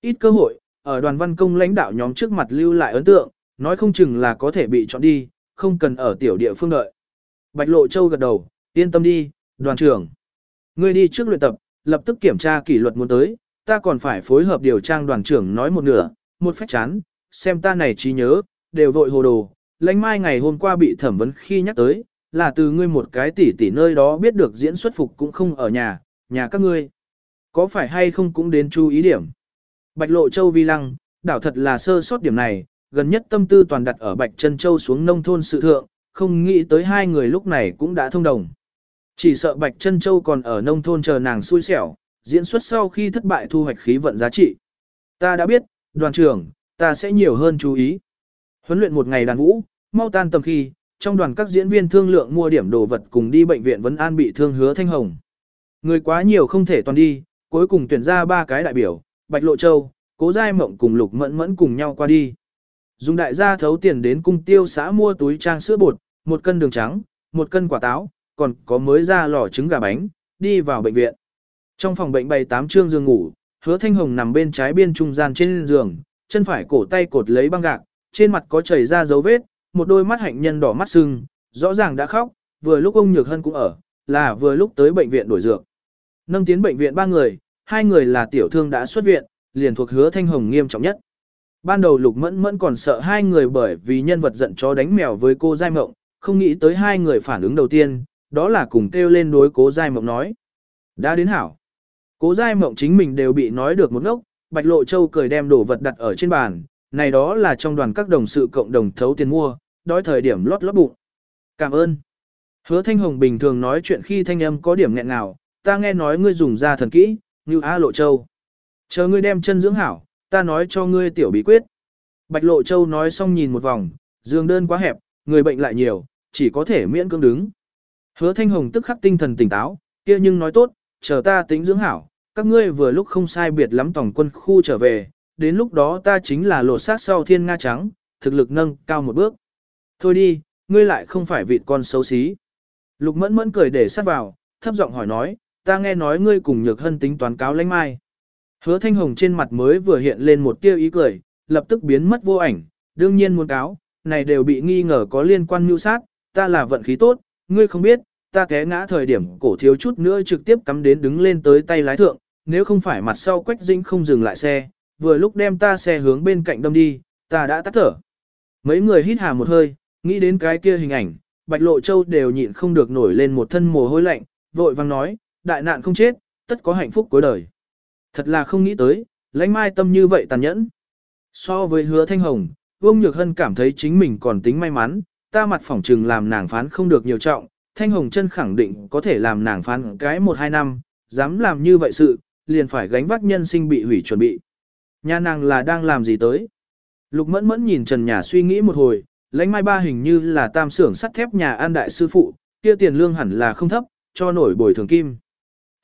Ít cơ hội, ở đoàn văn công lãnh đạo nhóm trước mặt lưu lại ấn tượng, nói không chừng là có thể bị chọn đi, không cần ở tiểu địa phương đợi. Bạch Lộ Châu gật đầu, yên tâm đi, đoàn trưởng. Ngươi đi trước luyện tập, lập tức kiểm tra kỷ luật muốn tới, ta còn phải phối hợp điều trang đoàn trưởng nói một nửa, một phép chán, xem ta này trí nhớ, đều vội hồ đồ. Lãnh mai ngày hôm qua bị thẩm vấn khi nhắc tới, là từ ngươi một cái tỷ tỷ nơi đó biết được diễn xuất phục cũng không ở nhà, nhà các ngươi. Có phải hay không cũng đến chú ý điểm. Bạch Lộ Châu vi lăng, đảo thật là sơ sót điểm này, gần nhất tâm tư toàn đặt ở Bạch Trân Châu xuống nông thôn sự thượng, không nghĩ tới hai người lúc này cũng đã thông đồng. Chỉ sợ Bạch Trân Châu còn ở nông thôn chờ nàng xui xẻo, diễn xuất sau khi thất bại thu hoạch khí vận giá trị. Ta đã biết, đoàn trưởng, ta sẽ nhiều hơn chú ý. Huấn luyện một ngày đàn vũ, mau tan tầm khi, trong đoàn các diễn viên thương lượng mua điểm đồ vật cùng đi bệnh viện vấn an bị thương hứa thanh hồng. Người quá nhiều không thể toàn đi, cuối cùng tuyển ra ba cái đại biểu, Bạch Lộ Châu, Cố Giai Mộng cùng Lục Mẫn Mẫn cùng nhau qua đi. Dùng đại gia thấu tiền đến cung tiêu xã mua túi trang sữa bột, một cân đường trắng, một cân quả táo, còn có mới ra lò trứng gà bánh, đi vào bệnh viện. Trong phòng bệnh bày tám trương giường ngủ, hứa thanh hồng nằm bên trái biên trung gian trên giường, chân phải cổ tay cột lấy băng gạc, trên mặt có chảy ra dấu vết, một đôi mắt hạnh nhân đỏ mắt sưng, rõ ràng đã khóc, vừa lúc ông Nhược Hân cũng ở, là vừa lúc tới bệnh viện đổi dược. Nâng tiến bệnh viện ba người, hai người là tiểu thương đã xuất viện, liền thuộc hứa thanh hồng nghiêm trọng nhất. Ban đầu lục mẫn mẫn còn sợ hai người bởi vì nhân vật giận chó đánh mèo với cô Giai Mộng, không nghĩ tới hai người phản ứng đầu tiên, đó là cùng kêu lên đối cố Giai Mộng nói. Đã đến hảo. Cố Giai Mộng chính mình đều bị nói được một ngốc, Bạch Lộ Châu cười đem đồ vật đặt ở trên bàn, này đó là trong đoàn các đồng sự cộng đồng thấu tiền mua, đói thời điểm lót lót bụng. Cảm ơn. Hứa Thanh Hồng bình thường nói chuyện khi thanh âm có điểm nghẹn nào, ta nghe nói ngươi dùng ra thần kỹ, như A Lộ Châu. Chờ ngươi đem chân dưỡng hảo, ta nói cho ngươi tiểu bí quyết. Bạch Lộ Châu nói xong nhìn một vòng, giường đơn quá hẹp, người bệnh lại nhiều, chỉ có thể miễn cưỡng đứng. Hứa Thanh Hồng tức khắc tinh thần tỉnh táo, kia nhưng nói tốt, chờ ta tính dưỡng hảo, các ngươi vừa lúc không sai biệt lắm tổng quân khu trở về, đến lúc đó ta chính là lột xác sau thiên nga trắng, thực lực nâng cao một bước. Thôi đi, ngươi lại không phải vịt con xấu xí. Lục mẫn mẫn cười để sát vào, thấp giọng hỏi nói, ta nghe nói ngươi cùng nhược hân tính toán cáo lãnh mai. Hứa thanh hồng trên mặt mới vừa hiện lên một tia ý cười, lập tức biến mất vô ảnh, đương nhiên muốn cáo, này đều bị nghi ngờ có liên quan mưu sát, ta là vận khí tốt, ngươi không biết, ta té ngã thời điểm cổ thiếu chút nữa trực tiếp cắm đến đứng lên tới tay lái thượng, nếu không phải mặt sau quách dĩnh không dừng lại xe, vừa lúc đem ta xe hướng bên cạnh đâm đi, ta đã tắt thở. Mấy người hít hà một hơi, nghĩ đến cái kia hình ảnh, Bạch Lộ Châu đều nhịn không được nổi lên một thân mồ hôi lạnh, vội vang nói, đại nạn không chết, tất có hạnh phúc cuối đời. Thật là không nghĩ tới, lãnh mai tâm như vậy tàn nhẫn. So với hứa thanh hồng, Vương Nhược Hân cảm thấy chính mình còn tính may mắn, ta mặt phỏng trừng làm nàng phán không được nhiều trọng, thanh hồng chân khẳng định có thể làm nàng phán cái một hai năm, dám làm như vậy sự, liền phải gánh vác nhân sinh bị hủy chuẩn bị. Nhà nàng là đang làm gì tới? Lục mẫn mẫn nhìn trần nhà suy nghĩ một hồi, lãnh mai ba hình như là tam xưởng sắt thép nhà an đại sư phụ, kia tiền lương hẳn là không thấp, cho nổi bồi thường kim.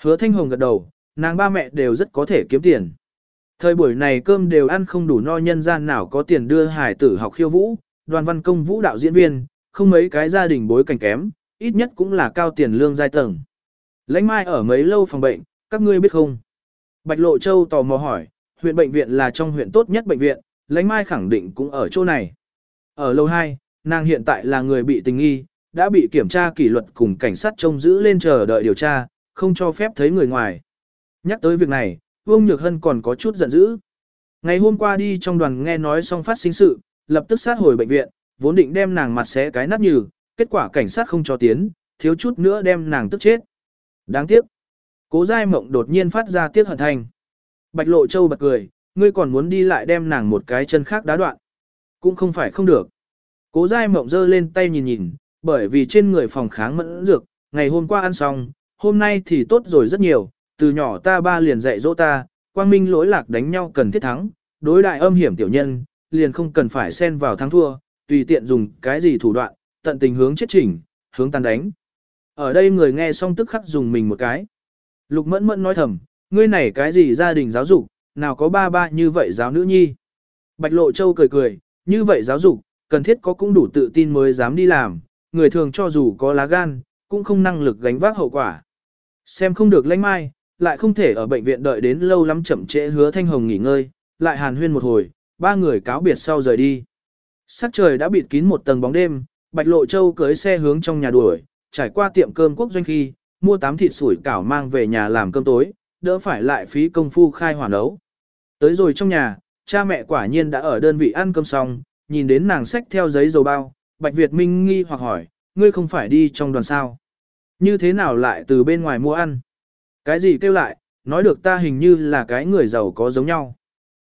Hứa thanh hồng gật đầu, nàng ba mẹ đều rất có thể kiếm tiền. Thời buổi này cơm đều ăn không đủ no nhân gian nào có tiền đưa hải tử học khiêu vũ, đoàn văn công vũ đạo diễn viên, không mấy cái gia đình bối cảnh kém, ít nhất cũng là cao tiền lương giai tầng. Lãnh mai ở mấy lâu phòng bệnh, các ngươi biết không? Bạch Lộ Châu tò mò hỏi, huyện bệnh viện là trong huyện tốt nhất bệnh viện, lãnh mai khẳng định cũng ở chỗ này. Ở lâu 2, nàng hiện tại là người bị tình nghi, đã bị kiểm tra kỷ luật cùng cảnh sát trông giữ lên chờ đợi điều tra, không cho phép thấy người ngoài. Nhắc tới việc này, Vương Nhược Hân còn có chút giận dữ. Ngày hôm qua đi trong đoàn nghe nói xong phát sinh sự, lập tức sát hồi bệnh viện, vốn định đem nàng mặt xé cái nát nhừ, kết quả cảnh sát không cho tiến, thiếu chút nữa đem nàng tức chết. Đáng tiếc. Cố Giai Mộng đột nhiên phát ra tiếc hận thành. Bạch Lộ Châu bật cười, ngươi còn muốn đi lại đem nàng một cái chân khác đá đoạn. Cũng không phải không được. Cố Giai Mộng giơ lên tay nhìn nhìn, bởi vì trên người phòng kháng mẫn dược, ngày hôm qua ăn xong, hôm nay thì tốt rồi rất nhiều, từ nhỏ ta ba liền dạy dỗ ta, quang minh lỗi lạc đánh nhau cần thiết thắng, đối đại âm hiểm tiểu nhân, liền không cần phải xen vào thắng thua, tùy tiện dùng cái gì thủ đoạn, tận tình hướng chết chỉnh, hướng tàn đánh. Ở đây người nghe xong tức khắc dùng mình một cái. Lục mẫn mẫn nói thầm, ngươi này cái gì gia đình giáo dục, nào có ba ba như vậy giáo nữ nhi. Bạch Lộ Châu cười cười, như vậy giáo dục, cần thiết có cũng đủ tự tin mới dám đi làm, người thường cho dù có lá gan, cũng không năng lực gánh vác hậu quả. Xem không được lãnh mai, lại không thể ở bệnh viện đợi đến lâu lắm chậm trễ hứa thanh hồng nghỉ ngơi, lại hàn huyên một hồi, ba người cáo biệt sau rời đi. Sắc trời đã bịt kín một tầng bóng đêm, Bạch Lộ Châu cưới xe hướng trong nhà đuổi, trải qua tiệm cơm quốc doanh khi, mua tám thịt sủi cảo mang về nhà làm cơm tối, đỡ phải lại phí công phu khai hỏa nấu. Tới rồi trong nhà, cha mẹ quả nhiên đã ở đơn vị ăn cơm xong, nhìn đến nàng sách theo giấy dầu bao, Bạch Việt Minh nghi hoặc hỏi, ngươi không phải đi trong đoàn sao? Như thế nào lại từ bên ngoài mua ăn? Cái gì kêu lại, nói được ta hình như là cái người giàu có giống nhau.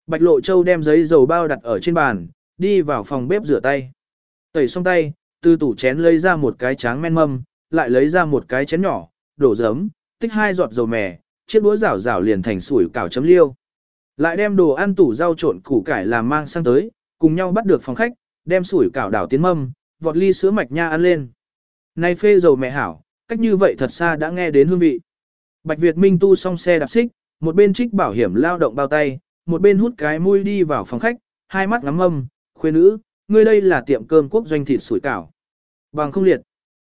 Bạch Lộ Châu đem giấy dầu bao đặt ở trên bàn, đi vào phòng bếp rửa tay. Tẩy xong tay, từ tủ chén lấy ra một cái tráng men mâm, lại lấy ra một cái chén nhỏ, đổ giấm, tích hai giọt dầu mè, chiếc đũa rảo rảo liền thành sủi cảo chấm liêu. Lại đem đồ ăn tủ rau trộn củ cải làm mang sang tới, cùng nhau bắt được phòng khách, đem sủi cảo đảo tiến mâm, vọt ly sữa mạch nha ăn lên. Này phê dầu mẹ hảo, cách như vậy thật xa đã nghe đến hương vị. Bạch Việt Minh tu xong xe đạp xích, một bên trích bảo hiểm lao động bao tay, một bên hút cái mũi đi vào phòng khách, hai mắt ngắm âm, khuê nữ, ngươi đây là tiệm cơm quốc doanh thịt sủi cảo. Bằng không liệt.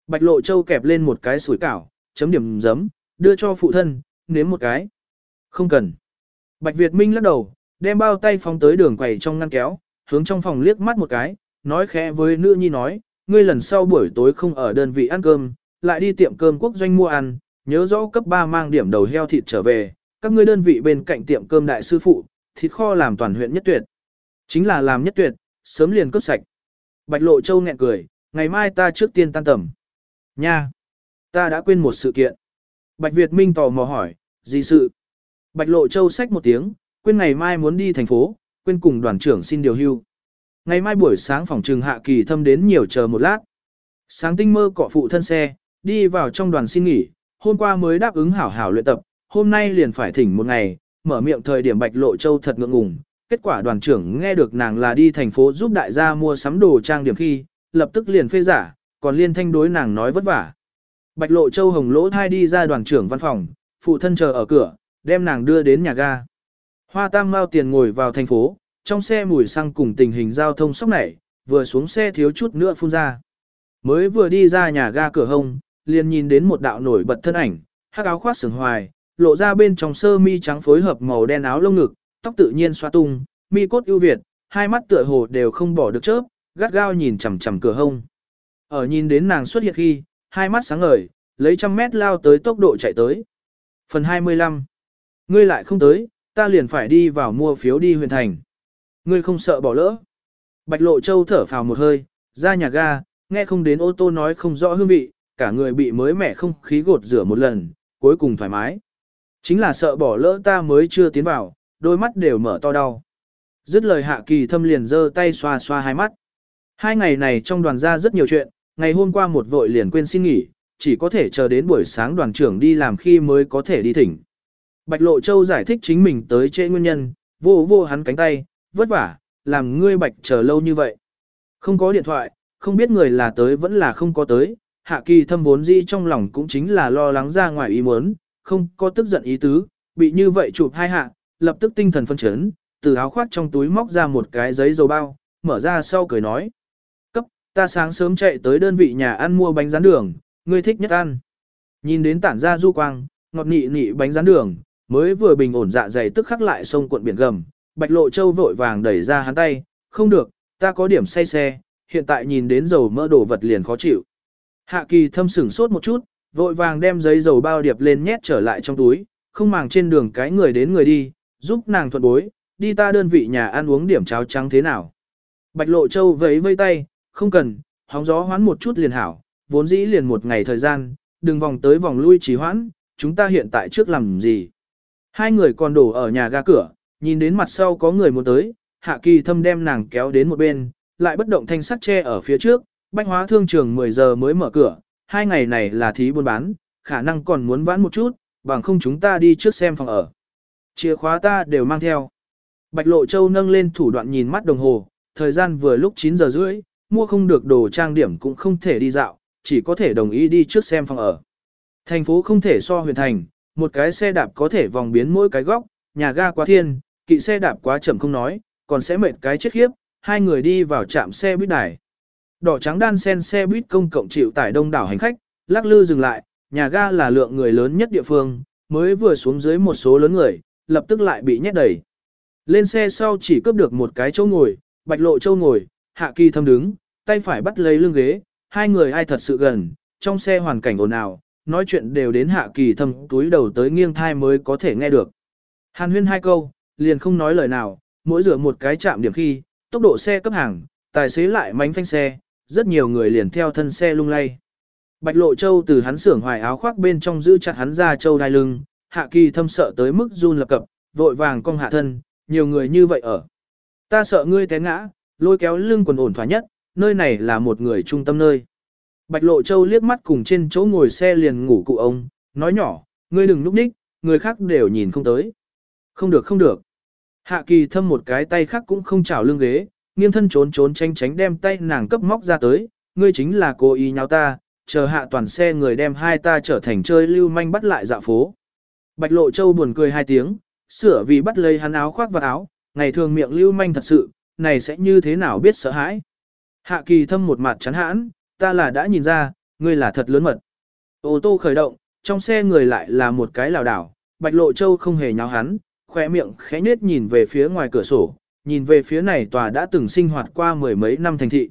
Bạch Lộ Châu kẹp lên một cái sủi cảo, chấm điểm giấm, đưa cho phụ thân, nếm một cái. Không cần. Bạch Việt Minh lắc đầu, đem bao tay phóng tới đường quầy trong ngăn kéo, hướng trong phòng liếc mắt một cái, nói khẽ với nữ nhi nói, ngươi lần sau buổi tối không ở đơn vị ăn cơm, lại đi tiệm cơm quốc doanh mua ăn, nhớ rõ cấp 3 mang điểm đầu heo thịt trở về, các ngươi đơn vị bên cạnh tiệm cơm đại sư phụ, thịt kho làm toàn huyện nhất tuyệt. Chính là làm nhất tuyệt, sớm liền cấp sạch. Bạch Lộ Châu nghẹn cười, ngày mai ta trước tiên tan tầm. Nha! Ta đã quên một sự kiện. Bạch Việt Minh tò mò hỏi, gì sự? Bạch Lộ Châu xách một tiếng, quên ngày mai muốn đi thành phố, quên cùng đoàn trưởng xin điều hưu. Ngày mai buổi sáng phòng trường hạ kỳ thâm đến nhiều chờ một lát. Sáng tinh mơ cọ phụ thân xe, đi vào trong đoàn xin nghỉ, hôm qua mới đáp ứng hảo hảo luyện tập, hôm nay liền phải thỉnh một ngày, mở miệng thời điểm Bạch Lộ Châu thật ngượng ngùng. Kết quả đoàn trưởng nghe được nàng là đi thành phố giúp đại gia mua sắm đồ trang điểm khi, lập tức liền phê giả, còn liên thanh đối nàng nói vất vả. Bạch Lộ Châu hồng lỗ thai đi ra đoàn trưởng văn phòng, phụ thân chờ ở cửa, đem nàng đưa đến nhà ga. Hoa Tam Mao tiền ngồi vào thành phố, trong xe mùi xăng cùng tình hình giao thông sốc nảy, vừa xuống xe thiếu chút nữa phun ra. Mới vừa đi ra nhà ga cửa hông, liền nhìn đến một đạo nổi bật thân ảnh, hắc áo khoác sừng hoài, lộ ra bên trong sơ mi trắng phối hợp màu đen áo lông ngực, tóc tự nhiên xoa tung, mi cốt ưu việt, hai mắt tựa hồ đều không bỏ được chớp, gắt gao nhìn chằm chằm cửa hông. Ở nhìn đến nàng xuất hiện khi, hai mắt sáng ngời, lấy trăm mét lao tới tốc độ chạy tới. Phần 25 Ngươi lại không tới, ta liền phải đi vào mua phiếu đi huyện thành. Ngươi không sợ bỏ lỡ. Bạch Lộ Châu thở phào một hơi, ra nhà ga, nghe không đến ô tô nói không rõ hương vị, cả người bị mới mẻ không khí gột rửa một lần, cuối cùng thoải mái. Chính là sợ bỏ lỡ ta mới chưa tiến vào, đôi mắt đều mở to đau. Dứt lời hạ kỳ thâm liền giơ tay xoa xoa hai mắt. Hai ngày này trong đoàn ra rất nhiều chuyện, ngày hôm qua một vội liền quên xin nghỉ, chỉ có thể chờ đến buổi sáng đoàn trưởng đi làm khi mới có thể đi thỉnh. Bạch Lộ Châu giải thích chính mình tới trễ nguyên nhân, vô vô hắn cánh tay, vất vả, làm ngươi bạch chờ lâu như vậy. Không có điện thoại, không biết người là tới vẫn là không có tới, hạ kỳ thâm vốn dĩ trong lòng cũng chính là lo lắng ra ngoài ý muốn, không có tức giận ý tứ, bị như vậy chụp hai hạ, lập tức tinh thần phân chấn, từ áo khoác trong túi móc ra một cái giấy dầu bao, mở ra sau cười nói. Cấp, ta sáng sớm chạy tới đơn vị nhà ăn mua bánh rán đường, ngươi thích nhất ăn. Nhìn đến tản ra du quang, ngọt nị nị bánh rán đường, mới vừa bình ổn dạ dày tức khắc lại sông cuộn biển gầm, Bạch Lộ Châu vội vàng đẩy ra hắn tay, không được, ta có điểm say xe, hiện tại nhìn đến dầu mỡ đổ vật liền khó chịu. Hạ kỳ thâm sửng sốt một chút, vội vàng đem giấy dầu bao điệp lên nhét trở lại trong túi, không màng trên đường cái người đến người đi, giúp nàng thuận bối, đi ta đơn vị nhà ăn uống điểm cháo trắng thế nào. Bạch Lộ Châu vẫy vây tay, không cần, hóng gió hoán một chút liền hảo, vốn dĩ liền một ngày thời gian, đừng vòng tới vòng lui trì hoãn, chúng ta hiện tại trước làm gì. Hai người còn đổ ở nhà ga cửa, nhìn đến mặt sau có người muốn tới, hạ kỳ thâm đem nàng kéo đến một bên, lại bất động thanh sắt che ở phía trước, bách hóa thương trường 10 giờ mới mở cửa, hai ngày này là thí buôn bán, khả năng còn muốn vãn một chút, bằng không chúng ta đi trước xem phòng ở. Chìa khóa ta đều mang theo. Bạch Lộ Châu nâng lên thủ đoạn nhìn mắt đồng hồ, thời gian vừa lúc 9 giờ rưỡi, mua không được đồ trang điểm cũng không thể đi dạo, chỉ có thể đồng ý đi trước xem phòng ở. Thành phố không thể so huyền thành, một cái xe đạp có thể vòng biến mỗi cái góc, nhà ga quá thiên, kỵ xe đạp quá chậm không nói, còn sẽ mệt cái chết khiếp, hai người đi vào trạm xe buýt đài. Đỏ trắng đan sen xe buýt công cộng chịu tải đông đảo hành khách, lắc lư dừng lại, nhà ga là lượng người lớn nhất địa phương, mới vừa xuống dưới một số lớn người, lập tức lại bị nhét đầy. Lên xe sau chỉ cướp được một cái chỗ ngồi, Bạch Lộ Châu ngồi, Hạ Kỳ Thâm đứng, tay phải bắt lấy lưng ghế, hai người ai thật sự gần, trong xe hoàn cảnh ồn ào, nói chuyện đều đến Hạ Kỳ Thâm túi đầu tới nghiêng thai mới có thể nghe được. Hàn huyên hai câu, liền không nói lời nào, mỗi rửa một cái chạm điểm khi, tốc độ xe cấp hàng, tài xế lại mánh phanh xe, rất nhiều người liền theo thân xe lung lay. Bạch Lộ Châu từ hắn xưởng hoài áo khoác bên trong giữ chặt hắn ra châu đai lưng, Hạ Kỳ Thâm sợ tới mức run lập cập, vội vàng cong hạ thân, nhiều người như vậy ở. Ta sợ ngươi té ngã, lôi kéo lưng quần ổn thỏa nhất, nơi này là một người trung tâm nơi. Bạch Lộ Châu liếc mắt cùng trên chỗ ngồi xe liền ngủ cụ ông, nói nhỏ, ngươi đừng núp ních, người khác đều nhìn không tới. Không được không được. Hạ kỳ thâm một cái tay khác cũng không chảo lưng ghế, nghiêng thân trốn trốn tránh tránh đem tay nàng cấp móc ra tới, ngươi chính là cố ý nháo ta, chờ hạ toàn xe người đem hai ta trở thành chơi lưu manh bắt lại dạ phố. Bạch Lộ Châu buồn cười hai tiếng, sửa vì bắt lấy hắn áo khoác và áo, ngày thường miệng lưu manh thật sự, này sẽ như thế nào biết sợ hãi. Hạ kỳ thâm một mặt chán hãn, ta là đã nhìn ra, ngươi là thật lớn mật. Ô tô khởi động, trong xe người lại là một cái lào đảo, Bạch Lộ Châu không hề nháo hắn, khỏe miệng khẽ nết nhìn về phía ngoài cửa sổ, nhìn về phía này tòa đã từng sinh hoạt qua mười mấy năm thành thị.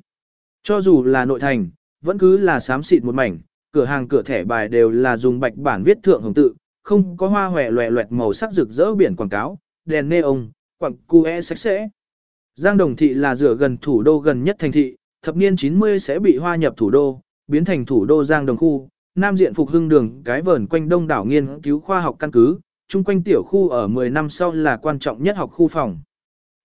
Cho dù là nội thành, vẫn cứ là xám xịt một mảnh, cửa hàng cửa thẻ bài đều là dùng bạch bản viết thượng hồng tự, không có hoa hòe loẹ loẹt màu sắc rực rỡ biển quảng cáo, đèn neon, quảng cu e sạch sẽ. Giang Đồng Thị là dựa gần thủ đô gần nhất thành thị, thập niên 90 sẽ bị hoa nhập thủ đô, biến thành thủ đô Giang Đồng Khu, Nam diện phục hưng đường cái vờn quanh đông đảo nghiên cứu khoa học căn cứ, chung quanh tiểu khu ở 10 năm sau là quan trọng nhất học khu phòng.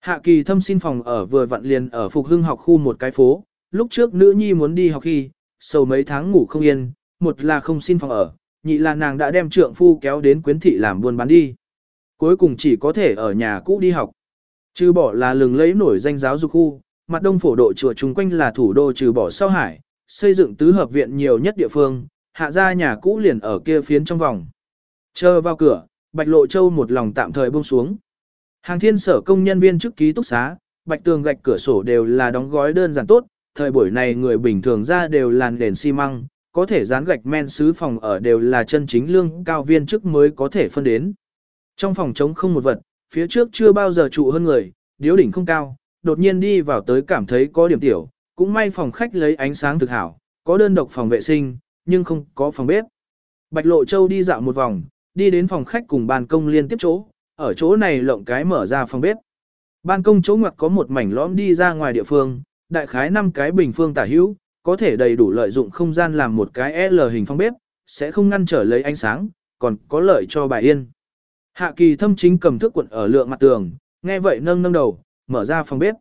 Hạ kỳ thâm xin phòng ở vừa vặn liền ở phục hưng học khu một cái phố, lúc trước nữ nhi muốn đi học khi, sầu mấy tháng ngủ không yên, một là không xin phòng ở, nhị là nàng đã đem trượng phu kéo đến quyến thị làm buôn bán đi. Cuối cùng chỉ có thể ở nhà cũ đi học. Trừ bỏ là lừng lấy nổi danh giáo dục khu, mặt đông phổ độ chùa chung quanh là thủ đô trừ bỏ sau hải, xây dựng tứ hợp viện nhiều nhất địa phương, hạ ra nhà cũ liền ở kia phiến trong vòng. Chờ vào cửa, Bạch Lộ Châu một lòng tạm thời buông xuống. Hàng thiên sở công nhân viên chức ký túc xá, bạch tường gạch cửa sổ đều là đóng gói đơn giản tốt, thời buổi này người bình thường ra đều làn đèn xi măng, có thể dán gạch men xứ phòng ở đều là chân chính lương cao viên chức mới có thể phân đến. Trong phòng trống không một vật, phía trước chưa bao giờ trụ hơn người, điếu đỉnh không cao, đột nhiên đi vào tới cảm thấy có điểm tiểu, cũng may phòng khách lấy ánh sáng thực hảo, có đơn độc phòng vệ sinh, nhưng không có phòng bếp. Bạch Lộ Châu đi dạo một vòng, đi đến phòng khách cùng ban công liên tiếp chỗ, ở chỗ này lộng cái mở ra phòng bếp. Ban công chỗ ngoặt có một mảnh lõm đi ra ngoài địa phương, đại khái 5 cái bình phương tả hữu, có thể đầy đủ lợi dụng không gian làm một cái L hình phòng bếp, sẽ không ngăn trở lấy ánh sáng, còn có lợi cho bà Yên. Hạ kỳ thâm chính cầm thước quận ở lượng mặt tường, nghe vậy nâng nâng đầu, mở ra phòng bếp.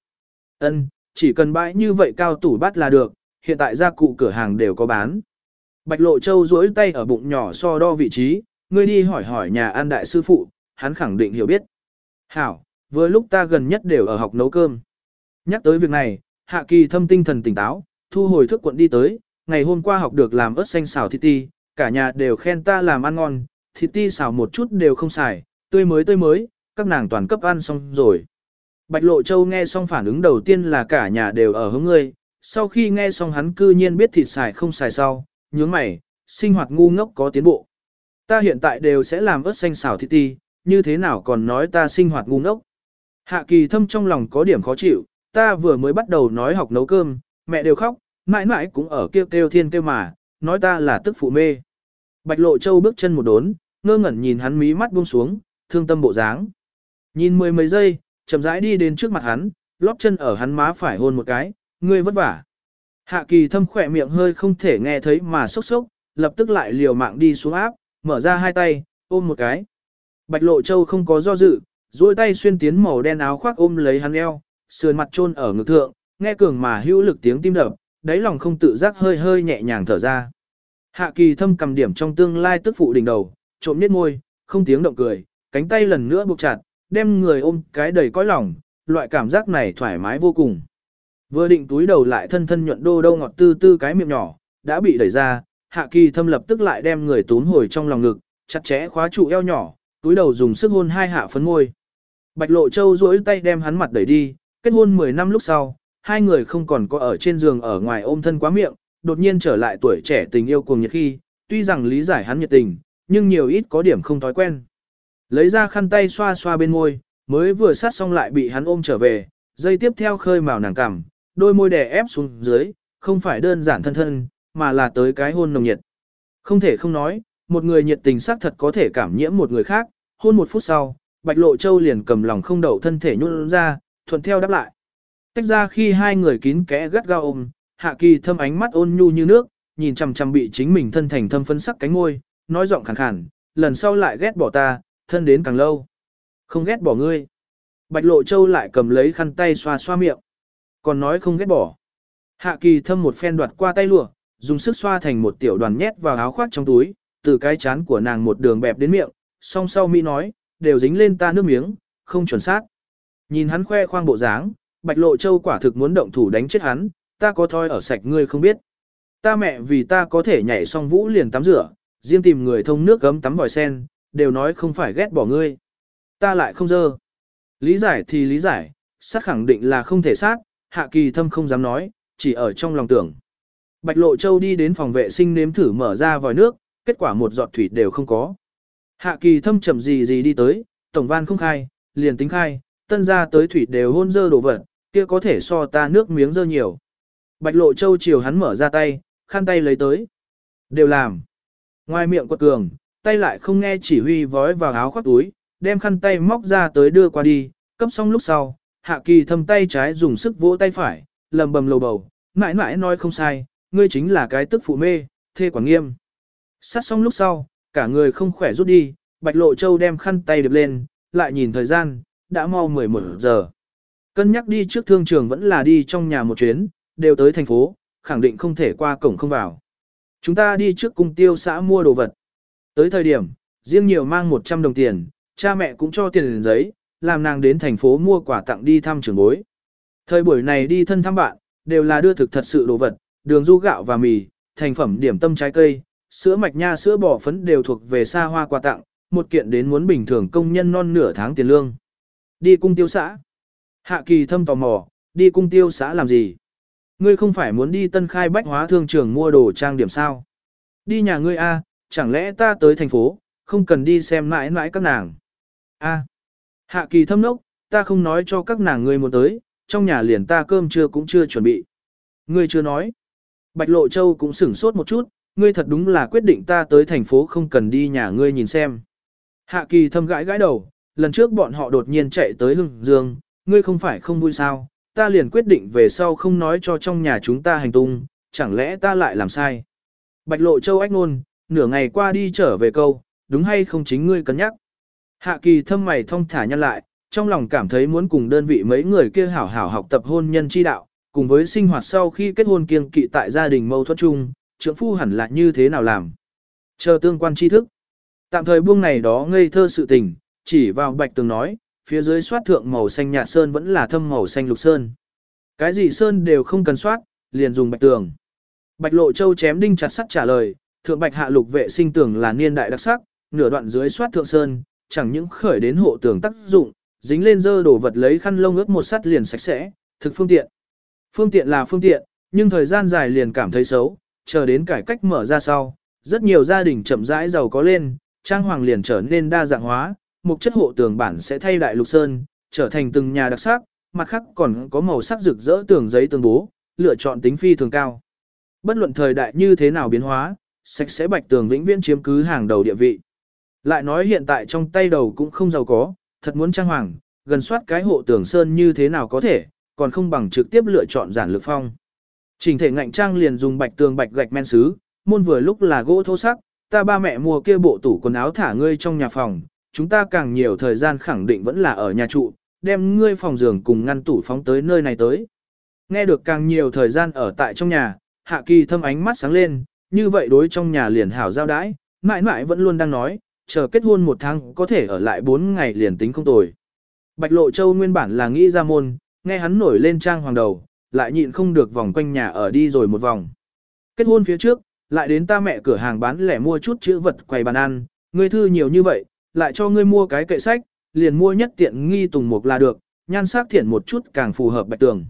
Ân, chỉ cần bãi như vậy cao tủ bát là được, hiện tại gia cụ cửa hàng đều có bán. Bạch Lộ Châu duỗi tay ở bụng nhỏ so đo vị trí, ngươi đi hỏi hỏi nhà an đại sư phụ, hắn khẳng định hiểu biết. Hảo, vừa lúc ta gần nhất đều ở học nấu cơm. Nhắc tới việc này, Hạ Kỳ thâm tinh thần tỉnh táo, thu hồi thức quận đi tới, ngày hôm qua học được làm ớt xanh xào thịt ti, cả nhà đều khen ta làm ăn ngon, thịt ti xào một chút đều không xài, tươi mới tươi mới, các nàng toàn cấp ăn xong rồi. Bạch Lộ Châu nghe xong phản ứng đầu tiên là cả nhà đều ở hướng ngươi, sau khi nghe xong hắn cư nhiên biết thịt xài không xài sau, nhướng mày, sinh hoạt ngu ngốc có tiến bộ. Ta hiện tại đều sẽ làm ớt xanh xào thịt ti, như thế nào còn nói ta sinh hoạt ngu ngốc. Hạ kỳ thâm trong lòng có điểm khó chịu, ta vừa mới bắt đầu nói học nấu cơm, mẹ đều khóc, mãi mãi cũng ở kêu kêu thiên kêu mà, nói ta là tức phụ mê. Bạch Lộ Châu bước chân một đốn, ngơ ngẩn nhìn hắn mí mắt buông xuống, thương tâm bộ dáng. Nhìn mười mấy giây, chậm rãi đi đến trước mặt hắn, lóp chân ở hắn má phải hôn một cái, ngươi vất vả. Hạ kỳ thâm khỏe miệng hơi không thể nghe thấy mà sốc sốc, lập tức lại liều mạng đi xuống áp, mở ra hai tay, ôm một cái. Bạch Lộ Châu không có do dự, duỗi tay xuyên tiến màu đen áo khoác ôm lấy hắn eo, sườn mặt chôn ở ngực thượng, nghe cường mà hữu lực tiếng tim đập, đáy lòng không tự giác hơi hơi nhẹ nhàng thở ra. Hạ kỳ thâm cầm điểm trong tương lai tức phụ đỉnh đầu, trộm nhếch môi, không tiếng động cười, cánh tay lần nữa buộc chặt, đem người ôm cái đầy cõi lòng, loại cảm giác này thoải mái vô cùng. Vừa định túi đầu lại thân thân nhuận đô đâu ngọt tư tư cái miệng nhỏ, đã bị đẩy ra, hạ kỳ thâm lập tức lại đem người túm hồi trong lòng ngực, chặt chẽ khóa trụ eo nhỏ, túi đầu dùng sức hôn hai hạ phấn môi. Bạch Lộ Châu duỗi tay đem hắn mặt đẩy đi, kết hôn 10 năm lúc sau, hai người không còn có ở trên giường ở ngoài ôm thân quá miệng, đột nhiên trở lại tuổi trẻ tình yêu cuồng nhiệt khi, tuy rằng lý giải hắn nhiệt tình, nhưng nhiều ít có điểm không thói quen. Lấy ra khăn tay xoa xoa bên môi, mới vừa sát xong lại bị hắn ôm trở về, dây tiếp theo khơi màu nàng cằm, đôi môi đè ép xuống dưới, không phải đơn giản thân thân, mà là tới cái hôn nồng nhiệt. Không thể không nói, một người nhiệt tình xác thật có thể cảm nhiễm một người khác, hôn một phút sau, Bạch Lộ Châu liền cầm lòng không đậu thân thể nhún ra, thuận theo đáp lại. Tách ra khi hai người kín kẽ gắt gao ôm, Hạ Kỳ thâm ánh mắt ôn nhu như nước, nhìn chằm chằm bị chính mình thân thành thâm phấn sắc cánh môi, nói giọng khàn khàn, lần sau lại ghét bỏ ta, thân đến càng lâu. Không ghét bỏ ngươi. Bạch Lộ Châu lại cầm lấy khăn tay xoa xoa miệng. Còn nói không ghét bỏ. Hạ Kỳ thâm một phen đoạt qua tay lụa, dùng sức xoa thành một tiểu đoàn nhét vào áo khoác trong túi, từ cái chán của nàng một đường bẹp đến miệng, song sau Mỹ nói, đều dính lên ta nước miếng, không chuẩn xác. Nhìn hắn khoe khoang bộ dáng, Bạch Lộ Châu quả thực muốn động thủ đánh chết hắn, ta có thoi ở sạch ngươi không biết. Ta mẹ vì ta có thể nhảy xong vũ liền tắm rửa, riêng tìm người thông nước gấm tắm vòi sen, đều nói không phải ghét bỏ ngươi. Ta lại không dơ. Lý giải thì lý giải, sát khẳng định là không thể sát, hạ kỳ thâm không dám nói, chỉ ở trong lòng tưởng. Bạch Lộ Châu đi đến phòng vệ sinh nếm thử mở ra vòi nước, kết quả một giọt thủy đều không có. Hạ kỳ thâm chậm gì gì đi tới, tổng van không khai, liền tính khai, tân ra tới thủy đều hôn dơ đồ vật, kia có thể so ta nước miếng dơ nhiều. Bạch Lộ Châu chiều hắn mở ra tay, khăn tay lấy tới. Đều làm. Ngoài miệng quật cường, tay lại không nghe chỉ huy vói vào áo khoác túi, đem khăn tay móc ra tới đưa qua đi, cấp xong lúc sau, hạ kỳ thâm tay trái dùng sức vỗ tay phải, lầm bầm lầu bầu, mãi mãi nói không sai, ngươi chính là cái tức phụ mê, thê quản nghiêm. Sát xong lúc sau, cả người không khỏe rút đi, bạch lộ châu đem khăn tay đập lên, lại nhìn thời gian, đã mau 11 giờ. Cân nhắc đi trước thương trường vẫn là đi trong nhà một chuyến, đều tới thành phố, khẳng định không thể qua cổng không vào. Chúng ta đi trước cung tiêu xã mua đồ vật. Tới thời điểm, riêng nhiều mang 100 đồng tiền, cha mẹ cũng cho tiền giấy, làm nàng đến thành phố mua quà tặng đi thăm trường bối. Thời buổi này đi thân thăm bạn, đều là đưa thực thật sự đồ vật, đường du gạo và mì, thành phẩm điểm tâm trái cây, sữa mạch nha sữa bò phấn đều thuộc về xa hoa quà tặng, một kiện đến muốn bình thường công nhân non nửa tháng tiền lương. Đi cung tiêu xã. Hạ kỳ thâm tò mò, đi cung tiêu xã làm gì? Ngươi không phải muốn đi tân khai bách hóa thương trường mua đồ trang điểm sao? Đi nhà ngươi A, chẳng lẽ ta tới thành phố, không cần đi xem mãi mãi các nàng? A. Hạ kỳ thâm nốc, ta không nói cho các nàng ngươi muốn tới, trong nhà liền ta cơm trưa cũng chưa chuẩn bị. Ngươi chưa nói. Bạch Lộ Châu cũng sửng sốt một chút, ngươi thật đúng là quyết định ta tới thành phố không cần đi nhà ngươi nhìn xem. Hạ kỳ thâm gãi gãi đầu, lần trước bọn họ đột nhiên chạy tới Hưng Dương, ngươi không phải không vui sao, ta liền quyết định về sau không nói cho trong nhà chúng ta hành tung, chẳng lẽ ta lại làm sai. Bạch Lộ Châu ách ngôn, nửa ngày qua đi trở về câu, đúng hay không chính ngươi cân nhắc. Hạ kỳ thâm mày thông thả nhăn lại, trong lòng cảm thấy muốn cùng đơn vị mấy người kia hảo hảo học tập hôn nhân chi đạo, cùng với sinh hoạt sau khi kết hôn kiêng kỵ tại gia đình mâu thuẫn chung, trưởng phu hẳn là như thế nào làm. Chờ tương quan tri thức. Tạm thời buông này đó ngây thơ sự tình, chỉ vào bạch tường nói, phía dưới soát thượng màu xanh nhạt sơn vẫn là thâm màu xanh lục sơn. Cái gì sơn đều không cần soát, liền dùng bạch tường. Bạch lộ châu chém đinh chặt sắt trả lời, thượng bạch hạ lục vệ sinh tường là niên đại đặc sắc, nửa đoạn dưới soát thượng sơn, chẳng những khởi đến hộ tường tác dụng, dính lên dơ đổ vật lấy khăn lông ướt một sắt liền sạch sẽ, thực phương tiện. Phương tiện là phương tiện, nhưng thời gian dài liền cảm thấy xấu, chờ đến cải cách mở ra sau, rất nhiều gia đình chậm rãi giàu có lên, trang hoàng liền trở nên đa dạng hóa, mục chất hộ tường bản sẽ thay đại lục sơn, trở thành từng nhà đặc sắc, mặt khác còn có màu sắc rực rỡ tường giấy tường bố, lựa chọn tính phi thường cao. Bất luận thời đại như thế nào biến hóa, sạch sẽ bạch tường vĩnh viễn chiếm cứ hàng đầu địa vị. Lại nói hiện tại trong tay đầu cũng không giàu có, thật muốn trang hoàng, gần soát cái hộ tường sơn như thế nào có thể, còn không bằng trực tiếp lựa chọn giản lược phong. Trình thể ngạnh trang liền dùng bạch tường bạch gạch men sứ, môn vừa lúc là gỗ thô sắc, ta ba mẹ mua kia bộ tủ quần áo thả ngươi trong nhà phòng, chúng ta càng nhiều thời gian khẳng định vẫn là ở nhà trụ, đem ngươi phòng giường cùng ngăn tủ phóng tới nơi này tới. Nghe được càng nhiều thời gian ở tại trong nhà, hạ kỳ thâm ánh mắt sáng lên, như vậy đối trong nhà liền hảo giao đãi, mãi mãi vẫn luôn đang nói, chờ kết hôn một tháng có thể ở lại bốn ngày liền tính không tồi. Bạch Lộ Châu nguyên bản là nghĩ ra môn, nghe hắn nổi lên trang hoàng đầu, lại nhịn không được vòng quanh nhà ở đi rồi một vòng. Kết hôn phía trước, lại đến ta mẹ cửa hàng bán lẻ mua chút chữ vật quầy bàn ăn, ngươi thư nhiều như vậy, lại cho ngươi mua cái kệ sách, liền mua nhất tiện nghi tùng mục là được, nhan sắc thiện một chút càng phù hợp bạch tường.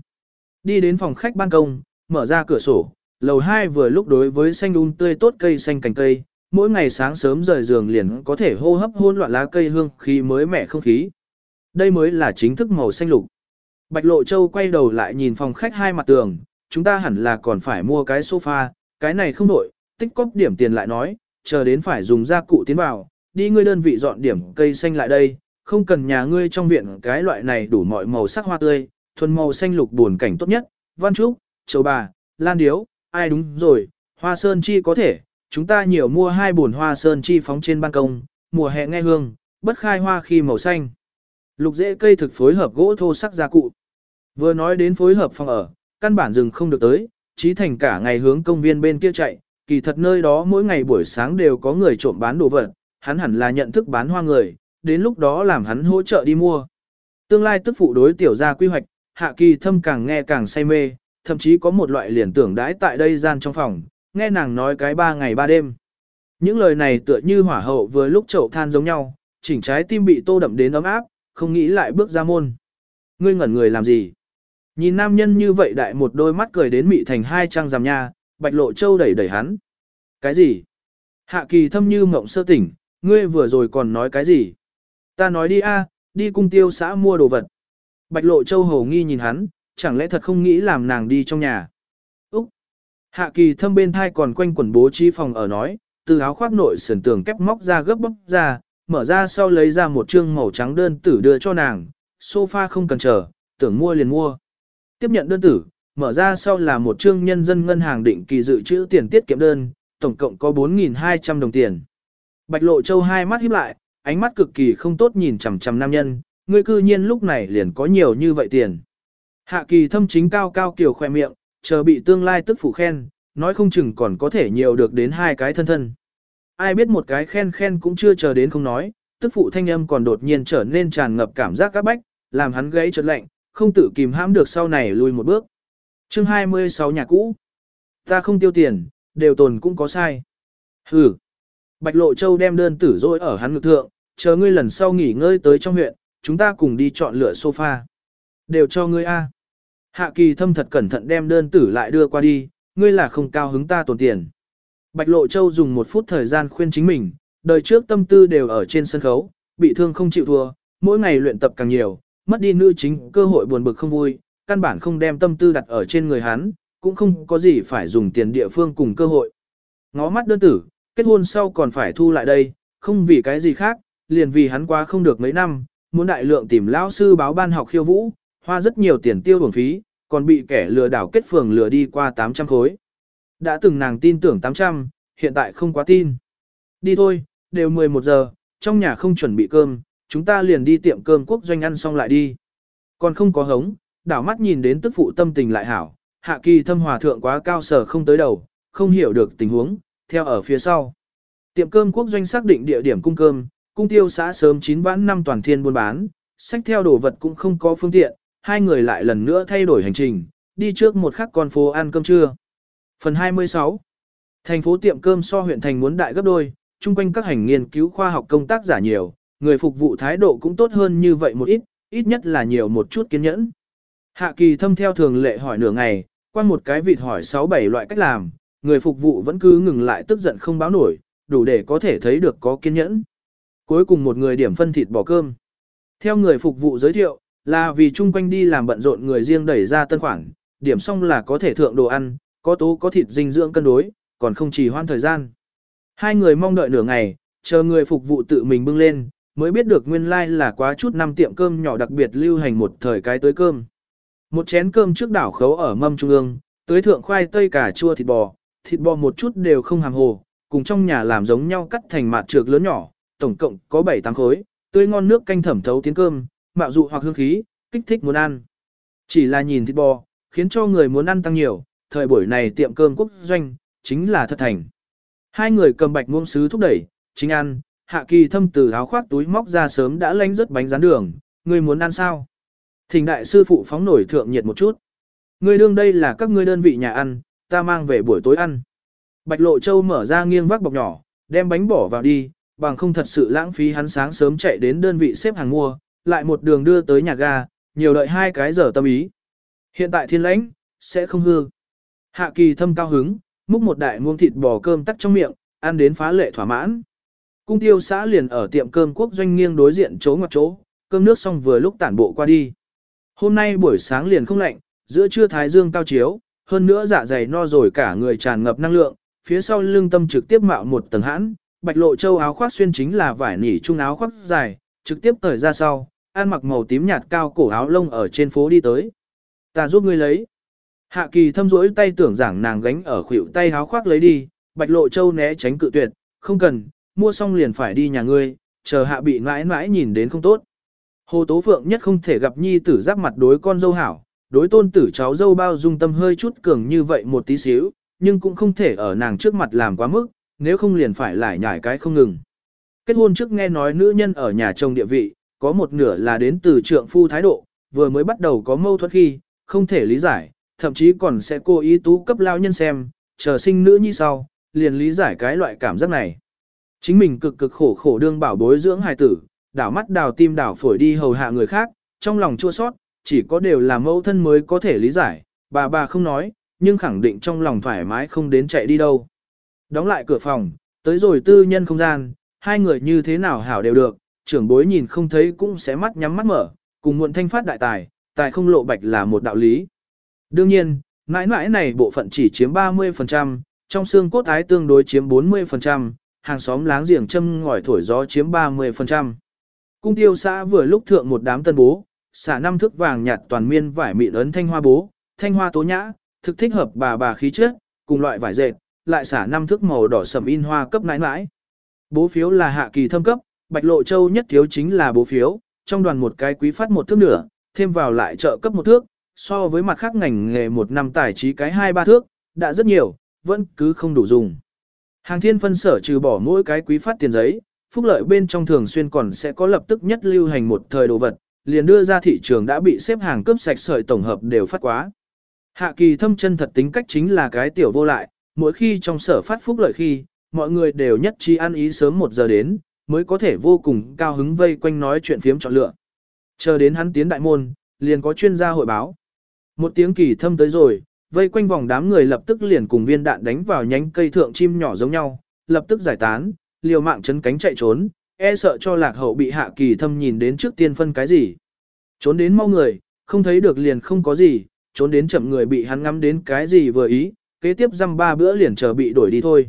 Đi đến phòng khách ban công, mở ra cửa sổ, lầu 2 vừa lúc đối với xanh đun tươi tốt cây xanh cành cây, mỗi ngày sáng sớm rời giường liền có thể hô hấp hôn loạn lá cây hương khí mới mẻ không khí. Đây mới là chính thức màu xanh lục. Bạch Lộ Châu quay đầu lại nhìn phòng khách hai mặt tường, chúng ta hẳn là còn phải mua cái sofa, cái này không đổi, tích cóp điểm tiền lại nói, chờ đến phải dùng gia cụ tiến vào, đi ngươi đơn vị dọn điểm cây xanh lại đây, không cần nhà ngươi trong viện cái loại này đủ mọi màu sắc hoa tươi, thuần màu xanh lục buồn cảnh tốt nhất, văn trúc, châu bà, lan điếu, ai đúng rồi, hoa sơn chi có thể, chúng ta nhiều mua hai buồn hoa sơn chi phóng trên ban công, mùa hè nghe hương, bất khai hoa khi màu xanh. Lục dễ cây thực phối hợp gỗ thô sắc gia cụ. Vừa nói đến phối hợp phòng ở, căn bản dừng không được tới, trí thành cả ngày hướng công viên bên kia chạy, kỳ thật nơi đó mỗi ngày buổi sáng đều có người trộm bán đồ vật, hắn hẳn là nhận thức bán hoa người, đến lúc đó làm hắn hỗ trợ đi mua. Tương lai tức phụ đối tiểu gia quy hoạch, hạ kỳ thâm càng nghe càng say mê, thậm chí có một loại liền tưởng đãi tại đây gian trong phòng, nghe nàng nói cái ba ngày ba đêm. Những lời này tựa như hỏa hậu vừa lúc chậu than giống nhau, chỉnh trái tim bị tô đậm đến ấm áp, không nghĩ lại bước ra môn. Ngươi ngẩn người làm gì? Nhìn nam nhân như vậy đại một đôi mắt cười đến mị thành hai trang rằm nha, bạch lộ châu đẩy đẩy hắn. Cái gì? Hạ kỳ thâm như mộng sơ tỉnh, ngươi vừa rồi còn nói cái gì? Ta nói đi a, đi cung tiêu xã mua đồ vật. Bạch lộ châu hầu nghi nhìn hắn, chẳng lẽ thật không nghĩ làm nàng đi trong nhà. Úc! Hạ kỳ thâm bên thai còn quanh quẩn bố trí phòng ở nói, từ áo khoác nội sườn tường kép móc ra gấp bóc ra, mở ra sau lấy ra một trương màu trắng đơn tử đưa cho nàng, sofa không cần chờ, tưởng mua liền mua. Tiếp nhận đơn tử, mở ra sau là một chương nhân dân ngân hàng định kỳ dự trữ tiền tiết kiệm đơn, tổng cộng có 4.200 đồng tiền. Bạch Lộ Châu hai mắt híp lại, ánh mắt cực kỳ không tốt nhìn chằm chằm nam nhân, ngươi cư nhiên lúc này liền có nhiều như vậy tiền. Hạ kỳ thâm chính cao cao kiểu khoe miệng, chờ bị tương lai tức phủ khen, nói không chừng còn có thể nhiều được đến hai cái thân thân. Ai biết một cái khen khen cũng chưa chờ đến không nói, tức phụ thanh âm còn đột nhiên trở nên tràn ngập cảm giác các bách, làm hắn gãy chợt lạnh, không tự kìm hãm được sau này lùi một bước. chương 26 nhà cũ. Ta không tiêu tiền, đều tồn cũng có sai. Hừ. Bạch Lộ Châu đem đơn tử rồi ở hắn ngực thượng, chờ ngươi lần sau nghỉ ngơi tới trong huyện, chúng ta cùng đi chọn lựa sofa. Đều cho ngươi A. Hạ kỳ thâm thật cẩn thận đem đơn tử lại đưa qua đi, ngươi là không cao hứng ta tồn tiền. Bạch Lộ Châu dùng một phút thời gian khuyên chính mình, đời trước tâm tư đều ở trên sân khấu, bị thương không chịu thua, mỗi ngày luyện tập càng nhiều, mất đi nữ chính cơ hội buồn bực không vui, căn bản không đem tâm tư đặt ở trên người hắn, cũng không có gì phải dùng tiền địa phương cùng cơ hội. Ngó mắt đơn tử, kết hôn sau còn phải thu lại đây, không vì cái gì khác, liền vì hắn qua không được mấy năm, muốn đại lượng tìm lão sư báo ban học khiêu vũ, hoa rất nhiều tiền tiêu bổng phí, còn bị kẻ lừa đảo kết phường lừa đi qua 800 khối. Đã từng nàng tin tưởng 800, hiện tại không quá tin. Đi thôi, đều 11 giờ, trong nhà không chuẩn bị cơm, chúng ta liền đi tiệm cơm quốc doanh ăn xong lại đi. Còn không có hống, đảo mắt nhìn đến tức phụ tâm tình lại hảo, hạ kỳ thâm hòa thượng quá cao sở không tới đầu, không hiểu được tình huống, theo ở phía sau. Tiệm cơm quốc doanh xác định địa điểm cung cơm, cung tiêu xã sớm 9 vãn năm toàn thiên buôn bán, sách theo đồ vật cũng không có phương tiện, hai người lại lần nữa thay đổi hành trình, đi trước một khắc con phố ăn cơm trưa. Phần 26 Thành phố tiệm cơm so huyện thành muốn đại gấp đôi, chung quanh các hành nghiên cứu khoa học công tác giả nhiều, người phục vụ thái độ cũng tốt hơn như vậy một ít, ít nhất là nhiều một chút kiên nhẫn. Hạ kỳ thâm theo thường lệ hỏi nửa ngày, quan một cái vịt hỏi 6-7 loại cách làm, người phục vụ vẫn cứ ngừng lại tức giận không báo nổi, đủ để có thể thấy được có kiên nhẫn. Cuối cùng một người điểm phân thịt bò cơm. Theo người phục vụ giới thiệu, là vì chung quanh đi làm bận rộn người riêng đẩy ra tân khoản, điểm xong là có thể thượng đồ ăn, có tố có thịt dinh dưỡng cân đối, còn không chỉ hoan thời gian. Hai người mong đợi nửa ngày, chờ người phục vụ tự mình bưng lên, mới biết được nguyên lai like là quá chút năm tiệm cơm nhỏ đặc biệt lưu hành một thời cái tới cơm. Một chén cơm trước đảo khấu ở mâm trung ương, tới thượng khoai tây cà chua thịt bò, thịt bò một chút đều không hàm hồ, cùng trong nhà làm giống nhau cắt thành mạt trược lớn nhỏ, tổng cộng có 7-8 khối, tươi ngon nước canh thẩm thấu tiến cơm, mạo dụ hoặc hương khí, kích thích muốn ăn. Chỉ là nhìn thịt bò, khiến cho người muốn ăn tăng nhiều, thời buổi này tiệm cơm quốc doanh, chính là thật thành. Hai người cầm bạch muông sứ thúc đẩy, chính ăn, hạ kỳ thâm từ áo khoác túi móc ra sớm đã lánh rất bánh rán đường, Ngươi muốn ăn sao? Thỉnh đại sư phụ phóng nổi thượng nhiệt một chút. Ngươi đương đây là các ngươi đơn vị nhà ăn, ta mang về buổi tối ăn. Bạch Lộ Châu mở ra nghiêng vác bọc nhỏ, đem bánh bỏ vào đi, bằng không thật sự lãng phí hắn sáng sớm chạy đến đơn vị xếp hàng mua, lại một đường đưa tới nhà ga, nhiều đợi hai cái giờ tâm ý. Hiện tại thiên lãnh, sẽ không hư. Hạ kỳ thâm cao hứng, múc một đại muông thịt bò cơm tắt trong miệng, ăn đến phá lệ thỏa mãn. Cung tiêu xã liền ở tiệm cơm quốc doanh nghiêng đối diện chỗ ngoặt chỗ, cơm nước xong vừa lúc tản bộ qua đi. Hôm nay buổi sáng liền không lạnh, giữa trưa thái dương cao chiếu, hơn nữa dạ dày no rồi cả người tràn ngập năng lượng, phía sau lưng tâm trực tiếp mạo một tầng hãn, bạch lộ châu áo khoác xuyên chính là vải nỉ trung áo khoác dài, trực tiếp cởi ra sau, ăn mặc màu tím nhạt cao cổ áo lông ở trên phố đi tới. Ta giúp ngươi lấy. Hạ kỳ thâm rỗi tay tưởng giảng nàng gánh ở khuỷu tay áo khoác lấy đi, bạch lộ châu né tránh cự tuyệt, không cần, mua xong liền phải đi nhà ngươi, chờ hạ bị mãi mãi nhìn đến không tốt. Hồ Tố Phượng nhất không thể gặp nhi tử giáp mặt đối con dâu hảo, đối tôn tử cháu dâu bao dung tâm hơi chút cường như vậy một tí xíu, nhưng cũng không thể ở nàng trước mặt làm quá mức, nếu không liền phải lại nhải cái không ngừng. Kết hôn trước nghe nói nữ nhân ở nhà chồng địa vị, có một nửa là đến từ trượng phu thái độ, vừa mới bắt đầu có mâu thuẫn khi, không thể lý giải, thậm chí còn sẽ cố ý tú cấp lao nhân xem, chờ sinh nữ như sau, liền lý giải cái loại cảm giác này. Chính mình cực cực khổ khổ đương bảo bối dưỡng hài tử, đảo mắt đào tim đảo phổi đi hầu hạ người khác, trong lòng chua sót, chỉ có đều là mẫu thân mới có thể lý giải, bà bà không nói, nhưng khẳng định trong lòng thoải mái không đến chạy đi đâu. Đóng lại cửa phòng, tới rồi tư nhân không gian, hai người như thế nào hảo đều được, trưởng bối nhìn không thấy cũng sẽ mắt nhắm mắt mở, cùng muộn thanh phát đại tài, tài không lộ bạch là một đạo lý. Đương nhiên, mãi mãi này bộ phận chỉ chiếm 30%, trong xương cốt ái tương đối chiếm 40%, hàng xóm láng giềng châm ngòi thổi gió chiếm 30%. Cung tiêu xã vừa lúc thượng một đám tân bố, xả năm thước vàng nhạt toàn miên vải mịn ấn thanh hoa bố, thanh hoa tố nhã, thực thích hợp bà bà khí chất, cùng loại vải dệt, lại xả năm thước màu đỏ sầm in hoa cấp nãi nãi. Bố phiếu là hạ kỳ thâm cấp, bạch lộ châu nhất thiếu chính là bố phiếu, trong đoàn một cái quý phát một thước nửa, thêm vào lại trợ cấp một thước, so với mặt khác ngành nghề một năm tài trí cái hai ba thước, đã rất nhiều, vẫn cứ không đủ dùng. Hàng thiên phân sở trừ bỏ mỗi cái quý phát tiền giấy, phúc lợi bên trong thường xuyên còn sẽ có lập tức nhất lưu hành một thời đồ vật, liền đưa ra thị trường đã bị xếp hàng cướp sạch sợi tổng hợp đều phát quá. Hạ kỳ thâm chân thật tính cách chính là cái tiểu vô lại, mỗi khi trong sở phát phúc lợi khi, mọi người đều nhất trí ăn ý sớm một giờ đến, mới có thể vô cùng cao hứng vây quanh nói chuyện phiếm chọn lựa. Chờ đến hắn tiến đại môn, liền có chuyên gia hội báo. Một tiếng kỳ thâm tới rồi, vây quanh vòng đám người lập tức liền cùng viên đạn đánh vào nhánh cây thượng chim nhỏ giống nhau, lập tức giải tán, liều mạng chấn cánh chạy trốn, e sợ cho lạc hậu bị hạ kỳ thâm nhìn đến trước tiên phân cái gì. Trốn đến mau người, không thấy được liền không có gì, trốn đến chậm người bị hắn ngắm đến cái gì vừa ý, kế tiếp dăm ba bữa liền chờ bị đổi đi thôi.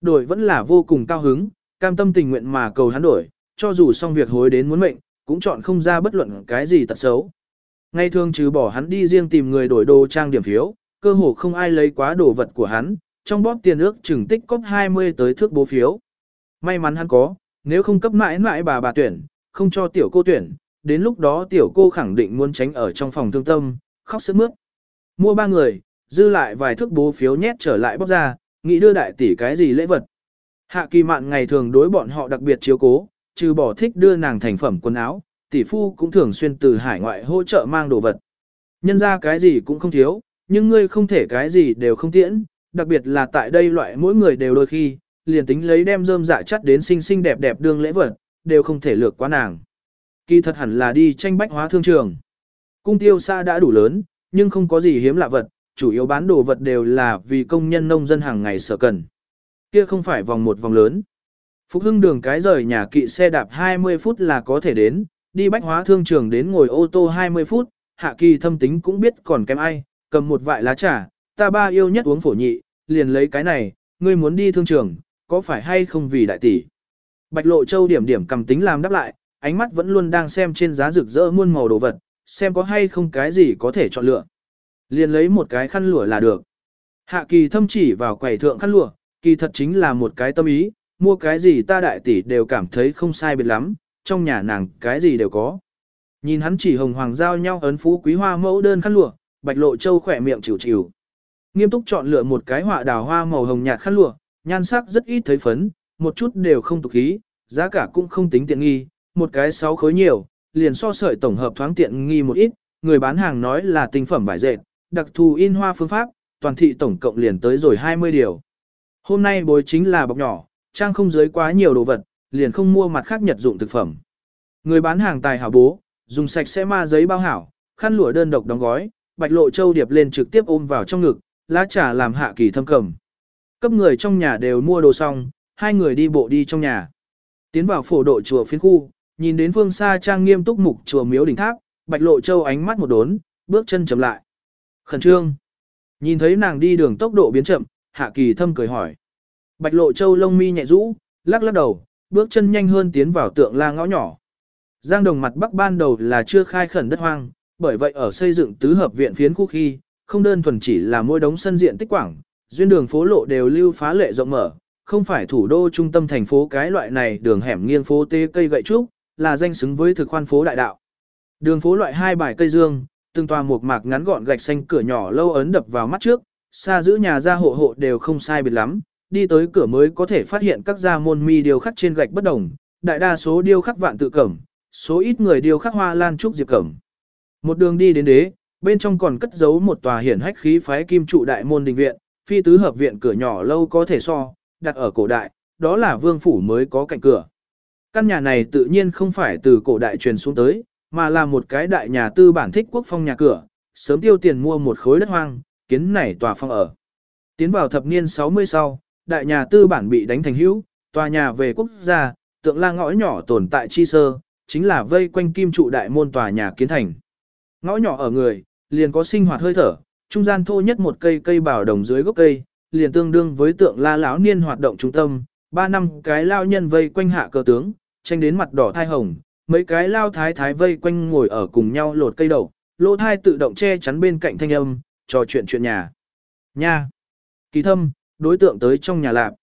Đổi vẫn là vô cùng cao hứng, cam tâm tình nguyện mà cầu hắn đổi, cho dù xong việc hối đến muốn mệnh, cũng chọn không ra bất luận cái gì tật xấu. Ngay thường trừ bỏ hắn đi riêng tìm người đổi đồ trang điểm phiếu, cơ hồ không ai lấy quá đồ vật của hắn, trong bóp tiền ước chừng tích cóp 20 tới thước bố phiếu. May mắn hắn có, nếu không cấp mãi mãi bà bà tuyển, không cho tiểu cô tuyển, đến lúc đó tiểu cô khẳng định muốn tránh ở trong phòng thương tâm, khóc sức mướt. Mua ba người, dư lại vài thước bố phiếu nhét trở lại bóp ra, nghĩ đưa đại tỷ cái gì lễ vật. Hạ kỳ mạn ngày thường đối bọn họ đặc biệt chiếu cố, trừ bỏ thích đưa nàng thành phẩm quần áo, tỷ phu cũng thường xuyên từ hải ngoại hỗ trợ mang đồ vật. Nhân ra cái gì cũng không thiếu, nhưng ngươi không thể cái gì đều không tiễn, đặc biệt là tại đây loại mỗi người đều đôi khi, liền tính lấy đem rơm dạ chắt đến xinh xinh đẹp đẹp đương lễ vật, đều không thể lược quá nàng. Kỳ thật hẳn là đi tranh bách hóa thương trường. Cung tiêu xa đã đủ lớn, nhưng không có gì hiếm lạ vật, chủ yếu bán đồ vật đều là vì công nhân nông dân hàng ngày sở cần. Kia không phải vòng một vòng lớn. Phục hưng đường cái rời nhà kỵ xe đạp 20 phút là có thể đến, đi bách hóa thương trường đến ngồi ô tô 20 phút, hạ kỳ thâm tính cũng biết còn kém ai, cầm một vại lá trà, ta ba yêu nhất uống phổ nhị, liền lấy cái này, ngươi muốn đi thương trường, có phải hay không vì đại tỷ. Bạch lộ châu điểm điểm cầm tính làm đáp lại, ánh mắt vẫn luôn đang xem trên giá rực rỡ muôn màu đồ vật, xem có hay không cái gì có thể chọn lựa. Liền lấy một cái khăn lụa là được. Hạ kỳ thâm chỉ vào quầy thượng khăn lụa, kỳ thật chính là một cái tâm ý, mua cái gì ta đại tỷ đều cảm thấy không sai biệt lắm, trong nhà nàng cái gì đều có. Nhìn hắn chỉ hồng hoàng giao nhau ấn phú quý hoa mẫu đơn khăn lụa, bạch lộ châu khỏe miệng chịu chịu. Nghiêm túc chọn lựa một cái họa đào hoa màu hồng nhạt khăn lụa, nhan sắc rất ít thấy phấn, một chút đều không tục khí, giá cả cũng không tính tiện nghi, một cái sáu khối nhiều, liền so sợi tổng hợp thoáng tiện nghi một ít, người bán hàng nói là tinh phẩm vải dệt, đặc thù in hoa phương pháp, toàn thị tổng cộng liền tới rồi 20 điều. Hôm nay bối chính là bọc nhỏ, trang không dưới quá nhiều đồ vật, liền không mua mặt khác nhật dụng thực phẩm. Người bán hàng tài hảo bố, dùng sạch sẽ ma giấy bao hảo, khăn lụa đơn độc đóng gói, bạch lộ châu điệp lên trực tiếp ôm vào trong ngực, lá trà làm hạ kỳ thâm cầm. Cấp người trong nhà đều mua đồ xong, hai người đi bộ đi trong nhà. Tiến vào phổ độ chùa phiến khu, Nhìn đến phương xa trang nghiêm túc mục chùa miếu đỉnh tháp, Bạch Lộ Châu ánh mắt một đốn, bước chân chậm lại. Khẩn trương. Nhìn thấy nàng đi đường tốc độ biến chậm, Hạ Kỳ thâm cười hỏi. Bạch Lộ Châu lông mi nhẹ rũ, lắc lắc đầu, bước chân nhanh hơn tiến vào tượng la ngõ nhỏ. Giang đồng mặt bắc ban đầu là chưa khai khẩn đất hoang, bởi vậy ở xây dựng tứ hợp viện phiến khu khi, không đơn thuần chỉ là mỗi đống sân diện tích quảng, duyên đường phố lộ đều lưu phá lệ rộng mở, không phải thủ đô trung tâm thành phố cái loại này đường hẻm nghiêng phố tê cây gậy trúc, là danh xứng với thực khoan phố đại đạo. Đường phố loại hai bài cây dương, từng tòa một mạc ngắn gọn gạch xanh cửa nhỏ lâu ấn đập vào mắt trước, xa giữ nhà ra hộ hộ đều không sai biệt lắm, đi tới cửa mới có thể phát hiện các gia môn mi điêu khắc trên gạch bất đồng, đại đa số điêu khắc vạn tự cẩm, số ít người điêu khắc hoa lan trúc diệp cẩm. Một đường đi đến đế, bên trong còn cất giấu một tòa hiển hách khí phái kim trụ đại môn đình viện, phi tứ hợp viện cửa nhỏ lâu có thể so, đặt ở cổ đại, đó là vương phủ mới có cạnh cửa. Căn nhà này tự nhiên không phải từ cổ đại truyền xuống tới, mà là một cái đại nhà tư bản thích quốc phong nhà cửa, sớm tiêu tiền mua một khối đất hoang, kiến này tòa phong ở. Tiến vào thập niên 60 sau, đại nhà tư bản bị đánh thành hữu, tòa nhà về quốc gia, tượng la ngõ nhỏ tồn tại chi sơ, chính là vây quanh kim trụ đại môn tòa nhà kiến thành. Ngõ nhỏ ở người, liền có sinh hoạt hơi thở, trung gian thô nhất một cây cây bảo đồng dưới gốc cây, liền tương đương với tượng la lão niên hoạt động trung tâm, ba năm cái lao nhân vây quanh hạ cờ tướng, tranh đến mặt đỏ thai hồng, mấy cái lao thái thái vây quanh ngồi ở cùng nhau lột cây đậu, lỗ thai tự động che chắn bên cạnh thanh âm, trò chuyện chuyện nhà. Nha! Kỳ thâm, đối tượng tới trong nhà lạp.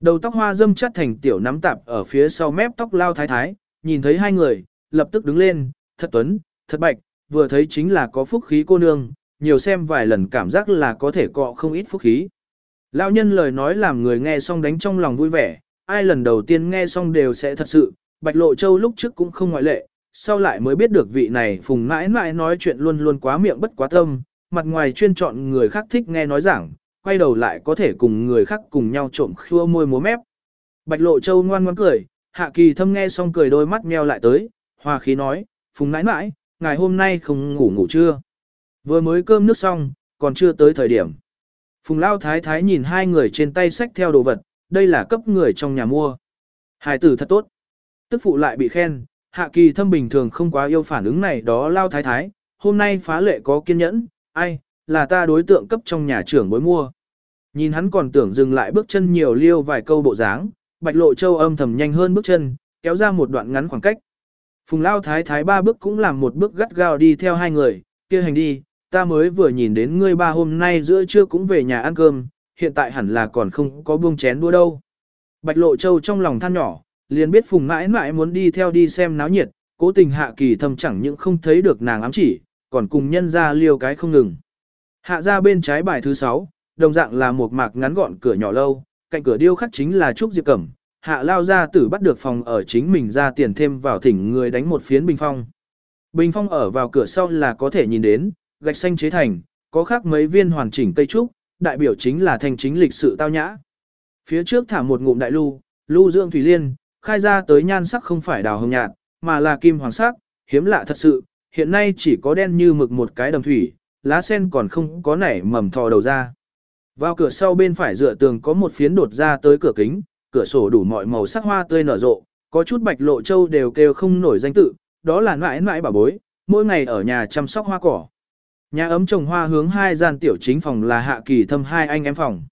Đầu tóc hoa dâm chắt thành tiểu nắm tạp ở phía sau mép tóc lao thái thái, nhìn thấy hai người, lập tức đứng lên, thật tuấn, thật bạch, vừa thấy chính là có phúc khí cô nương, nhiều xem vài lần cảm giác là có thể cọ không ít phúc khí. Lão nhân lời nói làm người nghe xong đánh trong lòng vui vẻ, ai lần đầu tiên nghe xong đều sẽ thật sự, Bạch Lộ Châu lúc trước cũng không ngoại lệ, sau lại mới biết được vị này phùng mãi mãi nói chuyện luôn luôn quá miệng bất quá tâm, mặt ngoài chuyên chọn người khác thích nghe nói giảng, quay đầu lại có thể cùng người khác cùng nhau trộm khua môi múa mép. Bạch Lộ Châu ngoan ngoãn cười, Hạ Kỳ thâm nghe xong cười đôi mắt meo lại tới, hòa khí nói, phùng mãi mãi, ngày hôm nay không ngủ ngủ chưa? Vừa mới cơm nước xong, còn chưa tới thời điểm. Phùng Lao Thái Thái nhìn hai người trên tay sách theo đồ vật, đây là cấp người trong nhà mua. Hải tử thật tốt. Tức phụ lại bị khen, Hạ Kỳ thâm bình thường không quá yêu phản ứng này đó Lao Thái Thái, hôm nay phá lệ có kiên nhẫn, ai, là ta đối tượng cấp trong nhà trưởng bối mua. Nhìn hắn còn tưởng dừng lại bước chân nhiều liêu vài câu bộ dáng, Bạch Lộ Châu âm thầm nhanh hơn bước chân, kéo ra một đoạn ngắn khoảng cách. Phùng Lao Thái Thái ba bước cũng làm một bước gắt gao đi theo hai người, kia hành đi, ta mới vừa nhìn đến ngươi ba hôm nay giữa trưa cũng về nhà ăn cơm, hiện tại hẳn là còn không có buông chén đua đâu. Bạch Lộ Châu trong lòng than nhỏ, liền biết Phùng mãi mãi muốn đi theo đi xem náo nhiệt, cố tình hạ kỳ thầm chẳng những không thấy được nàng ám chỉ, còn cùng nhân ra liêu cái không ngừng. Hạ ra bên trái bài thứ 6, đồng dạng là một mạc ngắn gọn cửa nhỏ lâu, cạnh cửa điêu khắc chính là Trúc Diệp Cẩm. Hạ lao gia tử bắt được phòng ở chính mình ra tiền thêm vào thỉnh người đánh một phiến bình phong. Bình phong ở vào cửa sau là có thể nhìn đến, gạch xanh chế thành, có khác mấy viên hoàn chỉnh cây trúc, đại biểu chính là thành chính lịch sự tao nhã. Phía trước thả một ngụm đại lưu, lưu dưỡng thủy liên, khai ra tới nhan sắc không phải đào hồng nhạt, mà là kim hoàng sắc, hiếm lạ thật sự, hiện nay chỉ có đen như mực một cái đầm thủy, lá sen còn không có nảy mầm thò đầu ra. Vào cửa sau bên phải dựa tường có một phiến đột ra tới cửa kính, cửa sổ đủ mọi màu sắc hoa tươi nở rộ, có chút bạch lộ châu đều kêu không nổi danh tự, đó là mãi mãi bà bối, mỗi ngày ở nhà chăm sóc hoa cỏ. Nhà ấm trồng hoa hướng hai gian tiểu chính phòng là hạ kỳ thâm hai anh em phòng.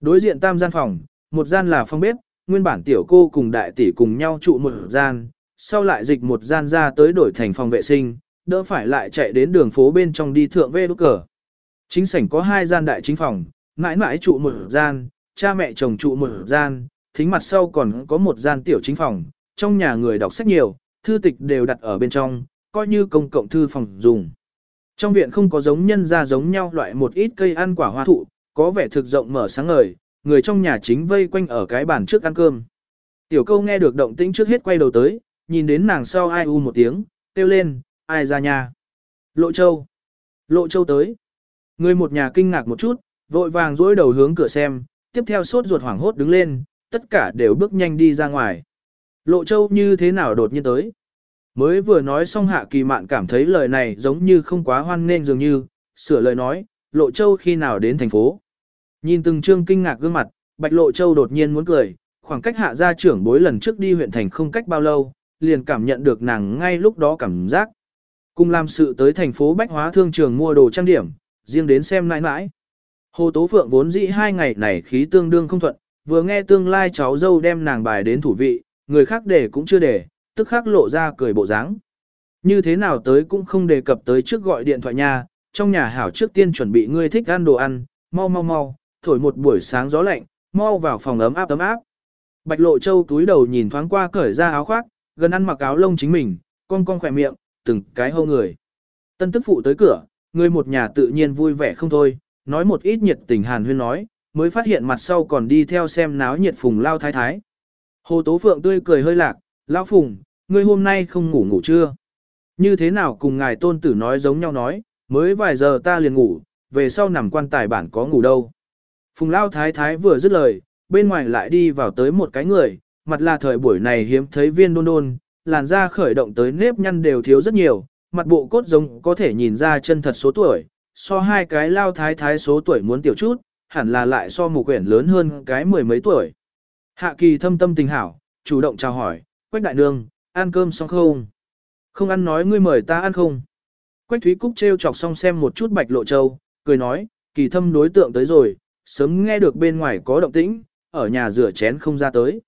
Đối diện tam gian phòng, một gian là phòng bếp, nguyên bản tiểu cô cùng đại tỷ cùng nhau trụ một gian, sau lại dịch một gian ra tới đổi thành phòng vệ sinh, đỡ phải lại chạy đến đường phố bên trong đi thượng vê đốt cờ. Chính sảnh có hai gian đại chính phòng, mãi mãi trụ một gian, cha mẹ chồng trụ một gian, thính mặt sau còn có một gian tiểu chính phòng, trong nhà người đọc sách nhiều, thư tịch đều đặt ở bên trong, coi như công cộng thư phòng dùng. Trong viện không có giống nhân ra giống nhau loại một ít cây ăn quả hoa thụ, có vẻ thực rộng mở sáng ngời, người trong nhà chính vây quanh ở cái bàn trước ăn cơm. Tiểu câu nghe được động tĩnh trước hết quay đầu tới, nhìn đến nàng sau ai u một tiếng, kêu lên, ai ra nhà. Lộ châu. Lộ châu tới. Người một nhà kinh ngạc một chút, vội vàng dối đầu hướng cửa xem, tiếp theo sốt ruột hoảng hốt đứng lên, tất cả đều bước nhanh đi ra ngoài. Lộ châu như thế nào đột nhiên tới. Mới vừa nói xong hạ kỳ mạn cảm thấy lời này giống như không quá hoan nên dường như, sửa lời nói, Lộ Châu khi nào đến thành phố. Nhìn từng trương kinh ngạc gương mặt, Bạch Lộ Châu đột nhiên muốn cười, khoảng cách hạ gia trưởng bối lần trước đi huyện thành không cách bao lâu, liền cảm nhận được nàng ngay lúc đó cảm giác. Cùng làm sự tới thành phố Bách Hóa Thương trường mua đồ trang điểm, riêng đến xem nãi nãi. Hồ Tố Phượng vốn dĩ hai ngày này khí tương đương không thuận, vừa nghe tương lai cháu dâu đem nàng bài đến thủ vị, người khác để cũng chưa để, tức khắc lộ ra cười bộ dáng. Như thế nào tới cũng không đề cập tới trước gọi điện thoại nhà trong nhà hảo trước tiên chuẩn bị ngươi thích ăn đồ ăn, mau mau mau, thổi một buổi sáng gió lạnh, mau vào phòng ấm áp ấm áp. Bạch Lộ Châu túi đầu nhìn thoáng qua cởi ra áo khoác, gần ăn mặc áo lông chính mình, con con khỏe miệng, từng cái hô người. Tân tức phụ tới cửa, người một nhà tự nhiên vui vẻ không thôi, nói một ít nhiệt tình hàn huyên nói, mới phát hiện mặt sau còn đi theo xem náo nhiệt phùng lao thái thái. Hồ Tố Phượng tươi cười hơi lạc, lão phùng, ngươi hôm nay không ngủ ngủ chưa? Như thế nào cùng ngài tôn tử nói giống nhau nói, mới vài giờ ta liền ngủ, về sau nằm quan tài bản có ngủ đâu. Phùng lao thái thái vừa dứt lời, bên ngoài lại đi vào tới một cái người, mặt là thời buổi này hiếm thấy viên đôn đôn, làn da khởi động tới nếp nhăn đều thiếu rất nhiều, mặt bộ cốt giống có thể nhìn ra chân thật số tuổi, so hai cái lao thái thái số tuổi muốn tiểu chút, hẳn là lại so mục quyển lớn hơn cái mười mấy tuổi. Hạ kỳ thâm tâm tình hảo, chủ động chào hỏi, quách đại nương, ăn cơm xong không? Không ăn nói ngươi mời ta ăn không? Quách Thúy Cúc treo chọc xong xem một chút bạch lộ châu, cười nói, kỳ thâm đối tượng tới rồi, sớm nghe được bên ngoài có động tĩnh, ở nhà rửa chén không ra tới.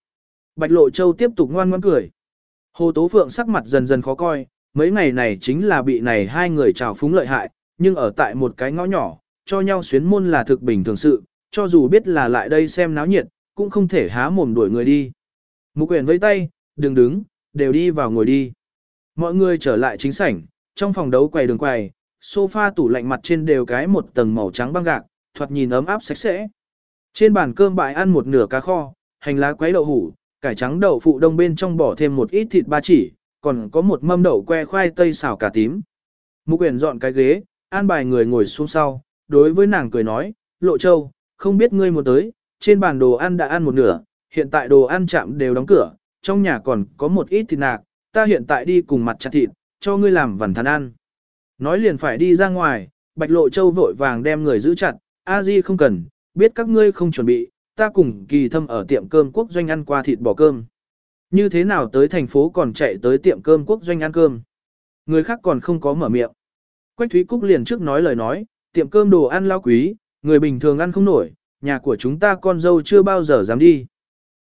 Bạch lộ châu tiếp tục ngoan ngoãn cười. Hồ Tố Phượng sắc mặt dần dần khó coi, mấy ngày này chính là bị này hai người trào phúng lợi hại, nhưng ở tại một cái ngõ nhỏ, cho nhau xuyến môn là thực bình thường sự, cho dù biết là lại đây xem náo nhiệt, cũng không thể há mồm đuổi người đi. Mục quyền vẫy tay, đừng đứng, đều đi vào ngồi đi. Mọi người trở lại chính sảnh, trong phòng đấu quầy đường quầy, sofa tủ lạnh mặt trên đều cái một tầng màu trắng băng gạc, thoạt nhìn ấm áp sạch sẽ. Trên bàn cơm bại ăn một nửa cá kho, hành lá quấy đậu hủ, cải trắng đậu phụ đông bên trong bỏ thêm một ít thịt ba chỉ, còn có một mâm đậu que khoai tây xào cà tím. Mục quyền dọn cái ghế, an bài người ngồi xuống sau, đối với nàng cười nói, Lộ Châu, không biết ngươi muốn tới, trên bàn đồ ăn đã ăn một nửa, hiện tại đồ ăn chạm đều đóng cửa, trong nhà còn có một ít thịt nạc, ta hiện tại đi cùng mặt chặt thịt, cho ngươi làm vần thắn ăn. Nói liền phải đi ra ngoài, Bạch Lộ Châu vội vàng đem người giữ chặt, a di không cần, biết các ngươi không chuẩn bị, ta cùng kỳ thâm ở tiệm cơm quốc doanh ăn qua thịt bò cơm. Như thế nào tới thành phố còn chạy tới tiệm cơm quốc doanh ăn cơm. Người khác còn không có mở miệng. Quách Thúy Cúc liền trước nói lời nói, tiệm cơm đồ ăn lao quý, người bình thường ăn không nổi, nhà của chúng ta con dâu chưa bao giờ dám đi.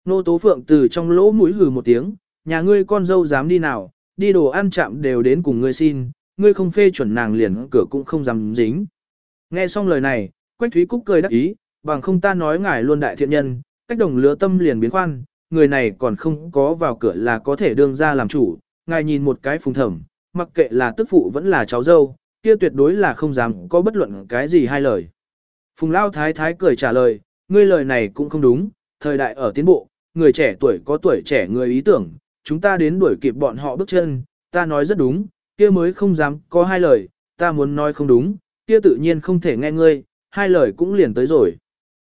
Nô Tố Phượng từ trong lỗ mũi hừ một tiếng, nhà ngươi con dâu dám đi nào, đi đồ ăn chạm đều đến cùng ngươi xin, ngươi không phê chuẩn nàng liền cửa cũng không dám dính. Nghe xong lời này, Quách Thúy Cúc cười đắc ý, bằng không ta nói ngài luôn đại thiện nhân, cách đồng lứa tâm liền biến khoan, người này còn không có vào cửa là có thể đương ra làm chủ, ngài nhìn một cái phùng thẩm, mặc kệ là tức phụ vẫn là cháu dâu, kia tuyệt đối là không dám có bất luận cái gì hai lời. Phùng Lao Thái Thái cười trả lời, ngươi lời này cũng không đúng, thời đại ở tiến bộ, người trẻ tuổi có tuổi trẻ người ý tưởng, chúng ta đến đuổi kịp bọn họ bước chân, ta nói rất đúng, kia mới không dám có hai lời, ta muốn nói không đúng, kia tự nhiên không thể nghe ngươi, hai lời cũng liền tới rồi.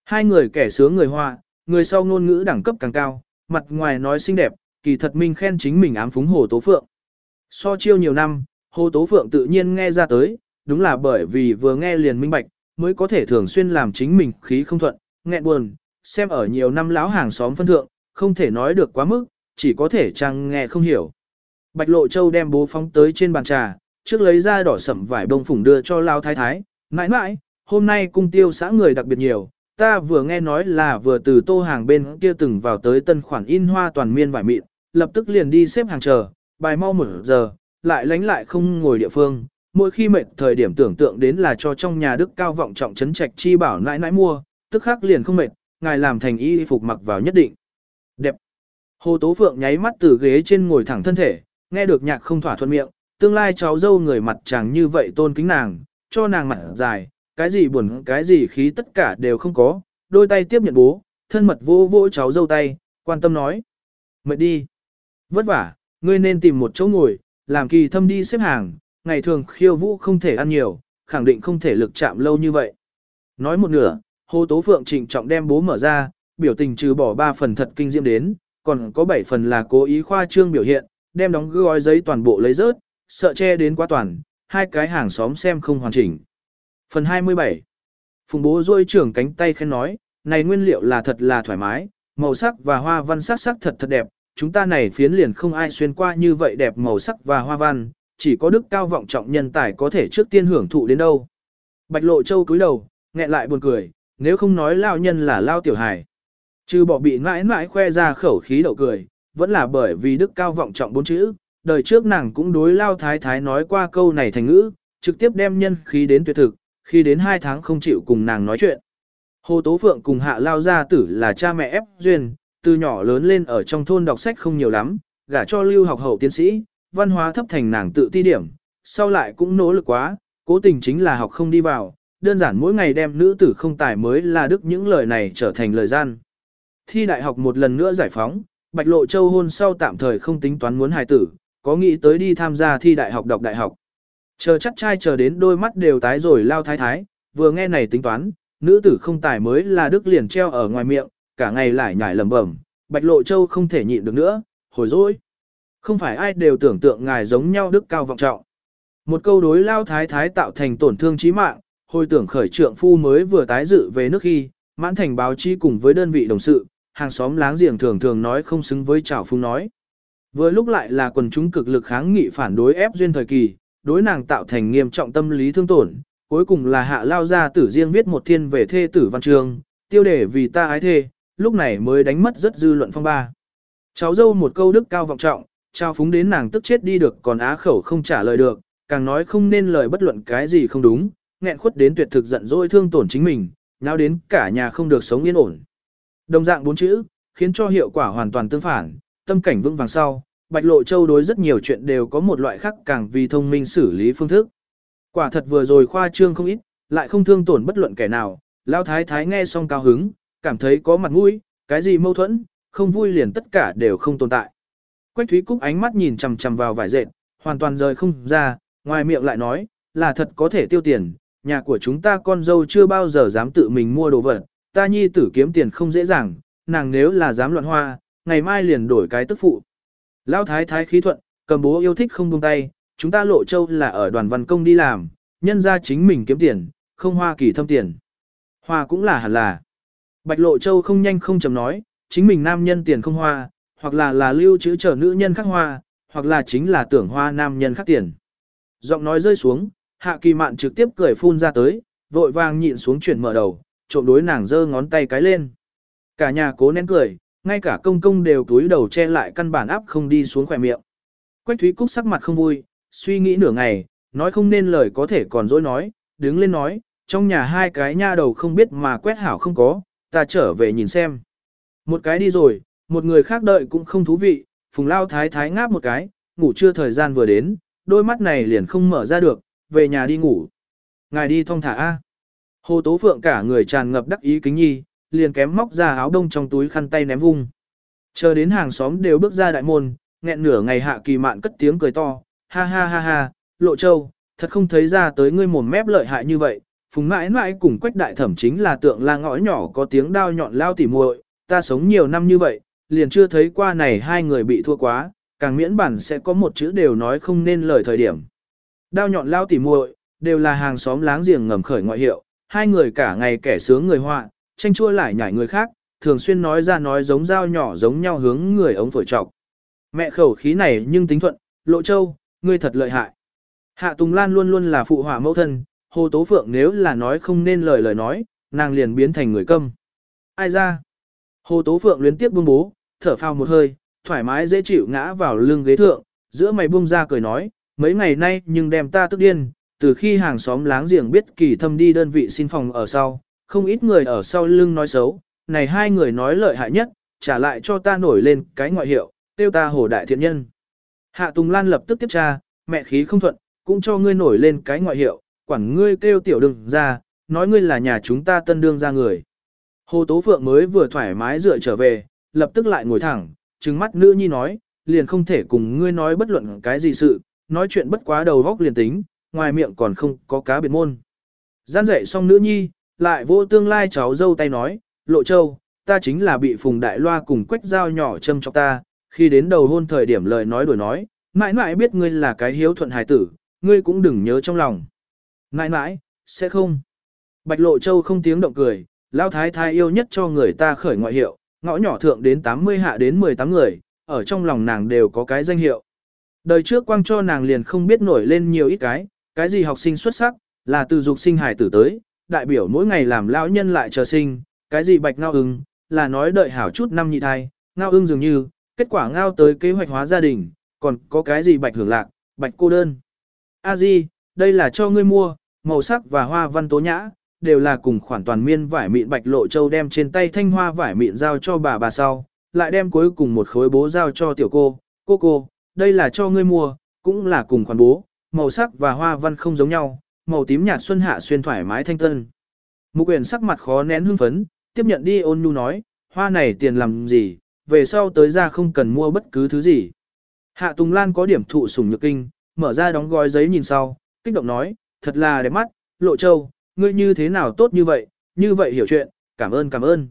Hai người kẻ sướng người hoa, người sau ngôn ngữ đẳng cấp càng cao, mặt ngoài nói xinh đẹp, kỳ thật minh khen chính mình ám phúng Hồ Tố Phượng. So chiêu nhiều năm, Hồ Tố Phượng tự nhiên nghe ra tới, đúng là bởi vì vừa nghe liền minh bạch, mới có thể thường xuyên làm chính mình khí không thuận, nghẹn buồn, xem ở nhiều năm láo hàng xóm phân thượng, không thể nói được quá mức, chỉ có thể chăng nghe không hiểu. Bạch Lộ Châu đem bố phóng tới trên bàn trà, trước lấy ra đỏ sẩm vải bông phủng đưa cho Lao Thái Thái, mãi mãi, hôm nay cung tiêu xã người đặc biệt nhiều, ta vừa nghe nói là vừa từ tô hàng bên kia từng vào tới tân khoản in hoa toàn miên vải mịn, lập tức liền đi xếp hàng chờ, bài mau một giờ, lại lánh lại không ngồi địa phương, mỗi khi mệt thời điểm tưởng tượng đến là cho trong nhà đức cao vọng trọng trấn trạch chi bảo nãi nãi mua, tức khắc liền không mệt, ngài làm thành y phục mặc vào nhất định. Đẹp. Hồ Tố Phượng nháy mắt từ ghế trên ngồi thẳng thân thể, nghe được nhạc không thỏa thuận miệng, tương lai cháu dâu người mặt chàng như vậy tôn kính nàng, cho nàng mặt dài, cái gì buồn cái gì khí tất cả đều không có, đôi tay tiếp nhận bố, thân mật vô vô cháu dâu tay, quan tâm nói. Mệt đi. Vất vả, ngươi nên tìm một chỗ ngồi, làm kỳ thâm đi xếp hàng, ngày thường khiêu vũ không thể ăn nhiều, khẳng định không thể lực chạm lâu như vậy. Nói một nửa, Hồ Tố Phượng trịnh trọng đem bố mở ra, biểu tình trừ bỏ 3 phần thật kinh diễm đến, còn có 7 phần là cố ý khoa trương biểu hiện, đem đóng gói giấy toàn bộ lấy rớt, sợ che đến quá toàn, hai cái hàng xóm xem không hoàn chỉnh. Phần 27 Phùng bố rôi trưởng cánh tay khen nói, này nguyên liệu là thật là thoải mái, màu sắc và hoa văn sắc sắc thật thật đẹp, chúng ta này phiến liền không ai xuyên qua như vậy đẹp màu sắc và hoa văn, chỉ có đức cao vọng trọng nhân tài có thể trước tiên hưởng thụ đến đâu. Bạch Lộ Châu cúi đầu, nghẹn lại buồn cười, nếu không nói lao nhân là lao tiểu hài. Trừ bỏ bị mãi mãi khoe ra khẩu khí đậu cười, vẫn là bởi vì đức cao vọng trọng bốn chữ, đời trước nàng cũng đối lao thái thái nói qua câu này thành ngữ, trực tiếp đem nhân khí đến tuyệt thực, khi đến hai tháng không chịu cùng nàng nói chuyện. Hồ Tố Phượng cùng hạ lao gia tử là cha mẹ ép duyên, từ nhỏ lớn lên ở trong thôn đọc sách không nhiều lắm, gả cho lưu học hậu tiến sĩ, văn hóa thấp thành nàng tự ti điểm, sau lại cũng nỗ lực quá, cố tình chính là học không đi vào, đơn giản mỗi ngày đem nữ tử không tài mới là đức những lời này trở thành lời gian. Thi đại học một lần nữa giải phóng, Bạch Lộ Châu hôn sau tạm thời không tính toán muốn hài tử, có nghĩ tới đi tham gia thi đại học đọc đại học. Chờ chắc trai chờ đến đôi mắt đều tái rồi lao thái thái, vừa nghe này tính toán, nữ tử không tài mới là đức liền treo ở ngoài miệng, cả ngày lại nhảy lầm bẩm, Bạch Lộ Châu không thể nhịn được nữa, hồi dỗi. Không phải ai đều tưởng tượng ngài giống nhau đức cao vọng trọng. Một câu đối lao thái thái tạo thành tổn thương chí mạng, hồi tưởng khởi trượng phu mới vừa tái dự về nước khi, mãn thành báo chí cùng với đơn vị đồng sự, hàng xóm láng giềng thường thường nói không xứng với trào phung nói. Vừa lúc lại là quần chúng cực lực kháng nghị phản đối ép duyên thời kỳ, đối nàng tạo thành nghiêm trọng tâm lý thương tổn, cuối cùng là hạ lao ra tử riêng viết một thiên về thê tử văn trường, tiêu đề vì ta ái thê, lúc này mới đánh mất rất dư luận phong ba. Cháu dâu một câu đức cao vọng trọng, trao phúng đến nàng tức chết đi được còn á khẩu không trả lời được, càng nói không nên lời bất luận cái gì không đúng, nghẹn khuất đến tuyệt thực giận dỗi thương tổn chính mình, nào đến cả nhà không được sống yên ổn. Đồng dạng bốn chữ, khiến cho hiệu quả hoàn toàn tương phản, tâm cảnh vững vàng sau, Bạch Lộ Châu đối rất nhiều chuyện đều có một loại khác càng vì thông minh xử lý phương thức. Quả thật vừa rồi khoa trương không ít, lại không thương tổn bất luận kẻ nào, lão Thái Thái nghe xong cao hứng, cảm thấy có mặt mũi, cái gì mâu thuẫn, không vui liền tất cả đều không tồn tại. Quách Thúy Cúc ánh mắt nhìn chằm chằm vào vải dệt, hoàn toàn rời không ra, ngoài miệng lại nói, là thật có thể tiêu tiền, nhà của chúng ta con dâu chưa bao giờ dám tự mình mua đồ vật, ta nhi tử kiếm tiền không dễ dàng, nàng nếu là dám loạn hoa, ngày mai liền đổi cái tức phụ. Lão thái thái khí thuận, cầm bố yêu thích không buông tay, chúng ta lộ châu là ở đoàn văn công đi làm, nhân ra chính mình kiếm tiền, không hoa kỳ thâm tiền. Hoa cũng là hẳn là. Bạch lộ châu không nhanh không chậm nói, chính mình nam nhân tiền không hoa, hoặc là là lưu trữ chờ nữ nhân khác hoa, hoặc là chính là tưởng hoa nam nhân khác tiền. Giọng nói rơi xuống, hạ kỳ mạn trực tiếp cười phun ra tới, vội vàng nhịn xuống chuyển mở đầu, trộm đối nàng giơ ngón tay cái lên. Cả nhà cố nén cười, ngay cả công công đều túi đầu che lại căn bản áp không đi xuống khỏe miệng. Quách Thúy Cúc sắc mặt không vui, suy nghĩ nửa ngày, nói không nên lời có thể còn dối nói, đứng lên nói, trong nhà hai cái nha đầu không biết mà quét hảo không có, ta trở về nhìn xem. Một cái đi rồi, một người khác đợi cũng không thú vị, phùng lao thái thái ngáp một cái, ngủ chưa thời gian vừa đến, đôi mắt này liền không mở ra được, về nhà đi ngủ. Ngài đi thong thả A. Hồ Tố Phượng cả người tràn ngập đắc ý kính nhi, liền kém móc ra áo đông trong túi khăn tay ném vung. Chờ đến hàng xóm đều bước ra đại môn, nghẹn nửa ngày hạ kỳ mạn cất tiếng cười to, ha ha ha ha, lộ châu, thật không thấy ra tới ngươi mồm mép lợi hại như vậy, phùng mãi mãi cùng quách đại thẩm chính là tượng la ngõ nhỏ có tiếng đao nhọn lao tỉ muội, ta sống nhiều năm như vậy, liền chưa thấy qua này hai người bị thua quá, càng miễn bản sẽ có một chữ đều nói không nên lời thời điểm. Đao nhọn lao tỉ muội, đều là hàng xóm láng giềng ngầm khởi ngoại hiệu, hai người cả ngày kẻ sướng người họa, tranh chua lại nhảy người khác, thường xuyên nói ra nói giống dao nhỏ giống nhau hướng người ống phổi trọc. Mẹ khẩu khí này nhưng tính thuận, lộ châu, ngươi thật lợi hại. Hạ Tùng Lan luôn luôn là phụ hỏa mẫu thân, Hồ Tố Phượng nếu là nói không nên lời lời nói, nàng liền biến thành người câm. Ai ra? Hồ Tố Phượng luyến tiếp buông bố, thở phào một hơi, thoải mái dễ chịu ngã vào lưng ghế thượng, giữa mày buông ra cười nói, mấy ngày nay nhưng đem ta tức điên, từ khi hàng xóm láng giềng biết kỳ thâm đi đơn vị xin phòng ở sau, không ít người ở sau lưng nói xấu, này hai người nói lợi hại nhất, trả lại cho ta nổi lên cái ngoại hiệu, tiêu ta hồ đại thiện nhân. Hạ Tùng Lan lập tức tiếp tra, mẹ khí không thuận, cũng cho ngươi nổi lên cái ngoại hiệu, quản ngươi kêu tiểu đừng ra, nói ngươi là nhà chúng ta tân đương ra người. Hồ Tố Phượng mới vừa thoải mái dựa trở về, lập tức lại ngồi thẳng, trừng mắt nữ nhi nói, liền không thể cùng ngươi nói bất luận cái gì sự, nói chuyện bất quá đầu vóc liền tính, ngoài miệng còn không có cá biệt môn. Gian dạy xong nữ nhi, lại vô tương lai cháu dâu tay nói, lộ châu, ta chính là bị phùng đại loa cùng quách dao nhỏ châm cho ta, khi đến đầu hôn thời điểm lời nói đổi nói, mãi mãi biết ngươi là cái hiếu thuận hài tử, ngươi cũng đừng nhớ trong lòng. Mãi mãi, sẽ không. Bạch lộ châu không tiếng động cười, lao thái thái yêu nhất cho người ta khởi ngoại hiệu, ngõ nhỏ thượng đến 80 hạ đến 18 người, ở trong lòng nàng đều có cái danh hiệu. Đời trước quang cho nàng liền không biết nổi lên nhiều ít cái, cái gì học sinh xuất sắc, là từ dục sinh hải tử tới, đại biểu mỗi ngày làm lão nhân lại chờ sinh, cái gì bạch ngao ưng, là nói đợi hảo chút năm nhị thai, ngao ưng dường như, kết quả ngao tới kế hoạch hóa gia đình, còn có cái gì bạch hưởng lạc, bạch cô đơn. A Di, đây là cho ngươi mua, màu sắc và hoa văn tố nhã, đều là cùng khoản toàn miên vải mịn bạch lộ châu đem trên tay thanh hoa vải mịn giao cho bà bà sau, lại đem cuối cùng một khối bố giao cho tiểu cô, cô cô, đây là cho ngươi mua, cũng là cùng khoản bố, màu sắc và hoa văn không giống nhau, màu tím nhạt xuân hạ xuyên thoải mái thanh tân. Mục quyền sắc mặt khó nén hưng phấn, tiếp nhận đi ôn nhu nói, hoa này tiền làm gì, về sau tới ra không cần mua bất cứ thứ gì. Hạ Tùng Lan có điểm thụ sủng nhược kinh, mở ra đóng gói giấy nhìn sau, kích động nói, thật là đẹp mắt, lộ châu, ngươi như thế nào tốt như vậy, như vậy hiểu chuyện, cảm ơn cảm ơn.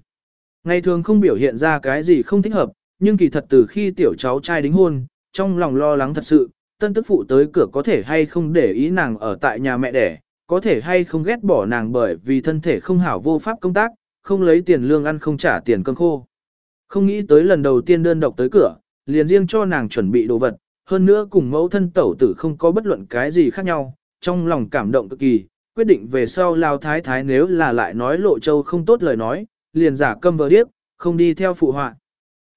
Ngày thường không biểu hiện ra cái gì không thích hợp, nhưng kỳ thật từ khi tiểu cháu trai đính hôn, trong lòng lo lắng thật sự, tân tức phụ tới cửa có thể hay không để ý nàng ở tại nhà mẹ đẻ, có thể hay không ghét bỏ nàng bởi vì thân thể không hảo vô pháp công tác, không lấy tiền lương ăn không trả tiền cơm khô. Không nghĩ tới lần đầu tiên đơn độc tới cửa, liền riêng cho nàng chuẩn bị đồ vật, hơn nữa cùng mẫu thân tẩu tử không có bất luận cái gì khác nhau, trong lòng cảm động cực kỳ, quyết định về sau lao thái thái nếu là lại nói lộ châu không tốt lời nói, liền giả câm vờ điếc, không đi theo phụ họa.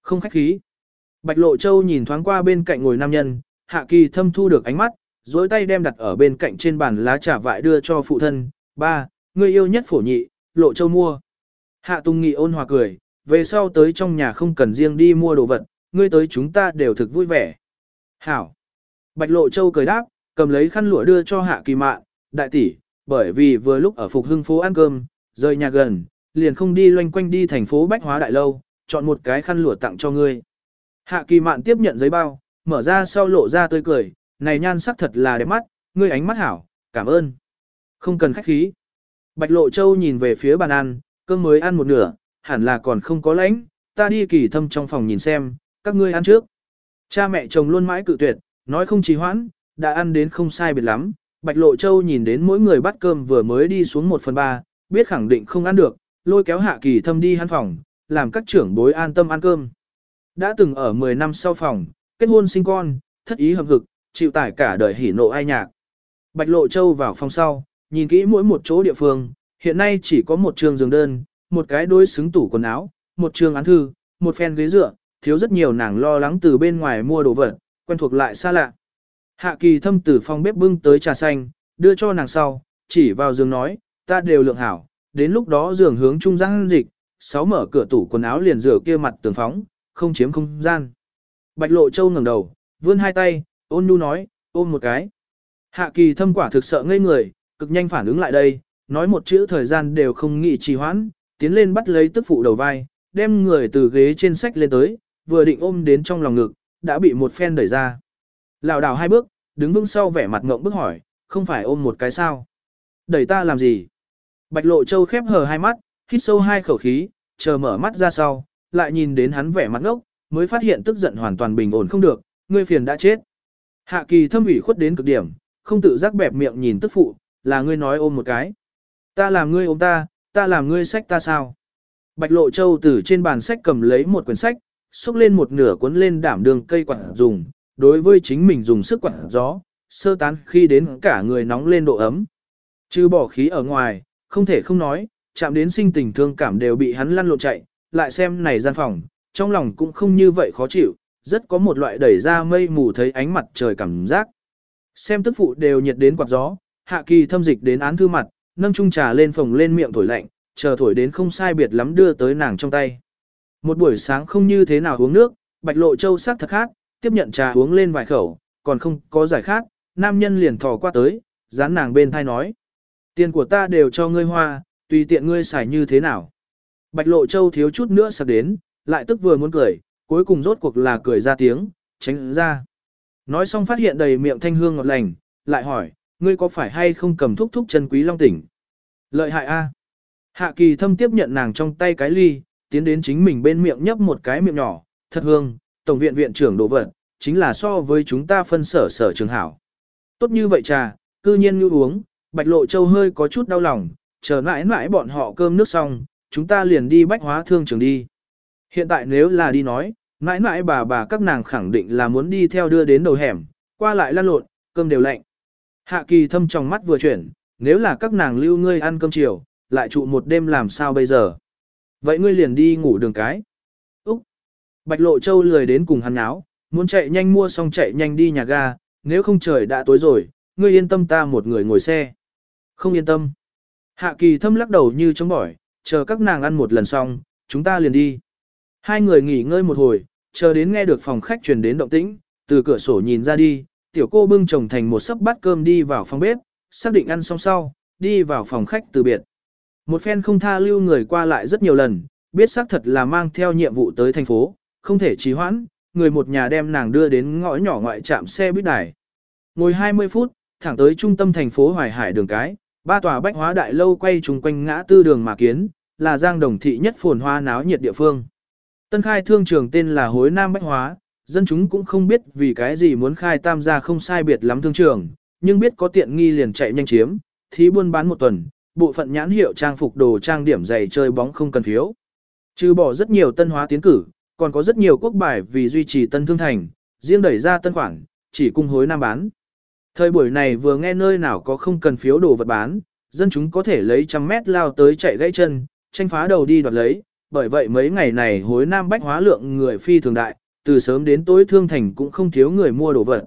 Không khách khí. Bạch lộ châu nhìn thoáng qua bên cạnh ngồi nam nhân, hạ kỳ thâm thu được ánh mắt, dối tay đem đặt ở bên cạnh trên bàn lá trà vại đưa cho phụ thân, ba, người yêu nhất phổ nhị, lộ châu mua. Hạ tung nghị ôn hòa cười, về sau tới trong nhà không cần riêng đi mua đồ vật, ngươi tới chúng ta đều thực vui vẻ. Hảo. Bạch lộ châu cười đáp, cầm lấy khăn lụa đưa cho hạ kỳ mạn, đại tỷ, bởi vì vừa lúc ở phục hưng phố ăn cơm, rời nhà gần, liền không đi loanh quanh đi thành phố Bách Hóa Đại Lâu, chọn một cái khăn lụa tặng cho ngươi. Hạ kỳ mạn tiếp nhận giấy bao, mở ra sau lộ ra tươi cười, này nhan sắc thật là đẹp mắt, ngươi ánh mắt hảo, cảm ơn. Không cần khách khí. Bạch Lộ Châu nhìn về phía bàn ăn, cơm mới ăn một nửa, hẳn là còn không có lãnh, ta đi kỳ thâm trong phòng nhìn xem, các ngươi ăn trước. Cha mẹ chồng luôn mãi cự tuyệt, nói không trì hoãn, đã ăn đến không sai biệt lắm. Bạch Lộ Châu nhìn đến mỗi người bắt cơm vừa mới đi xuống một phần ba, biết khẳng định không ăn được, lôi kéo hạ kỳ thâm đi hắn phòng, làm các trưởng bối an tâm ăn cơm. Đã từng ở 10 năm sau phòng, kết hôn sinh con, thất ý hợp hực, chịu tải cả đời hỉ nộ ai nhạc. Bạch Lộ Châu vào phòng sau, nhìn kỹ mỗi một chỗ địa phương, hiện nay chỉ có một trường giường đơn, một cái đối xứng tủ quần áo, một trường án thư, một phen ghế dựa, thiếu rất nhiều nàng lo lắng từ bên ngoài mua đồ vật, quen thuộc lại xa lạ. Hạ kỳ thâm từ phòng bếp bưng tới trà xanh, đưa cho nàng sau, chỉ vào giường nói, ta đều lượng hảo, đến lúc đó giường hướng trung gian dịch, sáu mở cửa tủ quần áo liền rửa kia mặt tường phóng, không chiếm không gian. Bạch lộ châu ngẩng đầu, vươn hai tay, ôn nhu nói, ôm một cái. Hạ kỳ thâm quả thực sợ ngây người, cực nhanh phản ứng lại đây, nói một chữ thời gian đều không nghĩ trì hoãn, tiến lên bắt lấy tức phụ đầu vai, đem người từ ghế trên sách lên tới, vừa định ôm đến trong lòng ngực, đã bị một phen đẩy ra lảo đảo hai bước, đứng vững sau vẻ mặt ngộng bức hỏi, không phải ôm một cái sao? Đẩy ta làm gì? Bạch lộ châu khép hờ hai mắt, hít sâu hai khẩu khí, chờ mở mắt ra sau, lại nhìn đến hắn vẻ mặt ngốc, mới phát hiện tức giận hoàn toàn bình ổn không được, ngươi phiền đã chết. Hạ kỳ thâm ủy khuất đến cực điểm, không tự giác bẹp miệng nhìn tức phụ, là ngươi nói ôm một cái. Ta làm ngươi ôm ta, ta làm ngươi sách ta sao? Bạch lộ châu từ trên bàn sách cầm lấy một quyển sách, xúc lên một nửa cuốn lên đảm đường cây quạt dùng, đối với chính mình dùng sức quạt gió, sơ tán khi đến cả người nóng lên độ ấm. Chứ bỏ khí ở ngoài, không thể không nói, chạm đến sinh tình thương cảm đều bị hắn lăn lộn chạy, lại xem này gian phòng, trong lòng cũng không như vậy khó chịu, rất có một loại đẩy ra mây mù thấy ánh mặt trời cảm giác. Xem tức phụ đều nhiệt đến quạt gió, hạ kỳ thâm dịch đến án thư mặt, nâng chung trà lên phòng lên miệng thổi lạnh, chờ thổi đến không sai biệt lắm đưa tới nàng trong tay. Một buổi sáng không như thế nào uống nước, bạch lộ châu sắc thật khác, tiếp nhận trà uống lên vài khẩu, còn không có giải khát, nam nhân liền thò qua tới, dán nàng bên thai nói. Tiền của ta đều cho ngươi hoa, tùy tiện ngươi xài như thế nào. Bạch lộ châu thiếu chút nữa sạc đến, lại tức vừa muốn cười, cuối cùng rốt cuộc là cười ra tiếng, tránh ra. Nói xong phát hiện đầy miệng thanh hương ngọt lành, lại hỏi, ngươi có phải hay không cầm thúc thúc chân quý long tỉnh? Lợi hại a. Hạ kỳ thâm tiếp nhận nàng trong tay cái ly, tiến đến chính mình bên miệng nhấp một cái miệng nhỏ, thật hương, tổng viện viện trưởng đồ vật, chính là so với chúng ta phân sở sở trường hảo. Tốt như vậy trà, cư nhiên như uống, bạch lộ châu hơi có chút đau lòng, chờ mãi mãi bọn họ cơm nước xong, chúng ta liền đi bách hóa thương trường đi. Hiện tại nếu là đi nói, mãi mãi bà bà các nàng khẳng định là muốn đi theo đưa đến đầu hẻm, qua lại lăn lộn, cơm đều lạnh. Hạ kỳ thâm trong mắt vừa chuyển, nếu là các nàng lưu ngươi ăn cơm chiều, lại trụ một đêm làm sao bây giờ? Vậy ngươi liền đi ngủ đường cái. Bạch Lộ Châu lười đến cùng hắn áo, muốn chạy nhanh mua xong chạy nhanh đi nhà ga, nếu không trời đã tối rồi, ngươi yên tâm ta một người ngồi xe. Không yên tâm. Hạ kỳ thâm lắc đầu như chống bỏi, chờ các nàng ăn một lần xong, chúng ta liền đi. Hai người nghỉ ngơi một hồi, chờ đến nghe được phòng khách truyền đến động tĩnh, từ cửa sổ nhìn ra đi, tiểu cô bưng chồng thành một sấp bát cơm đi vào phòng bếp, xác định ăn xong sau, đi vào phòng khách từ biệt. Một phen không tha lưu người qua lại rất nhiều lần, biết xác thật là mang theo nhiệm vụ tới thành phố, không thể trì hoãn, người một nhà đem nàng đưa đến ngõ nhỏ ngoại trạm xe buýt đài. Ngồi 20 phút, thẳng tới trung tâm thành phố Hoài Hải đường cái, ba tòa bách hóa đại lâu quay chung quanh ngã tư đường mà kiến, là giang đồng thị nhất phồn hoa náo nhiệt địa phương. Tân khai thương trường tên là Hối Nam Bách Hóa, dân chúng cũng không biết vì cái gì muốn khai tam gia không sai biệt lắm thương trường, nhưng biết có tiện nghi liền chạy nhanh chiếm, thí buôn bán một tuần, bộ phận nhãn hiệu trang phục đồ trang điểm giày chơi bóng không cần phiếu. Trừ bỏ rất nhiều tân hóa tiến cử, còn có rất nhiều quốc bài vì duy trì tân thương thành, riêng đẩy ra tân khoản, chỉ cung hối nam bán. Thời buổi này vừa nghe nơi nào có không cần phiếu đồ vật bán, dân chúng có thể lấy trăm mét lao tới chạy gãy chân, tranh phá đầu đi đoạt lấy, bởi vậy mấy ngày này hối nam bách hóa lượng người phi thường đại, từ sớm đến tối thương thành cũng không thiếu người mua đồ vật.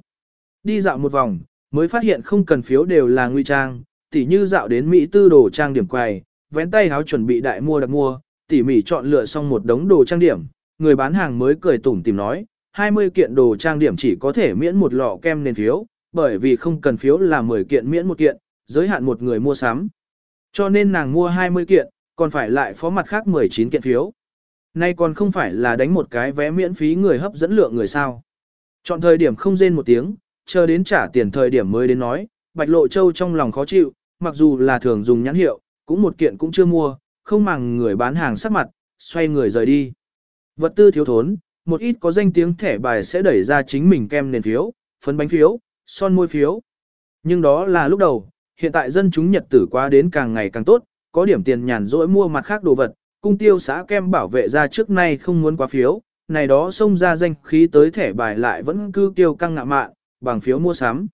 Đi dạo một vòng, mới phát hiện không cần phiếu đều là nguy trang, tỉ như dạo đến Mỹ tư đồ trang điểm quầy, vén tay háo chuẩn bị đại mua đặt mua, tỉ mỉ chọn lựa xong một đống đồ trang điểm, người bán hàng mới cười tủm tìm nói, 20 kiện đồ trang điểm chỉ có thể miễn một lọ kem nền phiếu, bởi vì không cần phiếu là 10 kiện miễn một kiện, giới hạn một người mua sắm. Cho nên nàng mua 20 kiện, còn phải lại phó mặt khác 19 kiện phiếu. Nay còn không phải là đánh một cái vé miễn phí người hấp dẫn lượng người sao. Chọn thời điểm không rên một tiếng, chờ đến trả tiền thời điểm mới đến nói, Bạch Lộ Châu trong lòng khó chịu, mặc dù là thường dùng nhãn hiệu, cũng một kiện cũng chưa mua, không màng người bán hàng sắc mặt, xoay người rời đi. Vật tư thiếu thốn, một ít có danh tiếng thẻ bài sẽ đẩy ra chính mình kem nền phiếu, phấn bánh phiếu, son môi phiếu. Nhưng đó là lúc đầu, hiện tại dân chúng nhật tử quá đến càng ngày càng tốt, có điểm tiền nhàn rỗi mua mặt khác đồ vật, cung tiêu xã kem bảo vệ ra trước nay không muốn quá phiếu, này đó xông ra danh khí tới thẻ bài lại vẫn cứ tiêu căng ngạ mạn, bằng phiếu mua sắm.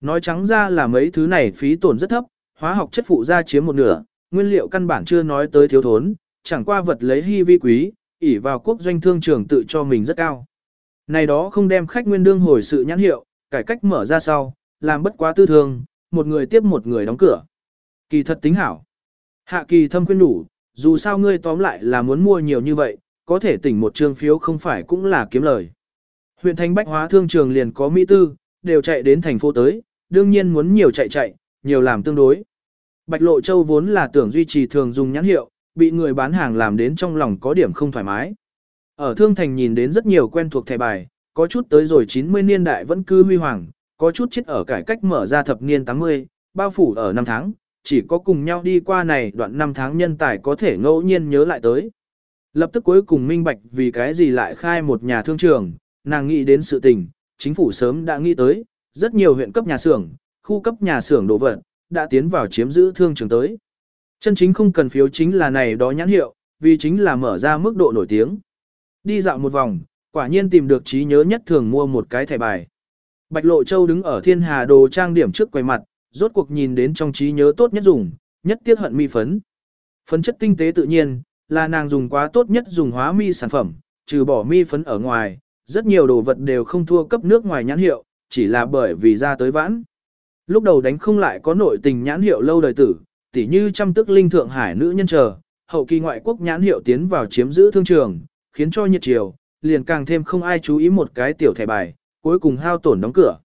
Nói trắng ra là mấy thứ này phí tổn rất thấp, hóa học chất phụ ra chiếm một nửa, nguyên liệu căn bản chưa nói tới thiếu thốn, chẳng qua vật lấy hy vi quý, ỉ vào quốc doanh thương trường tự cho mình rất cao. Này đó không đem khách nguyên đương hồi sự nhãn hiệu, cải cách mở ra sau, làm bất quá tư thương, một người tiếp một người đóng cửa. Kỳ thật tính hảo. Hạ kỳ thâm khuyên đủ, dù sao ngươi tóm lại là muốn mua nhiều như vậy, có thể tỉnh một trương phiếu không phải cũng là kiếm lời. Huyện thành bách hóa thương trường liền có Mỹ tư, đều chạy đến thành phố tới, đương nhiên muốn nhiều chạy chạy, nhiều làm tương đối. Bạch Lộ Châu vốn là tưởng duy trì thường dùng nhãn hiệu, bị người bán hàng làm đến trong lòng có điểm không thoải mái. Ở thương thành nhìn đến rất nhiều quen thuộc thẻ bài, có chút tới rồi 90 niên đại vẫn cư huy hoàng, có chút chết ở cải cách mở ra thập niên 80, bao phủ ở năm tháng, chỉ có cùng nhau đi qua này đoạn năm tháng nhân tài có thể ngẫu nhiên nhớ lại tới. Lập tức cuối cùng minh bạch vì cái gì lại khai một nhà thương trường, nàng nghĩ đến sự tình, chính phủ sớm đã nghĩ tới, rất nhiều huyện cấp nhà xưởng, khu cấp nhà xưởng đồ vật, đã tiến vào chiếm giữ thương trường tới. Chân chính không cần phiếu chính là này đó nhãn hiệu, vì chính là mở ra mức độ nổi tiếng. Đi dạo một vòng, quả nhiên tìm được trí nhớ nhất thường mua một cái thẻ bài. Bạch Lộ Châu đứng ở thiên hà đồ trang điểm trước quầy mặt, rốt cuộc nhìn đến trong trí nhớ tốt nhất dùng, nhất tiết hận mi phấn. Phấn chất tinh tế tự nhiên, là nàng dùng quá tốt nhất dùng hóa mi sản phẩm, trừ bỏ mi phấn ở ngoài, rất nhiều đồ vật đều không thua cấp nước ngoài nhãn hiệu, chỉ là bởi vì ra tới vãn. Lúc đầu đánh không lại có nội tình nhãn hiệu lâu đời tử, tỉ như trăm tức linh thượng hải nữ nhân chờ, hậu kỳ ngoại quốc nhãn hiệu tiến vào chiếm giữ thương trường, khiến cho nhiệt chiều, liền càng thêm không ai chú ý một cái tiểu thẻ bài, cuối cùng hao tổn đóng cửa.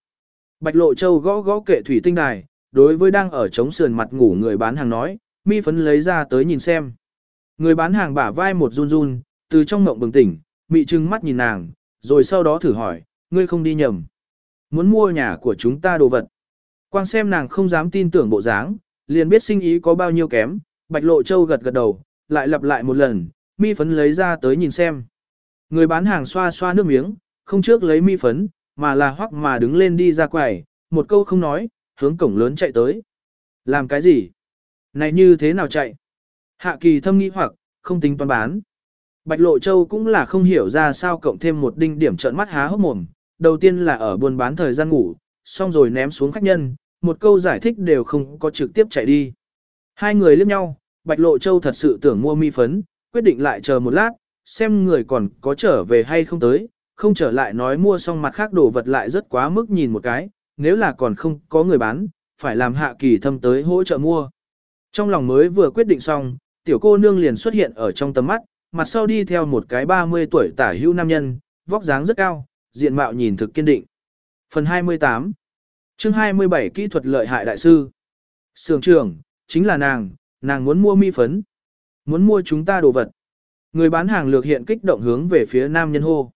Bạch Lộ Châu gõ gõ kệ thủy tinh đài, đối với đang ở chống sườn mặt ngủ người bán hàng nói, mi phấn lấy ra tới nhìn xem. Người bán hàng bả vai một run run, từ trong mộng bừng tỉnh, mị trừng mắt nhìn nàng, rồi sau đó thử hỏi, ngươi không đi nhầm. Muốn mua nhà của chúng ta đồ vật. Quang xem nàng không dám tin tưởng bộ dáng, liền biết sinh ý có bao nhiêu kém, Bạch Lộ Châu gật gật đầu, lại lặp lại một lần, mi phấn lấy ra tới nhìn xem. Người bán hàng xoa xoa nước miếng, không trước lấy mi phấn, mà là hoắc mà đứng lên đi ra quầy, một câu không nói, hướng cổng lớn chạy tới. Làm cái gì? Này như thế nào chạy? Hạ kỳ thâm nghĩ hoặc, không tính toán bán. Bạch Lộ Châu cũng là không hiểu ra sao cộng thêm một đinh điểm trợn mắt há hốc mồm, đầu tiên là ở buôn bán thời gian ngủ, xong rồi ném xuống khách nhân, một câu giải thích đều không có trực tiếp chạy đi. Hai người liếc nhau, Bạch Lộ Châu thật sự tưởng mua mi phấn, quyết định lại chờ một lát, xem người còn có trở về hay không tới, không trở lại nói mua xong mặt khác đồ vật lại rất quá mức nhìn một cái, nếu là còn không có người bán, phải làm hạ kỳ thâm tới hỗ trợ mua. Trong lòng mới vừa quyết định xong, tiểu cô nương liền xuất hiện ở trong tầm mắt, mặt sau đi theo một cái 30 tuổi tả hữu nam nhân, vóc dáng rất cao, diện mạo nhìn thực kiên định. Phần 28 chương 27 Kỹ thuật lợi hại đại sư Sưởng trưởng, chính là nàng, nàng muốn mua mi phấn. Muốn mua chúng ta đồ vật. Người bán hàng lược hiện kích động hướng về phía nam nhân hô.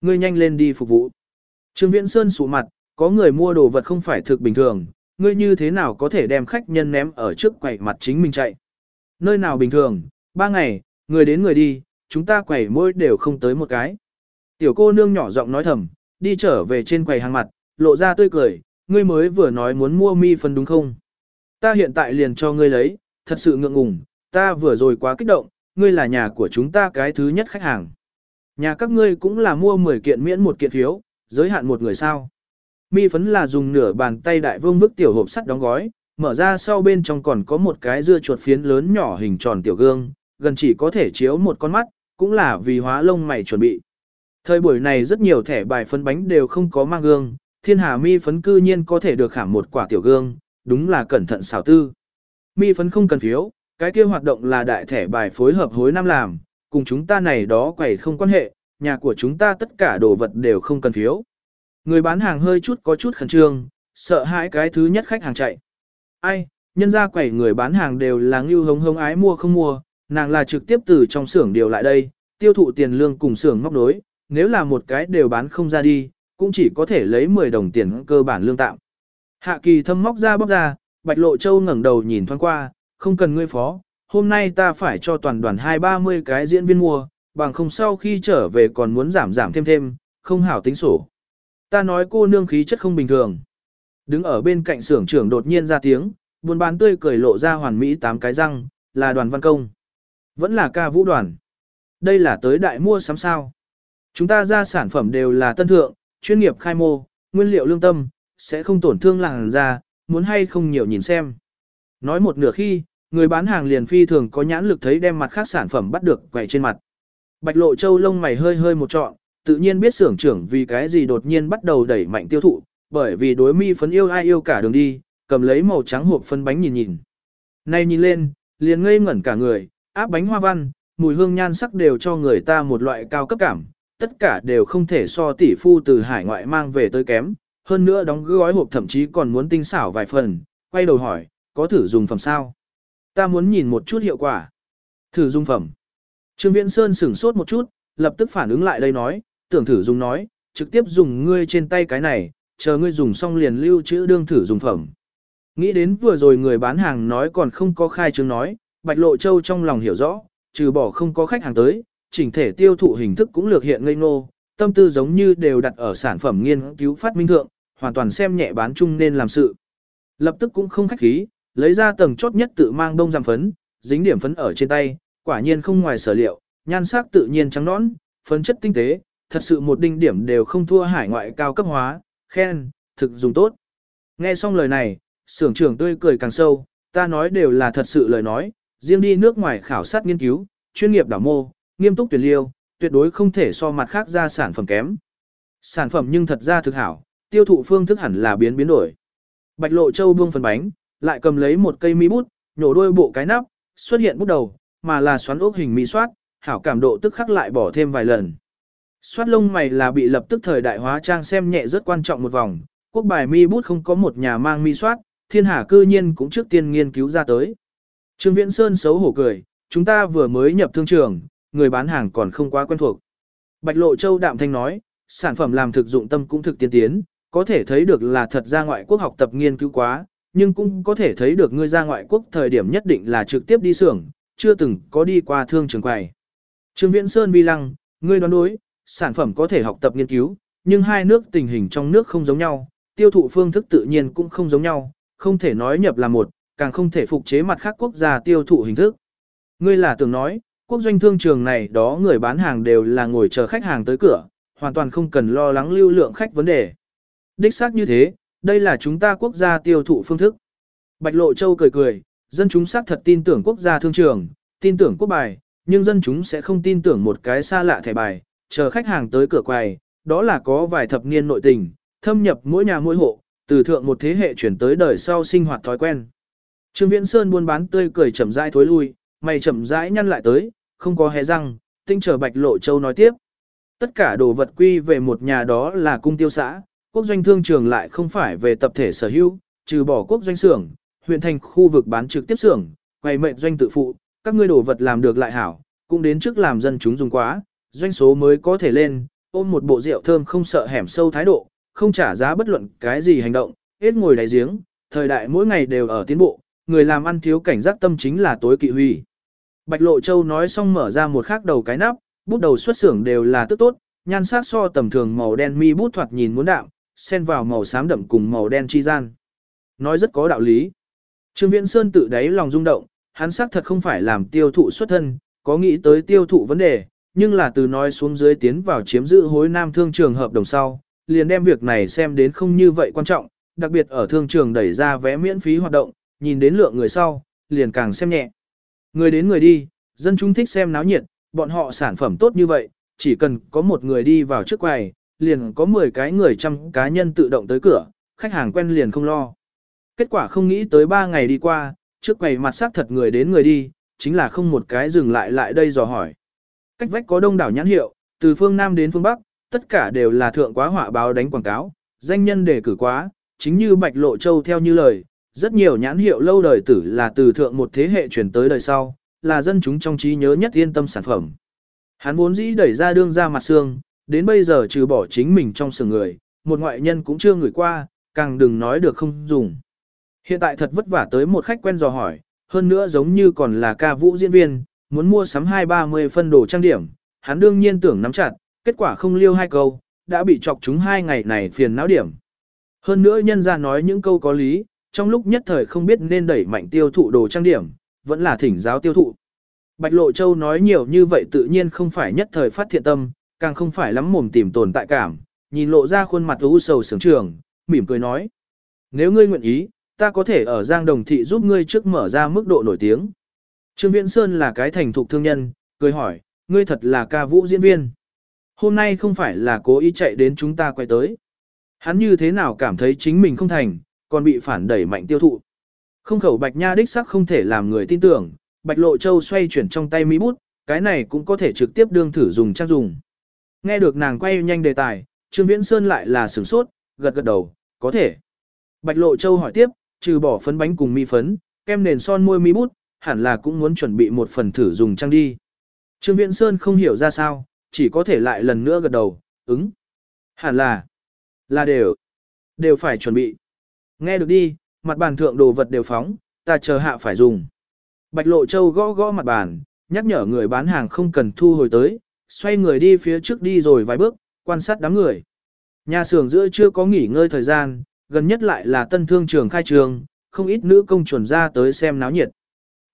người nhanh lên đi phục vụ. Trương Viễn Sơn sụ mặt, có người mua đồ vật không phải thực bình thường, ngươi như thế nào có thể đem khách nhân ném ở trước quầy mặt chính mình chạy. Nơi nào bình thường, ba ngày, người đến người đi, chúng ta quầy môi đều không tới một cái. Tiểu cô nương nhỏ giọng nói thầm, đi trở về trên quầy hàng mặt, lộ ra tươi cười, ngươi mới vừa nói muốn mua mi phân đúng không? Ta hiện tại liền cho ngươi lấy, thật sự ngượng ngùng, ta vừa rồi quá kích động, ngươi là nhà của chúng ta cái thứ nhất khách hàng. Nhà các ngươi cũng là mua 10 kiện miễn một kiện phiếu, giới hạn một người sao. Mi phấn là dùng nửa bàn tay đại vương bức tiểu hộp sắt đóng gói, mở ra sau bên trong còn có một cái dưa chuột phiến lớn nhỏ hình tròn tiểu gương, gần chỉ có thể chiếu một con mắt, cũng là vì hóa lông mày chuẩn bị. Thời buổi này rất nhiều thẻ bài phấn bánh đều không có mang gương, thiên hà mi phấn cư nhiên có thể được khảm một quả tiểu gương, đúng là cẩn thận xảo tư. Mi phấn không cần phiếu, cái kia hoạt động là đại thẻ bài phối hợp hối năm làm, cùng chúng ta này đó quẩy không quan hệ, nhà của chúng ta tất cả đồ vật đều không cần phiếu. Người bán hàng hơi chút có chút khẩn trương, sợ hãi cái thứ nhất khách hàng chạy. Ai, nhân ra quẩy người bán hàng đều là ngưu hống hống ái mua không mua, nàng là trực tiếp từ trong xưởng điều lại đây, tiêu thụ tiền lương cùng xưởng móc đối, nếu là một cái đều bán không ra đi, cũng chỉ có thể lấy 10 đồng tiền cơ bản lương tạm. Hạ kỳ thâm móc ra bóc ra, Bạch Lộ Châu ngẩng đầu nhìn thoáng qua, không cần ngươi phó, hôm nay ta phải cho toàn đoàn hai ba mươi cái diễn viên mua, bằng không sau khi trở về còn muốn giảm giảm thêm thêm, không hảo tính sổ. Ta nói cô nương khí chất không bình thường. Đứng ở bên cạnh xưởng trưởng đột nhiên ra tiếng, buôn bán tươi cười lộ ra hoàn mỹ tám cái răng, là đoàn văn công. Vẫn là ca vũ đoàn. Đây là tới đại mua sắm sao. Chúng ta ra sản phẩm đều là tân thượng, chuyên nghiệp khai mô, nguyên liệu lương tâm, sẽ không tổn thương làng ra, muốn hay không nhiều nhìn xem. Nói một nửa khi, người bán hàng liền phi thường có nhãn lực thấy đem mặt khác sản phẩm bắt được quậy trên mặt. Bạch lộ châu lông mày hơi hơi một trọn, tự nhiên biết xưởng trưởng vì cái gì đột nhiên bắt đầu đẩy mạnh tiêu thụ, bởi vì đối mi phấn yêu ai yêu cả đường đi, cầm lấy màu trắng hộp phân bánh nhìn nhìn. Nay nhìn lên, liền ngây ngẩn cả người, áp bánh hoa văn, mùi hương nhan sắc đều cho người ta một loại cao cấp cảm, tất cả đều không thể so tỷ phu từ hải ngoại mang về tới kém, hơn nữa đóng gói hộp thậm chí còn muốn tinh xảo vài phần, quay đầu hỏi, có thử dùng phẩm sao? Ta muốn nhìn một chút hiệu quả. Thử dùng phẩm. Trương Viễn Sơn sửng sốt một chút, lập tức phản ứng lại đây nói, tưởng thử dùng nói, trực tiếp dùng ngươi trên tay cái này, chờ ngươi dùng xong liền lưu trữ đương thử dùng phẩm. Nghĩ đến vừa rồi người bán hàng nói còn không có khai chứng nói, Bạch Lộ Châu trong lòng hiểu rõ, trừ bỏ không có khách hàng tới, chỉnh thể tiêu thụ hình thức cũng lược hiện ngây ngô, tâm tư giống như đều đặt ở sản phẩm nghiên cứu phát minh thượng, hoàn toàn xem nhẹ bán chung nên làm sự. Lập tức cũng không khách khí, lấy ra tầng chốt nhất tự mang đông giảm phấn, dính điểm phấn ở trên tay, quả nhiên không ngoài sở liệu, nhan sắc tự nhiên trắng nõn, phấn chất tinh tế, thật sự một đinh điểm đều không thua hải ngoại cao cấp hóa, khen, thực dùng tốt. Nghe xong lời này, sưởng trưởng tươi cười càng sâu, ta nói đều là thật sự lời nói, riêng đi nước ngoài khảo sát nghiên cứu, chuyên nghiệp đảo mô, nghiêm túc tuyển liêu, tuyệt đối không thể so mặt khác ra sản phẩm kém. Sản phẩm nhưng thật ra thực hảo, tiêu thụ phương thức hẳn là biến biến đổi. Bạch Lộ Châu buông phần bánh, lại cầm lấy một cây mi bút, nhổ đôi bộ cái nắp, xuất hiện bút đầu, mà là xoắn ốc hình mi soát, hảo cảm độ tức khắc lại bỏ thêm vài lần. Xoát lông mày là bị lập tức thời đại hóa trang xem nhẹ rất quan trọng một vòng, quốc bài mi bút không có một nhà mang mi soát, thiên hà cư nhiên cũng trước tiên nghiên cứu ra tới. Trương Viễn Sơn xấu hổ cười, chúng ta vừa mới nhập thương trường, người bán hàng còn không quá quen thuộc. Bạch Lộ Châu đạm thanh nói, sản phẩm làm thực dụng tâm cũng thực tiên tiến, có thể thấy được là thật ra ngoại quốc học tập nghiên cứu quá, nhưng cũng có thể thấy được ngươi ra ngoại quốc thời điểm nhất định là trực tiếp đi xưởng, chưa từng có đi qua thương trường quầy. Trương Viễn Sơn vi lăng, ngươi đoán đối, sản phẩm có thể học tập nghiên cứu, nhưng hai nước tình hình trong nước không giống nhau, tiêu thụ phương thức tự nhiên cũng không giống nhau, không thể nói nhập là một, càng không thể phục chế mặt khác quốc gia tiêu thụ hình thức. Ngươi là tưởng nói, Quốc doanh thương trường này đó người bán hàng đều là ngồi chờ khách hàng tới cửa, hoàn toàn không cần lo lắng lưu lượng khách vấn đề. Đích xác như thế, đây là chúng ta quốc gia tiêu thụ phương thức. Bạch Lộ Châu cười cười, dân chúng xác thật tin tưởng quốc gia thương trường, tin tưởng quốc bài, nhưng dân chúng sẽ không tin tưởng một cái xa lạ thẻ bài, chờ khách hàng tới cửa quầy, đó là có vài thập niên nội tình, thâm nhập mỗi nhà mỗi hộ, từ thượng một thế hệ chuyển tới đời sau sinh hoạt thói quen. Trương Viễn Sơn buôn bán tươi cười chậm rãi thối lui, mày chậm rãi nhăn lại tới, không có hé răng, tinh trở Bạch Lộ Châu nói tiếp. Tất cả đồ vật quy về một nhà đó là cung tiêu xã, quốc doanh thương trường lại không phải về tập thể sở hữu, trừ bỏ quốc doanh xưởng, huyện thành khu vực bán trực tiếp xưởng, quầy mệnh doanh tự phụ, các ngươi đồ vật làm được lại hảo, cũng đến trước làm dân chúng dùng quá, doanh số mới có thể lên, ôm một bộ rượu thơm không sợ hẻm sâu thái độ, không trả giá bất luận cái gì hành động, hết ngồi đáy giếng, thời đại mỗi ngày đều ở tiến bộ, người làm ăn thiếu cảnh giác tâm chính là tối kỵ huy. Bạch Lộ Châu nói xong mở ra một khắc đầu cái nắp, bút đầu xuất xưởng đều là tức tốt, nhan sắc so tầm thường màu đen mi bút thoạt nhìn muốn đạm, xen vào màu xám đậm cùng màu đen chi gian. Nói rất có đạo lý. Trương Viễn Sơn tự đáy lòng rung động, hắn xác thật không phải làm tiêu thụ xuất thân, có nghĩ tới tiêu thụ vấn đề, nhưng là từ nói xuống dưới tiến vào chiếm giữ hối nam thương trường hợp đồng sau, liền đem việc này xem đến không như vậy quan trọng, đặc biệt ở thương trường đẩy ra vé miễn phí hoạt động, nhìn đến lượng người sau, liền càng xem nhẹ. Người đến người đi, dân chúng thích xem náo nhiệt, bọn họ sản phẩm tốt như vậy, chỉ cần có một người đi vào trước quầy, liền có 10 cái người trăm cá nhân tự động tới cửa, khách hàng quen liền không lo. Kết quả không nghĩ tới 3 ngày đi qua, trước quầy mặt sắc thật người đến người đi, chính là không một cái dừng lại lại đây dò hỏi. Cách vách có đông đảo nhãn hiệu, từ phương Nam đến phương Bắc, tất cả đều là thượng quá họa báo đánh quảng cáo, danh nhân đề cử quá, chính như Bạch Lộ Châu theo như lời, rất nhiều nhãn hiệu lâu đời tử là từ thượng một thế hệ chuyển tới đời sau, là dân chúng trong trí nhớ nhất yên tâm sản phẩm. Hắn vốn dĩ đẩy ra đương ra mặt xương, đến bây giờ trừ bỏ chính mình trong sừng người, một ngoại nhân cũng chưa ngửi qua, càng đừng nói được không dùng. Hiện tại thật vất vả tới một khách quen dò hỏi, hơn nữa giống như còn là ca vũ diễn viên, muốn mua sắm hai ba mươi phân đồ trang điểm, hắn đương nhiên tưởng nắm chặt, kết quả không liêu hai câu, đã bị chọc chúng hai ngày này phiền não điểm. Hơn nữa nhân ra nói những câu có lý, trong lúc nhất thời không biết nên đẩy mạnh tiêu thụ đồ trang điểm, vẫn là thỉnh giáo tiêu thụ. Bạch Lộ Châu nói nhiều như vậy tự nhiên không phải nhất thời phát thiện tâm, càng không phải lắm mồm tìm tồn tại cảm, nhìn lộ ra khuôn mặt u sầu sướng trường, mỉm cười nói. Nếu ngươi nguyện ý, ta có thể ở Giang Đồng Thị giúp ngươi trước mở ra mức độ nổi tiếng. Trương Viễn Sơn là cái thành thục thương nhân, cười hỏi, ngươi thật là ca vũ diễn viên. Hôm nay không phải là cố ý chạy đến chúng ta quay tới. Hắn như thế nào cảm thấy chính mình không thành, còn bị phản đẩy mạnh tiêu thụ. Không khẩu bạch nha đích sắc không thể làm người tin tưởng, bạch lộ châu xoay chuyển trong tay mỹ bút, cái này cũng có thể trực tiếp đương thử dùng trang dùng. Nghe được nàng quay nhanh đề tài, Trương Viễn Sơn lại là sửng sốt, gật gật đầu, có thể. Bạch lộ châu hỏi tiếp, trừ bỏ phấn bánh cùng mi phấn, kem nền son môi mi bút, hẳn là cũng muốn chuẩn bị một phần thử dùng trang đi. Trương Viễn Sơn không hiểu ra sao, chỉ có thể lại lần nữa gật đầu, ứng. Hẳn là, là đều, đều phải chuẩn bị. Nghe được đi, mặt bàn thượng đồ vật đều phóng, ta chờ hạ phải dùng. Bạch Lộ Châu gõ gõ mặt bàn, nhắc nhở người bán hàng không cần thu hồi tới, xoay người đi phía trước đi rồi vài bước, quan sát đám người. Nhà xưởng giữa chưa có nghỉ ngơi thời gian, gần nhất lại là tân thương trường khai trường, không ít nữ công chuẩn ra tới xem náo nhiệt.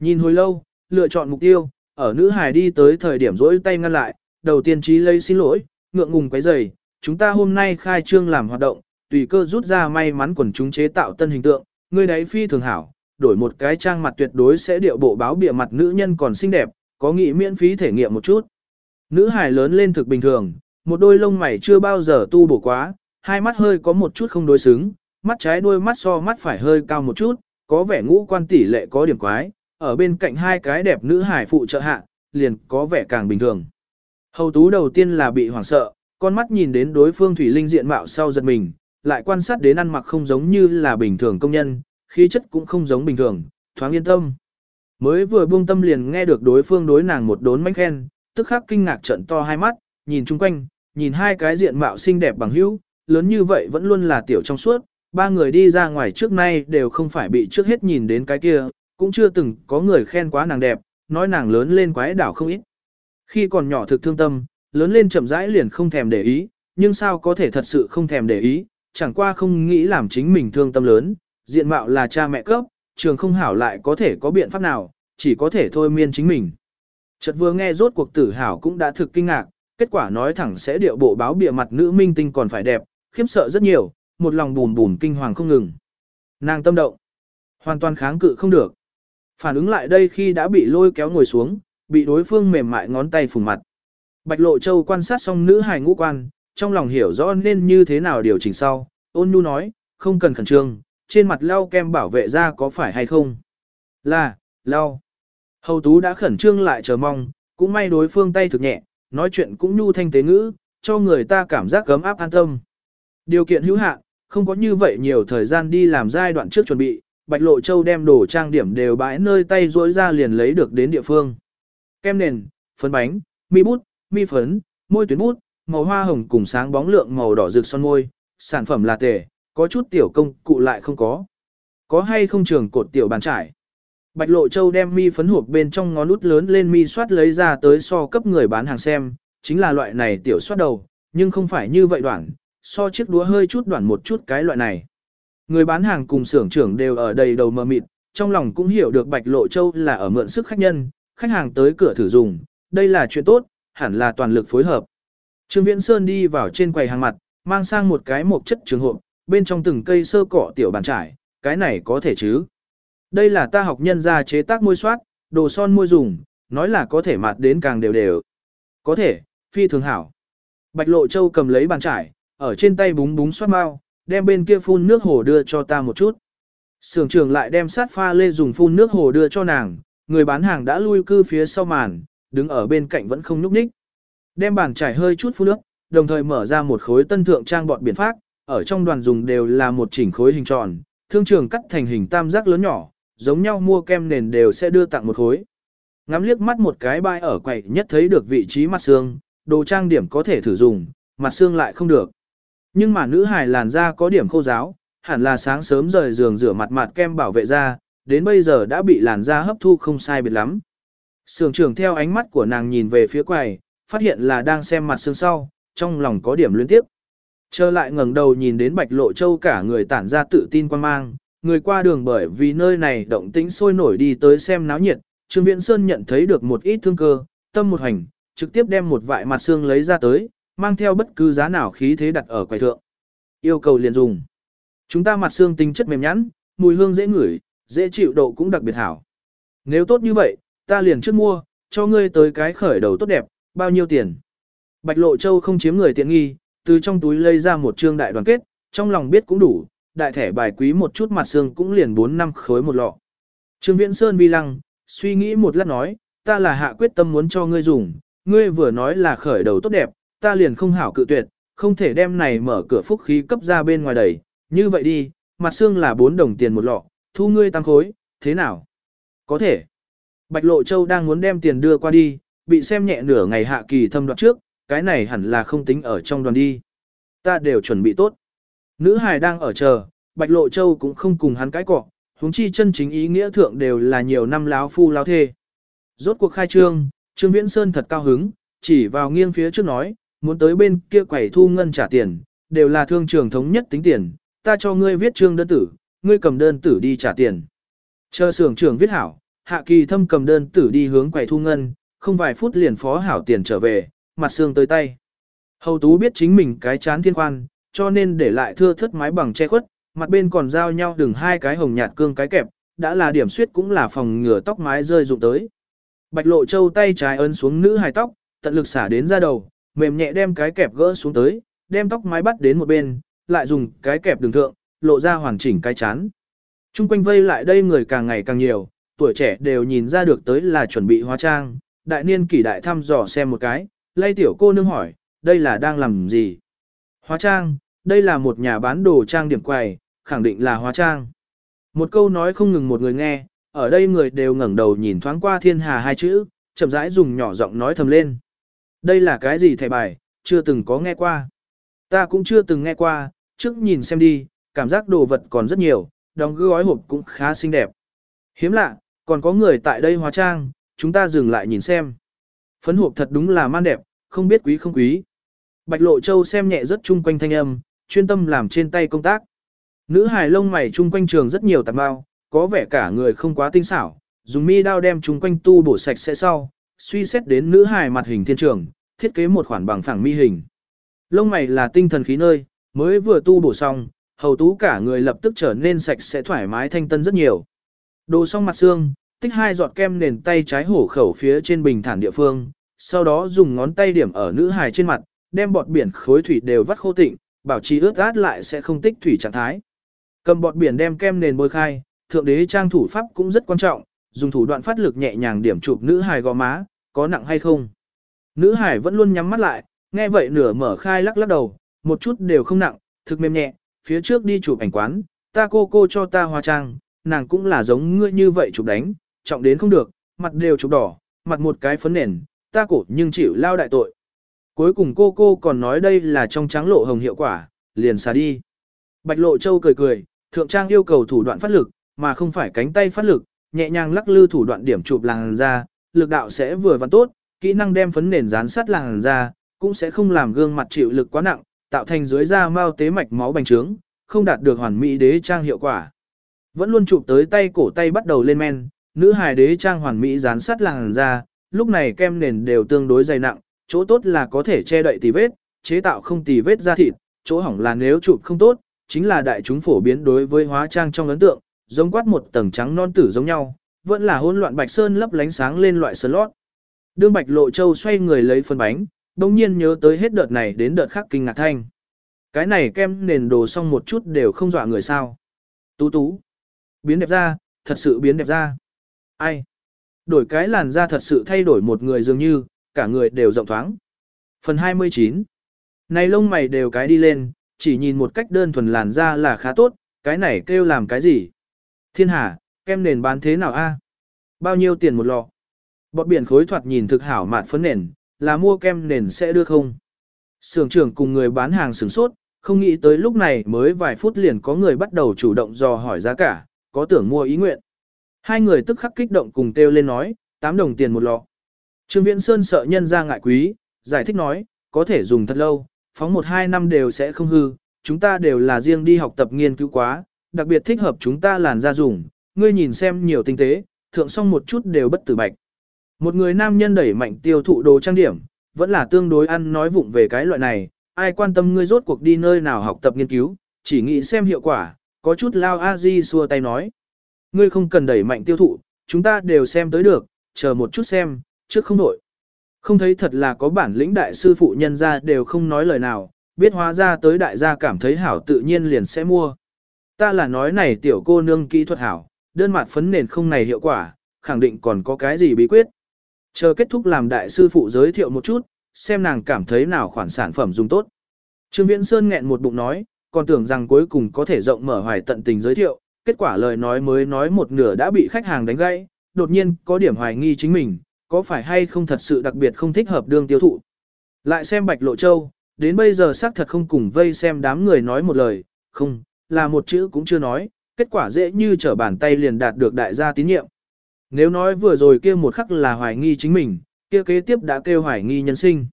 Nhìn hồi lâu, lựa chọn mục tiêu, ở nữ hài đi tới thời điểm rỗi tay ngăn lại, đầu tiên trí lấy xin lỗi, ngượng ngùng quấy rầy, chúng ta hôm nay khai trương làm hoạt động, tùy cơ rút ra may mắn quần chúng chế tạo tân hình tượng, người đấy phi thường hảo, đổi một cái trang mặt tuyệt đối sẽ điệu bộ báo bịa mặt nữ nhân còn xinh đẹp, có nghị miễn phí thể nghiệm một chút. Nữ hài lớn lên thực bình thường, một đôi lông mày chưa bao giờ tu bổ quá, hai mắt hơi có một chút không đối xứng, mắt trái đôi mắt so mắt phải hơi cao một chút, có vẻ ngũ quan tỷ lệ có điểm quái, ở bên cạnh hai cái đẹp nữ hài phụ trợ hạ, liền có vẻ càng bình thường. Hầu tú đầu tiên là bị hoảng sợ, con mắt nhìn đến đối phương thủy linh diện mạo sau giật mình, lại quan sát đến ăn mặc không giống như là bình thường công nhân, khí chất cũng không giống bình thường, thoáng yên tâm. Mới vừa buông tâm liền nghe được đối phương đối nàng một đốn mánh khen, tức khắc kinh ngạc trận to hai mắt, nhìn chung quanh, nhìn hai cái diện mạo xinh đẹp bằng hữu, lớn như vậy vẫn luôn là tiểu trong suốt, ba người đi ra ngoài trước nay đều không phải bị trước hết nhìn đến cái kia, cũng chưa từng có người khen quá nàng đẹp, nói nàng lớn lên quái đảo không ít. Khi còn nhỏ thực thương tâm, lớn lên chậm rãi liền không thèm để ý, nhưng sao có thể thật sự không thèm để ý, chẳng qua không nghĩ làm chính mình thương tâm lớn, diện mạo là cha mẹ cấp, trường không hảo lại có thể có biện pháp nào, chỉ có thể thôi miên chính mình. Chợt vừa nghe rốt cuộc tử hảo cũng đã thực kinh ngạc, kết quả nói thẳng sẽ điệu bộ báo bịa mặt nữ minh tinh còn phải đẹp, khiếp sợ rất nhiều, một lòng bùn bùn kinh hoàng không ngừng. Nàng tâm động, hoàn toàn kháng cự không được. Phản ứng lại đây khi đã bị lôi kéo ngồi xuống, bị đối phương mềm mại ngón tay phùng mặt. Bạch Lộ Châu quan sát xong nữ hài ngũ quan, trong lòng hiểu rõ nên như thế nào điều chỉnh sau, ôn nhu nói, không cần khẩn trương, trên mặt lau kem bảo vệ da có phải hay không? Là, lau. Hầu tú đã khẩn trương lại chờ mong, cũng may đối phương tay thực nhẹ, nói chuyện cũng nhu thanh tế ngữ, cho người ta cảm giác gấm áp an tâm. Điều kiện hữu hạn, không có như vậy nhiều thời gian đi làm giai đoạn trước chuẩn bị, Bạch Lộ Châu đem đồ trang điểm đều bãi nơi tay rỗi ra liền lấy được đến địa phương. Kem nền, phấn bánh, mi bút, mi phấn, môi tuyến bút, màu hoa hồng cùng sáng bóng lượng màu đỏ rực son môi, sản phẩm là tề, có chút tiểu công cụ lại không có. Có hay không trường cột tiểu bàn trải. Bạch Lộ Châu đem mi phấn hộp bên trong ngón út lớn lên mi soát lấy ra tới so cấp người bán hàng xem, chính là loại này tiểu soát đầu, nhưng không phải như vậy đoạn, so chiếc đũa hơi chút đoạn một chút cái loại này. Người bán hàng cùng xưởng trưởng đều ở đầy đầu mờ mịt, trong lòng cũng hiểu được Bạch Lộ Châu là ở mượn sức khách nhân, khách hàng tới cửa thử dùng, đây là chuyện tốt, hẳn là toàn lực phối hợp. Trương Viễn Sơn đi vào trên quầy hàng mặt, mang sang một cái mộc chất trường hộp, bên trong từng cây sơ cỏ tiểu bàn trải, cái này có thể chứ. Đây là ta học nhân ra chế tác môi soát, đồ son môi dùng, nói là có thể mặt đến càng đều đều. Có thể, phi thường hảo. Bạch Lộ Châu cầm lấy bàn trải, ở trên tay búng búng xoát mau, đem bên kia phun nước hồ đưa cho ta một chút. Sưởng trưởng lại đem sát pha lê dùng phun nước hồ đưa cho nàng, người bán hàng đã lui cư phía sau màn, đứng ở bên cạnh vẫn không nhúc nhích. Đem bàn trải hơi chút phun nước, đồng thời mở ra một khối tân thượng trang bọt biển phát, ở trong đoàn dùng đều là một chỉnh khối hình tròn, thương trường cắt thành hình tam giác lớn nhỏ, giống nhau mua kem nền đều sẽ đưa tặng một khối. Ngắm liếc mắt một cái bai ở quầy nhất thấy được vị trí mặt xương, đồ trang điểm có thể thử dùng, mặt xương lại không được. Nhưng mà nữ hài làn da có điểm khô giáo, hẳn là sáng sớm rời giường rửa mặt mặt kem bảo vệ da, đến bây giờ đã bị làn da hấp thu không sai biệt lắm. Sưởng trưởng theo ánh mắt của nàng nhìn về phía quầy, phát hiện là đang xem mặt xương sau, trong lòng có điểm luyến tiếp. Trở lại ngẩng đầu nhìn đến Bạch Lộ Châu cả người tản ra tự tin quan mang, người qua đường bởi vì nơi này động tĩnh sôi nổi đi tới xem náo nhiệt, Trương Viễn Sơn nhận thấy được một ít thương cơ, tâm một hành, trực tiếp đem một vại mặt xương lấy ra tới, mang theo bất cứ giá nào khí thế đặt ở quầy thượng. Yêu cầu liền dùng. Chúng ta mặt xương tinh chất mềm nhẵn, mùi hương dễ ngửi, dễ chịu độ cũng đặc biệt hảo. Nếu tốt như vậy, ta liền trước mua, cho ngươi tới cái khởi đầu tốt đẹp, bao nhiêu tiền. Bạch Lộ Châu không chiếm người tiện nghi, từ trong túi lấy ra một trương đại đoàn kết, trong lòng biết cũng đủ, đại thẻ bài quý một chút mặt xương cũng liền 4 năm khối một lọ. Trương Viễn Sơn vi lăng, suy nghĩ một lát nói, ta là hạ quyết tâm muốn cho ngươi dùng, ngươi vừa nói là khởi đầu tốt đẹp, ta liền không hảo cự tuyệt, không thể đem này mở cửa phúc khí cấp ra bên ngoài đẩy, như vậy đi, mặt xương là 4 đồng tiền một lọ, thu ngươi tăng khối, thế nào? Có thể. Bạch Lộ Châu đang muốn đem tiền đưa qua đi, bị xem nhẹ nửa ngày hạ kỳ thâm đoạn trước, cái này hẳn là không tính ở trong đoàn đi. Ta đều chuẩn bị tốt. Nữ hài đang ở chờ, Bạch Lộ Châu cũng không cùng hắn cái cọ, huống chi chân chính ý nghĩa thượng đều là nhiều năm láo phu láo thê. Rốt cuộc khai trương, Trương Viễn Sơn thật cao hứng, chỉ vào nghiêng phía trước nói, muốn tới bên kia quẩy thu ngân trả tiền, đều là thương trường thống nhất tính tiền, ta cho ngươi viết trương đơn tử, ngươi cầm đơn tử đi trả tiền. Chờ xưởng trưởng viết hảo, hạ kỳ thâm cầm đơn tử đi hướng quầy thu ngân, không vài phút liền phó hảo tiền trở về, mặt xương tới tay. Hầu tú biết chính mình cái chán thiên khoan, cho nên để lại thưa thất mái bằng che khuất, mặt bên còn giao nhau đừng hai cái hồng nhạt cương cái kẹp, đã là điểm suyết cũng là phòng ngừa tóc mái rơi rụng tới. Bạch lộ châu tay trái ấn xuống nữ hài tóc, tận lực xả đến ra đầu, mềm nhẹ đem cái kẹp gỡ xuống tới, đem tóc mái bắt đến một bên, lại dùng cái kẹp đường thượng, lộ ra hoàn chỉnh cái chán. Trung quanh vây lại đây người càng ngày càng nhiều, tuổi trẻ đều nhìn ra được tới là chuẩn bị hóa trang, đại niên kỷ đại thăm dò xem một cái, lay tiểu cô nương hỏi, đây là đang làm gì? Hóa trang, đây là một nhà bán đồ trang điểm quầy, khẳng định là hóa trang. Một câu nói không ngừng một người nghe, ở đây người đều ngẩng đầu nhìn thoáng qua thiên hà hai chữ, chậm rãi dùng nhỏ giọng nói thầm lên. Đây là cái gì thầy bài, chưa từng có nghe qua. Ta cũng chưa từng nghe qua, trước nhìn xem đi, cảm giác đồ vật còn rất nhiều, đóng gói hộp cũng khá xinh đẹp. Hiếm lạ, còn có người tại đây hóa trang, chúng ta dừng lại nhìn xem. Phấn hộp thật đúng là man đẹp, không biết quý không quý. Bạch Lộ Châu xem nhẹ rất chung quanh thanh âm, chuyên tâm làm trên tay công tác. Nữ hài lông mày chung quanh trường rất nhiều tạp bao, có vẻ cả người không quá tinh xảo, dùng mi đao đem chung quanh tu bổ sạch sẽ sau, suy xét đến nữ hài mặt hình thiên trường, thiết kế một khoản bằng phẳng mi hình. Lông mày là tinh thần khí nơi, mới vừa tu bổ xong, hầu tú cả người lập tức trở nên sạch sẽ thoải mái thanh tân rất nhiều. Đồ xong mặt xương, tích hai giọt kem nền tay trái hổ khẩu phía trên bình thản địa phương, sau đó dùng ngón tay điểm ở nữ hài trên mặt, đem bọt biển khối thủy đều vắt khô tịnh, bảo trì ướt át lại sẽ không tích thủy trạng thái. Cầm bọt biển đem kem nền bôi khai, thượng đế trang thủ pháp cũng rất quan trọng, dùng thủ đoạn phát lực nhẹ nhàng điểm chụp nữ hài gò má, có nặng hay không. Nữ hải vẫn luôn nhắm mắt lại, nghe vậy nửa mở khai lắc lắc đầu, một chút đều không nặng, thực mềm nhẹ, phía trước đi chụp ảnh quán, ta cô cô cho ta hóa trang, nàng cũng là giống ngươi như vậy chụp đánh, trọng đến không được, mặt đều trục đỏ, mặt một cái phấn nền, ta cổ nhưng chịu lao đại tội. Cuối cùng cô cô còn nói đây là trong trắng lộ hồng hiệu quả, liền xả đi. Bạch lộ châu cười cười, thượng trang yêu cầu thủ đoạn phát lực, mà không phải cánh tay phát lực, nhẹ nhàng lắc lư thủ đoạn điểm chụp làn ra, lực đạo sẽ vừa và tốt, kỹ năng đem phấn nền dán sát làn ra, cũng sẽ không làm gương mặt chịu lực quá nặng, tạo thành dưới da mao tế mạch máu bành trướng, không đạt được hoàn mỹ đế trang hiệu quả. Vẫn luôn chụp tới tay cổ tay bắt đầu lên men, nữ hài đế trang hoàn mỹ dán sát làn da, lúc này kem nền đều tương đối dày nặng, chỗ tốt là có thể che đậy tì vết, chế tạo không tì vết da thịt, chỗ hỏng là nếu chụp không tốt, chính là đại chúng phổ biến đối với hóa trang trong ấn tượng, giống quát một tầng trắng non tử giống nhau, vẫn là hỗn loạn bạch sơn lấp lánh sáng lên loại sơn lót. Đương bạch lộ châu xoay người lấy phân bánh, bỗng nhiên nhớ tới hết đợt này đến đợt khác kinh ngạc thanh. Cái này kem nền đồ xong một chút đều không dọa người sao. Tú tú. Biến đẹp ra, thật sự biến đẹp ra. Ai? Đổi cái làn da thật sự thay đổi một người dường như, cả người đều rộng thoáng. Phần 29. Này lông mày đều cái đi lên, chỉ nhìn một cách đơn thuần làn da là khá tốt, cái này kêu làm cái gì? Thiên hà, kem nền bán thế nào a? Bao nhiêu tiền một lọ? Bọt biển khối thoạt nhìn thực hảo mạn phấn nền, là mua kem nền sẽ đưa không? Sưởng trưởng cùng người bán hàng sửng sốt, không nghĩ tới lúc này mới vài phút liền có người bắt đầu chủ động dò hỏi giá cả, có tưởng mua ý nguyện. Hai người tức khắc kích động cùng kêu lên nói, 8 đồng tiền một lọ. Trương Viễn Sơn sợ nhân ra ngại quý, giải thích nói, có thể dùng thật lâu, phóng 1-2 năm đều sẽ không hư, chúng ta đều là riêng đi học tập nghiên cứu quá, đặc biệt thích hợp chúng ta làn da dùng, ngươi nhìn xem nhiều tinh tế, thượng xong một chút đều bất tử bạch. Một người nam nhân đẩy mạnh tiêu thụ đồ trang điểm, vẫn là tương đối ăn nói vụng về cái loại này, ai quan tâm ngươi rốt cuộc đi nơi nào học tập nghiên cứu, chỉ nghĩ xem hiệu quả, có chút lao a di xua tay nói. Ngươi không cần đẩy mạnh tiêu thụ, chúng ta đều xem tới được, chờ một chút xem, trước không đổi. Không thấy thật là có bản lĩnh đại sư phụ nhân ra đều không nói lời nào, biết hóa ra tới đại gia cảm thấy hảo tự nhiên liền sẽ mua. Ta là nói này tiểu cô nương kỹ thuật hảo, đơn mặt phấn nền không này hiệu quả, khẳng định còn có cái gì bí quyết. Chờ kết thúc làm đại sư phụ giới thiệu một chút, xem nàng cảm thấy nào khoản sản phẩm dùng tốt. Trương Viễn Sơn nghẹn một bụng nói, còn tưởng rằng cuối cùng có thể rộng mở hoài tận tình giới thiệu, kết quả lời nói mới nói một nửa đã bị khách hàng đánh gãy, đột nhiên có điểm hoài nghi chính mình, có phải hay không thật sự đặc biệt không thích hợp đương tiêu thụ. Lại xem Bạch Lộ Châu, đến bây giờ xác thật không cùng vây xem đám người nói một lời, không, là một chữ cũng chưa nói, kết quả dễ như trở bàn tay liền đạt được đại gia tín nhiệm. Nếu nói vừa rồi kia một khắc là hoài nghi chính mình, kia kế tiếp đã kêu hoài nghi nhân sinh.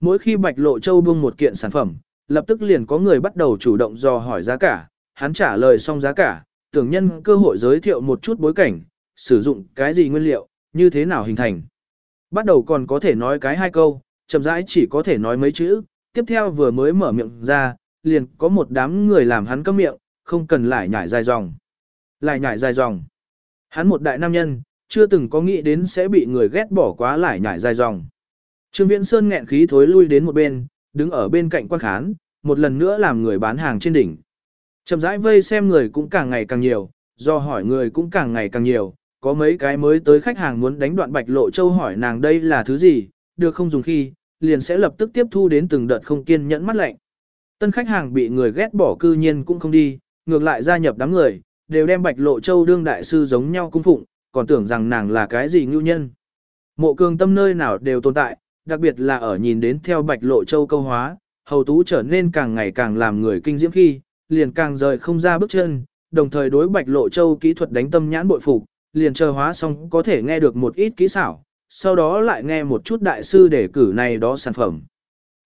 Mỗi khi Bạch Lộ Châu buông một kiện sản phẩm, lập tức liền có người bắt đầu chủ động dò hỏi giá cả, hắn trả lời xong giá cả, tưởng nhân cơ hội giới thiệu một chút bối cảnh, sử dụng cái gì nguyên liệu, như thế nào hình thành. Bắt đầu còn có thể nói cái hai câu, chậm rãi chỉ có thể nói mấy chữ, tiếp theo vừa mới mở miệng ra, liền có một đám người làm hắn cấm miệng, không cần lại nhảy dài dòng. Lại nhảy dài dòng. Hắn một đại nam nhân, chưa từng có nghĩ đến sẽ bị người ghét bỏ quá lại nhảy dài dòng. Trương Viễn Sơn nghẹn khí thối lui đến một bên, đứng ở bên cạnh quan khán, một lần nữa làm người bán hàng trên đỉnh. Chậm rãi vây xem người cũng càng ngày càng nhiều, do hỏi người cũng càng ngày càng nhiều, có mấy cái mới tới khách hàng muốn đánh đoạn bạch lộ châu hỏi nàng đây là thứ gì, được không dùng khi, liền sẽ lập tức tiếp thu đến từng đợt không kiên nhẫn mắt lạnh. Tân khách hàng bị người ghét bỏ cư nhiên cũng không đi, ngược lại gia nhập đám người, đều đem bạch lộ châu đương đại sư giống nhau cung phụng, còn tưởng rằng nàng là cái gì ngưu nhân. Mộ cường tâm nơi nào đều tồn tại, đặc biệt là ở nhìn đến theo bạch lộ châu câu hóa, hầu tú trở nên càng ngày càng làm người kinh diễm khi, liền càng rời không ra bước chân, đồng thời đối bạch lộ châu kỹ thuật đánh tâm nhãn bội phục, liền chờ hóa xong có thể nghe được một ít kỹ xảo, sau đó lại nghe một chút đại sư để cử này đó sản phẩm.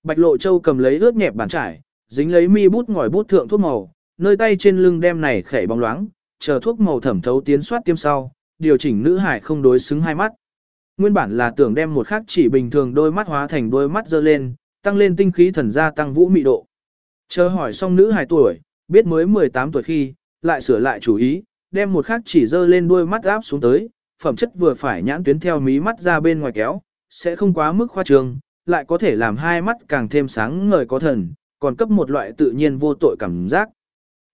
Bạch lộ châu cầm lấy ướt nhẹp bàn trải, dính lấy mi bút ngòi bút thượng thuốc màu, nơi tay trên lưng đem này khẽ bóng loáng, chờ thuốc màu thẩm thấu tiến soát tiêm sau, điều chỉnh nữ hải không đối xứng hai mắt. Nguyên bản là tưởng đem một khắc chỉ bình thường đôi mắt hóa thành đôi mắt dơ lên, tăng lên tinh khí thần gia tăng vũ mị độ. Chờ hỏi xong nữ hài tuổi, biết mới 18 tuổi khi, lại sửa lại chủ ý, đem một khắc chỉ dơ lên đuôi mắt áp xuống tới, phẩm chất vừa phải nhãn tuyến theo mí mắt ra bên ngoài kéo, sẽ không quá mức khoa trương, lại có thể làm hai mắt càng thêm sáng ngời có thần, còn cấp một loại tự nhiên vô tội cảm giác.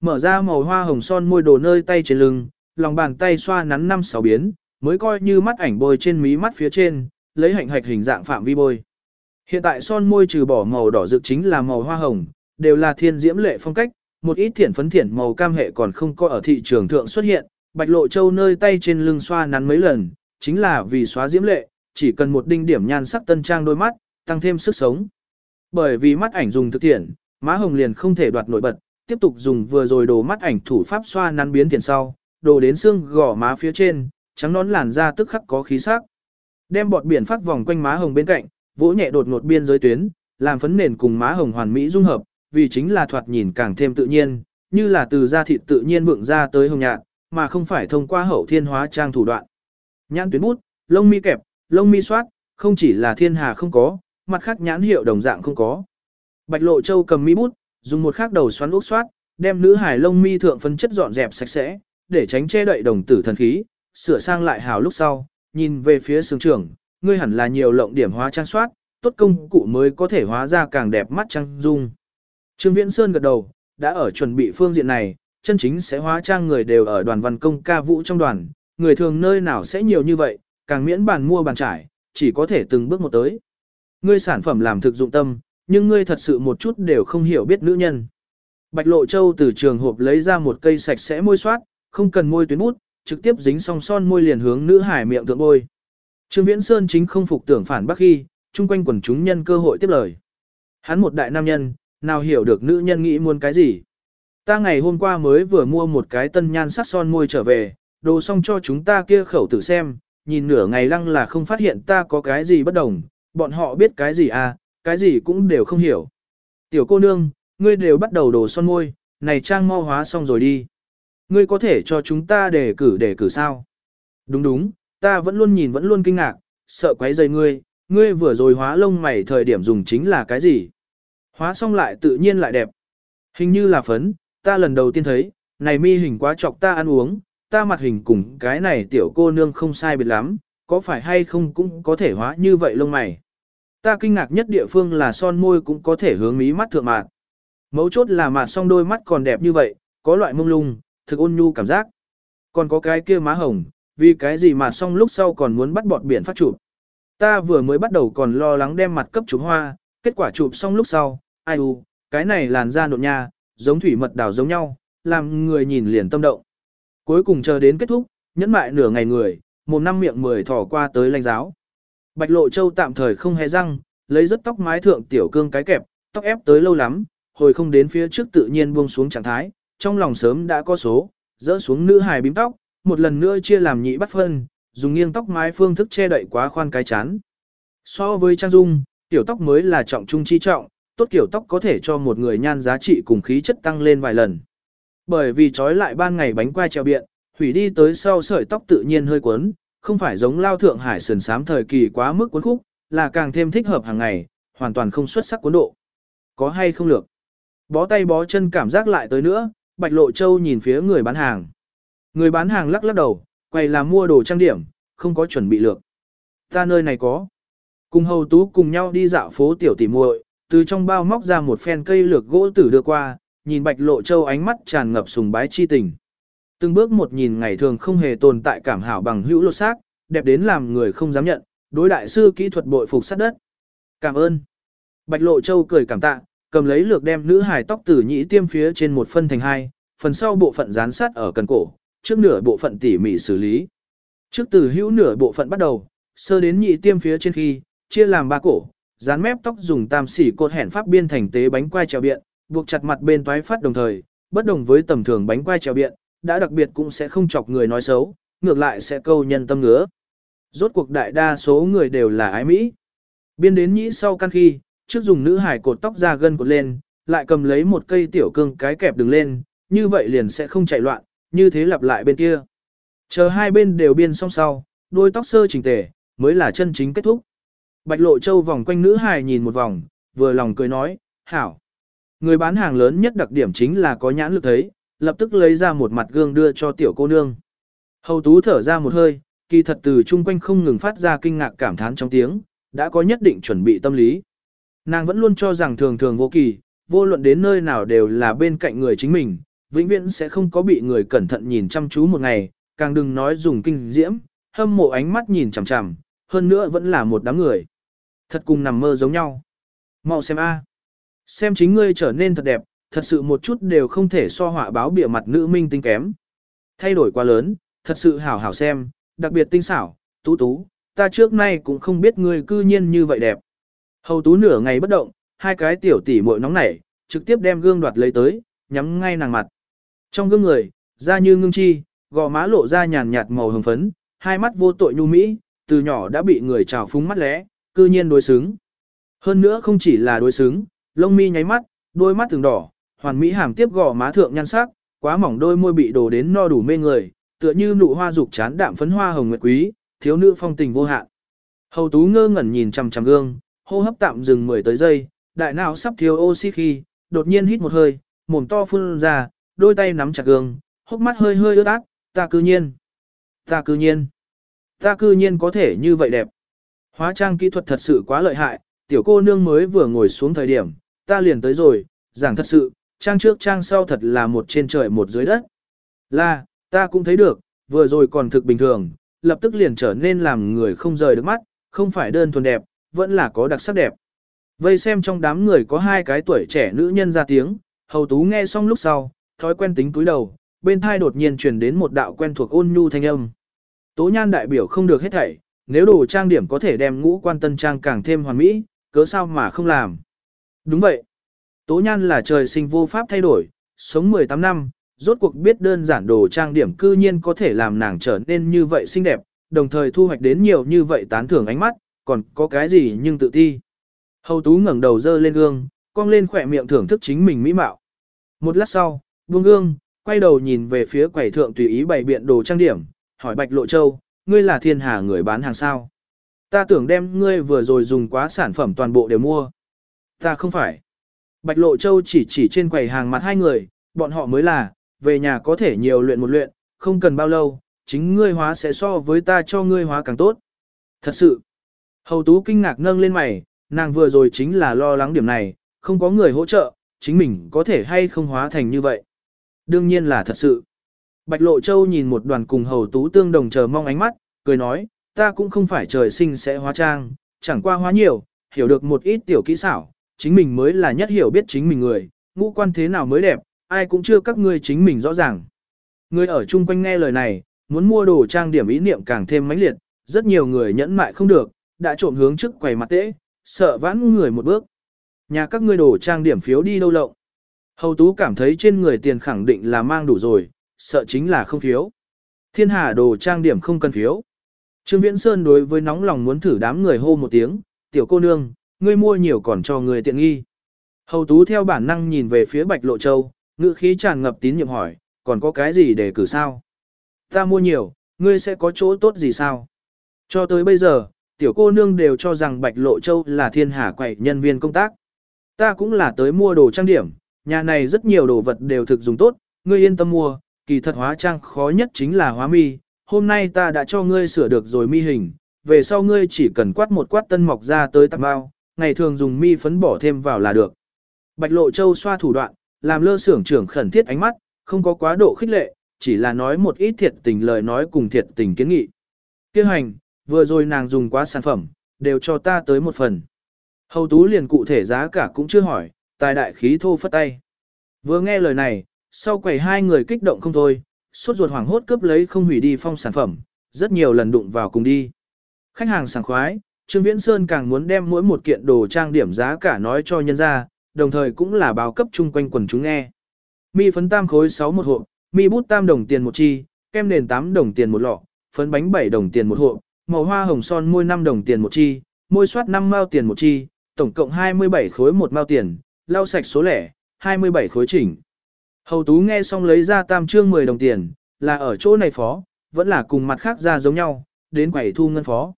Mở ra màu hoa hồng son môi đồ nơi tay trên lưng, lòng bàn tay xoa nắn năm sáu biến, mới coi như mắt ảnh bôi trên mí mắt phía trên, lấy hạnh hạch hình dạng phạm vi bôi. Hiện tại son môi trừ bỏ màu đỏ rực chính là màu hoa hồng, đều là thiên diễm lệ phong cách, một ít thiển phấn thiển màu cam hệ còn không có ở thị trường thượng xuất hiện, bạch lộ châu nơi tay trên lưng xoa nắn mấy lần, chính là vì xóa diễm lệ, chỉ cần một đinh điểm nhan sắc tân trang đôi mắt, tăng thêm sức sống. Bởi vì mắt ảnh dùng thực thiện, má hồng liền không thể đoạt nổi bật, tiếp tục dùng vừa rồi đồ mắt ảnh thủ pháp xoa nắn biến thiện sau, đồ đến xương gò má phía trên, trắng nón làn da tức khắc có khí sắc. Đem bọt biển phát vòng quanh má hồng bên cạnh, vỗ nhẹ đột ngột biên giới tuyến, làm phấn nền cùng má hồng hoàn mỹ dung hợp, vì chính là thoạt nhìn càng thêm tự nhiên, như là từ da thịt tự nhiên vượng ra tới hồng nhạt, mà không phải thông qua hậu thiên hóa trang thủ đoạn. Nhãn tuyến bút, lông mi kẹp, lông mi soát, không chỉ là thiên hà không có, mặt khác nhãn hiệu đồng dạng không có. Bạch Lộ Châu cầm mi bút, dùng một khắc đầu xoắn ốc soát, đem nữ hải lông mi thượng phân chất dọn dẹp sạch sẽ, để tránh che đậy đồng tử thần khí, sửa sang lại hào lúc sau, nhìn về phía sướng trưởng, ngươi hẳn là nhiều lộng điểm hóa trang soát, tốt công cụ mới có thể hóa ra càng đẹp mắt trang dung. Trương Viễn Sơn gật đầu, đã ở chuẩn bị phương diện này, chân chính sẽ hóa trang người đều ở đoàn văn công ca vũ trong đoàn, người thường nơi nào sẽ nhiều như vậy, càng miễn bàn mua bàn trải, chỉ có thể từng bước một tới. Ngươi sản phẩm làm thực dụng tâm, nhưng ngươi thật sự một chút đều không hiểu biết nữ nhân. Bạch Lộ Châu từ trường hộp lấy ra một cây sạch sẽ môi soát, không cần môi tuyến bút, trực tiếp dính song son môi liền hướng nữ hải miệng thượng bôi. Trương Viễn Sơn chính không phục tưởng phản bác khi, chung quanh quần chúng nhân cơ hội tiếp lời. Hắn một đại nam nhân, nào hiểu được nữ nhân nghĩ muốn cái gì. Ta ngày hôm qua mới vừa mua một cái tân nhan sắc son môi trở về, đồ xong cho chúng ta kia khẩu tử xem, nhìn nửa ngày lăng là không phát hiện ta có cái gì bất đồng, bọn họ biết cái gì à, cái gì cũng đều không hiểu. Tiểu cô nương, ngươi đều bắt đầu đồ son môi, này trang mau hóa xong rồi đi. Ngươi có thể cho chúng ta đề cử đề cử sao? Đúng đúng, ta vẫn luôn nhìn vẫn luôn kinh ngạc, sợ quấy rầy ngươi, ngươi vừa rồi hóa lông mày thời điểm dùng chính là cái gì? Hóa xong lại tự nhiên lại đẹp. Hình như là phấn, ta lần đầu tiên thấy, này mi hình quá chọc ta ăn uống, ta mặt hình cùng cái này tiểu cô nương không sai biệt lắm, có phải hay không cũng có thể hóa như vậy lông mày. Ta kinh ngạc nhất địa phương là son môi cũng có thể hướng mí mắt thượng mạt. Mấu chốt là mạt xong đôi mắt còn đẹp như vậy, có loại mông lung, thực ôn nhu cảm giác. Còn có cái kia má hồng, vì cái gì mà xong lúc sau còn muốn bắt bọt biển phát chụp. Ta vừa mới bắt đầu còn lo lắng đem mặt cấp chụp hoa, kết quả chụp xong lúc sau, ai u, cái này làn da nộn nha, giống thủy mật đảo giống nhau, làm người nhìn liền tâm động. Cuối cùng chờ đến kết thúc, nhẫn mại nửa ngày người, một năm miệng mười thỏ qua tới lãnh giáo. Bạch Lộ Châu tạm thời không hề răng, lấy rất tóc mái thượng tiểu cương cái kẹp, tóc ép tới lâu lắm, hồi không đến phía trước tự nhiên buông xuống trạng thái, trong lòng sớm đã có số, dỡ xuống nữ hài bím tóc, một lần nữa chia làm nhị bắt phân, dùng nghiêng tóc mái phương thức che đậy quá khoan cái chán. So với trang dung, tiểu tóc mới là trọng trung chi trọng, tốt kiểu tóc có thể cho một người nhan giá trị cùng khí chất tăng lên vài lần. Bởi vì trói lại ban ngày bánh quai treo biện, hủy đi tới sau sợi tóc tự nhiên hơi quấn, không phải giống lao thượng hải sườn sám thời kỳ quá mức cuốn khúc, là càng thêm thích hợp hàng ngày, hoàn toàn không xuất sắc cuốn độ. Có hay không lược? Bó tay bó chân cảm giác lại tới nữa, Bạch Lộ Châu nhìn phía người bán hàng. Người bán hàng lắc lắc đầu, quay là mua đồ trang điểm, không có chuẩn bị lược. Ta nơi này có. Cùng hầu tú cùng nhau đi dạo phố tiểu tỉ muội, từ trong bao móc ra một phen cây lược gỗ tử đưa qua, nhìn Bạch Lộ Châu ánh mắt tràn ngập sùng bái chi tình. Từng bước một nhìn ngày thường không hề tồn tại cảm hảo bằng hữu lột xác, đẹp đến làm người không dám nhận, đối đại sư kỹ thuật bội phục sát đất. Cảm ơn. Bạch Lộ Châu cười cảm tạ, cầm lấy lược đem nữ hài tóc tử nhĩ tiêm phía trên một phân thành hai, phần sau bộ phận dán sát ở cần cổ, trước nửa bộ phận tỉ mỉ xử lý. Trước từ hữu nửa bộ phận bắt đầu, sơ đến nhị tiêm phía trên khi, chia làm ba cổ, dán mép tóc dùng tam xỉ cột hẻn pháp biên thành tế bánh quai treo biện, buộc chặt mặt bên toái phát đồng thời, bất đồng với tầm thường bánh quai treo biện, đã đặc biệt cũng sẽ không chọc người nói xấu, ngược lại sẽ câu nhân tâm ngứa. Rốt cuộc đại đa số người đều là ái Mỹ. Biên đến nhĩ sau căn khi, trước dùng nữ hải cột tóc ra gân cột lên, lại cầm lấy một cây tiểu cương cái kẹp đứng lên, như vậy liền sẽ không chạy loạn, như thế lặp lại bên kia. Chờ hai bên đều biên xong sau, đôi tóc sơ chỉnh tề, mới là chân chính kết thúc. Bạch Lộ Châu vòng quanh nữ hài nhìn một vòng, vừa lòng cười nói, hảo. Người bán hàng lớn nhất đặc điểm chính là có nhãn lực thấy, lập tức lấy ra một mặt gương đưa cho tiểu cô nương. Hầu tú thở ra một hơi, kỳ thật từ chung quanh không ngừng phát ra kinh ngạc cảm thán trong tiếng, đã có nhất định chuẩn bị tâm lý. Nàng vẫn luôn cho rằng thường thường vô kỳ, vô luận đến nơi nào đều là bên cạnh người chính mình, vĩnh viễn sẽ không có bị người cẩn thận nhìn chăm chú một ngày, càng đừng nói dùng kinh diễm, hâm mộ ánh mắt nhìn chằm chằm, hơn nữa vẫn là một đám người. Thật cùng nằm mơ giống nhau. Mau xem a, Xem chính ngươi trở nên thật đẹp, thật sự một chút đều không thể so họa báo bịa mặt nữ minh tinh kém. Thay đổi quá lớn, thật sự hảo hảo xem, đặc biệt tinh xảo, tú tú, ta trước nay cũng không biết ngươi cư nhiên như vậy đẹp. Hầu tú nửa ngày bất động, hai cái tiểu tỷ muội nóng nảy, trực tiếp đem gương đoạt lấy tới, nhắm ngay nàng mặt. Trong gương người, da như ngưng chi, gò má lộ ra nhàn nhạt màu hồng phấn, hai mắt vô tội nhu mỹ, từ nhỏ đã bị người trào phúng mắt lẽ, cư nhiên đối xứng. Hơn nữa không chỉ là đối xứng, lông mi nháy mắt, đôi mắt từng đỏ, hoàn mỹ hàm tiếp gò má thượng nhan sắc, quá mỏng đôi môi bị đổ đến no đủ mê người, tựa như nụ hoa dục chán đạm phấn hoa hồng nguyệt quý, thiếu nữ phong tình vô hạn. Hầu Tú ngơ ngẩn nhìn chằm chằm gương, hô hấp tạm dừng 10 tới giây, đại não sắp thiếu oxy khi, đột nhiên hít một hơi, mồm to phun ra, đôi tay nắm chặt gương, hốc mắt hơi hơi ướt át, ta cư nhiên, ta cư nhiên, ta cư nhiên có thể như vậy đẹp. Hóa trang kỹ thuật thật sự quá lợi hại, tiểu cô nương mới vừa ngồi xuống thời điểm, ta liền tới rồi, giảng thật sự, trang trước trang sau thật là một trên trời một dưới đất. Là, ta cũng thấy được, vừa rồi còn thực bình thường, lập tức liền trở nên làm người không rời được mắt, không phải đơn thuần đẹp, vẫn là có đặc sắc đẹp. Vây xem trong đám người có hai cái tuổi trẻ nữ nhân ra tiếng, hầu tú nghe xong lúc sau, thói quen tính túi đầu, bên thai đột nhiên truyền đến một đạo quen thuộc ôn nhu thanh âm. Tố nhan đại biểu không được hết thảy, nếu đồ trang điểm có thể đem ngũ quan tân trang càng thêm hoàn mỹ, cớ sao mà không làm. Đúng vậy. Tố nhan là trời sinh vô pháp thay đổi, sống 18 năm, rốt cuộc biết đơn giản đồ trang điểm cư nhiên có thể làm nàng trở nên như vậy xinh đẹp, đồng thời thu hoạch đến nhiều như vậy tán thưởng ánh mắt, còn có cái gì nhưng tự ti. Hầu tú ngẩng đầu dơ lên gương, cong lên khỏe miệng thưởng thức chính mình mỹ mạo. Một lát sau, buông gương, quay đầu nhìn về phía quầy thượng tùy ý bày biện đồ trang điểm, hỏi Bạch Lộ Châu, ngươi là thiên hà người bán hàng sao? Ta tưởng đem ngươi vừa rồi dùng quá sản phẩm toàn bộ đều mua. Ta không phải. Bạch Lộ Châu chỉ chỉ trên quầy hàng mặt hai người, bọn họ mới là, về nhà có thể nhiều luyện một luyện, không cần bao lâu, chính ngươi hóa sẽ so với ta cho ngươi hóa càng tốt. Thật sự, hầu tú kinh ngạc nâng lên mày, nàng vừa rồi chính là lo lắng điểm này, không có người hỗ trợ, chính mình có thể hay không hóa thành như vậy. Đương nhiên là thật sự. Bạch Lộ Châu nhìn một đoàn cùng hầu tú tương đồng chờ mong ánh mắt, cười nói, ta cũng không phải trời sinh sẽ hóa trang, chẳng qua hóa nhiều, hiểu được một ít tiểu kỹ xảo, chính mình mới là nhất hiểu biết chính mình người, ngũ quan thế nào mới đẹp, ai cũng chưa các ngươi chính mình rõ ràng. Người ở chung quanh nghe lời này, muốn mua đồ trang điểm ý niệm càng thêm mãnh liệt, rất nhiều người nhẫn mại không được, đã trộm hướng trước quầy mặt tễ, sợ vãn người một bước. Nhà các ngươi đồ trang điểm phiếu đi đâu lộng. Hầu Tú cảm thấy trên người tiền khẳng định là mang đủ rồi, sợ chính là không phiếu. Thiên hà đồ trang điểm không cần phiếu. Trương Viễn Sơn đối với nóng lòng muốn thử đám người hô một tiếng, tiểu cô nương, ngươi mua nhiều còn cho người tiện nghi. Hầu Tú theo bản năng nhìn về phía Bạch Lộ Châu, ngữ khí tràn ngập tín nhiệm hỏi, còn có cái gì để cử sao? Ta mua nhiều, ngươi sẽ có chỗ tốt gì sao? Cho tới bây giờ, tiểu cô nương đều cho rằng Bạch Lộ Châu là thiên hà quậy nhân viên công tác. Ta cũng là tới mua đồ trang điểm, nhà này rất nhiều đồ vật đều thực dùng tốt, ngươi yên tâm mua, kỳ thật hóa trang khó nhất chính là hóa mi, hôm nay ta đã cho ngươi sửa được rồi mi hình, về sau ngươi chỉ cần quát một quát tân mọc ra tới tạp bao, ngày thường dùng mi phấn bỏ thêm vào là được. Bạch Lộ Châu xoa thủ đoạn, làm lơ xưởng trưởng khẩn thiết ánh mắt, không có quá độ khích lệ, chỉ là nói một ít thiệt tình lời nói cùng thiệt tình kiến nghị. Kêu hành, vừa rồi nàng dùng quá sản phẩm, đều cho ta tới một phần. Hầu tú liền cụ thể giá cả cũng chưa hỏi, tài đại khí thô phất tay. Vừa nghe lời này, sau quầy hai người kích động không thôi, suốt ruột hoảng hốt cướp lấy không hủy đi phong sản phẩm, rất nhiều lần đụng vào cùng đi. Khách hàng sảng khoái, Trương Viễn Sơn càng muốn đem mỗi một kiện đồ trang điểm giá cả nói cho nhân ra, đồng thời cũng là báo cấp chung quanh quần chúng nghe. Mi phấn tam khối 6 một hộp, mi bút tam đồng tiền một chi, kem nền 8 đồng tiền một lọ, phấn bánh 7 đồng tiền một hộp, màu hoa hồng son môi 5 đồng tiền một chi, môi soát 5 mao tiền một chi, tổng cộng 27 khối một mao tiền, lau sạch số lẻ, 27 khối chỉnh. Hầu Tú nghe xong lấy ra tam trương 10 đồng tiền, là ở chỗ này phó, vẫn là cùng mặt khác ra giống nhau, đến quẩy thu ngân phó.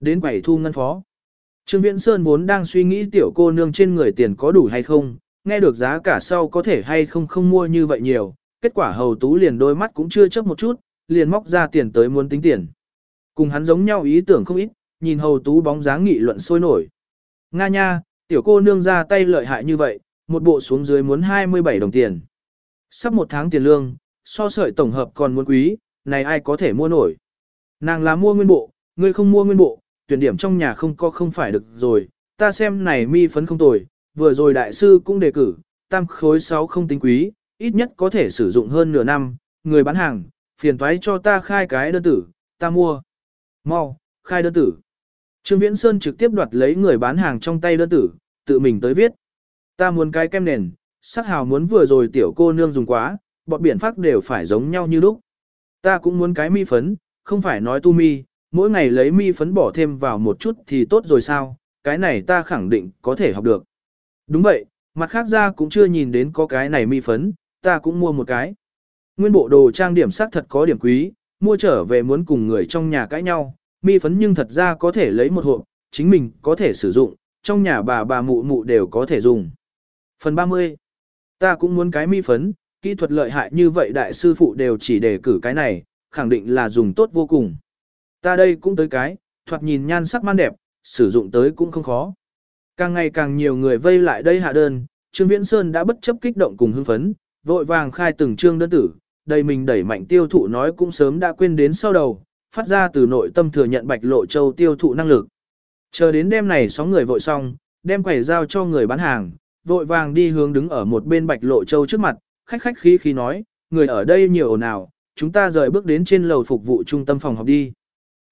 đến quẩy thu ngân phó. Trương Viễn Sơn vốn đang suy nghĩ tiểu cô nương trên người tiền có đủ hay không, nghe được giá cả sau có thể hay không không mua như vậy nhiều, kết quả hầu tú liền đôi mắt cũng chưa chớp một chút, liền móc ra tiền tới muốn tính tiền. Cùng hắn giống nhau ý tưởng không ít, nhìn hầu tú bóng dáng nghị luận sôi nổi. Nga nha, tiểu cô nương ra tay lợi hại như vậy, một bộ xuống dưới muốn 27 đồng tiền. Sắp một tháng tiền lương, so sợi tổng hợp còn muốn quý, này ai có thể mua nổi. Nàng là mua nguyên bộ, ngươi không mua nguyên bộ, tuyển điểm trong nhà không có không phải được rồi, ta xem này mi phấn không tồi, vừa rồi đại sư cũng đề cử, tam khối 6 không tính quý, ít nhất có thể sử dụng hơn nửa năm, người bán hàng, phiền toái cho ta khai cái đơn tử, ta mua. Mau, khai đơn tử. Trương Viễn Sơn trực tiếp đoạt lấy người bán hàng trong tay đơn tử, tự mình tới viết. Ta muốn cái kem nền, sắc hào muốn vừa rồi tiểu cô nương dùng quá, bọn biện pháp đều phải giống nhau như lúc. Ta cũng muốn cái mi phấn, không phải nói tu mi, mỗi ngày lấy mi phấn bỏ thêm vào một chút thì tốt rồi sao, cái này ta khẳng định có thể học được. Đúng vậy, mặt khác ra cũng chưa nhìn đến có cái này mi phấn, ta cũng mua một cái. Nguyên bộ đồ trang điểm sắc thật có điểm quý, mua trở về muốn cùng người trong nhà cãi nhau, mi phấn nhưng thật ra có thể lấy một hộp, chính mình có thể sử dụng, trong nhà bà bà mụ mụ đều có thể dùng. Phần 30. Ta cũng muốn cái mi phấn, kỹ thuật lợi hại như vậy đại sư phụ đều chỉ đề cử cái này, khẳng định là dùng tốt vô cùng. Ta đây cũng tới cái, thoạt nhìn nhan sắc man đẹp, sử dụng tới cũng không khó. Càng ngày càng nhiều người vây lại đây hạ đơn, Trương Viễn Sơn đã bất chấp kích động cùng hưng phấn, vội vàng khai từng trương đơn tử, đầy mình đẩy mạnh tiêu thụ nói cũng sớm đã quên đến sau đầu, phát ra từ nội tâm thừa nhận Bạch Lộ Châu tiêu thụ năng lực. Chờ đến đêm này sóng người vội xong, đem quầy giao cho người bán hàng, vội vàng đi hướng đứng ở một bên Bạch Lộ Châu trước mặt, khách khách khí khí nói, người ở đây nhiều ồn ào, chúng ta rời bước đến trên lầu phục vụ trung tâm phòng học đi.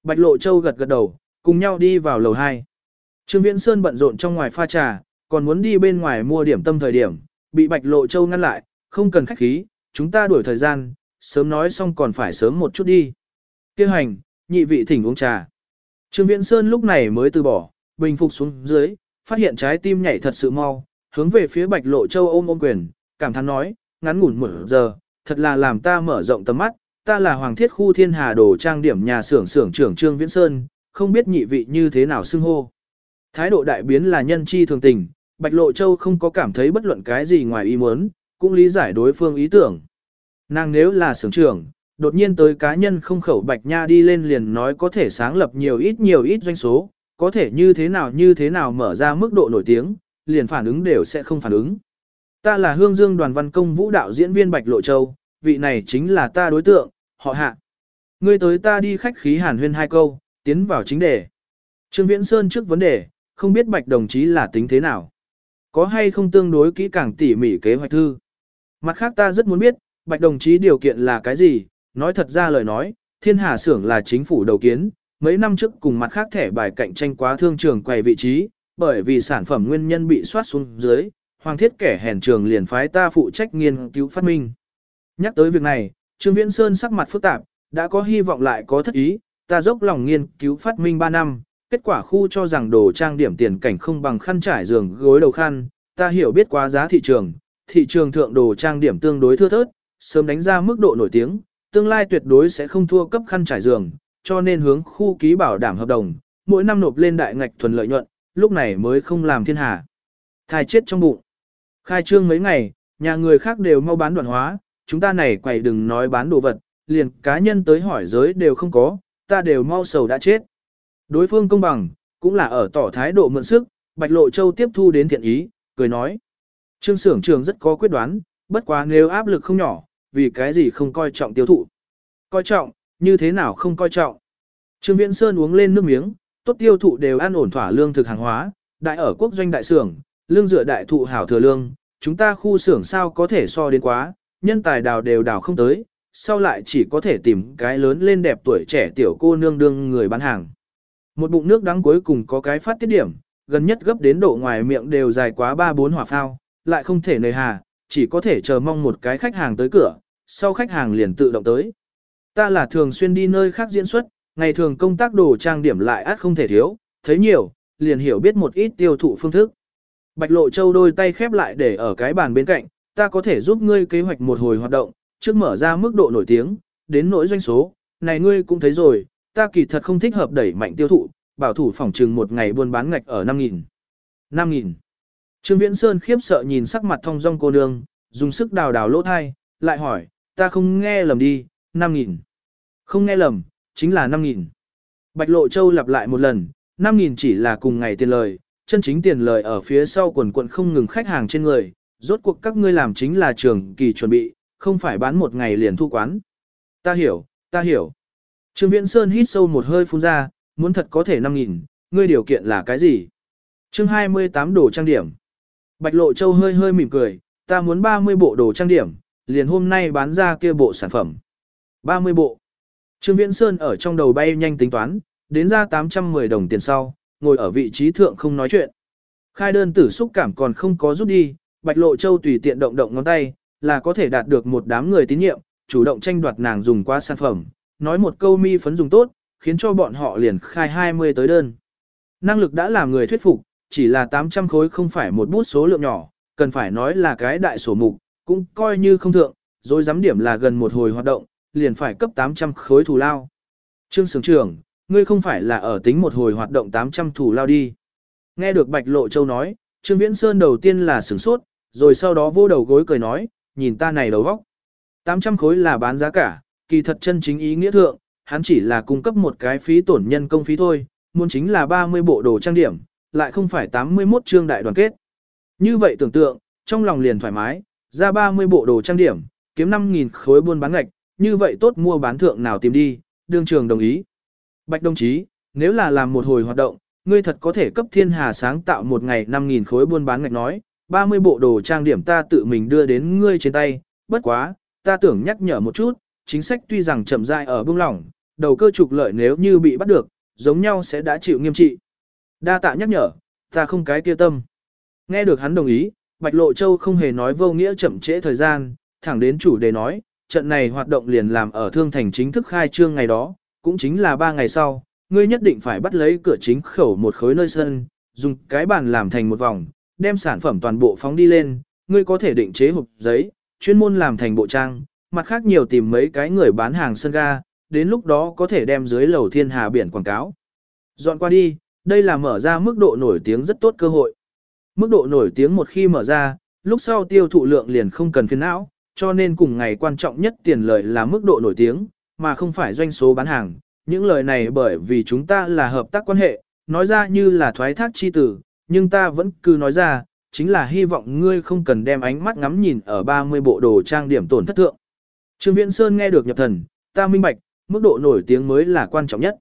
Bạch Lộ Châu gật gật đầu, cùng nhau đi vào lầu 2. Trương Viễn Sơn bận rộn trong ngoài pha trà, còn muốn đi bên ngoài mua điểm tâm thời điểm, bị Bạch Lộ Châu ngăn lại, không cần khách khí, chúng ta đuổi thời gian, sớm nói xong còn phải sớm một chút đi. Kêu hành, nhị vị thỉnh uống trà. Trương Viễn Sơn lúc này mới từ bỏ, bình phục xuống dưới, phát hiện trái tim nhảy thật sự mau, hướng về phía Bạch Lộ Châu ôm ôm quyền, cảm thán nói, ngắn ngủn một giờ, thật là làm ta mở rộng tầm mắt, ta là Hoàng Thiết khu Thiên Hà Đồ trang điểm nhà xưởng xưởng trưởng Trương Viễn Sơn, không biết nhị vị như thế nào xưng hô. Thái độ đại biến là nhân chi thường tình, Bạch Lộ Châu không có cảm thấy bất luận cái gì ngoài ý muốn, cũng lý giải đối phương ý tưởng. Nàng nếu là xưởng trưởng, đột nhiên tới cá nhân không khẩu Bạch Nha đi lên liền nói có thể sáng lập nhiều ít nhiều ít doanh số, có thể như thế nào như thế nào mở ra mức độ nổi tiếng, liền phản ứng đều sẽ không phản ứng. Ta là Hương Dương đoàn văn công vũ đạo diễn viên Bạch Lộ Châu, vị này chính là ta đối tượng, họ hạ. Ngươi tới ta đi khách khí hàn huyên hai câu, tiến vào chính đề. Trương Viễn Sơn trước vấn đề, không biết Bạch đồng chí là tính thế nào. Có hay không tương đối kỹ càng tỉ mỉ kế hoạch thư. Mặt khác ta rất muốn biết, Bạch đồng chí điều kiện là cái gì, nói thật ra lời nói, thiên hà xưởng là chính phủ đầu kiến, mấy năm trước cùng mặt khác thẻ bài cạnh tranh quá thương trường quầy vị trí, bởi vì sản phẩm nguyên nhân bị soát xuống dưới, hoàng thiết kẻ hèn trường liền phái ta phụ trách nghiên cứu phát minh. Nhắc tới việc này, Trương Viễn Sơn sắc mặt phức tạp, đã có hy vọng lại có thất ý, ta dốc lòng nghiên cứu phát minh 3 năm, kết quả khu cho rằng đồ trang điểm tiền cảnh không bằng khăn trải giường gối đầu khăn, ta hiểu biết quá giá thị trường, thị trường thượng đồ trang điểm tương đối thưa thớt, sớm đánh ra mức độ nổi tiếng, tương lai tuyệt đối sẽ không thua cấp khăn trải giường, cho nên hướng khu ký bảo đảm hợp đồng, mỗi năm nộp lên đại ngạch thuần lợi nhuận, lúc này mới không làm thiên hạ. Thai chết trong bụng. Khai trương mấy ngày, nhà người khác đều mau bán đoạn hóa, chúng ta này quầy đừng nói bán đồ vật, liền cá nhân tới hỏi giới đều không có, ta đều mau sầu đã chết. Đối phương công bằng, cũng là ở tỏ thái độ mượn sức, Bạch Lộ Châu tiếp thu đến thiện ý, cười nói. Trương Sưởng trường rất có quyết đoán, bất quá nếu áp lực không nhỏ, vì cái gì không coi trọng tiêu thụ. Coi trọng, như thế nào không coi trọng. Trương Viễn Sơn uống lên nước miếng, tốt tiêu thụ đều ăn ổn thỏa lương thực hàng hóa, đại ở quốc doanh đại xưởng, lương dựa đại thụ hảo thừa lương, chúng ta khu xưởng sao có thể so đến quá, nhân tài đào đều đào không tới, sau lại chỉ có thể tìm cái lớn lên đẹp tuổi trẻ tiểu cô nương đương người bán hàng. Một bụng nước đắng cuối cùng có cái phát tiết điểm, gần nhất gấp đến độ ngoài miệng đều dài quá 3-4 hỏa phao, lại không thể nề hà, chỉ có thể chờ mong một cái khách hàng tới cửa, sau khách hàng liền tự động tới. Ta là thường xuyên đi nơi khác diễn xuất, ngày thường công tác đồ trang điểm lại át không thể thiếu, thấy nhiều, liền hiểu biết một ít tiêu thụ phương thức. Bạch Lộ Châu đôi tay khép lại để ở cái bàn bên cạnh, ta có thể giúp ngươi kế hoạch một hồi hoạt động, trước mở ra mức độ nổi tiếng, đến nỗi doanh số, này ngươi cũng thấy rồi, ta kỳ thật không thích hợp đẩy mạnh tiêu thụ, bảo thủ phòng trừng một ngày buôn bán ngạch ở 5.000. 5.000. Trương Viễn Sơn khiếp sợ nhìn sắc mặt thông dong cô nương, dùng sức đào đào lỗ thai, lại hỏi, ta không nghe lầm đi, 5.000. Không nghe lầm, chính là 5.000. Bạch Lộ Châu lặp lại một lần, 5.000 chỉ là cùng ngày tiền lời, chân chính tiền lời ở phía sau quần quận không ngừng khách hàng trên người, rốt cuộc các ngươi làm chính là trường kỳ chuẩn bị, không phải bán một ngày liền thu quán. Ta hiểu, ta hiểu. Trương Viễn Sơn hít sâu một hơi phun ra, muốn thật có thể 5.000, ngươi điều kiện là cái gì? chương 28 đồ trang điểm. Bạch Lộ Châu hơi hơi mỉm cười, ta muốn 30 bộ đồ trang điểm, liền hôm nay bán ra kia bộ sản phẩm. 30 bộ. Trương Viễn Sơn ở trong đầu bay nhanh tính toán, đến ra 810 đồng tiền sau, ngồi ở vị trí thượng không nói chuyện. Khai đơn tử xúc cảm còn không có rút đi, Bạch Lộ Châu tùy tiện động động ngón tay, là có thể đạt được một đám người tín nhiệm, chủ động tranh đoạt nàng dùng qua sản phẩm, nói một câu mi phấn dùng tốt, khiến cho bọn họ liền khai 20 tới đơn. Năng lực đã làm người thuyết phục, chỉ là 800 khối không phải một bút số lượng nhỏ, cần phải nói là cái đại sổ mục, cũng coi như không thượng, rồi giám điểm là gần một hồi hoạt động, liền phải cấp 800 khối thù lao. Trương Sướng trưởng, ngươi không phải là ở tính một hồi hoạt động 800 thù lao đi. Nghe được Bạch Lộ Châu nói, Trương Viễn Sơn đầu tiên là sửng sốt, rồi sau đó vô đầu gối cười nói, nhìn ta này đầu vóc. 800 khối là bán giá cả, kỳ thật chân chính ý nghĩa thượng, hắn chỉ là cung cấp một cái phí tổn nhân công phí thôi, muốn chính là 30 bộ đồ trang điểm, lại không phải 81 chương đại đoàn kết. Như vậy tưởng tượng, trong lòng liền thoải mái, ra 30 bộ đồ trang điểm, kiếm 5.000 khối buôn bán ngạch, như vậy tốt mua bán thượng nào tìm đi, đương trường đồng ý. Bạch đồng chí, nếu là làm một hồi hoạt động, ngươi thật có thể cấp thiên hà sáng tạo một ngày 5.000 khối buôn bán ngạch nói, 30 bộ đồ trang điểm ta tự mình đưa đến ngươi trên tay, bất quá, ta tưởng nhắc nhở một chút, chính sách tuy rằng chậm rãi ở bông lỏng, đầu cơ trục lợi nếu như bị bắt được, giống nhau sẽ đã chịu nghiêm trị. Đa tạ nhắc nhở, ta không cái kia tâm. Nghe được hắn đồng ý, Bạch Lộ Châu không hề nói vô nghĩa chậm trễ thời gian, thẳng đến chủ đề nói, trận này hoạt động liền làm ở Thương Thành chính thức khai trương ngày đó, cũng chính là 3 ngày sau, ngươi nhất định phải bắt lấy cửa chính khẩu một khối nơi sân, dùng cái bàn làm thành một vòng, đem sản phẩm toàn bộ phóng đi lên, ngươi có thể định chế hộp giấy, chuyên môn làm thành bộ trang, mặt khác nhiều tìm mấy cái người bán hàng sân ga, đến lúc đó có thể đem dưới lầu thiên hà biển quảng cáo. Dọn qua đi, đây là mở ra mức độ nổi tiếng rất tốt cơ hội. Mức độ nổi tiếng một khi mở ra, lúc sau tiêu thụ lượng liền không cần phiền não, cho nên cùng ngày quan trọng nhất tiền lợi là mức độ nổi tiếng, mà không phải doanh số bán hàng. Những lời này bởi vì chúng ta là hợp tác quan hệ, nói ra như là thoái thác chi tử, nhưng ta vẫn cứ nói ra, chính là hy vọng ngươi không cần đem ánh mắt ngắm nhìn ở 30 bộ đồ trang điểm tổn thất thượng. Trương Viễn Sơn nghe được nhập thần, ta minh bạch, mức độ nổi tiếng mới là quan trọng nhất.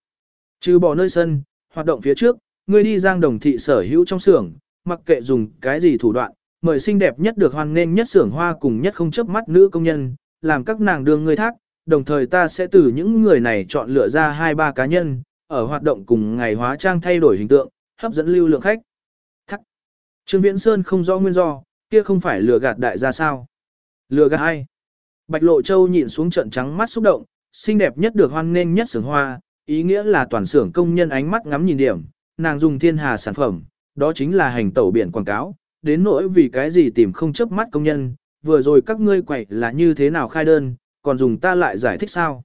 Trừ bỏ nơi sân, hoạt động phía trước, ngươi đi giang đồng thị sở hữu trong xưởng, mặc kệ dùng cái gì thủ đoạn, mời xinh đẹp nhất được hoan nghênh nhất xưởng hoa cùng nhất không chấp mắt nữ công nhân, làm các nàng đương ngươi thác, đồng thời ta sẽ từ những người này chọn lựa ra hai ba cá nhân, ở hoạt động cùng ngày hóa trang thay đổi hình tượng, hấp dẫn lưu lượng khách. Thắc. Trương Viễn Sơn không rõ nguyên do, kia không phải lừa gạt đại gia sao? Lừa gạt ai? Bạch Lộ Châu nhìn xuống trận trắng mắt xúc động, xinh đẹp nhất được hoan nghênh nhất xưởng hoa, ý nghĩa là toàn xưởng công nhân ánh mắt ngắm nhìn điểm, nàng dùng thiên hà sản phẩm, đó chính là hành tẩu biển quảng cáo, đến nỗi vì cái gì tìm không chấp mắt công nhân, vừa rồi các ngươi quậy là như thế nào khai đơn, còn dùng ta lại giải thích sao.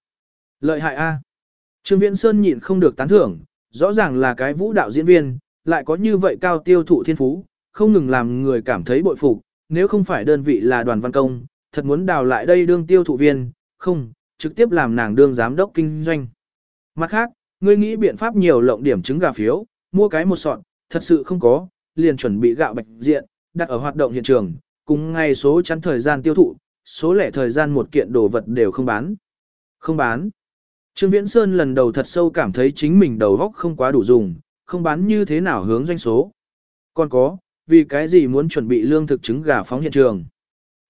Lợi hại a. Trương Viễn Sơn nhịn không được tán thưởng, rõ ràng là cái vũ đạo diễn viên, lại có như vậy cao tiêu thụ thiên phú, không ngừng làm người cảm thấy bội phục, nếu không phải đơn vị là đoàn văn công, thật muốn đào lại đây đương tiêu thụ viên, không, trực tiếp làm nàng đương giám đốc kinh doanh. Mặt khác, ngươi nghĩ biện pháp nhiều lộng điểm trứng gà phiếu, mua cái một sọt, thật sự không có, liền chuẩn bị gạo bạch diện, đặt ở hoạt động hiện trường, cùng ngay số chắn thời gian tiêu thụ, số lẻ thời gian một kiện đồ vật đều không bán. Không bán. Trương Viễn Sơn lần đầu thật sâu cảm thấy chính mình đầu óc không quá đủ dùng, không bán như thế nào hướng doanh số. Còn có, vì cái gì muốn chuẩn bị lương thực trứng gà phóng hiện trường.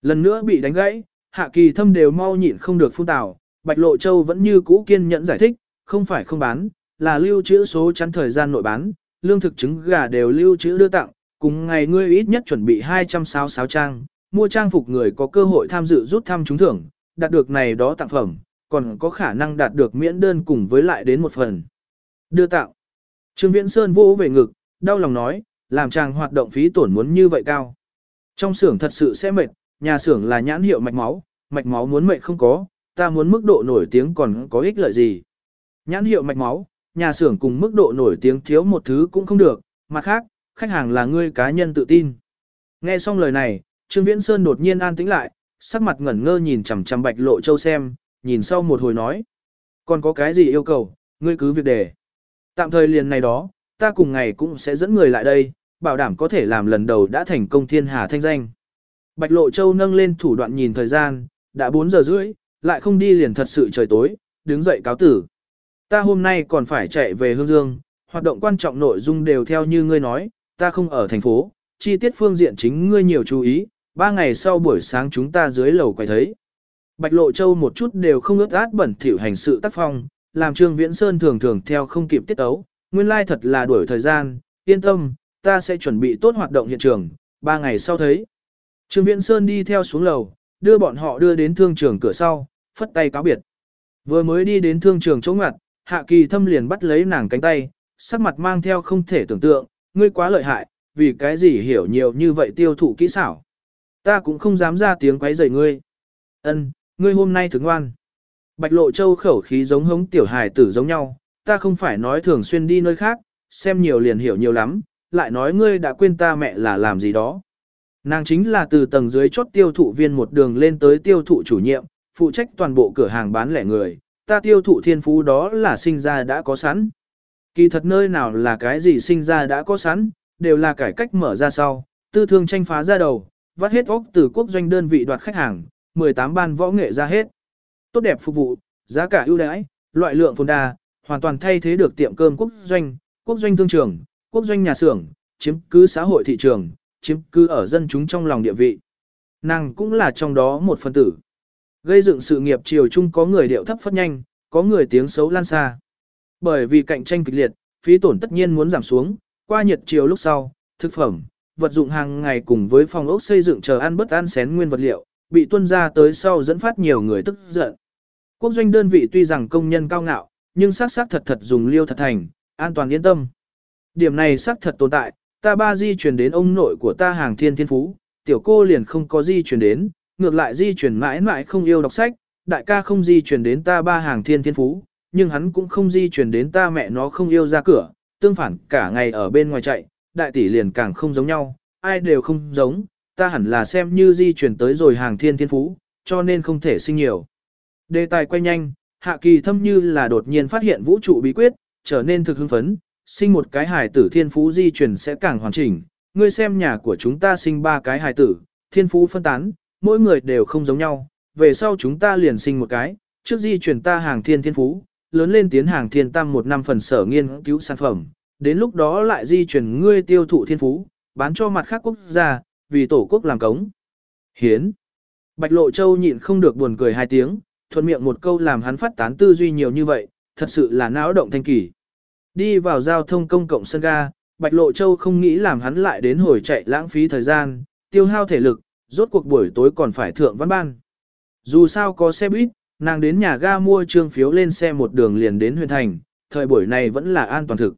Lần nữa bị đánh gãy, Hạ Kỳ Thâm đều mau nhịn không được phun tào, Bạch Lộ Châu vẫn như cũ kiên nhẫn giải thích, không phải không bán, là lưu trữ số chắn thời gian nội bán, lương thực trứng gà đều lưu trữ đưa tặng, cùng ngày ngươi ít nhất chuẩn bị 266 trang, mua trang phục người có cơ hội tham dự rút thăm trúng thưởng, đạt được này đó tặng phẩm, còn có khả năng đạt được miễn đơn cùng với lại đến một phần. Đưa tặng. Trương Viễn Sơn vô về ngực, đau lòng nói, làm chàng hoạt động phí tổn muốn như vậy cao. Trong xưởng thật sự sẽ mệt, nhà xưởng là nhãn hiệu mạch máu, mạch máu muốn mệt không có, ta muốn mức độ nổi tiếng còn có ích lợi gì. Nhãn hiệu mạch máu, nhà xưởng cùng mức độ nổi tiếng thiếu một thứ cũng không được, mặt khác, khách hàng là ngươi cá nhân tự tin. Nghe xong lời này, Trương Viễn Sơn đột nhiên an tĩnh lại, sắc mặt ngẩn ngơ nhìn chằm chằm Bạch Lộ Châu xem, nhìn sau một hồi nói. Còn có cái gì yêu cầu, ngươi cứ việc để. Tạm thời liền này đó, ta cùng ngày cũng sẽ dẫn người lại đây, bảo đảm có thể làm lần đầu đã thành công thiên hà thanh danh. Bạch Lộ Châu nâng lên thủ đoạn nhìn thời gian, đã 4 giờ rưỡi, lại không đi liền thật sự trời tối, đứng dậy cáo tử. Ta hôm nay còn phải chạy về Hương Dương, hoạt động quan trọng nội dung đều theo như ngươi nói, ta không ở thành phố, chi tiết phương diện chính ngươi nhiều chú ý, ba ngày sau buổi sáng chúng ta dưới lầu quay thấy. Bạch Lộ Châu một chút đều không ướt át bẩn thỉu hành sự tác phong, làm Trương Viễn Sơn thường thường theo không kịp tiết tấu, nguyên lai thật là đuổi thời gian, yên tâm, ta sẽ chuẩn bị tốt hoạt động hiện trường, ba ngày sau thấy. Trương Viễn Sơn đi theo xuống lầu, đưa bọn họ đưa đến thương trường cửa sau, phất tay cáo biệt. Vừa mới đi đến thương trường chỗ ngặt, Hạ Kỳ Thâm liền bắt lấy nàng cánh tay, sắc mặt mang theo không thể tưởng tượng, ngươi quá lợi hại, vì cái gì hiểu nhiều như vậy tiêu thụ kỹ xảo. Ta cũng không dám ra tiếng quấy rầy ngươi. Ân, ngươi hôm nay thức ngoan. Bạch Lộ Châu khẩu khí giống hống tiểu hài tử giống nhau, ta không phải nói thường xuyên đi nơi khác, xem nhiều liền hiểu nhiều lắm, lại nói ngươi đã quên ta mẹ là làm gì đó. Nàng chính là từ tầng dưới chốt tiêu thụ viên một đường lên tới tiêu thụ chủ nhiệm, phụ trách toàn bộ cửa hàng bán lẻ người, ta tiêu thụ thiên phú đó là sinh ra đã có sẵn. Kỳ thật nơi nào là cái gì sinh ra đã có sẵn, đều là cải cách mở ra sau, tư thương tranh phá ra đầu, vắt hết óc từ quốc doanh đơn vị đoạt khách hàng, 18 ban võ nghệ ra hết. Tốt đẹp phục vụ, giá cả ưu đãi, loại lượng phồn đa, hoàn toàn thay thế được tiệm cơm quốc doanh, quốc doanh thương trường, quốc doanh nhà xưởng, chiếm cứ xã hội thị trường, chiếm cứ ở dân chúng trong lòng địa vị. Nàng cũng là trong đó một phần tử. Gây dựng sự nghiệp chiều chung có người điệu thấp phất nhanh, có người tiếng xấu lan xa. Bởi vì cạnh tranh kịch liệt, phí tổn tất nhiên muốn giảm xuống, qua nhiệt chiều lúc sau, thực phẩm, vật dụng hàng ngày cùng với phòng ốc xây dựng chờ ăn bất ăn xén nguyên vật liệu, bị tuân ra tới sau dẫn phát nhiều người tức giận. Quốc doanh đơn vị tuy rằng công nhân cao ngạo, nhưng xác xác thật thật dùng liêu thật thành, an toàn yên tâm. Điểm này xác thật tồn tại, ta ba di chuyển đến ông nội của ta hàng thiên thiên phú, tiểu cô liền không có di chuyển đến, ngược lại di chuyển mãi mãi không yêu đọc sách, đại ca không di chuyển đến ta ba hàng thiên thiên phú, nhưng hắn cũng không di chuyển đến ta mẹ nó không yêu ra cửa, tương phản cả ngày ở bên ngoài chạy, đại tỷ liền càng không giống nhau, ai đều không giống, ta hẳn là xem như di chuyển tới rồi hàng thiên thiên phú, cho nên không thể sinh nhiều. Đề tài quay nhanh, hạ kỳ thâm như là đột nhiên phát hiện vũ trụ bí quyết, trở nên thực hưng phấn, sinh một cái hài tử thiên phú di chuyển sẽ càng hoàn chỉnh. Ngươi xem nhà của chúng ta sinh ba cái hài tử, thiên phú phân tán, mỗi người đều không giống nhau, về sau chúng ta liền sinh một cái, trước di chuyển ta hàng thiên thiên phú, lớn lên tiến hàng thiên tam một năm phần sở nghiên cứu sản phẩm, đến lúc đó lại di chuyển ngươi tiêu thụ thiên phú, bán cho mặt khác quốc gia, vì tổ quốc làm cống. Hiến. Bạch Lộ Châu nhịn không được buồn cười hai tiếng, thuận miệng một câu làm hắn phát tán tư duy nhiều như vậy, thật sự là não động thanh kỳ. Đi vào giao thông công cộng sân ga, Bạch Lộ Châu không nghĩ làm hắn lại đến hồi chạy lãng phí thời gian, tiêu hao thể lực, rốt cuộc buổi tối còn phải thượng văn ban. Dù sao có xe buýt, nàng đến nhà ga mua trương phiếu lên xe một đường liền đến huyện thành, thời buổi này vẫn là an toàn thực.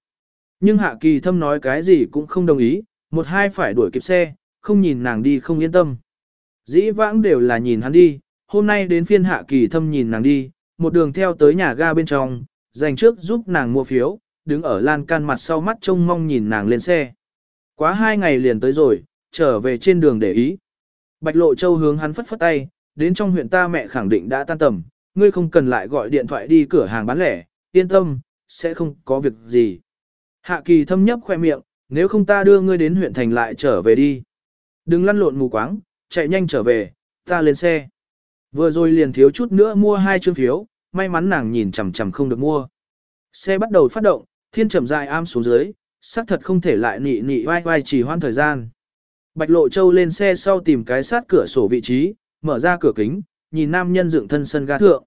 Nhưng Hạ Kỳ Thâm nói cái gì cũng không đồng ý, một hai phải đuổi kịp xe, không nhìn nàng đi không yên tâm. Dĩ vãng đều là nhìn hắn đi, hôm nay đến phiên Hạ Kỳ Thâm nhìn nàng đi, một đường theo tới nhà ga bên trong, dành trước giúp nàng mua phiếu, đứng ở lan can mặt sau mắt trông mong nhìn nàng lên xe. Quá hai ngày liền tới rồi, trở về trên đường để ý. Bạch Lộ Châu hướng hắn phất phất tay, đến trong huyện ta mẹ khẳng định đã tan tầm, ngươi không cần lại gọi điện thoại đi cửa hàng bán lẻ, yên tâm, sẽ không có việc gì. Hạ kỳ thâm nhấp khoe miệng, nếu không ta đưa ngươi đến huyện thành lại trở về đi. Đừng lăn lộn mù quáng, chạy nhanh trở về, ta lên xe. Vừa rồi liền thiếu chút nữa mua hai chương phiếu, may mắn nàng nhìn chằm chằm không được mua. Xe bắt đầu phát động, thiên chậm dài am xuống dưới, xác thật không thể lại nị nị vai vai chỉ hoan thời gian. Bạch Lộ Châu lên xe sau tìm cái sát cửa sổ vị trí, mở ra cửa kính, nhìn nam nhân dựng thân sân ga thượng.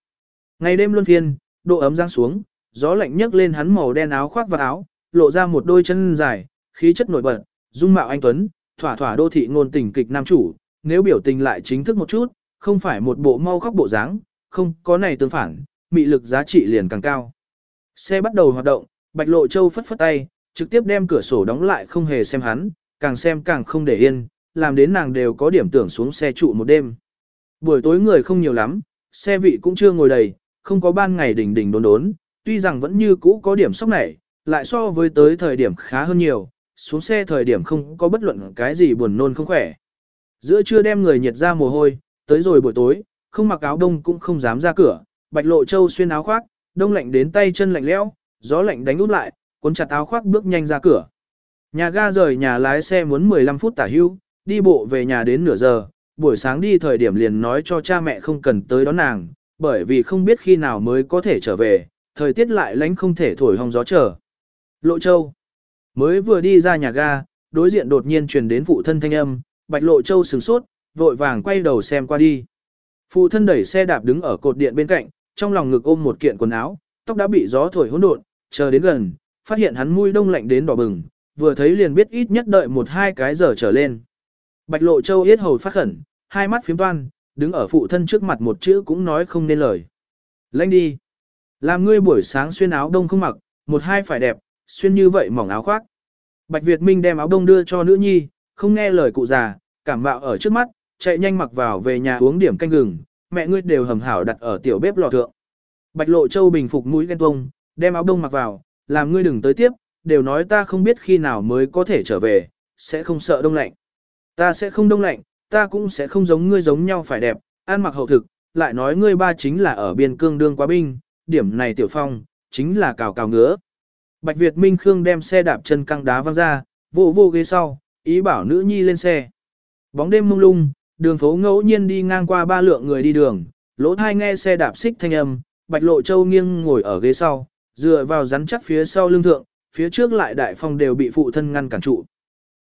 Ngày đêm luân phiên, độ ấm giáng xuống, gió lạnh nhấc lên hắn màu đen áo khoác và áo, lộ ra một đôi chân dài, khí chất nổi bật, dung mạo anh tuấn, thỏa thỏa đô thị ngôn tình kịch nam chủ, nếu biểu tình lại chính thức một chút, không phải một bộ mau khóc bộ dáng, không có này tương phản, mị lực giá trị liền càng cao. Xe bắt đầu hoạt động, Bạch Lộ Châu phất phất tay, trực tiếp đem cửa sổ đóng lại không hề xem hắn, càng xem càng không để yên, làm đến nàng đều có điểm tưởng xuống xe trụ một đêm. Buổi tối người không nhiều lắm, xe vị cũng chưa ngồi đầy, không có ban ngày đỉnh đỉnh đốn đốn, tuy rằng vẫn như cũ có điểm sốc này, lại so với tới thời điểm khá hơn nhiều, xuống xe thời điểm không có bất luận cái gì buồn nôn không khỏe. Giữa trưa đem người nhiệt ra mồ hôi, tới rồi buổi tối, không mặc áo đông cũng không dám ra cửa, Bạch Lộ Châu xuyên áo khoác, đông lạnh đến tay chân lạnh lẽo, gió lạnh đánh út lại, cuốn chặt áo khoác bước nhanh ra cửa. Nhà ga rời nhà lái xe muốn 15 phút tả hưu, đi bộ về nhà đến nửa giờ, buổi sáng đi thời điểm liền nói cho cha mẹ không cần tới đón nàng, bởi vì không biết khi nào mới có thể trở về, thời tiết lại lánh không thể thổi hong gió trở. Lộ Châu mới vừa đi ra nhà ga, đối diện đột nhiên truyền đến phụ thân thanh âm, Bạch Lộ Châu sửng sốt, vội vàng quay đầu xem qua đi. Phụ thân đẩy xe đạp đứng ở cột điện bên cạnh, trong lòng ngực ôm một kiện quần áo, tóc đã bị gió thổi hỗn độn, chờ đến gần, phát hiện hắn mũi đông lạnh đến đỏ bừng, vừa thấy liền biết ít nhất đợi một hai cái giờ trở lên. Bạch Lộ Châu yết hầu phát khẩn, hai mắt phiếm toan, đứng ở phụ thân trước mặt một chữ cũng nói không nên lời. Lanh đi. Làm ngươi buổi sáng xuyên áo đông không mặc, một hai phải đẹp, xuyên như vậy mỏng áo khoác. Bạch Việt Minh đem áo đông đưa cho nữ nhi, không nghe lời cụ già, cảm mạo ở trước mắt, chạy nhanh mặc vào về nhà uống điểm canh gừng, mẹ ngươi đều hầm hảo đặt ở tiểu bếp lò thượng. Bạch Lộ Châu bình phục mũi ghen tuông, đem áo đông mặc vào, làm ngươi đừng tới tiếp, đều nói ta không biết khi nào mới có thể trở về, sẽ không sợ đông lạnh. Ta sẽ không đông lạnh, ta cũng sẽ không giống ngươi giống nhau phải đẹp, ăn mặc hậu thực, lại nói ngươi ba chính là ở biên cương đương quá binh, điểm này tiểu phong, chính là cào cào ngứa. Bạch Việt Minh Khương đem xe đạp chân căng đá văng ra, vô vô ghế sau, ý bảo nữ nhi lên xe. Bóng đêm mông lung, đường phố ngẫu nhiên đi ngang qua ba lượng người đi đường, lỗ thai nghe xe đạp xích thanh âm, Bạch Lộ Châu nghiêng ngồi ở ghế sau, dựa vào rắn chắc phía sau lưng thượng, phía trước lại đại phong đều bị phụ thân ngăn cản trụ.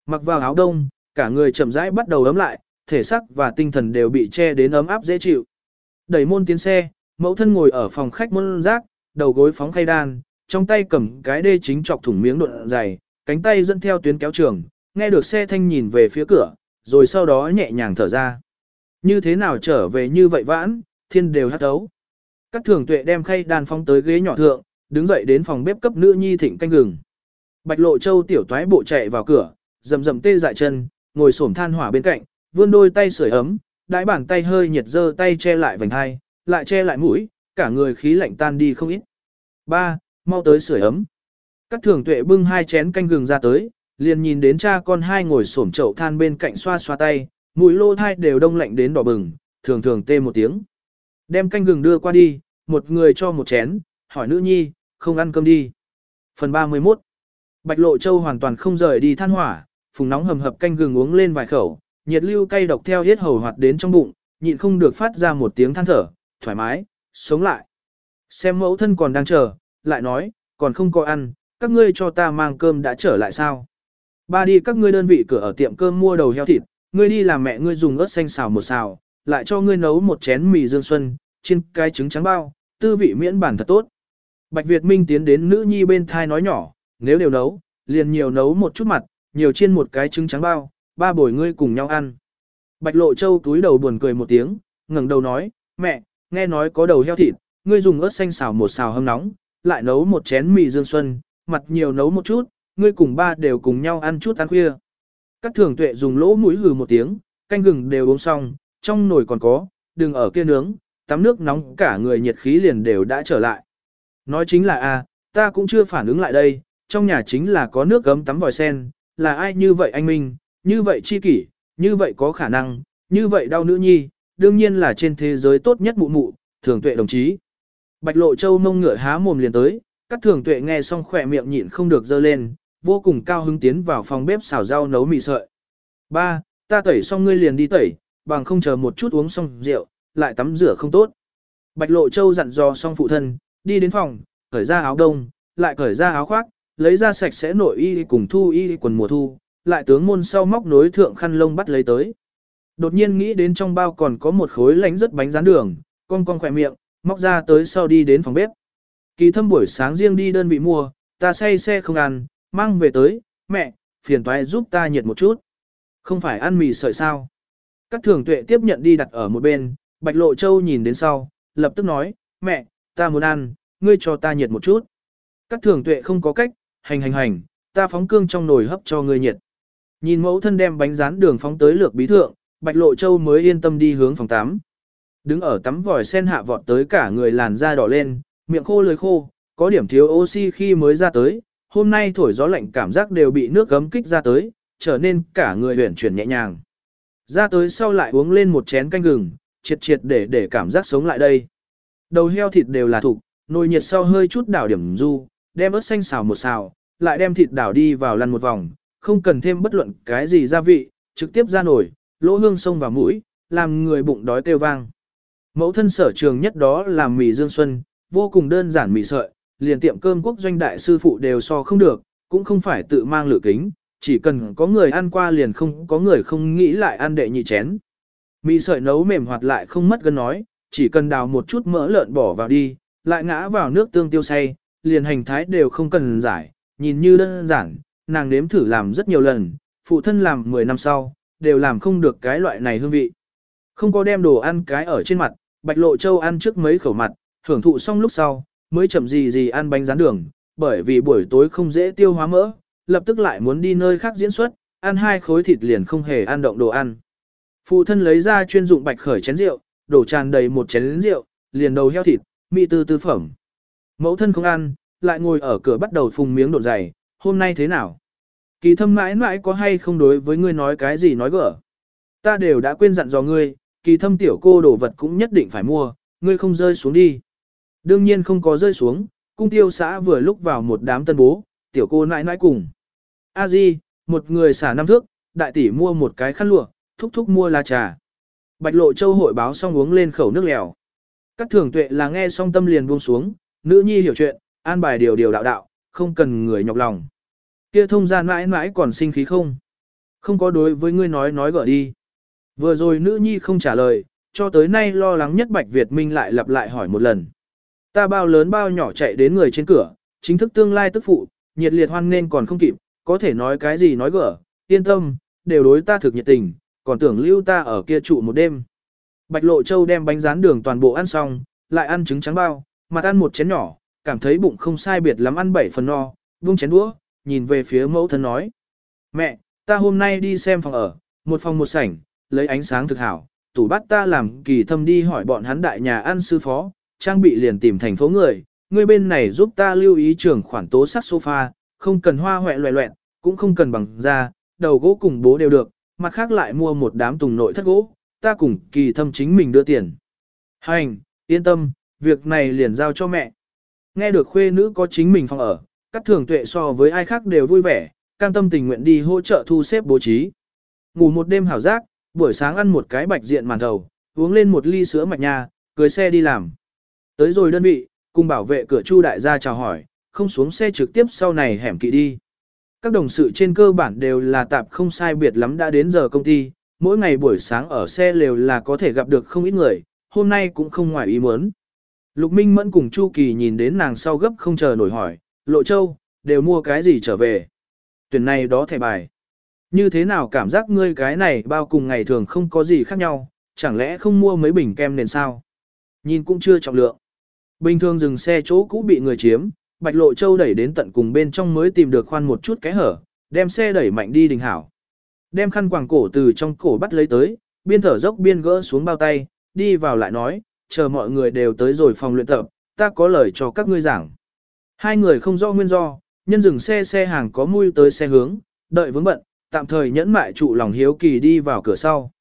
Mặc vào áo đông, cả người chậm rãi bắt đầu ấm lại, thể xác và tinh thần đều bị che đến ấm áp dễ chịu. Đẩy môn tiến xe, mẫu thân ngồi ở phòng khách môn rác, đầu gối phóng khay đan, trong tay cầm cái đê chính chọc thủng miếng độn dày, cánh tay dẫn theo tuyến kéo trường, nghe được xe thanh nhìn về phía cửa, rồi sau đó nhẹ nhàng thở ra. Như thế nào trở về như vậy vãn, thiên đều hát ấu. Các thường tuệ đem khay đan phóng tới ghế nhỏ thượng, đứng dậy đến phòng bếp cấp nữ nhi thịnh canh gừng. Bạch lộ châu tiểu toái bộ chạy vào cửa, rầm rầm tê dại chân, ngồi xổm than hỏa bên cạnh, vươn đôi tay sưởi ấm, đãi bàn tay hơi nhiệt dơ tay che lại vành hai, lại che lại mũi, cả người khí lạnh tan đi không ít. Ba, mau tới sưởi ấm. Các thường tuệ bưng hai chén canh gừng ra tới, liền nhìn đến cha con hai ngồi xổm chậu than bên cạnh xoa xoa tay, mũi lô thai đều đông lạnh đến đỏ bừng, thường thường tê một tiếng. Đem canh gừng đưa qua đi, một người cho một chén, hỏi nữ nhi, không ăn cơm đi. Phần 31 Bạch Lộ Châu hoàn toàn không rời đi than hỏa, phùng nóng hầm hập canh gừng uống lên vài khẩu, nhiệt lưu cay độc theo hết hầu hoạt đến trong bụng, nhịn không được phát ra một tiếng than thở, thoải mái, sống lại. Xem mẫu thân còn đang chờ, lại nói, còn không có ăn, các ngươi cho ta mang cơm đã trở lại sao? Ba đi các ngươi đơn vị cửa ở tiệm cơm mua đầu heo thịt, ngươi đi làm mẹ ngươi dùng ớt xanh xào một xào, lại cho ngươi nấu một chén mì dương xuân, trên cái trứng trắng bao, tư vị miễn bản thật tốt. Bạch Việt Minh tiến đến nữ nhi bên thai nói nhỏ, nếu đều nấu, liền nhiều nấu một chút mặt, nhiều chiên một cái trứng trắng bao, ba bồi ngươi cùng nhau ăn. Bạch Lộ Châu túi đầu buồn cười một tiếng, ngẩng đầu nói, mẹ, nghe nói có đầu heo thịt, ngươi dùng ớt xanh xào một xào hâm nóng, lại nấu một chén mì dương xuân, mặt nhiều nấu một chút, ngươi cùng ba đều cùng nhau ăn chút ăn khuya. Các thường tuệ dùng lỗ mũi hừ một tiếng, canh gừng đều uống xong, trong nồi còn có, đừng ở kia nướng, tắm nước nóng cả người nhiệt khí liền đều đã trở lại. Nói chính là a, ta cũng chưa phản ứng lại đây, trong nhà chính là có nước gấm tắm vòi sen, là ai như vậy anh Minh, như vậy chi kỷ, như vậy có khả năng, như vậy đau nữ nhi, đương nhiên là trên thế giới tốt nhất mụ mụ, thường tuệ đồng chí. Bạch lộ châu mông ngựa há mồm liền tới, các thường tuệ nghe xong khỏe miệng nhịn không được dơ lên, vô cùng cao hứng tiến vào phòng bếp xào rau nấu mì sợi. Ba, ta tẩy xong ngươi liền đi tẩy, bằng không chờ một chút uống xong rượu, lại tắm rửa không tốt. Bạch lộ châu dặn dò xong phụ thân, đi đến phòng, cởi ra áo đông, lại cởi ra áo khoác, lấy ra sạch sẽ nội y cùng thu y quần mùa thu, lại tướng môn sau móc nối thượng khăn lông bắt lấy tới. Đột nhiên nghĩ đến trong bao còn có một khối lánh rất bánh rán đường, con con khỏe miệng, móc ra tới sau đi đến phòng bếp. Kỳ thâm buổi sáng riêng đi đơn vị mua, ta say xe không ăn, mang về tới, mẹ, phiền toái giúp ta nhiệt một chút. Không phải ăn mì sợi sao. Các thường tuệ tiếp nhận đi đặt ở một bên, Bạch Lộ Châu nhìn đến sau, lập tức nói, mẹ, ta muốn ăn, ngươi cho ta nhiệt một chút. Các thường tuệ không có cách, hành hành hành, ta phóng cương trong nồi hấp cho ngươi nhiệt. Nhìn mẫu thân đem bánh rán đường phóng tới lược bí thượng, Bạch Lộ Châu mới yên tâm đi hướng phòng tắm. Đứng ở tắm vòi sen hạ vọt tới cả người làn da đỏ lên, miệng khô lưỡi khô, có điểm thiếu oxy khi mới ra tới, hôm nay thổi gió lạnh cảm giác đều bị nước gấm kích ra tới, trở nên cả người huyển chuyển nhẹ nhàng. Ra tới sau lại uống lên một chén canh gừng, triệt triệt để để cảm giác sống lại đây. Đầu heo thịt đều là thục, nồi nhiệt sau hơi chút đảo điểm du, đem ớt xanh xào một xào, lại đem thịt đảo đi vào lăn một vòng, không cần thêm bất luận cái gì gia vị, trực tiếp ra nồi, lỗ hương sông vào mũi, làm người bụng đói kêu vang. Mẫu thân sở trường nhất đó là mì dương xuân, vô cùng đơn giản mì sợi, liền tiệm cơm quốc doanh đại sư phụ đều so không được, cũng không phải tự mang lửa kính, chỉ cần có người ăn qua liền không có người không nghĩ lại ăn đệ nhị chén. Mì sợi nấu mềm hoạt lại không mất gân nói, chỉ cần đào một chút mỡ lợn bỏ vào đi, lại ngã vào nước tương tiêu say, liền hành thái đều không cần giải, nhìn như đơn giản, nàng nếm thử làm rất nhiều lần, phụ thân làm 10 năm sau, đều làm không được cái loại này hương vị. Không có đem đồ ăn cái ở trên mặt, bạch lộ châu ăn trước mấy khẩu mặt, hưởng thụ xong lúc sau, mới chậm gì gì ăn bánh rán đường, bởi vì buổi tối không dễ tiêu hóa mỡ, lập tức lại muốn đi nơi khác diễn xuất, ăn hai khối thịt liền không hề ăn động đồ ăn. Phụ thân lấy ra chuyên dụng bạch khởi chén rượu, đổ tràn đầy một chén rượu, liền đầu heo thịt, mị tư tư phẩm. Mẫu thân không ăn, lại ngồi ở cửa bắt đầu phùng miếng đột dày, hôm nay thế nào? Kỳ thâm mãi mãi có hay không đối với ngươi nói cái gì nói gỡ? Ta đều đã quên dặn dò ngươi, kỳ thâm tiểu cô đồ vật cũng nhất định phải mua, ngươi không rơi xuống đi. Đương nhiên không có rơi xuống, cung tiêu xã vừa lúc vào một đám tân bố, tiểu cô nãi nãi cùng. A Di, một người xả năm thước, đại tỷ mua một cái khăn lụa, thúc thúc mua lá trà. Bạch lộ châu hội báo xong uống lên khẩu nước lèo. Các thường tuệ là nghe xong tâm liền buông xuống, nữ nhi hiểu chuyện, an bài điều điều đạo đạo, không cần người nhọc lòng. Kia thông gian mãi mãi còn sinh khí không? Không có đối với ngươi nói nói gỡ đi. Vừa rồi nữ nhi không trả lời, cho tới nay lo lắng nhất Bạch Việt Minh lại lặp lại hỏi một lần. Ta bao lớn bao nhỏ chạy đến người trên cửa, chính thức tương lai tức phụ, nhiệt liệt hoan nên còn không kịp, có thể nói cái gì nói gỡ, yên tâm, đều đối ta thực nhiệt tình, còn tưởng lưu ta ở kia trụ một đêm. Bạch Lộ Châu đem bánh rán đường toàn bộ ăn xong, lại ăn trứng trắng bao, mặt ăn một chén nhỏ, cảm thấy bụng không sai biệt lắm ăn bảy phần no, buông chén đũa, nhìn về phía mẫu thân nói. Mẹ, ta hôm nay đi xem phòng ở, một phòng một sảnh, lấy ánh sáng thực hảo, tủ bắt ta làm kỳ thâm đi hỏi bọn hắn đại nhà ăn sư phó, trang bị liền tìm thành phố người, người bên này giúp ta lưu ý trưởng khoản tố sắc sofa, không cần hoa hoẹ loẹ loẹn, cũng không cần bằng da, đầu gỗ cùng bố đều được, mặt khác lại mua một đám tùng nội thất gỗ, ta cùng kỳ thâm chính mình đưa tiền. Hành, yên tâm, việc này liền giao cho mẹ. Nghe được khuê nữ có chính mình phòng ở, các thường tuệ so với ai khác đều vui vẻ, cam tâm tình nguyện đi hỗ trợ thu xếp bố trí. Ngủ một đêm hảo giác, buổi sáng ăn một cái bạch diện màn thầu, uống lên một ly sữa mạch nha, cưới xe đi làm. Tới rồi đơn vị, cùng bảo vệ cửa Chu đại gia chào hỏi, không xuống xe trực tiếp sau này hẻm kỵ đi. Các đồng sự trên cơ bản đều là tạp không sai biệt lắm đã đến giờ công ty, mỗi ngày buổi sáng ở xe lều là có thể gặp được không ít người, hôm nay cũng không ngoài ý muốn. Lục Minh Mẫn cùng Chu Kỳ nhìn đến nàng sau gấp không chờ nổi hỏi, Lộ Châu, đều mua cái gì trở về? Tuyển này đó thẻ bài. Như thế nào cảm giác ngươi cái này bao cùng ngày thường không có gì khác nhau, chẳng lẽ không mua mấy bình kem nền sao? Nhìn cũng chưa trọng lượng. Bình thường dừng xe chỗ cũ bị người chiếm, Bạch Lộ Châu đẩy đến tận cùng bên trong mới tìm được khoan một chút cái hở, đem xe đẩy mạnh đi đình hảo. Đem khăn quàng cổ từ trong cổ bắt lấy tới, biên thở dốc biên gỡ xuống bao tay, đi vào lại nói, chờ mọi người đều tới rồi phòng luyện tập, ta có lời cho các ngươi giảng. Hai người không rõ nguyên do, nhân dừng xe xe hàng có mui tới xe hướng, đợi vướng bận, tạm thời nhẫn mại trụ lòng hiếu kỳ đi vào cửa sau.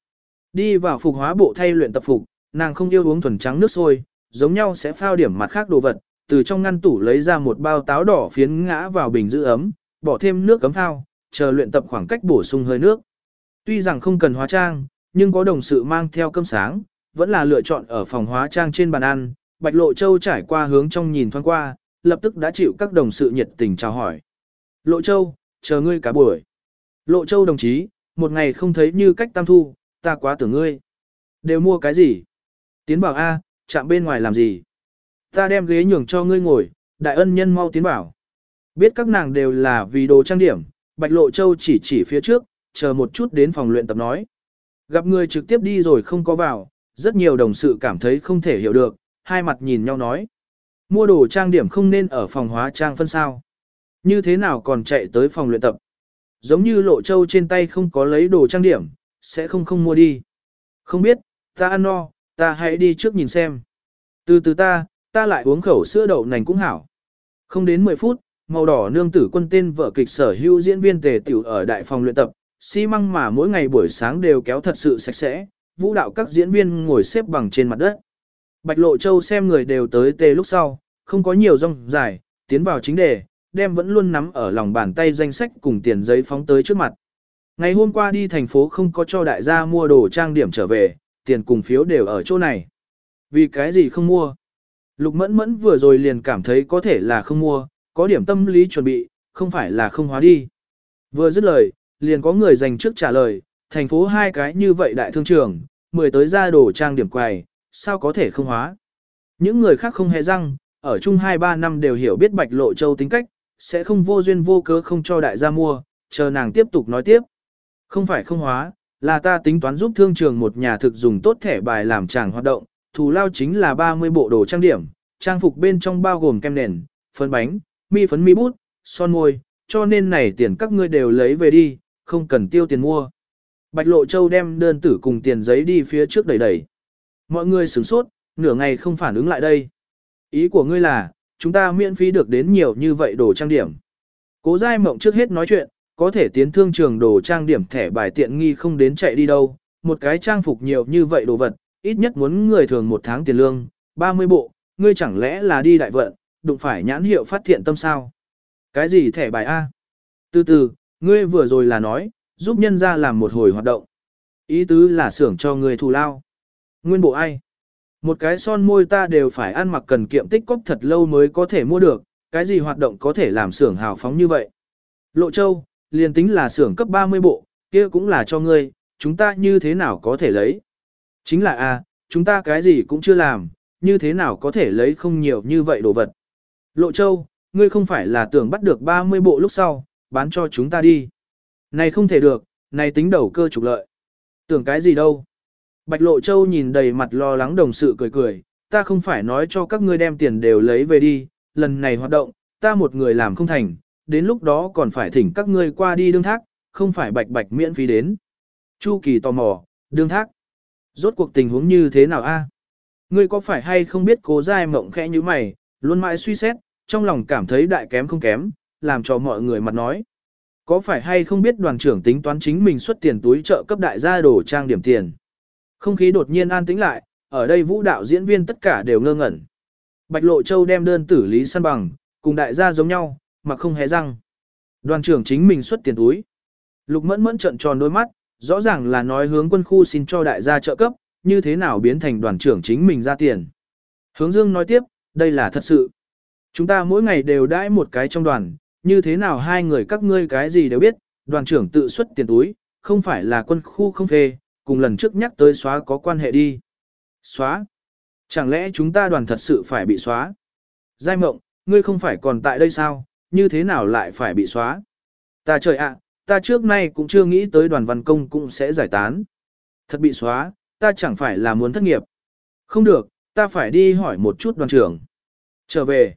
Đi vào phục hóa bộ thay luyện tập phục, nàng không yêu uống thuần trắng nước sôi, giống nhau sẽ phao điểm mặt khác đồ vật, từ trong ngăn tủ lấy ra một bao táo đỏ phiến ngã vào bình giữ ấm, bỏ thêm nước cấm thao, chờ luyện tập khoảng cách bổ sung hơi nước. Tuy rằng không cần hóa trang, nhưng có đồng sự mang theo cơm sáng, vẫn là lựa chọn ở phòng hóa trang trên bàn ăn, Bạch Lộ Châu trải qua hướng trong nhìn thoáng qua, lập tức đã chịu các đồng sự nhiệt tình chào hỏi. Lộ Châu, chờ ngươi cả buổi. Lộ Châu đồng chí, một ngày không thấy như cách tam thu, ta quá tưởng ngươi. Đều mua cái gì? Tiến bảo A, chạm bên ngoài làm gì? Ta đem ghế nhường cho ngươi ngồi, đại ân nhân mau tiến bảo. Biết các nàng đều là vì đồ trang điểm, Bạch Lộ Châu chỉ chỉ phía trước, chờ một chút đến phòng luyện tập nói. Gặp người trực tiếp đi rồi không có vào, rất nhiều đồng sự cảm thấy không thể hiểu được, hai mặt nhìn nhau nói. Mua đồ trang điểm không nên ở phòng hóa trang phân sao. Như thế nào còn chạy tới phòng luyện tập. Giống như lộ châu trên tay không có lấy đồ trang điểm, sẽ không không mua đi. Không biết, ta ăn no, ta hãy đi trước nhìn xem. Từ từ ta, ta lại uống khẩu sữa đậu nành cũng hảo. Không đến 10 phút, màu đỏ nương tử quân tên vợ kịch sở hữu diễn viên tề tiểu ở đại phòng luyện tập, xi măng mà mỗi ngày buổi sáng đều kéo thật sự sạch sẽ, vũ đạo các diễn viên ngồi xếp bằng trên mặt đất. Bạch Lộ Châu xem người đều tới tề lúc sau, không có nhiều rong dài, tiến vào chính đề, đem vẫn luôn nắm ở lòng bàn tay danh sách cùng tiền giấy phóng tới trước mặt. Ngày hôm qua đi thành phố không có cho đại gia mua đồ trang điểm trở về, tiền cùng phiếu đều ở chỗ này. Vì cái gì không mua? Lục mẫn mẫn vừa rồi liền cảm thấy có thể là không mua, có điểm tâm lý chuẩn bị, không phải là không hóa đi. Vừa dứt lời, liền có người dành trước trả lời, thành phố hai cái như vậy đại thương trường, mười tới ra đồ trang điểm quầy, sao có thể không hóa. Những người khác không hề răng, ở chung 2-3 năm đều hiểu biết Bạch Lộ Châu tính cách, sẽ không vô duyên vô cớ không cho đại gia mua, chờ nàng tiếp tục nói tiếp. Không phải không hóa, là ta tính toán giúp thương trường một nhà thực dùng tốt thẻ bài làm chàng hoạt động, thù lao chính là 30 bộ đồ trang điểm, trang phục bên trong bao gồm kem nền, phấn bánh, mi phấn mi bút, son môi, cho nên này tiền các ngươi đều lấy về đi, không cần tiêu tiền mua. Bạch Lộ Châu đem đơn tử cùng tiền giấy đi phía trước đẩy đẩy. Mọi người sửng sốt, nửa ngày không phản ứng lại đây. Ý của ngươi là, chúng ta miễn phí được đến nhiều như vậy đồ trang điểm. Cố Giai Mộng trước hết nói chuyện, có thể tiến thương trường đồ trang điểm thẻ bài tiện nghi không đến chạy đi đâu, một cái trang phục nhiều như vậy đồ vật, ít nhất muốn người thường một tháng tiền lương, 30 bộ, ngươi chẳng lẽ là đi đại vận, đụng phải nhãn hiệu phát thiện tâm sao? Cái gì thẻ bài A? Từ từ, ngươi vừa rồi là nói, giúp nhân ra làm một hồi hoạt động. Ý tứ là xưởng cho người thù lao. Nguyên bộ ai? Một cái son môi ta đều phải ăn mặc cần kiệm tích cóp thật lâu mới có thể mua được, cái gì hoạt động có thể làm xưởng hào phóng như vậy? Lộ Châu, liền tính là xưởng cấp 30 bộ, kia cũng là cho ngươi, chúng ta như thế nào có thể lấy? Chính là a, chúng ta cái gì cũng chưa làm, như thế nào có thể lấy không nhiều như vậy đồ vật? Lộ Châu, ngươi không phải là tưởng bắt được 30 bộ lúc sau, bán cho chúng ta đi. Này không thể được, này tính đầu cơ trục lợi. Tưởng cái gì đâu? Bạch Lộ Châu nhìn đầy mặt lo lắng đồng sự cười cười, ta không phải nói cho các ngươi đem tiền đều lấy về đi, lần này hoạt động, ta một người làm không thành, đến lúc đó còn phải thỉnh các ngươi qua đi đương thác, không phải bạch bạch miễn phí đến. Chu Kỳ tò mò, đương thác. Rốt cuộc tình huống như thế nào a? Ngươi có phải hay không biết cố dai mộng khẽ như mày, luôn mãi suy xét, trong lòng cảm thấy đại kém không kém, làm cho mọi người mặt nói. Có phải hay không biết đoàn trưởng tính toán chính mình xuất tiền túi trợ cấp đại gia đồ trang điểm tiền. Không khí đột nhiên an tĩnh lại, ở đây vũ đạo diễn viên tất cả đều ngơ ngẩn. Bạch Lộ Châu đem đơn tử lý săn bằng, cùng đại gia giống nhau, mà không hề răng. Đoàn trưởng chính mình xuất tiền túi. Lục mẫn mẫn trận tròn đôi mắt, rõ ràng là nói hướng quân khu xin cho đại gia trợ cấp, như thế nào biến thành đoàn trưởng chính mình ra tiền. Hướng Dương nói tiếp, đây là thật sự. Chúng ta mỗi ngày đều đãi một cái trong đoàn, như thế nào hai người các ngươi cái gì đều biết, đoàn trưởng tự xuất tiền túi, không phải là quân khu không phê, cùng lần trước nhắc tới xóa có quan hệ đi. Xóa? Chẳng lẽ chúng ta đoàn thật sự phải bị xóa? Giai mộng, ngươi không phải còn tại đây sao, như thế nào lại phải bị xóa? Ta trời ạ, ta trước nay cũng chưa nghĩ tới đoàn văn công cũng sẽ giải tán. Thật bị xóa, ta chẳng phải là muốn thất nghiệp. Không được, ta phải đi hỏi một chút đoàn trưởng. Trở về.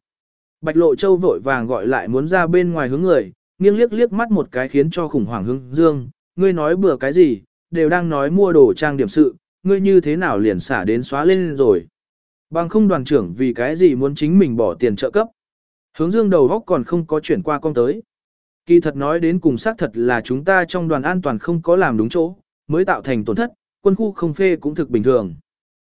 Bạch Lộ Châu vội vàng gọi lại muốn ra bên ngoài hướng người, nghiêng liếc liếc mắt một cái khiến cho khủng hoảng hướng dương. Ngươi nói bừa cái gì, đều đang nói mua đồ trang điểm sự, ngươi như thế nào liền xả đến xóa lên rồi. Bằng không đoàn trưởng vì cái gì muốn chính mình bỏ tiền trợ cấp. Hướng dương đầu góc còn không có chuyển qua con tới. Kỳ thật nói đến cùng xác thật là chúng ta trong đoàn an toàn không có làm đúng chỗ, mới tạo thành tổn thất, quân khu không phê cũng thực bình thường.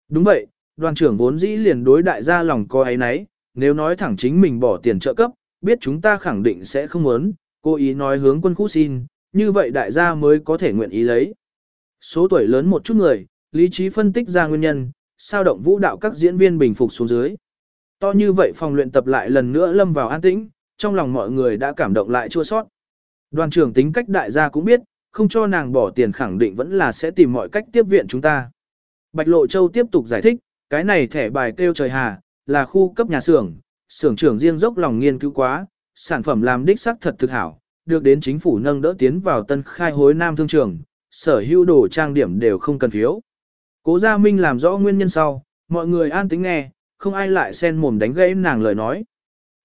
Đúng vậy, đoàn trưởng vốn dĩ liền đối đại gia lòng có ấy nấy, nếu nói thẳng chính mình bỏ tiền trợ cấp, biết chúng ta khẳng định sẽ không muốn, cố ý nói hướng quân khu xin, như vậy đại gia mới có thể nguyện ý lấy. Số tuổi lớn một chút người, lý trí phân tích ra nguyên nhân, sao động vũ đạo các diễn viên bình phục xuống dưới. To như vậy phòng luyện tập lại lần nữa lâm vào an tĩnh, trong lòng mọi người đã cảm động lại chua sót. Đoàn trưởng tính cách đại gia cũng biết, không cho nàng bỏ tiền khẳng định vẫn là sẽ tìm mọi cách tiếp viện chúng ta. Bạch Lộ Châu tiếp tục giải thích, cái này thẻ bài kêu trời hà, là khu cấp nhà xưởng, xưởng trưởng riêng dốc lòng nghiên cứu quá, sản phẩm làm đích sắc thật thực hảo, được đến chính phủ nâng đỡ tiến vào tân khai hối nam thương trường, sở hữu đồ trang điểm đều không cần phiếu. Cố Gia Minh làm rõ nguyên nhân sau, mọi người an tính nghe, không ai lại xen mồm đánh gãy nàng lời nói.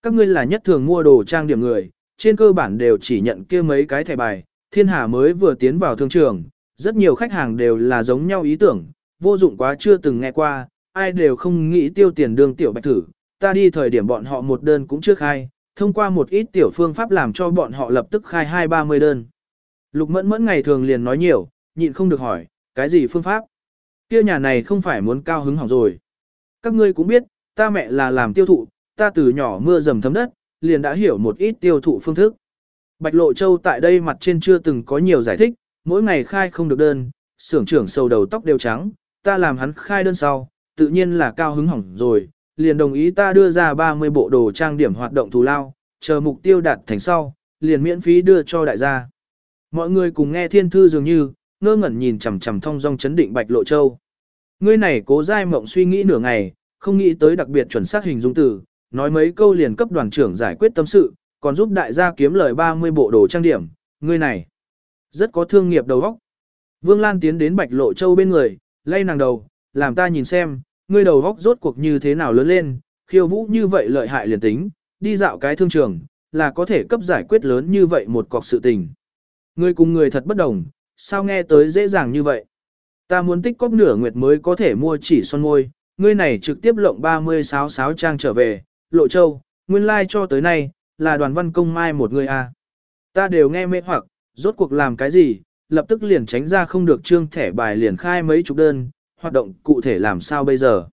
Các ngươi là nhất thường mua đồ trang điểm người, trên cơ bản đều chỉ nhận kia mấy cái thẻ bài, thiên hà mới vừa tiến vào thương trường, rất nhiều khách hàng đều là giống nhau ý tưởng, vô dụng quá chưa từng nghe qua, ai đều không nghĩ tiêu tiền đương tiểu bạch thử, ta đi thời điểm bọn họ một đơn cũng chưa khai, thông qua một ít tiểu phương pháp làm cho bọn họ lập tức khai hai ba mươi đơn. Lục mẫn mẫn ngày thường liền nói nhiều, nhịn không được hỏi, cái gì phương pháp? Kia nhà này không phải muốn cao hứng hỏng rồi. Các ngươi cũng biết, ta mẹ là làm tiêu thụ, ta từ nhỏ mưa dầm thấm đất, liền đã hiểu một ít tiêu thụ phương thức. Bạch Lộ Châu tại đây mặt trên chưa từng có nhiều giải thích, mỗi ngày khai không được đơn, xưởng trưởng sầu đầu tóc đều trắng, ta làm hắn khai đơn sau, tự nhiên là cao hứng hỏng rồi, liền đồng ý ta đưa ra 30 bộ đồ trang điểm hoạt động thù lao, chờ mục tiêu đạt thành sau, liền miễn phí đưa cho đại gia. Mọi người cùng nghe thiên thư dường như, ngơ ngẩn nhìn chằm chằm thông dong chấn định Bạch Lộ Châu. Ngươi này cố dai mộng suy nghĩ nửa ngày, không nghĩ tới đặc biệt chuẩn xác hình dung từ, nói mấy câu liền cấp đoàn trưởng giải quyết tâm sự, còn giúp đại gia kiếm lời 30 bộ đồ trang điểm, người này rất có thương nghiệp đầu óc. Vương Lan tiến đến Bạch Lộ Châu bên người, lay nàng đầu, làm ta nhìn xem, ngươi đầu óc rốt cuộc như thế nào lớn lên, khiêu vũ như vậy lợi hại liền tính, đi dạo cái thương trường, là có thể cấp giải quyết lớn như vậy một cọc sự tình. Ngươi cùng người thật bất đồng, sao nghe tới dễ dàng như vậy? Ta muốn tích cóp nửa nguyệt mới có thể mua chỉ son môi, ngươi này trực tiếp lộng 36 sáo trang trở về, Lộ Châu, nguyên lai like cho tới nay, là đoàn văn công mai một người. À. Ta đều nghe mê hoặc, rốt cuộc làm cái gì, lập tức liền tránh ra không được trương thẻ bài liền khai mấy chục đơn, hoạt động cụ thể làm sao bây giờ.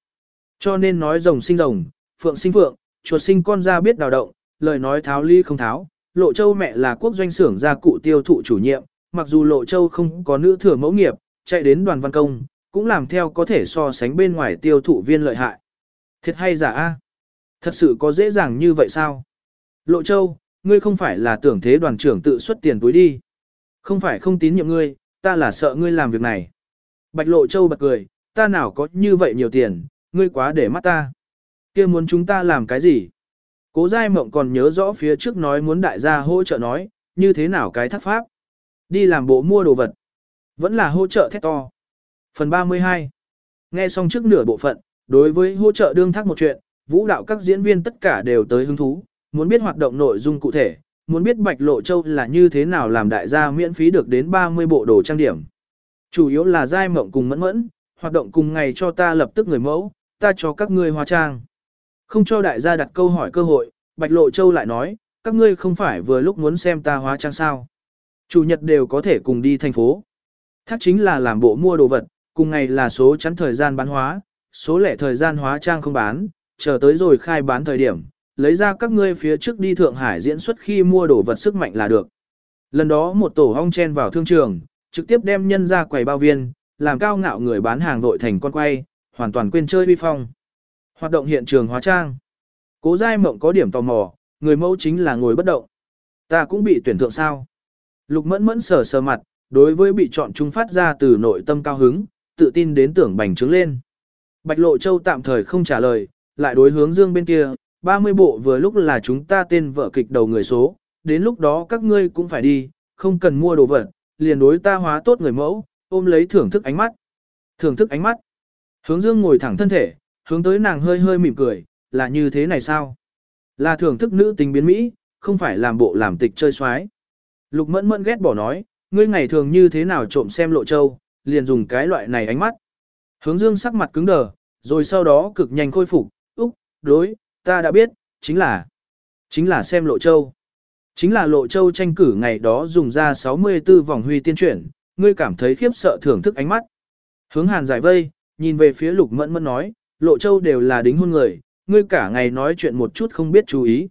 Cho nên nói rồng sinh rồng, phượng sinh phượng, chuột sinh con ra biết đào động, lời nói tháo ly không tháo. Lộ Châu mẹ là quốc doanh xưởng gia cụ tiêu thụ chủ nhiệm, mặc dù Lộ Châu không có nữ thừa mẫu nghiệp, chạy đến đoàn văn công, cũng làm theo có thể so sánh bên ngoài tiêu thụ viên lợi hại. Thiệt hay giả a? Thật sự có dễ dàng như vậy sao? Lộ Châu, ngươi không phải là tưởng thế đoàn trưởng tự xuất tiền túi đi. Không phải không tín nhiệm ngươi, ta là sợ ngươi làm việc này. Bạch Lộ Châu bật cười, ta nào có như vậy nhiều tiền, ngươi quá để mắt ta. kia muốn chúng ta làm cái gì? Cố Giai Mộng còn nhớ rõ phía trước nói muốn đại gia hỗ trợ nói, như thế nào cái thắc pháp. Đi làm bộ mua đồ vật. Vẫn là hỗ trợ thét to. Phần 32 Nghe xong trước nửa bộ phận, đối với hỗ trợ đương thác một chuyện, vũ đạo các diễn viên tất cả đều tới hứng thú, muốn biết hoạt động nội dung cụ thể, muốn biết Bạch Lộ Châu là như thế nào làm đại gia miễn phí được đến 30 bộ đồ trang điểm. Chủ yếu là giai mộng cùng mẫn mẫn, hoạt động cùng ngày cho ta lập tức người mẫu, ta cho các ngươi hóa trang. Không cho đại gia đặt câu hỏi cơ hội, Bạch Lộ Châu lại nói, các ngươi không phải vừa lúc muốn xem ta hóa trang sao. Chủ nhật đều có thể cùng đi thành phố. Thác chính là làm bộ mua đồ vật, cùng ngày là số chắn thời gian bán hóa, số lẻ thời gian hóa trang không bán, chờ tới rồi khai bán thời điểm, lấy ra các ngươi phía trước đi Thượng Hải diễn xuất khi mua đồ vật sức mạnh là được. Lần đó một tổ hong chen vào thương trường, trực tiếp đem nhân ra quầy bao viên, làm cao ngạo người bán hàng vội thành con quay, hoàn toàn quên chơi vi phong. Hoạt động hiện trường hóa trang. Cố giai mộng có điểm tò mò, người mẫu chính là ngồi bất động. Ta cũng bị tuyển thượng sao. Lục mẫn mẫn sờ sờ mặt, đối với bị chọn chúng phát ra từ nội tâm cao hứng, tự tin đến tưởng bành trướng lên. Bạch Lộ Châu tạm thời không trả lời, lại đối hướng dương bên kia, 30 bộ vừa lúc là chúng ta tên vợ kịch đầu người số, đến lúc đó các ngươi cũng phải đi, không cần mua đồ vật, liền đối ta hóa tốt người mẫu, ôm lấy thưởng thức ánh mắt. Thưởng thức ánh mắt. Hướng dương ngồi thẳng thân thể, hướng tới nàng hơi hơi mỉm cười, là như thế này sao? Là thưởng thức nữ tình biến Mỹ, không phải làm bộ làm tịch chơi xoái. Lục mẫn mẫn ghét bỏ nói, ngươi ngày thường như thế nào trộm xem lộ châu, liền dùng cái loại này ánh mắt. Hướng dương sắc mặt cứng đờ, rồi sau đó cực nhanh khôi phục, đối, ta đã biết, chính là, chính là xem lộ châu. Chính là lộ châu tranh cử ngày đó dùng ra 64 vòng huy tiên chuyển, ngươi cảm thấy khiếp sợ thưởng thức ánh mắt. Hướng hàn giải vây, nhìn về phía lục mẫn mẫn nói, lộ châu đều là đính hôn người, ngươi cả ngày nói chuyện một chút không biết chú ý.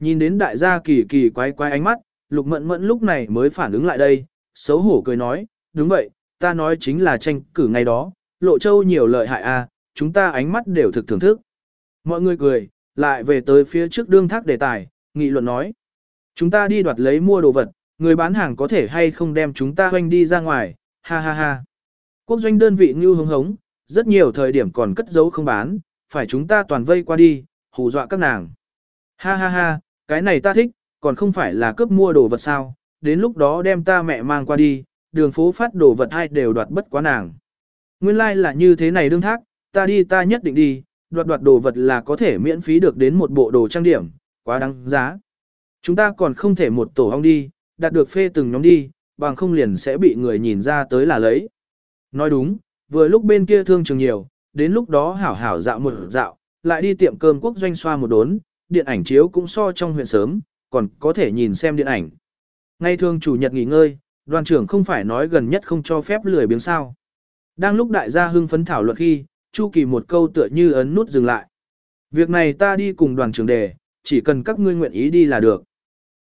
Nhìn đến đại gia kỳ kỳ quái quái ánh mắt, lục mẫn mẫn lúc này mới phản ứng lại đây, xấu hổ cười nói, đúng vậy, ta nói chính là tranh cử ngày đó, lộ châu nhiều lợi hại a, à, chúng ta ánh mắt đều thực thưởng thức. Mọi người cười, lại về tới phía trước đương thác đề tài, nghị luận nói. Chúng ta đi đoạt lấy mua đồ vật, người bán hàng có thể hay không đem chúng ta hoanh đi ra ngoài, ha ha ha. Quốc doanh đơn vị như hống hống, rất nhiều thời điểm còn cất giấu không bán, phải chúng ta toàn vây qua đi, hù dọa các nàng. Ha ha ha, cái này ta thích, còn không phải là cướp mua đồ vật sao, đến lúc đó đem ta mẹ mang qua đi, đường phố phát đồ vật hay đều đoạt bất quá nàng. Nguyên lai like là như thế này đương thác, ta đi ta nhất định đi, đoạt đoạt đồ vật là có thể miễn phí được đến một bộ đồ trang điểm, quá đáng giá. Chúng ta còn không thể một tổ ong đi, đạt được phê từng nhóm đi, bằng không liền sẽ bị người nhìn ra tới là lấy. Nói đúng, vừa lúc bên kia thương trường nhiều, đến lúc đó hảo hảo dạo một dạo, lại đi tiệm cơm quốc doanh xoa một đốn, điện ảnh chiếu cũng so trong huyện sớm, còn có thể nhìn xem điện ảnh. Ngay thường chủ nhật nghỉ ngơi, đoàn trưởng không phải nói gần nhất không cho phép lười biếng sao. Đang lúc đại gia hưng phấn thảo luận khi, Chu Kỳ một câu tựa như ấn nút dừng lại. Việc này ta đi cùng đoàn trưởng đề, chỉ cần các ngươi nguyện ý đi là được.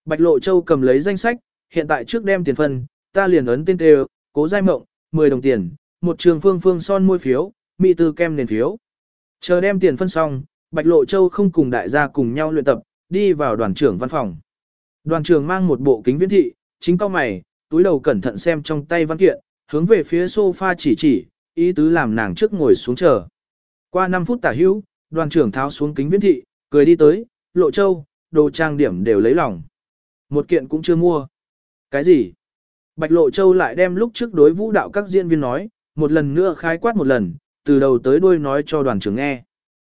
Bạch Lộ Châu cầm lấy danh sách, hiện tại trước đem tiền phân, ta liền ấn tên đều, cố giai mộng, 10 đồng tiền, một trường phương phương son môi phiếu, mỹ tư kem nền phiếu. Chờ đem tiền phân xong, Bạch Lộ Châu không cùng đại gia cùng nhau luyện tập, đi vào đoàn trưởng văn phòng. Đoàn trưởng mang một bộ kính viễn thị, chính cao mày, túi đầu cẩn thận xem trong tay văn kiện, hướng về phía sofa chỉ chỉ, ý tứ làm nàng trước ngồi xuống chờ. Qua 5 phút tả hữu, đoàn trưởng tháo xuống kính viễn thị, cười đi tới, Lộ Châu, đồ trang điểm đều lấy lòng. Một kiện cũng chưa mua. Cái gì? Bạch Lộ Châu lại đem lúc trước đối vũ đạo các diễn viên nói, một lần nữa khái quát một lần, từ đầu tới đuôi nói cho đoàn trưởng nghe.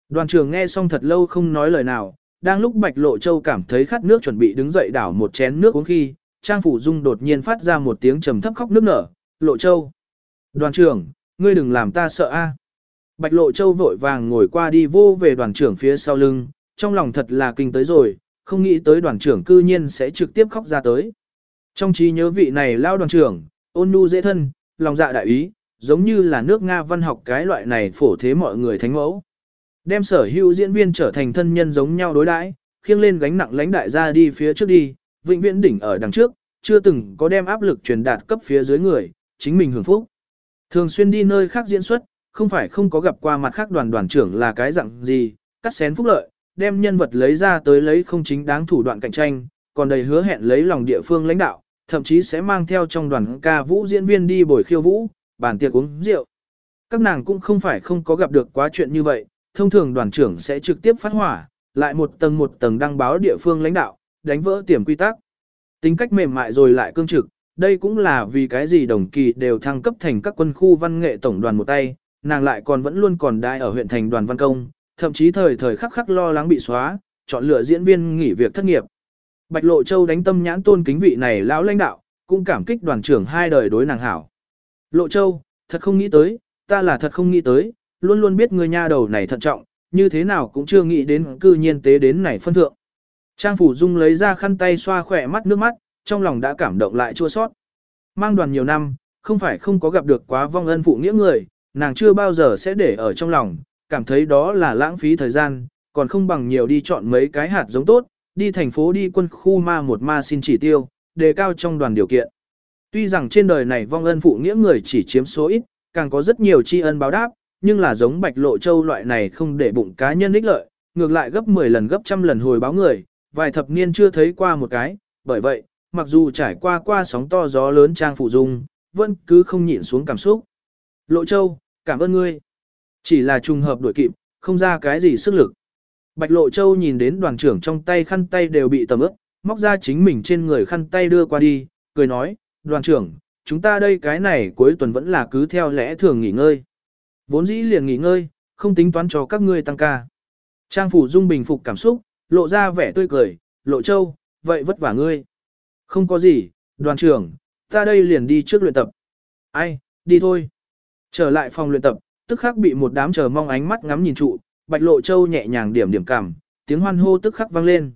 Đoàn trưởng nghe xong thật lâu không nói lời nào, đang lúc Bạch Lộ Châu cảm thấy khát nước chuẩn bị đứng dậy đảo một chén nước uống khi, Trang Phủ Dung đột nhiên phát ra một tiếng trầm thấp khóc nước nở, Lộ Châu. Đoàn trưởng, ngươi đừng làm ta sợ a. Bạch Lộ Châu vội vàng ngồi qua đi vô về đoàn trưởng phía sau lưng, trong lòng thật là kinh tới rồi, không nghĩ tới đoàn trưởng cư nhiên sẽ trực tiếp khóc ra tới. Trong trí nhớ vị này lao đoàn trưởng, ôn nhu dễ thân, lòng dạ đại ý, giống như là nước Nga văn học cái loại này phổ thế mọi người thánh mẫu. Đem sở hữu diễn viên trở thành thân nhân giống nhau đối đãi, khiêng lên gánh nặng lãnh đại ra đi phía trước đi, vĩnh viễn đỉnh ở đằng trước, chưa từng có đem áp lực truyền đạt cấp phía dưới người, chính mình hưởng phúc. Thường xuyên đi nơi khác diễn xuất, không phải không có gặp qua mặt khác đoàn đoàn trưởng là cái dạng gì, cắt xén phúc lợi, đem nhân vật lấy ra tới lấy không chính đáng thủ đoạn cạnh tranh, còn đầy hứa hẹn lấy lòng địa phương lãnh đạo, thậm chí sẽ mang theo trong đoàn ca vũ diễn viên đi bồi khiêu vũ, bàn tiệc uống rượu. Các nàng cũng không phải không có gặp được quá chuyện như vậy, thông thường đoàn trưởng sẽ trực tiếp phát hỏa, lại một tầng một tầng đăng báo địa phương lãnh đạo, đánh vỡ tiềm quy tắc. Tính cách mềm mại rồi lại cương trực, đây cũng là vì cái gì đồng kỳ đều thăng cấp thành các quân khu văn nghệ tổng đoàn một tay, nàng lại còn vẫn luôn còn đai ở huyện thành đoàn văn công, thậm chí thời thời khắc khắc lo lắng bị xóa, chọn lựa diễn viên nghỉ việc thất nghiệp. Bạch Lộ Châu đánh tâm nhãn tôn kính vị này lão lãnh đạo, cũng cảm kích đoàn trưởng hai đời đối nàng hảo. Lộ Châu, thật không nghĩ tới, ta là thật không nghĩ tới, luôn luôn biết người nha đầu này thận trọng, như thế nào cũng chưa nghĩ đến cư nhiên tế đến này phân thượng. Trang Phủ Dung lấy ra khăn tay xoa khỏe mắt nước mắt, trong lòng đã cảm động lại chua sót. Mang đoàn nhiều năm, không phải không có gặp được quá vong ân phụ nghĩa người, nàng chưa bao giờ sẽ để ở trong lòng, cảm thấy đó là lãng phí thời gian, còn không bằng nhiều đi chọn mấy cái hạt giống tốt, đi thành phố đi quân khu ma một ma xin chỉ tiêu, đề cao trong đoàn điều kiện. Tuy rằng trên đời này vong ân phụ nghĩa người chỉ chiếm số ít, càng có rất nhiều tri ân báo đáp, nhưng là giống Bạch Lộ Châu loại này không để bụng cá nhân ích lợi, ngược lại gấp 10 lần gấp trăm lần hồi báo người, vài thập niên chưa thấy qua một cái, bởi vậy, mặc dù trải qua qua sóng to gió lớn trang phụ dung, vẫn cứ không nhịn xuống cảm xúc. Lộ Châu, cảm ơn ngươi. Chỉ là trùng hợp đuổi kịp, không ra cái gì sức lực. Bạch Lộ Châu nhìn đến đoàn trưởng trong tay khăn tay đều bị tầm ướt, móc ra chính mình trên người khăn tay đưa qua đi, cười nói, đoàn trưởng, chúng ta đây cái này cuối tuần vẫn là cứ theo lẽ thường nghỉ ngơi. Vốn dĩ liền nghỉ ngơi, không tính toán cho các ngươi tăng ca. Trang phủ dung bình phục cảm xúc, lộ ra vẻ tươi cười, lộ châu, vậy vất vả ngươi. Không có gì, đoàn trưởng, ta đây liền đi trước luyện tập. Ai, đi thôi. Trở lại phòng luyện tập, tức khắc bị một đám chờ mong ánh mắt ngắm nhìn trụ, bạch lộ châu nhẹ nhàng điểm điểm cảm, tiếng hoan hô tức khắc vang lên.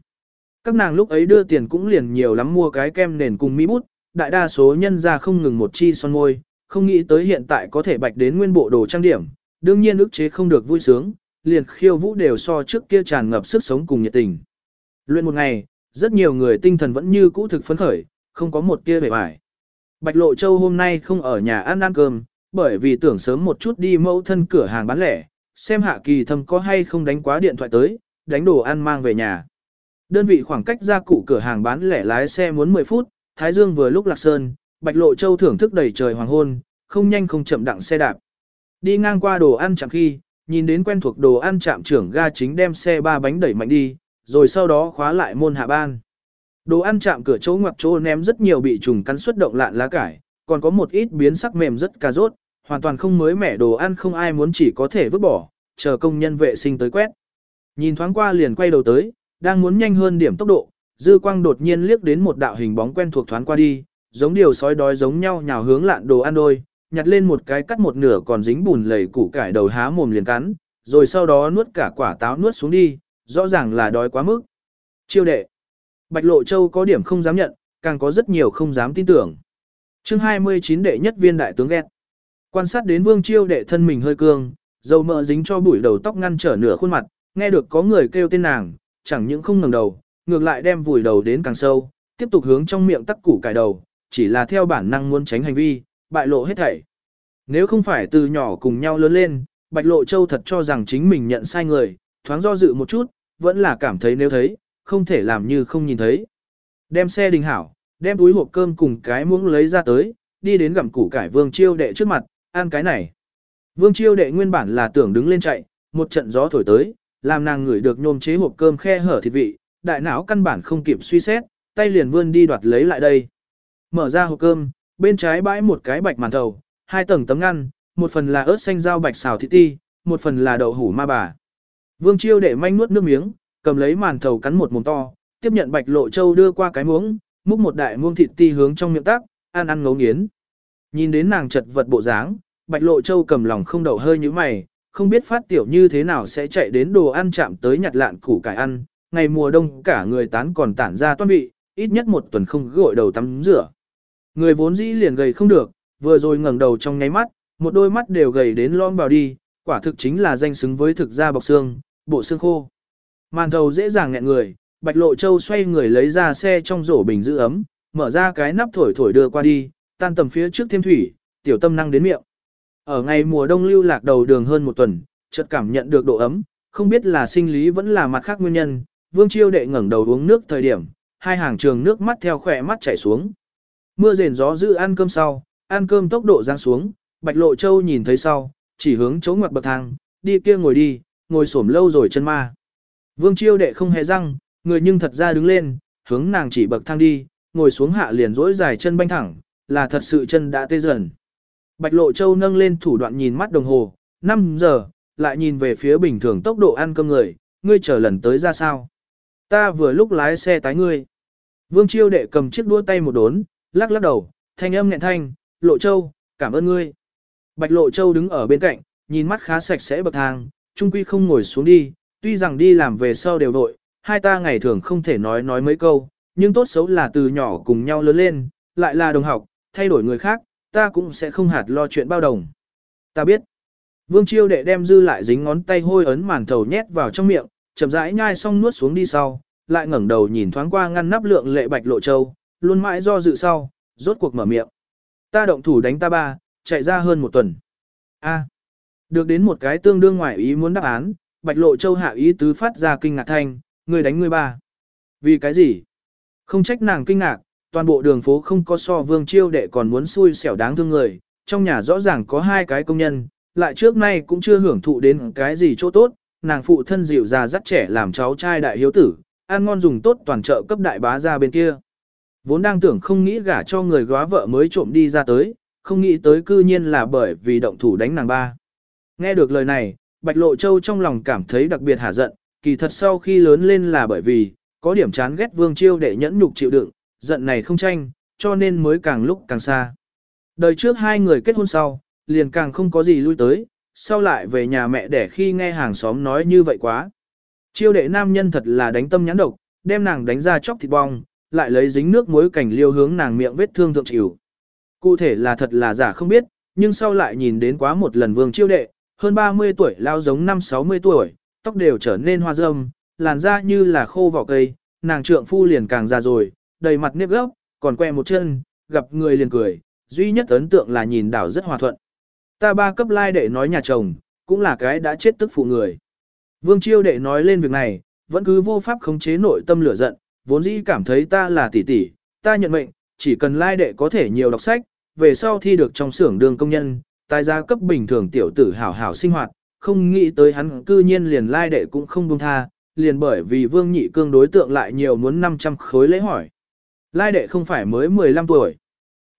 Các nàng lúc ấy đưa tiền cũng liền nhiều lắm mua cái kem nền cùng mỹ bút, đại đa số nhân ra không ngừng một chi son môi, không nghĩ tới hiện tại có thể bạch đến nguyên bộ đồ trang điểm, đương nhiên ức chế không được vui sướng, liền khiêu vũ đều so trước kia tràn ngập sức sống cùng nhiệt tình. Luyện một ngày, rất nhiều người tinh thần vẫn như cũ thực phấn khởi, không có một tia vẻ vải. Bạch Lộ Châu hôm nay không ở nhà ăn ăn cơm, bởi vì tưởng sớm một chút đi mẫu thân cửa hàng bán lẻ, xem hạ kỳ thâm có hay không đánh quá điện thoại tới, đánh đồ ăn mang về nhà. Đơn vị khoảng cách ra cụ cửa hàng bán lẻ lái xe muốn 10 phút, Thái Dương vừa lúc lạc sơn, Bạch Lộ Châu thưởng thức đầy trời hoàng hôn, không nhanh không chậm đặng xe đạp. Đi ngang qua đồ ăn chạm khi, nhìn đến quen thuộc đồ ăn chạm trưởng ga chính đem xe ba bánh đẩy mạnh đi, rồi sau đó khóa lại môn hạ ban. Đồ ăn chạm cửa chỗ ngoặc chỗ ném rất nhiều bị trùng cắn xuất động lạn lá cải, còn có một ít biến sắc mềm rất cà rốt, hoàn toàn không mới mẻ đồ ăn không ai muốn chỉ có thể vứt bỏ, chờ công nhân vệ sinh tới quét. Nhìn thoáng qua liền quay đầu tới, đang muốn nhanh hơn điểm tốc độ, dư quang đột nhiên liếc đến một đạo hình bóng quen thuộc thoáng qua đi, giống điều sói đói giống nhau nhào hướng lạn đồ ăn đôi, nhặt lên một cái cắt một nửa còn dính bùn lầy củ cải đầu há mồm liền cắn, rồi sau đó nuốt cả quả táo nuốt xuống đi, rõ ràng là đói quá mức. Chiêu đệ. Bạch Lộ Châu có điểm không dám nhận, càng có rất nhiều không dám tin tưởng. chương 29 đệ nhất viên đại tướng ghét. Quan sát đến vương chiêu đệ thân mình hơi cương, dầu mỡ dính cho bụi đầu tóc ngăn trở nửa khuôn mặt, nghe được có người kêu tên nàng, chẳng những không ngẩng đầu, ngược lại đem vùi đầu đến càng sâu, tiếp tục hướng trong miệng tắc củ cải đầu, chỉ là theo bản năng muốn tránh hành vi, bại lộ hết thảy. Nếu không phải từ nhỏ cùng nhau lớn lên, Bạch Lộ Châu thật cho rằng chính mình nhận sai người, thoáng do dự một chút, vẫn là cảm thấy nếu thấy, không thể làm như không nhìn thấy. Đem xe đình hảo, đem túi hộp cơm cùng cái muỗng lấy ra tới, đi đến gặm củ cải vương chiêu đệ trước mặt, ăn cái này. Vương chiêu đệ nguyên bản là tưởng đứng lên chạy, một trận gió thổi tới, làm nàng ngửi được nhôm chế hộp cơm khe hở thịt vị, đại não căn bản không kịp suy xét, tay liền vươn đi đoạt lấy lại đây. Mở ra hộp cơm, bên trái bãi một cái bạch màn thầu, hai tầng tấm ngăn, một phần là ớt xanh rau bạch xào thịt ti, một phần là đậu hủ ma bà. Vương chiêu đệ manh nuốt nước miếng, cầm lấy màn thầu cắn một mồm to, tiếp nhận bạch lộ châu đưa qua cái muỗng, múc một đại muông thịt ti hướng trong miệng tác, ăn ăn ngấu nghiến. Nhìn đến nàng chật vật bộ dáng, bạch lộ châu cầm lòng không đậu hơi như mày, không biết phát tiểu như thế nào sẽ chạy đến đồ ăn chạm tới nhặt lạn củ cải ăn, ngày mùa đông cả người tán còn tản ra toan vị, ít nhất một tuần không gội đầu tắm rửa. Người vốn dĩ liền gầy không được, vừa rồi ngẩng đầu trong nháy mắt, một đôi mắt đều gầy đến lom vào đi, quả thực chính là danh xứng với thực ra bọc xương, bộ xương khô. Màn thầu dễ dàng nghẹn người, Bạch Lộ Châu xoay người lấy ra xe trong rổ bình giữ ấm, mở ra cái nắp thổi thổi đưa qua đi, tan tầm phía trước thêm thủy, tiểu tâm năng đến miệng. Ở ngày mùa đông lưu lạc đầu đường hơn một tuần, chợt cảm nhận được độ ấm, không biết là sinh lý vẫn là mặt khác nguyên nhân, Vương Chiêu đệ ngẩng đầu uống nước thời điểm, hai hàng trường nước mắt theo khỏe mắt chảy xuống. Mưa rền gió giữ ăn cơm sau, ăn cơm tốc độ giáng xuống, Bạch Lộ Châu nhìn thấy sau, chỉ hướng chỗ ngoặt bậc thang, đi kia ngồi đi, ngồi xổm lâu rồi chân ma. Vương Chiêu đệ không hề răng, người nhưng thật ra đứng lên, hướng nàng chỉ bậc thang đi, ngồi xuống hạ liền dỗi dài chân banh thẳng, là thật sự chân đã tê dần. Bạch Lộ Châu nâng lên thủ đoạn nhìn mắt đồng hồ, 5 giờ, lại nhìn về phía bình thường tốc độ ăn cơm người, ngươi chờ lần tới ra sao. Ta vừa lúc lái xe tái ngươi. Vương Chiêu đệ cầm chiếc đua tay một đốn, lắc lắc đầu, thanh âm nghẹn thanh, Lộ Châu, cảm ơn ngươi. Bạch Lộ Châu đứng ở bên cạnh, nhìn mắt khá sạch sẽ bậc thang, trung quy không ngồi xuống đi, tuy rằng đi làm về sau đều vội, hai ta ngày thường không thể nói nói mấy câu, nhưng tốt xấu là từ nhỏ cùng nhau lớn lên, lại là đồng học, thay đổi người khác, ta cũng sẽ không hạt lo chuyện bao đồng. Ta biết. Vương Chiêu đệ đem dư lại dính ngón tay hôi ấn màn thầu nhét vào trong miệng, chậm rãi nhai xong nuốt xuống đi sau, lại ngẩng đầu nhìn thoáng qua ngăn nắp lượng lệ bạch lộ châu, luôn mãi do dự sau, rốt cuộc mở miệng. Ta động thủ đánh ta ba, chạy ra hơn một tuần. A. Được đến một cái tương đương ngoài ý muốn đáp án, bạch lộ châu hạ ý tứ phát ra kinh ngạc thanh, người đánh người ba. Vì cái gì? Không trách nàng kinh ngạc, toàn bộ đường phố không có so vương chiêu đệ còn muốn xui xẻo đáng thương người, trong nhà rõ ràng có hai cái công nhân, lại trước nay cũng chưa hưởng thụ đến cái gì chỗ tốt, nàng phụ thân dịu già dắt trẻ làm cháu trai đại hiếu tử, ăn ngon dùng tốt toàn trợ cấp đại bá ra bên kia. Vốn đang tưởng không nghĩ gả cho người góa vợ mới trộm đi ra tới, không nghĩ tới cư nhiên là bởi vì động thủ đánh nàng ba. Nghe được lời này, Bạch Lộ Châu trong lòng cảm thấy đặc biệt hả giận, kỳ thật sau khi lớn lên là bởi vì, có điểm chán ghét vương chiêu để nhẫn nhục chịu đựng, giận này không tranh, cho nên mới càng lúc càng xa. Đời trước hai người kết hôn sau, liền càng không có gì lui tới, sau lại về nhà mẹ để khi nghe hàng xóm nói như vậy quá. Chiêu đệ nam nhân thật là đánh tâm nhãn độc, đem nàng đánh ra chóc thịt bong, lại lấy dính nước muối cảnh liêu hướng nàng miệng vết thương thượng chịu. Cụ thể là thật là giả không biết, nhưng sau lại nhìn đến quá một lần vương chiêu đệ, hơn 30 tuổi lao giống năm 60 tuổi, tóc đều trở nên hoa râm, làn da như là khô vỏ cây, nàng trượng phu liền càng già rồi, đầy mặt nếp gốc, còn que một chân, gặp người liền cười, duy nhất ấn tượng là nhìn đảo rất hòa thuận. Ta ba cấp lai đệ nói nhà chồng, cũng là cái đã chết tức phụ người. Vương chiêu đệ nói lên việc này, vẫn cứ vô pháp khống chế nội tâm lửa giận, vốn dĩ cảm thấy ta là tỷ tỷ, ta nhận mệnh, chỉ cần lai đệ có thể nhiều đọc sách, về sau thi được trong xưởng đường công nhân, tài gia cấp bình thường tiểu tử hảo hảo sinh hoạt, không nghĩ tới hắn cư nhiên liền lai đệ cũng không buông tha, liền bởi vì vương nhị cương đối tượng lại nhiều muốn 500 khối lễ hỏi. Lai đệ không phải mới 15 tuổi.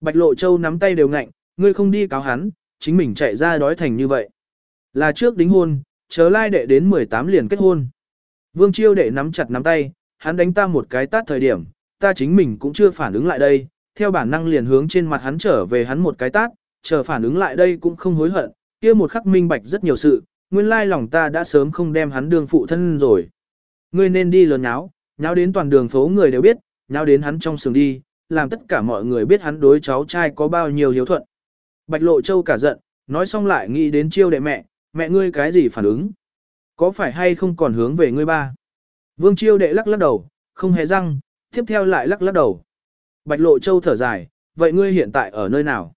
Bạch Lộ Châu nắm tay đều ngạnh, ngươi không đi cáo hắn, chính mình chạy ra đói thành như vậy. Là trước đính hôn, chờ lai đệ đến 18 liền kết hôn. Vương Chiêu đệ nắm chặt nắm tay, hắn đánh ta một cái tát thời điểm, ta chính mình cũng chưa phản ứng lại đây, theo bản năng liền hướng trên mặt hắn trở về hắn một cái tát, chờ phản ứng lại đây cũng không hối hận, kia một khắc minh bạch rất nhiều sự, nguyên lai lòng ta đã sớm không đem hắn đương phụ thân rồi. Ngươi nên đi lớn nháo, nháo đến toàn đường phố người đều biết, nháo đến hắn trong sừng đi, làm tất cả mọi người biết hắn đối cháu trai có bao nhiêu hiếu thuận. Bạch Lộ Châu cả giận, nói xong lại nghĩ đến chiêu đệ mẹ, mẹ ngươi cái gì phản ứng? Có phải hay không còn hướng về ngươi ba? Vương chiêu đệ lắc lắc đầu, không hề răng, tiếp theo lại lắc lắc đầu. Bạch Lộ Châu thở dài, vậy ngươi hiện tại ở nơi nào?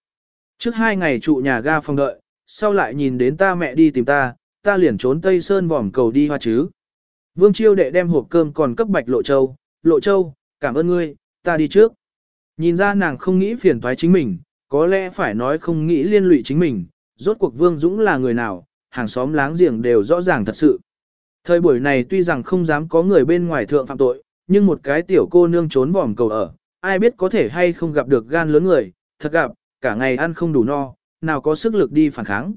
Trước hai ngày trụ nhà ga phòng đợi, sau lại nhìn đến ta mẹ đi tìm ta, ta liền trốn Tây Sơn vòm cầu đi hoa chứ. Vương chiêu đệ đem hộp cơm còn cấp Bạch Lộ Châu, Lộ Châu, cảm ơn ngươi, ta đi trước. Nhìn ra nàng không nghĩ phiền toái chính mình, có lẽ phải nói không nghĩ liên lụy chính mình, rốt cuộc Vương Dũng là người nào, hàng xóm láng giềng đều rõ ràng thật sự. Thời buổi này tuy rằng không dám có người bên ngoài thượng phạm tội, nhưng một cái tiểu cô nương trốn vòm cầu ở, ai biết có thể hay không gặp được gan lớn người, thật gặp, cả ngày ăn không đủ no, nào có sức lực đi phản kháng.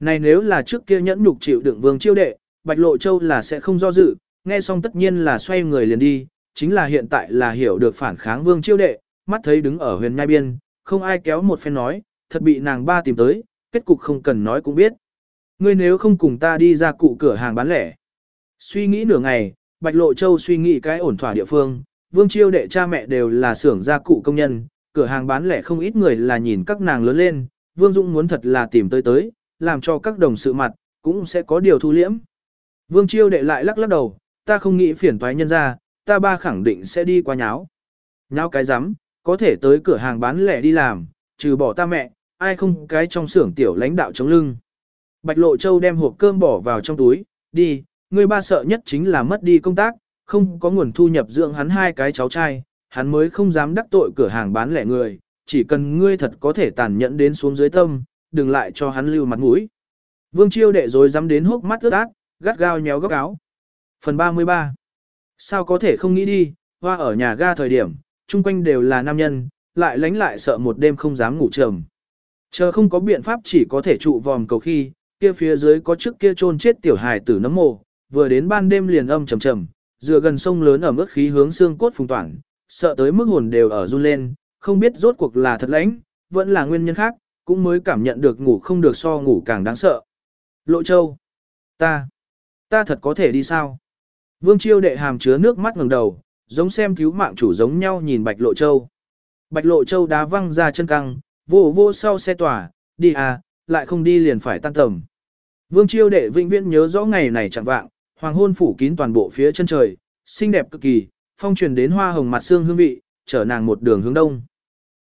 Này nếu là trước kia nhẫn nhục chịu đựng vương chiêu đệ, Bạch Lộ Châu là sẽ không do dự, nghe xong tất nhiên là xoay người liền đi, chính là hiện tại là hiểu được phản kháng vương chiêu đệ, mắt thấy đứng ở huyền nhai biên, không ai kéo một phen nói, thật bị nàng ba tìm tới, kết cục không cần nói cũng biết. Ngươi nếu không cùng ta đi ra cụ cửa hàng bán lẻ. Suy nghĩ nửa ngày, Bạch Lộ Châu suy nghĩ cái ổn thỏa địa phương, vương chiêu đệ cha mẹ đều là xưởng gia cụ công nhân, cửa hàng bán lẻ không ít người là nhìn các nàng lớn lên, Vương Dũng muốn thật là tìm tới tới, làm cho các đồng sự mặt, cũng sẽ có điều thu liễm. Vương chiêu đệ lại lắc lắc đầu, ta không nghĩ phiền toái nhân ra, ta ba khẳng định sẽ đi qua nháo. Nháo cái rắm có thể tới cửa hàng bán lẻ đi làm, trừ bỏ ta mẹ, ai không cái trong xưởng tiểu lãnh đạo chống lưng. Bạch Lộ Châu đem hộp cơm bỏ vào trong túi, đi, người ba sợ nhất chính là mất đi công tác, không có nguồn thu nhập dưỡng hắn hai cái cháu trai, hắn mới không dám đắc tội cửa hàng bán lẻ người, chỉ cần ngươi thật có thể tàn nhẫn đến xuống dưới tâm, đừng lại cho hắn lưu mặt mũi. Vương Chiêu đệ rồi dám đến hốc mắt ướt át, gắt gao nhéo góc áo. Phần 33 Sao có thể không nghĩ đi, hoa ở nhà ga thời điểm, chung quanh đều là nam nhân, lại lánh lại sợ một đêm không dám ngủ trầm. Chờ không có biện pháp chỉ có thể trụ vòm cầu khi, kia phía dưới có trước kia chôn chết tiểu hài tử nấm mồ, vừa đến ban đêm liền âm trầm trầm, dựa gần sông lớn ở mức khí hướng xương cốt phùng toản, sợ tới mức hồn đều ở run lên, không biết rốt cuộc là thật lãnh, vẫn là nguyên nhân khác, cũng mới cảm nhận được ngủ không được so ngủ càng đáng sợ. Lộ Châu, ta, ta thật có thể đi sao? Vương Chiêu đệ hàm chứa nước mắt ngẩng đầu, giống xem cứu mạng chủ giống nhau nhìn Bạch Lộ Châu. Bạch Lộ Châu đá văng ra chân căng, vô vô sau xe tỏa, đi à, lại không đi liền phải tan tầm. Vương Chiêu đệ vĩnh viễn nhớ rõ ngày này chẳng vạng, hoàng hôn phủ kín toàn bộ phía chân trời, xinh đẹp cực kỳ, phong truyền đến hoa hồng mặt xương hương vị, chở nàng một đường hướng đông.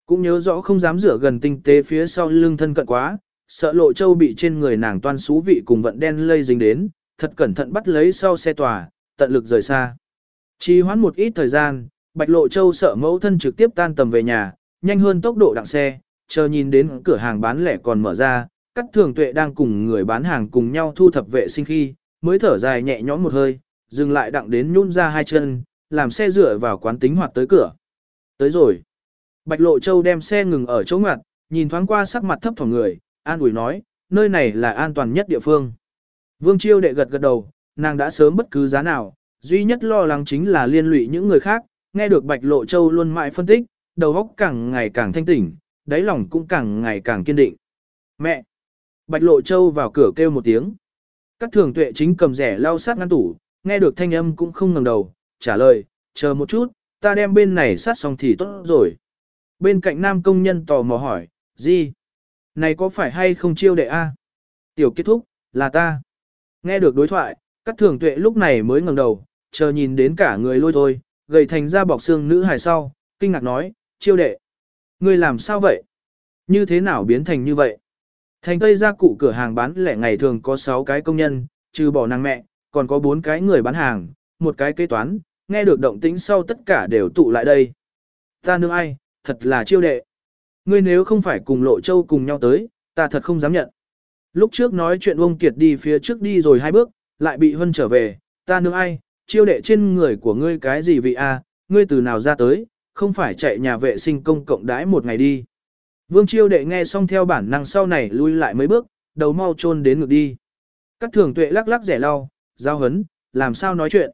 Cũng nhớ rõ không dám rửa gần tinh tế phía sau lưng thân cận quá, sợ lộ châu bị trên người nàng toan xú vị cùng vận đen lây dính đến, thật cẩn thận bắt lấy sau xe tòa, tận lực rời xa. Chỉ hoãn một ít thời gian, bạch lộ châu sợ mẫu thân trực tiếp tan tầm về nhà, nhanh hơn tốc độ đặng xe, chờ nhìn đến cửa hàng bán lẻ còn mở ra, cắt thường tuệ đang cùng người bán hàng cùng nhau thu thập vệ sinh khi, mới thở dài nhẹ nhõm một hơi, dừng lại đặng đến nhún ra hai chân, làm xe dựa vào quán tính hoạt tới cửa. Tới rồi. Bạch Lộ Châu đem xe ngừng ở chỗ ngoặt, nhìn thoáng qua sắc mặt thấp thỏm người, an ủi nói, nơi này là an toàn nhất địa phương. Vương Chiêu đệ gật gật đầu, nàng đã sớm bất cứ giá nào, duy nhất lo lắng chính là liên lụy những người khác, nghe được Bạch Lộ Châu luôn mãi phân tích, đầu óc càng ngày càng thanh tỉnh, đáy lòng cũng càng ngày càng kiên định. Mẹ! Bạch Lộ Châu vào cửa kêu một tiếng. Các thường tuệ chính cầm rẻ lau sát ngăn tủ, nghe được thanh âm cũng không ngẩng đầu, trả lời, chờ một chút, ta đem bên này sát xong thì tốt rồi. Bên cạnh nam công nhân tò mò hỏi, gì? Này có phải hay không chiêu đệ A? Tiểu kết thúc, là ta. Nghe được đối thoại, các thường tuệ lúc này mới ngẩng đầu, chờ nhìn đến cả người lôi thôi, gầy thành ra bọc xương nữ hài sau, kinh ngạc nói, chiêu đệ. Ngươi làm sao vậy? Như thế nào biến thành như vậy? Thành Tây gia cụ cửa hàng bán lẻ ngày thường có 6 cái công nhân, trừ bỏ nàng mẹ, còn có 4 cái người bán hàng, một cái kế toán, nghe được động tĩnh sau tất cả đều tụ lại đây. Ta nương ai, thật là chiêu đệ. Ngươi nếu không phải cùng Lộ Châu cùng nhau tới, ta thật không dám nhận. Lúc trước nói chuyện ông Kiệt đi phía trước đi rồi hai bước, lại bị Hân trở về, ta nương ai, chiêu đệ trên người của ngươi cái gì vị a? ngươi từ nào ra tới, không phải chạy nhà vệ sinh công cộng đãi một ngày đi. Vương chiêu đệ nghe xong theo bản năng sau này lui lại mấy bước, đầu mau chôn đến ngực đi. Các thường tuệ lắc lắc rẻ lau, giao hấn, làm sao nói chuyện.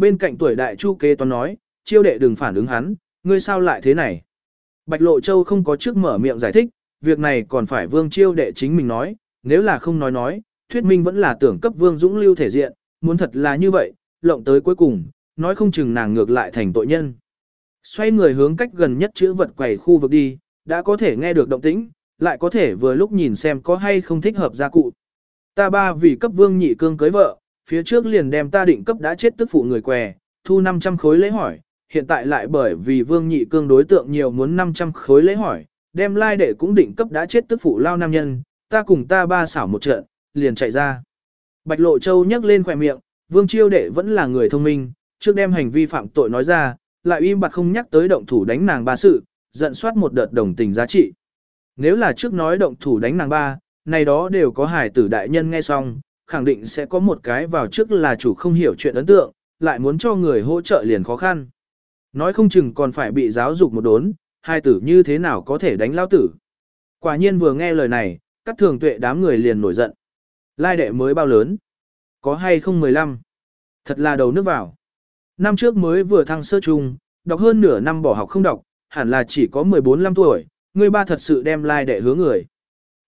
Bên cạnh tuổi đại chu kế toán nói, chiêu đệ đừng phản ứng hắn, ngươi sao lại thế này. Bạch Lộ Châu không có trước mở miệng giải thích, việc này còn phải vương chiêu đệ chính mình nói, nếu là không nói nói, thuyết minh vẫn là tưởng cấp vương dũng lưu thể diện, muốn thật là như vậy, lộng tới cuối cùng, nói không chừng nàng ngược lại thành tội nhân. Xoay người hướng cách gần nhất chữ vật quầy khu vực đi, đã có thể nghe được động tĩnh, lại có thể vừa lúc nhìn xem có hay không thích hợp gia cụ. Ta ba vì cấp vương nhị cương cưới vợ, phía trước liền đem ta định cấp đã chết tức phụ người què, thu 500 khối lễ hỏi, hiện tại lại bởi vì vương nhị cương đối tượng nhiều muốn 500 khối lễ hỏi, đem lai đệ cũng định cấp đã chết tức phụ lao nam nhân, ta cùng ta ba xảo một trận, liền chạy ra. Bạch Lộ Châu nhấc lên khỏe miệng, vương chiêu đệ vẫn là người thông minh, trước đem hành vi phạm tội nói ra, lại im bặt không nhắc tới động thủ đánh nàng ba sự, giận soát một đợt đồng tình giá trị. Nếu là trước nói động thủ đánh nàng ba, này đó đều có hải tử đại nhân nghe xong, khẳng định sẽ có một cái vào trước là chủ không hiểu chuyện ấn tượng, lại muốn cho người hỗ trợ liền khó khăn. Nói không chừng còn phải bị giáo dục một đốn, hai tử như thế nào có thể đánh lao tử. Quả nhiên vừa nghe lời này, các thường tuệ đám người liền nổi giận. Lai đệ mới bao lớn? Có hay không 15? Thật là đầu nước vào. Năm trước mới vừa thăng sơ trung, đọc hơn nửa năm bỏ học không đọc, hẳn là chỉ có 14-15 tuổi, người ba thật sự đem lai đệ hứa người.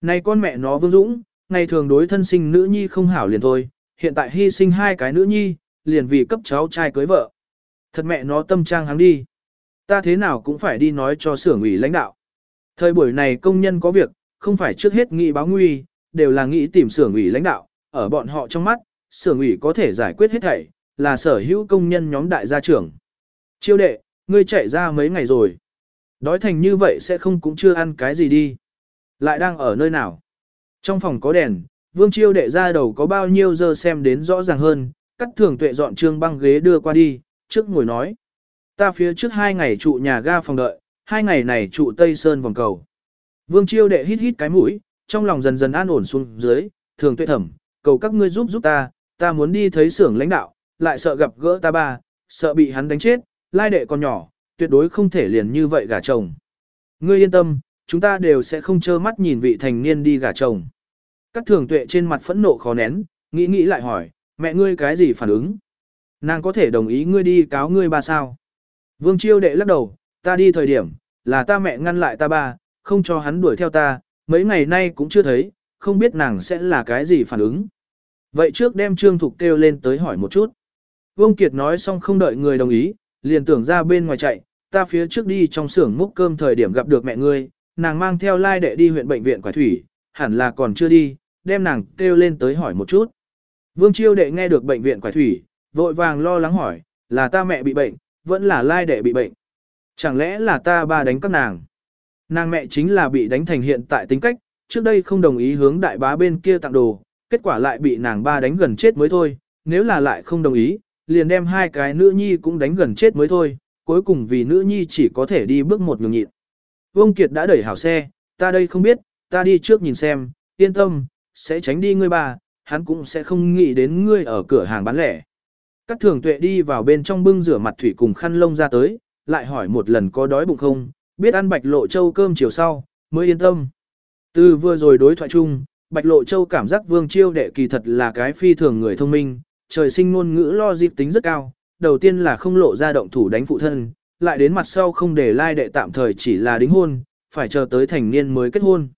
Này con mẹ nó Vương Dũng, ngày thường đối thân sinh nữ nhi không hảo liền thôi, hiện tại hy sinh hai cái nữ nhi, liền vì cấp cháu trai cưới vợ. Thật mẹ nó tâm trang hắn đi. Ta thế nào cũng phải đi nói cho xưởng ủy lãnh đạo. Thời buổi này công nhân có việc, không phải trước hết nghĩ báo nguy, đều là nghĩ tìm xưởng ủy lãnh đạo, ở bọn họ trong mắt, xưởng ủy có thể giải quyết hết thảy, là sở hữu công nhân nhóm đại gia trưởng. Chiêu đệ, ngươi chạy ra mấy ngày rồi. Đói thành như vậy sẽ không cũng chưa ăn cái gì đi. Lại đang ở nơi nào? Trong phòng có đèn, vương chiêu đệ ra đầu có bao nhiêu giờ xem đến rõ ràng hơn, cắt thường tuệ dọn trương băng ghế đưa qua đi, trước ngồi nói. Ta phía trước hai ngày trụ nhà ga phòng đợi, hai ngày này trụ Tây Sơn vòng cầu. Vương chiêu đệ hít hít cái mũi, trong lòng dần dần an ổn xuống dưới, thường tuệ thẩm, cầu các ngươi giúp giúp ta, ta muốn đi thấy xưởng lãnh đạo, lại sợ gặp gỡ ta ba, sợ bị hắn đánh chết, lai đệ còn nhỏ, tuyệt đối không thể liền như vậy gả chồng. Ngươi yên tâm, chúng ta đều sẽ không trơ mắt nhìn vị thành niên đi gả chồng. Các thường tuệ trên mặt phẫn nộ khó nén, nghĩ nghĩ lại hỏi, mẹ ngươi cái gì phản ứng? Nàng có thể đồng ý ngươi đi cáo ngươi ba sao? Vương chiêu đệ lắc đầu, ta đi thời điểm, là ta mẹ ngăn lại ta ba, không cho hắn đuổi theo ta, mấy ngày nay cũng chưa thấy, không biết nàng sẽ là cái gì phản ứng. Vậy trước đem Trương Thục kêu lên tới hỏi một chút. Vương Kiệt nói xong không đợi người đồng ý, liền tưởng ra bên ngoài chạy, ta phía trước đi trong xưởng múc cơm thời điểm gặp được mẹ ngươi, nàng mang theo lai đệ đi huyện bệnh viện quải thủy, hẳn là còn chưa đi, đem nàng kêu lên tới hỏi một chút. Vương Chiêu đệ nghe được bệnh viện quải thủy, vội vàng lo lắng hỏi, là ta mẹ bị bệnh, vẫn là lai đệ bị bệnh. Chẳng lẽ là ta ba đánh các nàng? Nàng mẹ chính là bị đánh thành hiện tại tính cách, trước đây không đồng ý hướng đại bá bên kia tặng đồ, kết quả lại bị nàng ba đánh gần chết mới thôi, nếu là lại không đồng ý, liền đem hai cái nữ nhi cũng đánh gần chết mới thôi, cuối cùng vì nữ nhi chỉ có thể đi bước một nhường nhịn. Vương Kiệt đã đẩy hảo xe, ta đây không biết, ta đi trước nhìn xem, yên tâm, sẽ tránh đi ngươi bà, hắn cũng sẽ không nghĩ đến ngươi ở cửa hàng bán lẻ. Các thường tuệ đi vào bên trong bưng rửa mặt thủy cùng khăn lông ra tới, lại hỏi một lần có đói bụng không, biết ăn bạch lộ châu cơm chiều sau, mới yên tâm. Từ vừa rồi đối thoại chung, bạch lộ châu cảm giác vương chiêu đệ kỳ thật là cái phi thường người thông minh, trời sinh ngôn ngữ lo dịp tính rất cao, đầu tiên là không lộ ra động thủ đánh phụ thân, lại đến mặt sau không để lai đệ tạm thời chỉ là đính hôn, phải chờ tới thành niên mới kết hôn.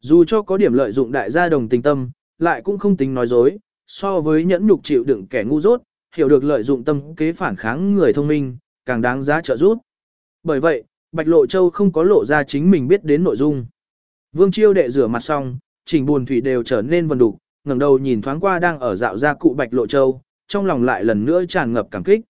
Dù cho có điểm lợi dụng đại gia đồng tình tâm, lại cũng không tính nói dối, so với nhẫn nhục chịu đựng kẻ ngu dốt, hiểu được lợi dụng tâm kế phản kháng người thông minh, càng đáng giá trợ giúp. Bởi vậy, Bạch Lộ Châu không có lộ ra chính mình biết đến nội dung. Vương Chiêu đệ rửa mặt xong, chỉnh buồn thủy đều trở nên vần đục, ngẩng đầu nhìn thoáng qua đang ở dạo ra cụ Bạch Lộ Châu, trong lòng lại lần nữa tràn ngập cảm kích.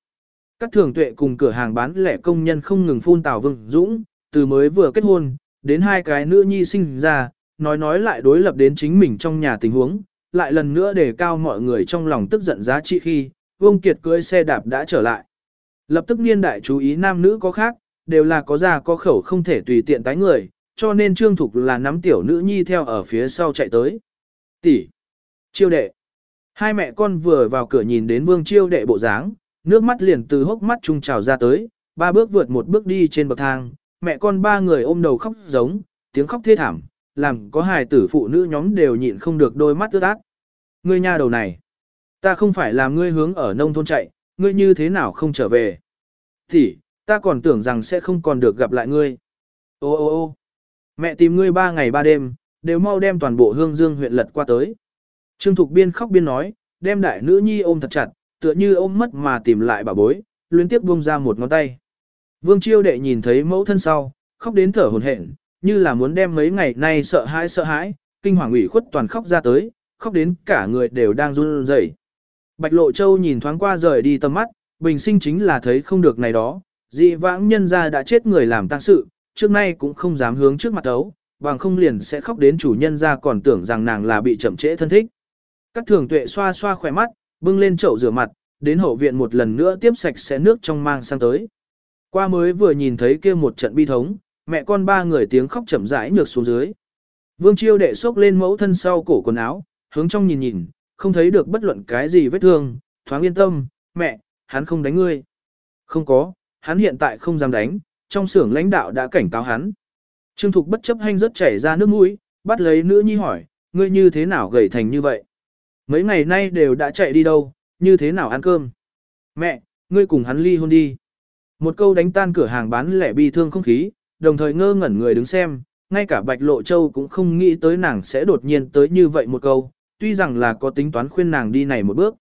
Các thường tuệ cùng cửa hàng bán lẻ công nhân không ngừng phun tào Vương Dũng, từ mới vừa kết hôn, đến hai cái nữ nhi sinh ra, nói nói lại đối lập đến chính mình trong nhà tình huống, lại lần nữa để cao mọi người trong lòng tức giận giá trị khi, Vương Kiệt cưỡi xe đạp đã trở lại. Lập tức niên đại chú ý nam nữ có khác, đều là có già có khẩu không thể tùy tiện tái người, cho nên Trương Thục là nắm tiểu nữ nhi theo ở phía sau chạy tới. Tỷ, chiêu đệ. Hai mẹ con vừa vào cửa nhìn đến Vương chiêu đệ bộ dáng, nước mắt liền từ hốc mắt trung trào ra tới, ba bước vượt một bước đi trên bậc thang, mẹ con ba người ôm đầu khóc giống, tiếng khóc thê thảm, làm có hài tử phụ nữ nhóm đều nhịn không được đôi mắt ướt át. Ngươi nha đầu này, ta không phải làm ngươi hướng ở nông thôn chạy, ngươi như thế nào không trở về. Thì, ta còn tưởng rằng sẽ không còn được gặp lại ngươi. Ô ô ô mẹ tìm ngươi ba ngày ba đêm, đều mau đem toàn bộ hương dương huyện lật qua tới. Trương Thục Biên khóc biên nói, đem đại nữ nhi ôm thật chặt, tựa như ôm mất mà tìm lại bà bối, luyến tiếp buông ra một ngón tay. Vương chiêu đệ nhìn thấy mẫu thân sau, khóc đến thở hổn hển, như là muốn đem mấy ngày nay sợ hãi sợ hãi, kinh hoàng ủy khuất toàn khóc ra tới, khóc đến cả người đều đang run rẩy. Bạch Lộ Châu nhìn thoáng qua rời đi tầm mắt, bình sinh chính là thấy không được này đó, dị vãng nhân gia đã chết người làm tang sự, trước nay cũng không dám hướng trước mặt ấu, bằng không liền sẽ khóc đến chủ nhân gia còn tưởng rằng nàng là bị chậm trễ thân thích. Các thường tuệ xoa xoa khỏe mắt, bưng lên chậu rửa mặt, đến hậu viện một lần nữa tiếp sạch sẽ nước trong mang sang tới. Qua mới vừa nhìn thấy kia một trận bi thống, mẹ con ba người tiếng khóc chậm rãi nhược xuống dưới. Vương Chiêu đệ xốc lên mẫu thân sau cổ quần áo, hướng trong nhìn nhìn, không thấy được bất luận cái gì vết thương, thoáng yên tâm, mẹ, hắn không đánh ngươi. Không có, hắn hiện tại không dám đánh, trong xưởng lãnh đạo đã cảnh cáo hắn. Trương Thục bất chấp hành rất chảy ra nước mũi, bắt lấy nữ nhi hỏi, ngươi như thế nào gầy thành như vậy? Mấy ngày nay đều đã chạy đi đâu, như thế nào ăn cơm? Mẹ, ngươi cùng hắn ly hôn đi. Một câu đánh tan cửa hàng bán lẻ bi thương không khí, đồng thời ngơ ngẩn người đứng xem, ngay cả Bạch Lộ Châu cũng không nghĩ tới nàng sẽ đột nhiên tới như vậy một câu, tuy rằng là có tính toán khuyên nàng đi này một bước.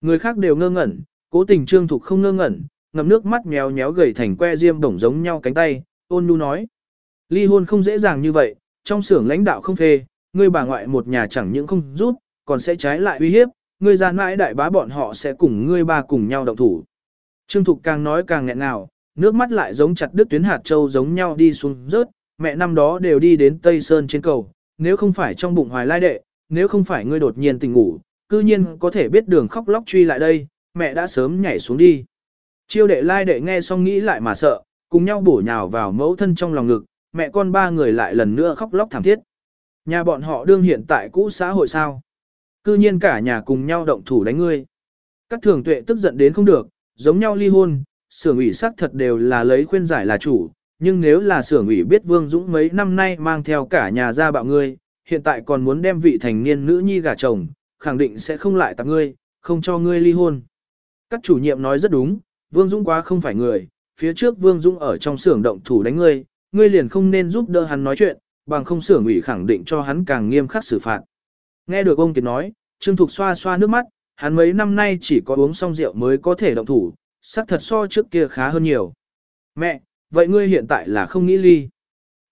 Người khác đều ngơ ngẩn, cố tình Trương Thục không ngơ ngẩn, ngậm nước mắt méo méo gầy thành que diêm bổng giống nhau cánh tay, ôn nhu nói. Ly hôn không dễ dàng như vậy, trong xưởng lãnh đạo không phê, ngươi bà ngoại một nhà chẳng những không rút, còn sẽ trái lại uy hiếp, ngươi gian mãi đại bá bọn họ sẽ cùng ngươi ba cùng nhau động thủ. Trương Thục càng nói càng nghẹn ngào, nước mắt lại giống chặt đứt tuyến hạt châu giống nhau đi xuống rớt, mẹ năm đó đều đi đến Tây Sơn trên cầu, nếu không phải trong bụng hoài lai đệ, nếu không phải ngươi đột nhiên tỉnh ngủ, cư nhiên có thể biết đường khóc lóc truy lại đây, mẹ đã sớm nhảy xuống đi. Chiêu đệ lai đệ nghe xong nghĩ lại mà sợ, cùng nhau bổ nhào vào mẫu thân trong lòng ngực, mẹ con ba người lại lần nữa khóc lóc thảm thiết. Nhà bọn họ đương hiện tại cũ xã hội sao. Cư nhiên cả nhà cùng nhau động thủ đánh ngươi. Các thường tuệ tức giận đến không được, giống nhau ly hôn, Sưởng ủy sắc thật đều là lấy khuyên giải là chủ, nhưng nếu là sưởng ủy biết Vương Dũng mấy năm nay mang theo cả nhà ra bạo ngươi, hiện tại còn muốn đem vị thành niên nữ nhi gả chồng, khẳng định sẽ không lại tặng ngươi, không cho ngươi ly hôn. Các chủ nhiệm nói rất đúng, Vương Dũng quá không phải người, phía trước Vương Dũng ở trong xưởng động thủ đánh ngươi, ngươi liền không nên giúp đỡ hắn nói chuyện, bằng không xưởng ủy khẳng định cho hắn càng nghiêm khắc xử phạt. Nghe được ông Kiệt nói, Trương Thục xoa xoa nước mắt, hắn mấy năm nay chỉ có uống xong rượu mới có thể động thủ, sắc thật so trước kia khá hơn nhiều. Mẹ, vậy ngươi hiện tại là không nghĩ ly.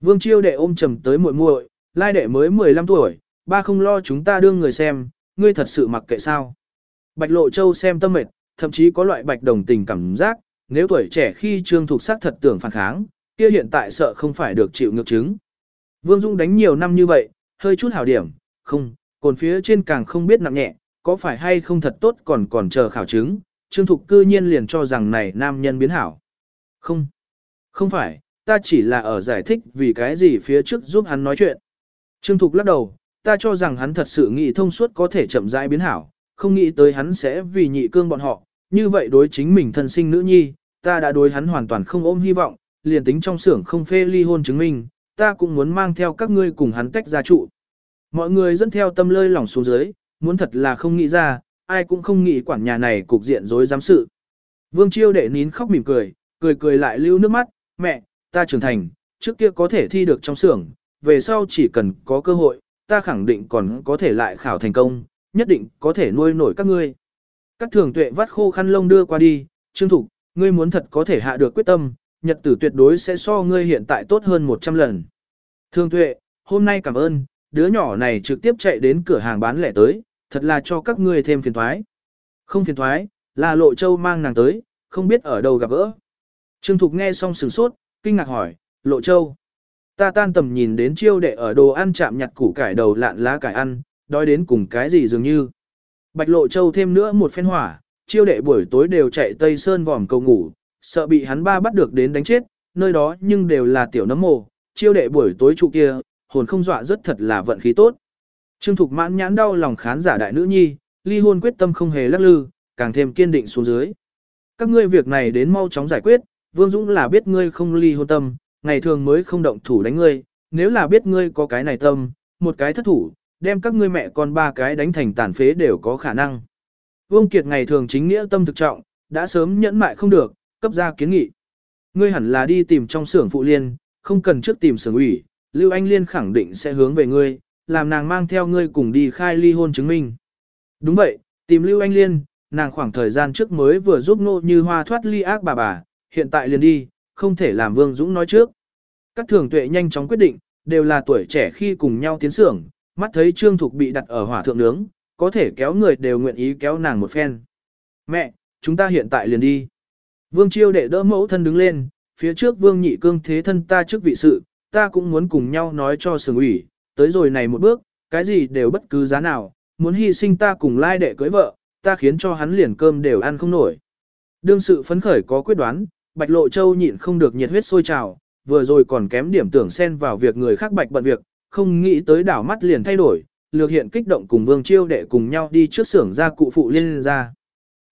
Vương Chiêu đệ ôm trầm tới muội muội, lai đệ mới 15 tuổi, ba không lo chúng ta đương người xem, ngươi thật sự mặc kệ sao. Bạch Lộ Châu xem tâm mệt, thậm chí có loại bạch đồng tình cảm giác, nếu tuổi trẻ khi Trương Thục sắc thật tưởng phản kháng, kia hiện tại sợ không phải được chịu ngược chứng. Vương Dung đánh nhiều năm như vậy, hơi chút hảo điểm, không, còn phía trên càng không biết nặng nhẹ, có phải hay không thật tốt còn còn chờ khảo chứng, Trương Thục cư nhiên liền cho rằng này nam nhân biến hảo. Không, không phải, ta chỉ là ở giải thích vì cái gì phía trước giúp hắn nói chuyện. Trương Thục lắc đầu, ta cho rằng hắn thật sự nghĩ thông suốt có thể chậm rãi biến hảo, không nghĩ tới hắn sẽ vì nhị cương bọn họ, như vậy đối chính mình thân sinh nữ nhi, ta đã đối hắn hoàn toàn không ôm hy vọng, liền tính trong xưởng không phê ly hôn chứng minh, ta cũng muốn mang theo các ngươi cùng hắn tách ra trụ. Mọi người dẫn theo tâm lơi lỏng xuống dưới, muốn thật là không nghĩ ra, ai cũng không nghĩ quản nhà này cục diện dối giám sự. Vương Chiêu đệ nín khóc mỉm cười, cười cười lại lưu nước mắt, mẹ, ta trưởng thành, trước kia có thể thi được trong xưởng, về sau chỉ cần có cơ hội, ta khẳng định còn có thể lại khảo thành công, nhất định có thể nuôi nổi các ngươi. Các thường tuệ vắt khô khăn lông đưa qua đi, Trương Thục, ngươi muốn thật có thể hạ được quyết tâm, nhật tử tuyệt đối sẽ so ngươi hiện tại tốt hơn 100 lần. Thường tuệ, hôm nay cảm ơn, đứa nhỏ này trực tiếp chạy đến cửa hàng bán lẻ tới, thật là cho các ngươi thêm phiền thoái. Không phiền thoái, là lộ châu mang nàng tới, không biết ở đâu gặp gỡ. Trương Thục nghe xong sửng sốt, kinh ngạc hỏi, lộ châu. Ta tan tầm nhìn đến chiêu đệ ở đồ ăn chạm nhặt củ cải đầu lạn lá cải ăn, đói đến cùng cái gì dường như. Bạch lộ châu thêm nữa một phen hỏa, chiêu đệ buổi tối đều chạy Tây Sơn vòm cầu ngủ, sợ bị hắn ba bắt được đến đánh chết, nơi đó nhưng đều là tiểu nấm mồ, chiêu đệ buổi tối trụ kia, hồn không dọa rất thật là vận khí tốt. Trương Thục mãn nhãn đau lòng khán giả đại nữ nhi, ly hôn quyết tâm không hề lắc lư, càng thêm kiên định xuống dưới. Các ngươi việc này đến mau chóng giải quyết, Vương Dũng là biết ngươi không ly hôn tâm, ngày thường mới không động thủ đánh ngươi, nếu là biết ngươi có cái này tâm, một cái thất thủ, đem các ngươi mẹ con ba cái đánh thành tàn phế đều có khả năng. Vương Kiệt ngày thường chính nghĩa tâm thực trọng, đã sớm nhẫn mại không được, cấp ra kiến nghị. Ngươi hẳn là đi tìm trong xưởng phụ liên, không cần trước tìm xưởng ủy, Lưu Anh Liên khẳng định sẽ hướng về ngươi, làm nàng mang theo ngươi cùng đi khai ly hôn chứng minh. Đúng vậy, tìm Lưu Anh Liên, nàng khoảng thời gian trước mới vừa giúp nô như hoa thoát ly ác bà bà, hiện tại liền đi, không thể làm Vương Dũng nói trước. Các thường tuệ nhanh chóng quyết định, đều là tuổi trẻ khi cùng nhau tiến sưởng, mắt thấy Trương Thục bị đặt ở hỏa thượng nướng, có thể kéo người đều nguyện ý kéo nàng một phen. Mẹ, chúng ta hiện tại liền đi. Vương Chiêu đệ đỡ mẫu thân đứng lên, phía trước Vương Nhị Cương thế thân ta trước vị sự, ta cũng muốn cùng nhau nói cho sừng ủy, tới rồi này một bước, cái gì đều bất cứ giá nào, muốn hy sinh ta cùng lai đệ cưới vợ, ta khiến cho hắn liền cơm đều ăn không nổi. Đương sự phấn khởi có quyết đoán, Bạch Lộ Châu nhịn không được nhiệt huyết sôi trào, vừa rồi còn kém điểm tưởng xen vào việc người khác bạch bận việc, không nghĩ tới đảo mắt liền thay đổi, lược hiện kích động cùng Vương Chiêu đệ cùng nhau đi trước xưởng ra cụ phụ liên ra.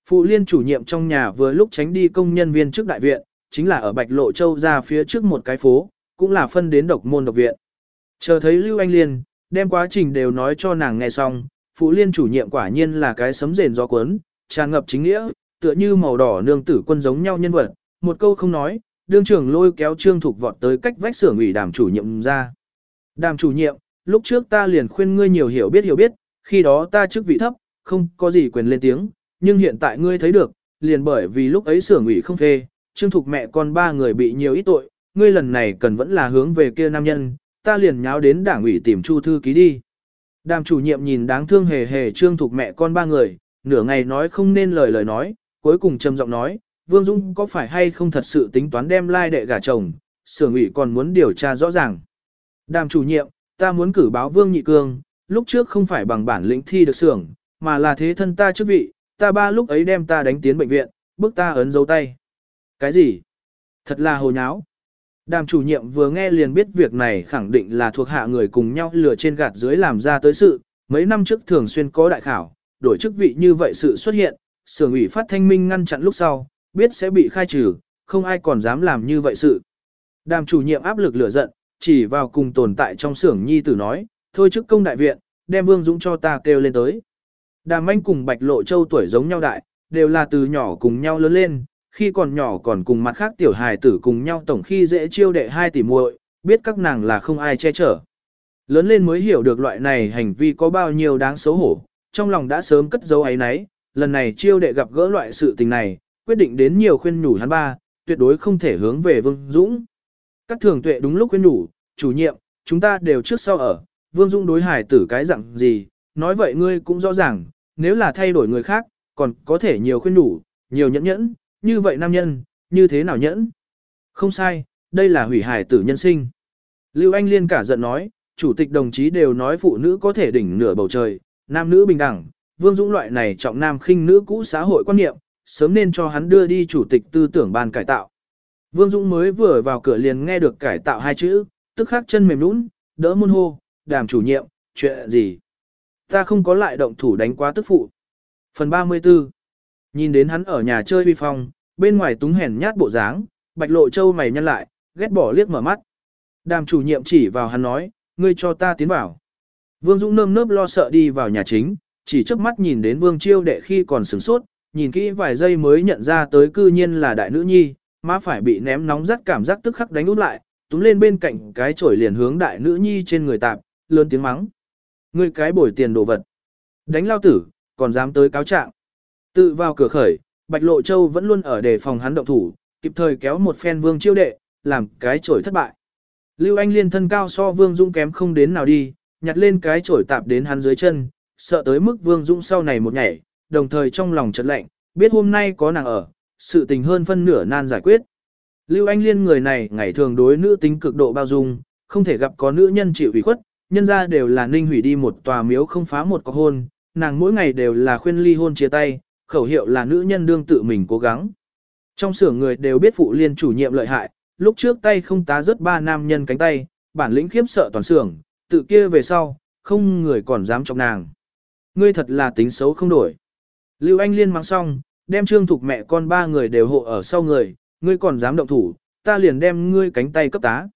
Phụ liên chủ nhiệm trong nhà vừa lúc tránh đi công nhân viên trước đại viện, chính là ở Bạch Lộ Châu ra phía trước một cái phố, cũng là phân đến độc môn độc viện. Chờ thấy Lưu Anh Liên, đem quá trình đều nói cho nàng nghe xong, phụ liên chủ nhiệm quả nhiên là cái sấm rền gió cuốn, tràn ngập chính nghĩa, tựa như màu đỏ nương tử quân giống nhau nhân vật, một câu không nói, đương trưởng lôi kéo Trương Thục vọt tới cách vách xưởng ủy đàm chủ nhiệm ra. Đàm chủ nhiệm, lúc trước ta liền khuyên ngươi nhiều hiểu biết hiểu biết, khi đó ta chức vị thấp, không có gì quyền lên tiếng, nhưng hiện tại ngươi thấy được, liền bởi vì lúc ấy xưởng ủy không phê, Trương Thục mẹ con ba người bị nhiều ít tội, ngươi lần này cần vẫn là hướng về kia nam nhân, ta liền nháo đến đảng ủy tìm Chu thư ký đi. Đàm chủ nhiệm nhìn đáng thương hề hề Trương thuộc mẹ con ba người, nửa ngày nói không nên lời lời nói, cuối cùng trầm giọng nói, Vương Dung có phải hay không thật sự tính toán đem lai đệ gả chồng, sưởng ủy còn muốn điều tra rõ ràng. Đàm chủ nhiệm, ta muốn cử báo Vương Nhị Cương, lúc trước không phải bằng bản lĩnh thi được sưởng, mà là thế thân ta chức vị, ta ba lúc ấy đem ta đánh tiến bệnh viện, bước ta ấn dấu tay. Cái gì? Thật là hồ nháo. Đàm chủ nhiệm vừa nghe liền biết việc này khẳng định là thuộc hạ người cùng nhau lừa trên gạt dưới làm ra tới sự, mấy năm trước thường xuyên có đại khảo, đổi chức vị như vậy sự xuất hiện, sưởng ủy phát thanh minh ngăn chặn lúc sau, biết sẽ bị khai trừ, không ai còn dám làm như vậy sự. Đàm chủ nhiệm áp lực lửa giận, chỉ vào cùng tồn tại trong xưởng nhi tử nói, thôi chức công đại viện, đem Vương Dũng cho ta kêu lên tới. Đàm anh cùng Bạch Lộ Châu tuổi giống nhau đại, đều là từ nhỏ cùng nhau lớn lên, khi còn nhỏ còn cùng mặt khác tiểu hài tử cùng nhau tổng khi dễ chiêu đệ hai tỷ muội, biết các nàng là không ai che chở. Lớn lên mới hiểu được loại này hành vi có bao nhiêu đáng xấu hổ, trong lòng đã sớm cất dấu ấy nấy, lần này chiêu đệ gặp gỡ loại sự tình này, quyết định đến nhiều khuyên nhủ hắn ba, tuyệt đối không thể hướng về Vương Dũng. Các thường tuệ đúng lúc khuyên nhủ, chủ nhiệm, chúng ta đều trước sau ở, Vương Dũng đối hải tử cái dạng gì, nói vậy ngươi cũng rõ ràng, nếu là thay đổi người khác, còn có thể nhiều khuyên nhủ, nhiều nhẫn nhẫn, như vậy nam nhân, như thế nào nhẫn? Không sai, đây là hủy hài tử nhân sinh. Lưu Anh Liên cả giận nói, chủ tịch đồng chí đều nói phụ nữ có thể đỉnh nửa bầu trời, nam nữ bình đẳng, Vương Dũng loại này trọng nam khinh nữ cũ xã hội quan niệm, sớm nên cho hắn đưa đi chủ tịch tư tưởng ban cải tạo. Vương Dũng mới vừa vào cửa liền nghe được cải tạo hai chữ, tức khắc chân mềm nũng, đỡ môn hô, đàm chủ nhiệm, chuyện gì? Ta không có lại động thủ đánh quá tức phụ. Phần 34 Nhìn đến hắn ở nhà chơi vi phong, bên ngoài túng hèn nhát bộ dáng, bạch lộ châu mày nhăn lại, ghét bỏ liếc mở mắt. Đàm chủ nhiệm chỉ vào hắn nói, ngươi cho ta tiến vào. Vương Dũng nơm nớp lo sợ đi vào nhà chính, chỉ chớp mắt nhìn đến Vương Chiêu đệ khi còn sửng sốt, nhìn kỹ vài giây mới nhận ra tới cư nhiên là đại nữ nhi, má phải bị ném nóng rất cảm giác tức khắc đánh út lại, túm lên bên cạnh cái chổi liền hướng đại nữ nhi trên người tạp, lớn tiếng mắng. Ngươi cái bồi tiền đồ vật. Đánh lao tử, còn dám tới cáo trạng. Tự vào cửa khởi, Bạch Lộ Châu vẫn luôn ở đề phòng hắn động thủ, kịp thời kéo một phen vương chiêu đệ, làm cái chổi thất bại. Lưu Anh Liên thân cao so vương dũng kém không đến nào đi, nhặt lên cái chổi tạp đến hắn dưới chân, sợ tới mức vương dũng sau này một nhảy, đồng thời trong lòng chợt lạnh, biết hôm nay có nàng ở, sự tình hơn phân nửa nan giải quyết. Lưu Anh Liên người này ngày thường đối nữ tính cực độ bao dung, không thể gặp có nữ nhân chịu ủy khuất, nhân ra đều là ninh hủy đi một tòa miếu không phá một có hôn, nàng mỗi ngày đều là khuyên ly hôn chia tay, khẩu hiệu là nữ nhân đương tự mình cố gắng. Trong xưởng người đều biết phụ liên chủ nhiệm lợi hại, lúc trước tay không tá rớt ba nam nhân cánh tay, bản lĩnh khiếp sợ toàn xưởng, tự kia về sau, không người còn dám chọc nàng. Ngươi thật là tính xấu không đổi. Lưu Anh Liên mang xong, đem trương thục mẹ con ba người đều hộ ở sau người, ngươi còn dám động thủ, ta liền đem ngươi cánh tay cấp tá.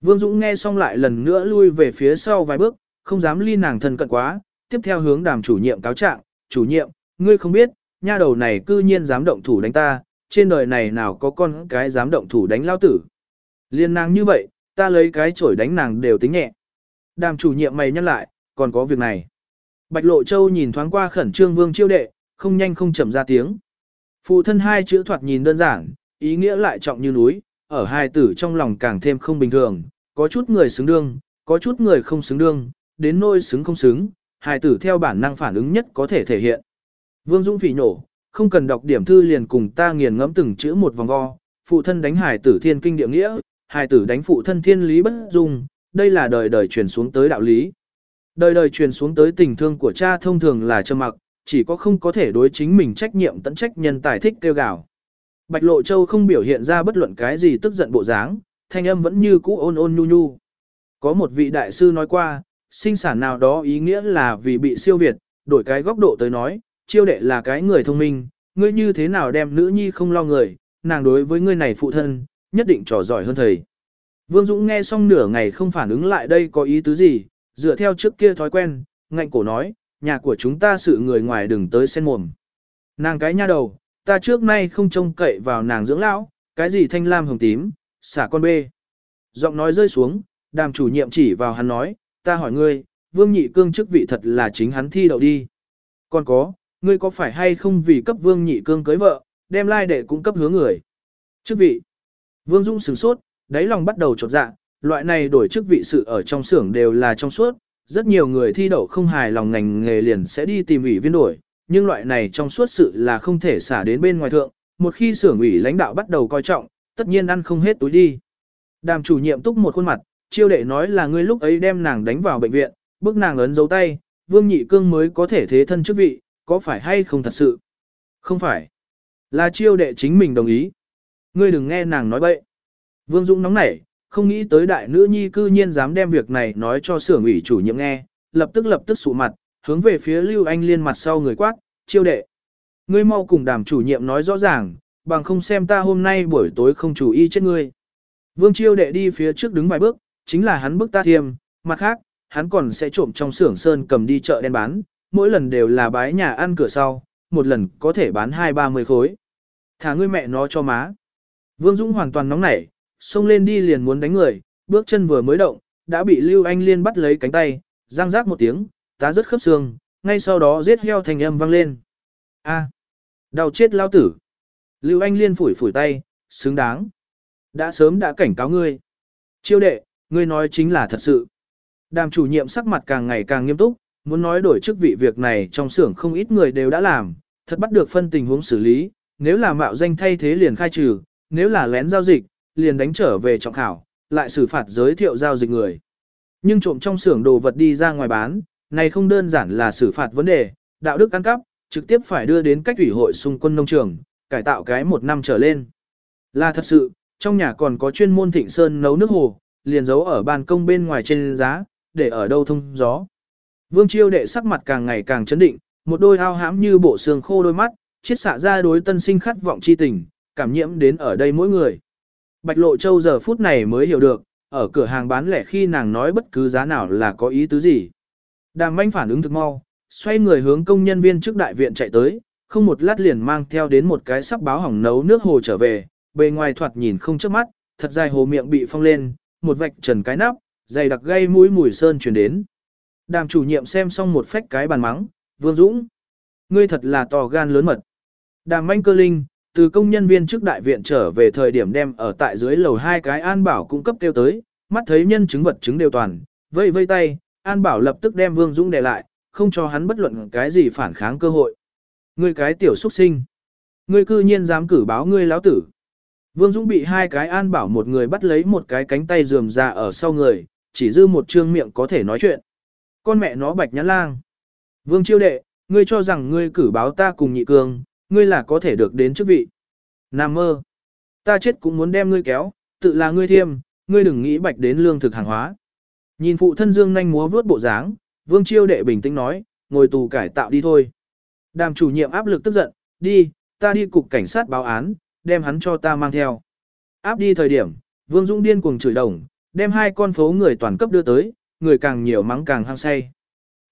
Vương Dũng nghe xong lại lần nữa lui về phía sau vài bước, không dám ly nàng thân cận quá, tiếp theo hướng đàm chủ nhiệm cáo trạng, chủ nhiệm, ngươi không biết, nha đầu này cư nhiên dám động thủ đánh ta, trên đời này nào có con cái dám động thủ đánh lao tử. Liên nàng như vậy, ta lấy cái chổi đánh nàng đều tính nhẹ. Đàm chủ nhiệm mày nhắc lại, còn có việc này. Bạch Lộ Châu nhìn thoáng qua khẩn trương vương chiêu đệ, không nhanh không chậm ra tiếng. Phụ thân hai chữ thoạt nhìn đơn giản, ý nghĩa lại trọng như núi, ở hai tử trong lòng càng thêm không bình thường, có chút người xứng đương, có chút người không xứng đương, đến nôi xứng không xứng, hai tử theo bản năng phản ứng nhất có thể thể hiện. Vương Dung phỉ nổ, không cần đọc điểm thư liền cùng ta nghiền ngẫm từng chữ một vòng vo, phụ thân đánh hải tử thiên kinh địa nghĩa, hải tử đánh phụ thân thiên lý bất dung, đây là đời đời truyền xuống tới đạo lý. Đời đời truyền xuống tới tình thương của cha thông thường là trầm mặc, chỉ có không có thể đối chính mình trách nhiệm tận trách nhân tài thích kêu gào. Bạch Lộ Châu không biểu hiện ra bất luận cái gì tức giận bộ dáng, thanh âm vẫn như cũ ôn ôn nhu nhu. Có một vị đại sư nói qua, sinh sản nào đó ý nghĩa là vì bị siêu việt, đổi cái góc độ tới nói, chiêu đệ là cái người thông minh, ngươi như thế nào đem nữ nhi không lo người, nàng đối với ngươi này phụ thân, nhất định trò giỏi hơn thầy. Vương Dũng nghe xong nửa ngày không phản ứng lại đây có ý tứ gì, dựa theo trước kia thói quen, ngạnh cổ nói, nhà của chúng ta sự người ngoài đừng tới sen mồm. Nàng cái nha đầu, ta trước nay không trông cậy vào nàng dưỡng lão, cái gì thanh lam hồng tím, xả con bê. Giọng nói rơi xuống, đàm chủ nhiệm chỉ vào hắn nói, ta hỏi ngươi, vương nhị cương chức vị thật là chính hắn thi đậu đi. Còn có, ngươi có phải hay không vì cấp vương nhị cương cưới vợ, đem lai đệ cũng cấp hứa người. Chức vị. Vương Dung sửng sốt, đáy lòng bắt đầu trột dạ, loại này đổi chức vị sự ở trong xưởng đều là trong suốt, rất nhiều người thi đậu không hài lòng ngành nghề liền sẽ đi tìm ủy viên đổi, nhưng loại này trong suốt sự là không thể xả đến bên ngoài thượng, một khi xưởng ủy lãnh đạo bắt đầu coi trọng, tất nhiên ăn không hết túi đi. Đàm chủ nhiệm túc một khuôn mặt, chiêu đệ nói là ngươi lúc ấy đem nàng đánh vào bệnh viện, bước nàng ấn dấu tay, vương nhị cương mới có thể thế thân chức vị, có phải hay không thật sự? Không phải. Là chiêu đệ chính mình đồng ý. Ngươi đừng nghe nàng nói bậy. Vương Dũng nóng nảy, không nghĩ tới đại nữ nhi cư nhiên dám đem việc này nói cho xưởng ủy chủ nhiệm nghe, lập tức lập tức sụ mặt, hướng về phía Lưu Anh Liên mặt sau người quát, chiêu đệ. Ngươi mau cùng đàm chủ nhiệm nói rõ ràng, bằng không xem ta hôm nay buổi tối không chủ y chết ngươi. Vương chiêu đệ đi phía trước đứng vài bước, chính là hắn bức ta thiêm, mặt khác, hắn còn sẽ trộm trong xưởng sơn cầm đi chợ đen bán, mỗi lần đều là bái nhà ăn cửa sau, một lần có thể bán hai ba mươi khối. Thả ngươi mẹ nó cho má. Vương Dũng hoàn toàn nóng nảy, xông lên đi liền muốn đánh người, bước chân vừa mới động, đã bị Lưu Anh Liên bắt lấy cánh tay, răng rác một tiếng, tá rất khớp xương, ngay sau đó giết heo thành âm vang lên. A, đau chết lao tử. Lưu Anh Liên phủi phủi tay, xứng đáng. Đã sớm đã cảnh cáo ngươi. Chiêu đệ, ngươi nói chính là thật sự. Đàm chủ nhiệm sắc mặt càng ngày càng nghiêm túc, muốn nói đổi chức vị việc này trong xưởng không ít người đều đã làm, thật bắt được phân tình huống xử lý, nếu là mạo danh thay thế liền khai trừ, nếu là lén giao dịch, liền đánh trở về trọng khảo, lại xử phạt giới thiệu giao dịch người. Nhưng trộm trong xưởng đồ vật đi ra ngoài bán, này không đơn giản là xử phạt vấn đề, đạo đức ăn cắp, trực tiếp phải đưa đến cách ủy hội xung quân nông trường, cải tạo cái một năm trở lên. Là thật sự, trong nhà còn có chuyên môn thịnh sơn nấu nước hồ, liền giấu ở ban công bên ngoài trên giá, để ở đâu thông gió. Vương Chiêu đệ sắc mặt càng ngày càng chấn định, một đôi ao hãm như bộ xương khô đôi mắt, chiết xạ ra đối tân sinh khát vọng chi tình, cảm nhiễm đến ở đây mỗi người. Bạch Lộ Châu giờ phút này mới hiểu được, ở cửa hàng bán lẻ khi nàng nói bất cứ giá nào là có ý tứ gì. Đàm manh phản ứng thực mau, xoay người hướng công nhân viên trước đại viện chạy tới, không một lát liền mang theo đến một cái sắp báo hỏng nấu nước hồ trở về, bề ngoài thoạt nhìn không trước mắt, thật dài hồ miệng bị phong lên, một vạch trần cái nắp, dày đặc gây mũi mùi sơn truyền đến. Đàm chủ nhiệm xem xong một phách cái bàn mắng, Vương Dũng. Ngươi thật là to gan lớn mật. Đàm manh cơ linh, từ công nhân viên trước đại viện trở về thời điểm đem ở tại dưới lầu hai cái an bảo cung cấp kêu tới, mắt thấy nhân chứng vật chứng đều toàn, vây vây tay, an bảo lập tức đem Vương Dũng để lại, không cho hắn bất luận cái gì phản kháng cơ hội. Ngươi cái tiểu xuất sinh. Ngươi cư nhiên dám cử báo ngươi lão tử. Vương Dũng bị hai cái an bảo một người bắt lấy một cái cánh tay rườm ra ở sau người, chỉ dư một trương miệng có thể nói chuyện. Con mẹ nó bạch nhãn lang. Vương chiêu đệ, ngươi cho rằng ngươi cử báo ta cùng nhị cường, ngươi là có thể được đến chức vị. Nam mơ. Ta chết cũng muốn đem ngươi kéo, tự là ngươi thiêm, ngươi đừng nghĩ bạch đến lương thực hàng hóa. Nhìn phụ thân dương nhanh múa vướt bộ dáng, vương chiêu đệ bình tĩnh nói, ngồi tù cải tạo đi thôi. Đàm chủ nhiệm áp lực tức giận, đi, ta đi cục cảnh sát báo án, đem hắn cho ta mang theo. Áp đi thời điểm, vương dũng điên cuồng chửi đồng, đem hai con phố người toàn cấp đưa tới, người càng nhiều mắng càng hăng say.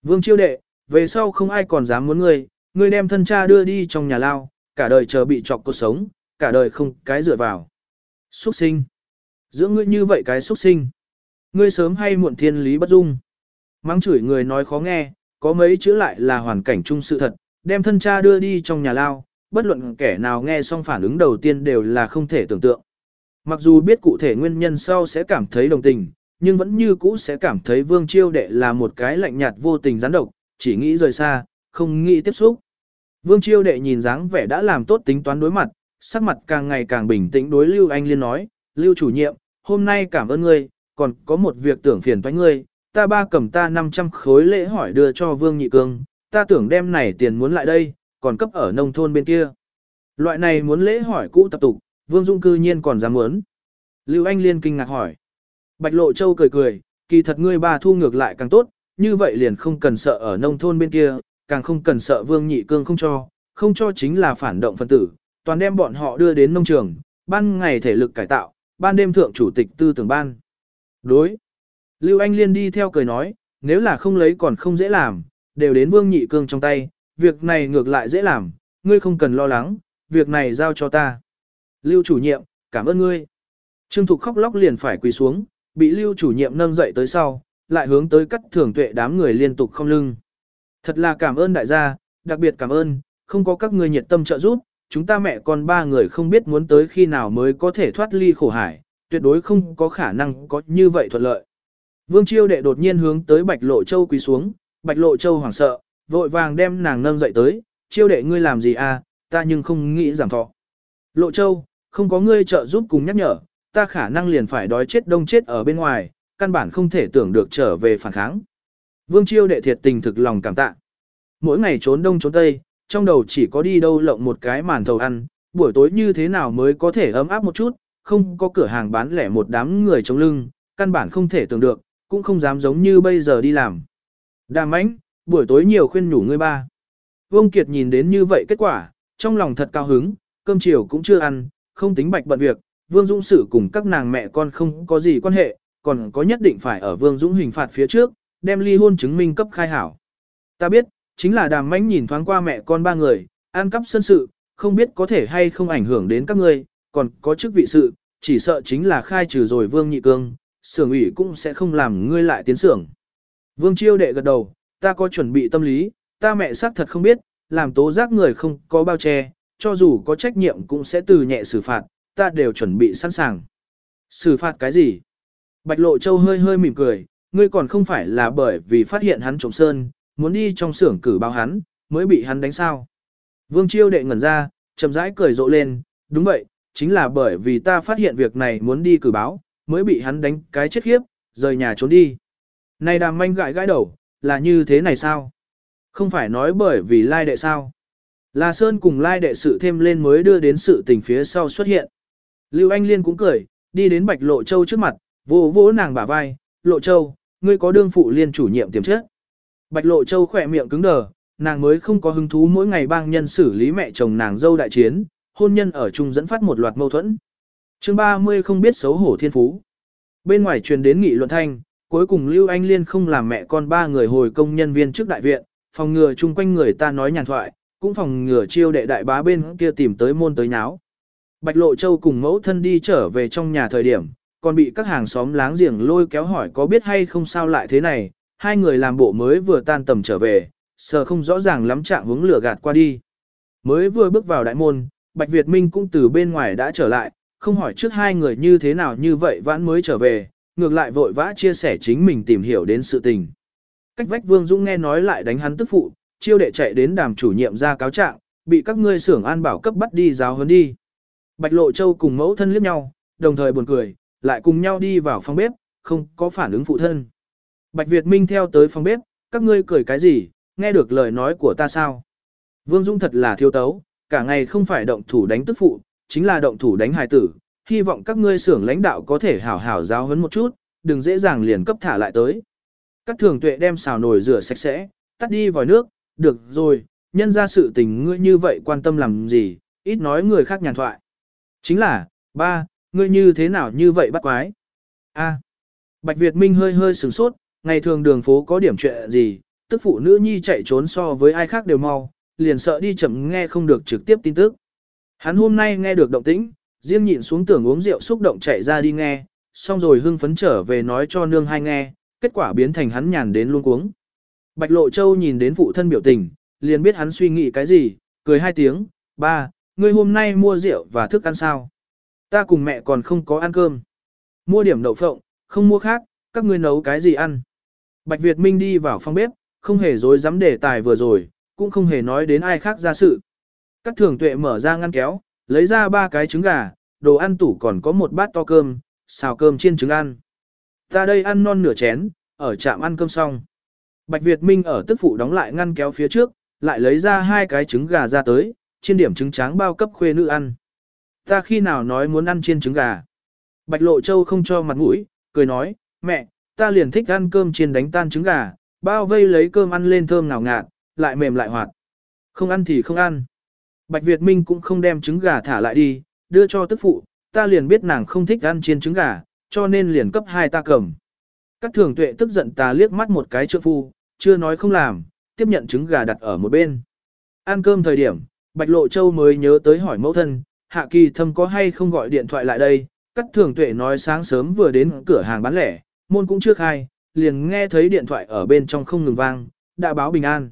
Vương chiêu đệ, về sau không ai còn dám muốn ngươi, ngươi đem thân cha đưa đi trong nhà lao, cả đời chờ bị chọc cuộc sống, cả đời không cái dựa vào. Xuất sinh. Dưỡng ngươi như vậy cái xuất sinh. Ngươi sớm hay muộn thiên lý bất dung. Mắng chửi người nói khó nghe, có mấy chữ lại là hoàn cảnh chung sự thật, đem thân cha đưa đi trong nhà lao, bất luận kẻ nào nghe xong phản ứng đầu tiên đều là không thể tưởng tượng. Mặc dù biết cụ thể nguyên nhân sau sẽ cảm thấy đồng tình, nhưng vẫn như cũ sẽ cảm thấy vương chiêu đệ là một cái lạnh nhạt vô tình gián độc, chỉ nghĩ rời xa, không nghĩ tiếp xúc. Vương chiêu đệ nhìn dáng vẻ đã làm tốt tính toán đối mặt, sắc mặt càng ngày càng bình tĩnh đối Lưu Anh Liên nói, Lưu chủ nhiệm, hôm nay cảm ơn ngươi, còn có một việc tưởng phiền toái ngươi, ta ba cầm ta 500 khối lễ hỏi đưa cho Vương Nhị Cương, ta tưởng đem này tiền muốn lại đây, còn cấp ở nông thôn bên kia. Loại này muốn lễ hỏi cũ tập tục, Vương Dung cư nhiên còn dám muốn. Lưu Anh Liên kinh ngạc hỏi. Bạch Lộ Châu cười cười, kỳ thật ngươi ba thu ngược lại càng tốt, như vậy liền không cần sợ ở nông thôn bên kia, càng không cần sợ Vương Nhị Cương không cho, không cho chính là phản động phân tử, toàn đem bọn họ đưa đến nông trường, ban ngày thể lực cải tạo, ban đêm thượng chủ tịch tư tưởng ban. Đối. Lưu Anh Liên đi theo cười nói, nếu là không lấy còn không dễ làm, đều đến Vương Nhị Cương trong tay, việc này ngược lại dễ làm, ngươi không cần lo lắng, việc này giao cho ta. Lưu chủ nhiệm, cảm ơn ngươi. Trương Thục khóc lóc liền phải quỳ xuống, bị Lưu chủ nhiệm nâng dậy tới sau, lại hướng tới cắt thường tuệ đám người liên tục không lưng. Thật là cảm ơn đại gia, đặc biệt cảm ơn, không có các người nhiệt tâm trợ giúp, chúng ta mẹ con ba người không biết muốn tới khi nào mới có thể thoát ly khổ hải, tuyệt đối không có khả năng có như vậy thuận lợi. Vương Chiêu đệ đột nhiên hướng tới Bạch Lộ Châu quỳ xuống, Bạch Lộ Châu hoảng sợ, vội vàng đem nàng nâng dậy tới, Chiêu đệ ngươi làm gì à, ta nhưng không nghĩ giảm thọ. Lộ Châu, không có ngươi trợ giúp cùng nhắc nhở, ta khả năng liền phải đói chết đông chết ở bên ngoài, căn bản không thể tưởng được trở về phản kháng. Vương Chiêu đệ thiệt tình thực lòng cảm tạ. Mỗi ngày trốn đông trốn tây, trong đầu chỉ có đi đâu lộng một cái màn thầu ăn, buổi tối như thế nào mới có thể ấm áp một chút, không có cửa hàng bán lẻ một đám người chống lưng, căn bản không thể tưởng được, cũng không dám giống như bây giờ đi làm. Đàm ánh, buổi tối nhiều khuyên nhủ ngươi ba. Vương Kiệt nhìn đến như vậy kết quả, trong lòng thật cao hứng, cơm chiều cũng chưa ăn, không tính bạch bận việc, Vương Dũng sự cùng các nàng mẹ con không có gì quan hệ, còn có nhất định phải ở Vương Dũng hình phạt phía trước, đem ly hôn chứng minh cấp khai hảo. Ta biết, chính là đàm mánh nhìn thoáng qua mẹ con ba người, ăn cắp sân sự, không biết có thể hay không ảnh hưởng đến các ngươi, còn có chức vị sự, chỉ sợ chính là khai trừ rồi Vương Nhị Cương, sưởng ủy cũng sẽ không làm ngươi lại tiến sưởng. Vương Chiêu đệ gật đầu, ta có chuẩn bị tâm lý, ta mẹ xác thật không biết, làm tố giác người không có bao che, cho dù có trách nhiệm cũng sẽ từ nhẹ xử phạt, ta đều chuẩn bị sẵn sàng. Xử phạt cái gì? Bạch Lộ Châu hơi hơi mỉm cười, ngươi còn không phải là bởi vì phát hiện hắn trộm sơn, muốn đi trong xưởng cử báo hắn, mới bị hắn đánh sao. Vương Chiêu đệ ngẩn ra, chậm rãi cười rộ lên, đúng vậy, chính là bởi vì ta phát hiện việc này muốn đi cử báo, mới bị hắn đánh cái chết khiếp, rời nhà trốn đi. Này đàm manh gãi gãi đầu, là như thế này sao? Không phải nói bởi vì lai đệ sao? Là Sơn cùng lai đệ sự thêm lên mới đưa đến sự tình phía sau xuất hiện. Lưu Anh Liên cũng cười, đi đến Bạch Lộ Châu trước mặt, vỗ vỗ nàng bả vai, Lộ Châu, ngươi có đương phụ liên chủ nhiệm tiềm chất. Bạch Lộ Châu khỏe miệng cứng đờ, nàng mới không có hứng thú mỗi ngày bang nhân xử lý mẹ chồng nàng dâu đại chiến, hôn nhân ở chung dẫn phát một loạt mâu thuẫn. chương 30 không biết xấu hổ thiên phú. Bên ngoài truyền đến nghị luận thanh, cuối cùng Lưu Anh Liên không làm mẹ con ba người hồi công nhân viên trước đại viện, phòng ngừa chung quanh người ta nói nhàn thoại, cũng phòng ngừa chiêu đệ đại bá bên kia tìm tới môn tới nháo. Bạch Lộ Châu cùng mẫu thân đi trở về trong nhà thời điểm, còn bị các hàng xóm láng giềng lôi kéo hỏi có biết hay không sao lại thế này, hai người làm bộ mới vừa tan tầm trở về, sợ không rõ ràng lắm trạng hướng lửa gạt qua đi. Mới vừa bước vào đại môn, Bạch Việt Minh cũng từ bên ngoài đã trở lại, không hỏi trước hai người như thế nào như vậy vãn mới trở về, ngược lại vội vã chia sẻ chính mình tìm hiểu đến sự tình. Cách vách Vương Dũng nghe nói lại đánh hắn tức phụ, chiêu đệ chạy đến đàm chủ nhiệm ra cáo trạng, bị các ngươi xưởng an bảo cấp bắt đi giáo huấn đi. Bạch Lộ Châu cùng mẫu thân liếc nhau, đồng thời buồn cười, lại cùng nhau đi vào phòng bếp, không có phản ứng phụ thân. Bạch Việt Minh theo tới phòng bếp, các ngươi cười cái gì, nghe được lời nói của ta sao? Vương Dung thật là thiếu tấu, cả ngày không phải động thủ đánh tức phụ, chính là động thủ đánh hài tử, hy vọng các ngươi xưởng lãnh đạo có thể hảo hảo giáo huấn một chút, đừng dễ dàng liền cấp thả lại tới. Các thường tuệ đem xào nồi rửa sạch sẽ, tắt đi vòi nước, được rồi, nhân ra sự tình ngươi như vậy quan tâm làm gì, ít nói người khác nhàn thoại. Chính là, ba, ngươi như thế nào như vậy bắt quái? A. Bạch Việt Minh hơi hơi sửng sốt, ngày thường đường phố có điểm chuyện gì, tức phụ nữ nhi chạy trốn so với ai khác đều mau, liền sợ đi chậm nghe không được trực tiếp tin tức. Hắn hôm nay nghe được động tĩnh, riêng nhịn xuống tưởng uống rượu xúc động chạy ra đi nghe, xong rồi hưng phấn trở về nói cho nương hai nghe, kết quả biến thành hắn nhàn đến luôn cuống. Bạch Lộ Châu nhìn đến phụ thân biểu tình, liền biết hắn suy nghĩ cái gì, cười hai tiếng, ba, ngươi hôm nay mua rượu và thức ăn sao? Ta cùng mẹ còn không có ăn cơm. Mua điểm đậu phộng, không mua khác, các ngươi nấu cái gì ăn? Bạch Việt Minh đi vào phòng bếp, không hề dối dám đề tài vừa rồi, cũng không hề nói đến ai khác ra sự. Các thường tuệ mở ra ngăn kéo, lấy ra ba cái trứng gà, đồ ăn tủ còn có một bát to cơm, xào cơm chiên trứng ăn. Ta đây ăn non nửa chén, ở trạm ăn cơm xong. Bạch Việt Minh ở tức phụ đóng lại ngăn kéo phía trước, lại lấy ra hai cái trứng gà ra tới, trên điểm trứng tráng bao cấp khuê nữ ăn. Ta khi nào nói muốn ăn chiên trứng gà. Bạch Lộ Châu không cho mặt mũi, cười nói, mẹ, ta liền thích ăn cơm chiên đánh tan trứng gà, bao vây lấy cơm ăn lên thơm ngào ngạt, lại mềm lại hoạt. Không ăn thì không ăn. Bạch Việt Minh cũng không đem trứng gà thả lại đi, đưa cho tức phụ, ta liền biết nàng không thích ăn chiên trứng gà, cho nên liền cấp hai ta cầm. Các thường tuệ tức giận ta liếc mắt một cái trượng phu, chưa nói không làm, tiếp nhận trứng gà đặt ở một bên. Ăn cơm thời điểm, Bạch Lộ Châu mới nhớ tới hỏi mẫu thân, Hạ Kỳ Thâm có hay không gọi điện thoại lại đây, Cắt thường tuệ nói sáng sớm vừa đến cửa hàng bán lẻ, môn cũng chưa khai, liền nghe thấy điện thoại ở bên trong không ngừng vang, đã báo bình an.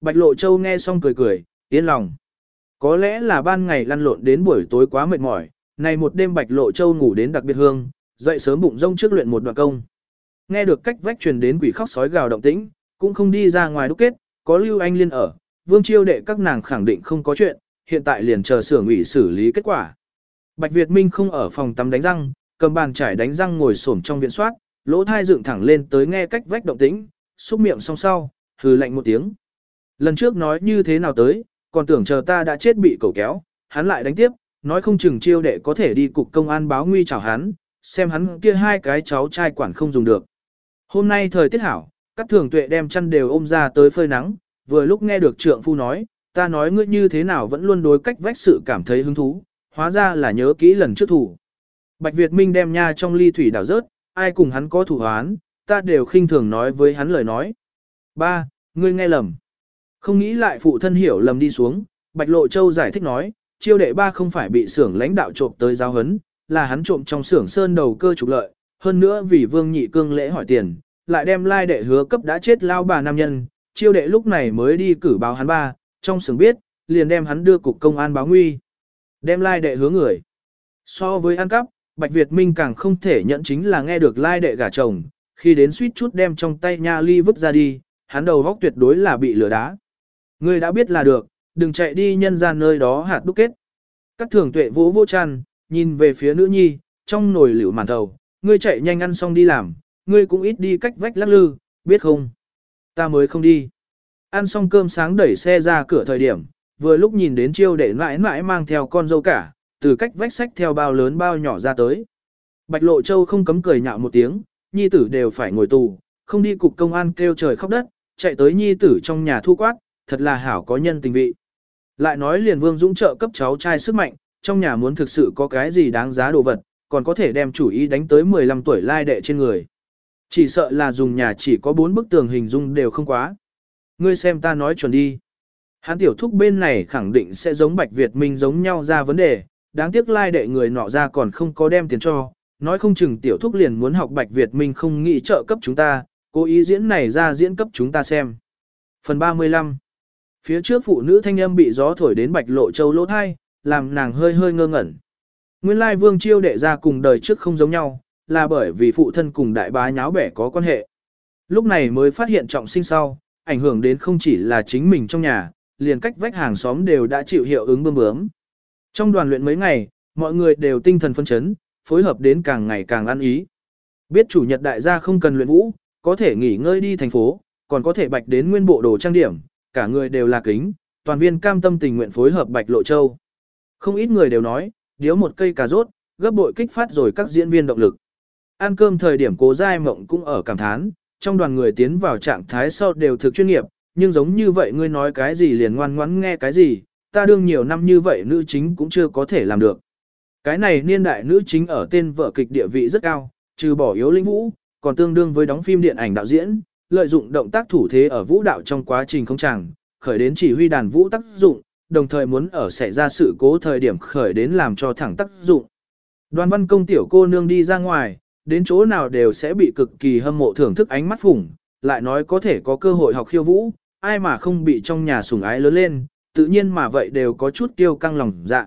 Bạch Lộ Châu nghe xong cười cười, yên lòng. Có lẽ là ban ngày lăn lộn đến buổi tối quá mệt mỏi, này một đêm Bạch Lộ Châu ngủ đến đặc biệt hương, dậy sớm bụng rông trước luyện một đoạn công. Nghe được cách vách truyền đến quỷ khóc sói gào động tĩnh, cũng không đi ra ngoài đúc kết, có Lưu Anh Liên ở, Vương Chiêu đệ các nàng khẳng định không có chuyện, hiện tại liền chờ xưởng ủy xử lý kết quả. Bạch Việt Minh không ở phòng tắm đánh răng, cầm bàn chải đánh răng ngồi xổm trong viện soát, lỗ thai dựng thẳng lên tới nghe cách vách động tĩnh, xúc miệng song sau, hừ lạnh một tiếng. Lần trước nói như thế nào tới, còn tưởng chờ ta đã chết bị cầu kéo, hắn lại đánh tiếp, nói không chừng chiêu đệ có thể đi cục công an báo nguy chào hắn, xem hắn kia hai cái cháu trai quản không dùng được. Hôm nay thời tiết hảo, các thường tuệ đem chăn đều ôm ra tới phơi nắng, vừa lúc nghe được trượng phu nói, ta nói ngươi như thế nào vẫn luôn đối cách vách sự cảm thấy hứng thú, hóa ra là nhớ kỹ lần trước thủ. Bạch Việt Minh đem nha trong ly thủy đảo rớt, ai cùng hắn có thủ hoán, ta đều khinh thường nói với hắn lời nói. Ba, ngươi nghe lầm. Không nghĩ lại phụ thân hiểu lầm đi xuống, Bạch Lộ Châu giải thích nói, chiêu đệ ba không phải bị xưởng lãnh đạo trộm tới giáo hấn, là hắn trộm trong xưởng sơn đầu cơ trục lợi, hơn nữa vì Vương Nhị Cương lễ hỏi tiền, lại đem lai đệ hứa cấp đã chết lao bà nam nhân, chiêu đệ lúc này mới đi cử báo hắn ba, trong sừng biết, liền đem hắn đưa cục công an báo nguy. Đem lai đệ hứa người. So với ăn cắp, Bạch Việt Minh càng không thể nhận chính là nghe được lai đệ gả chồng, khi đến suýt chút đem trong tay nha ly vứt ra đi, hắn đầu góc tuyệt đối là bị lửa đá. Ngươi đã biết là được, đừng chạy đi nhân gian nơi đó hạt đúc kết. Các thường tuệ vỗ vô chăn, nhìn về phía nữ nhi, trong nồi liễu màn thầu, ngươi chạy nhanh ăn xong đi làm, ngươi cũng ít đi cách vách lắc lư, biết không? Ta mới không đi. Ăn xong cơm sáng đẩy xe ra cửa thời điểm, vừa lúc nhìn đến chiêu đệ mãi mãi mang theo con dâu cả, từ cách vách sách theo bao lớn bao nhỏ ra tới. Bạch Lộ Châu không cấm cười nhạo một tiếng, nhi tử đều phải ngồi tù, không đi cục công an kêu trời khóc đất, chạy tới nhi tử trong nhà thu quát, thật là hảo có nhân tình vị. Lại nói liền Vương Dũng trợ cấp cháu trai sức mạnh, trong nhà muốn thực sự có cái gì đáng giá đồ vật, còn có thể đem chủ ý đánh tới 15 tuổi lai đệ trên người. Chỉ sợ là dùng nhà chỉ có bốn bức tường hình dung đều không quá. Ngươi xem ta nói chuẩn đi. Hắn tiểu thúc bên này khẳng định sẽ giống Bạch Việt Minh giống nhau ra vấn đề, đáng tiếc lai đệ người nọ ra còn không có đem tiền cho, nói không chừng tiểu thúc liền muốn học Bạch Việt Minh không nghĩ trợ cấp chúng ta, cố ý diễn này ra diễn cấp chúng ta xem. Phần 35 Phía trước phụ nữ thanh âm bị gió thổi đến Bạch Lộ Châu lỗ thai, làm nàng hơi hơi ngơ ngẩn. Nguyên lai vương chiêu đệ ra cùng đời trước không giống nhau, là bởi vì phụ thân cùng đại bá nháo bẻ có quan hệ. Lúc này mới phát hiện trọng sinh sau, ảnh hưởng đến không chỉ là chính mình trong nhà, liền cách vách hàng xóm đều đã chịu hiệu ứng bơm bướm. Trong đoàn luyện mấy ngày, mọi người đều tinh thần phân chấn, phối hợp đến càng ngày càng ăn ý. Biết chủ nhật đại gia không cần luyện vũ, có thể nghỉ ngơi đi thành phố, còn có thể bạch đến nguyên bộ đồ trang điểm, cả người đều là kính, toàn viên cam tâm tình nguyện phối hợp bạch lộ châu. Không ít người đều nói, điếu một cây cà rốt, gấp bội kích phát rồi các diễn viên động lực. Ăn cơm thời điểm cố giai mộng cũng ở cảm thán, trong đoàn người tiến vào trạng thái sau đều thực chuyên nghiệp, nhưng giống như vậy ngươi nói cái gì liền ngoan ngoãn nghe cái gì, ta đương nhiều năm như vậy nữ chính cũng chưa có thể làm được. Cái này niên đại nữ chính ở tên vợ kịch địa vị rất cao, trừ bỏ yếu linh vũ, còn tương đương với đóng phim điện ảnh đạo diễn, lợi dụng động tác thủ thế ở vũ đạo trong quá trình không chẳng, khởi đến chỉ huy đàn vũ tác dụng, đồng thời muốn ở xảy ra sự cố thời điểm khởi đến làm cho thẳng tác dụng. Đoàn văn công tiểu cô nương đi ra ngoài, đến chỗ nào đều sẽ bị cực kỳ hâm mộ thưởng thức ánh mắt phủng, lại nói có thể có cơ hội học khiêu vũ, ai mà không bị trong nhà sủng ái lớn lên, tự nhiên mà vậy đều có chút kiêu căng lòng dạ.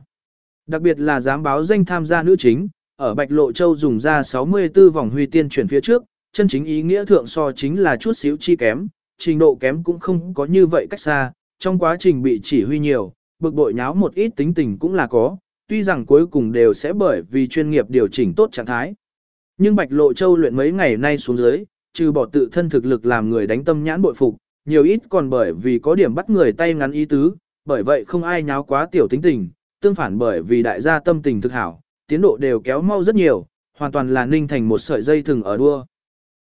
Đặc biệt là dám báo danh tham gia nữ chính, ở Bạch Lộ Châu dùng ra 64 vòng huy tiên chuyển phía trước, chân chính ý nghĩa thượng so chính là chút xíu chi kém, trình độ kém cũng không có như vậy cách xa, trong quá trình bị chỉ huy nhiều, bực bội nháo một ít tính tình cũng là có, tuy rằng cuối cùng đều sẽ bởi vì chuyên nghiệp điều chỉnh tốt trạng thái. Nhưng Bạch Lộ Châu luyện mấy ngày nay xuống dưới, trừ bỏ tự thân thực lực làm người đánh tâm nhãn bội phục, nhiều ít còn bởi vì có điểm bắt người tay ngắn ý tứ, bởi vậy không ai nháo quá tiểu tính tình, tương phản bởi vì đại gia tâm tình thực hảo, tiến độ đều kéo mau rất nhiều, hoàn toàn là ninh thành một sợi dây thừng ở đua.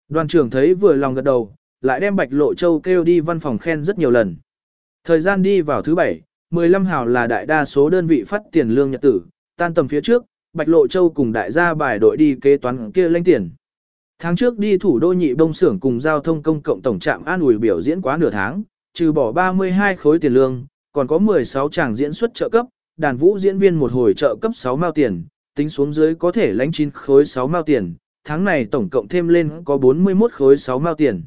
Đoàn trưởng thấy vừa lòng gật đầu, lại đem Bạch Lộ Châu kêu đi văn phòng khen rất nhiều lần. Thời gian đi vào thứ bảy, 15 hào là đại đa số đơn vị phát tiền lương nhật tử, tan tầm phía trước, Bạch Lộ Châu cùng đại gia bài đội đi kế toán kia lãnh tiền. Tháng trước đi thủ đô nhị bông xưởng cùng giao thông công cộng tổng trạm an ủi biểu diễn quá nửa tháng, trừ bỏ 32 khối tiền lương, còn có 16 chàng diễn xuất trợ cấp, đàn vũ diễn viên một hồi trợ cấp 6 mao tiền, tính xuống dưới có thể lãnh 9 khối 6 mao tiền, tháng này tổng cộng thêm lên có 41 khối 6 mao tiền.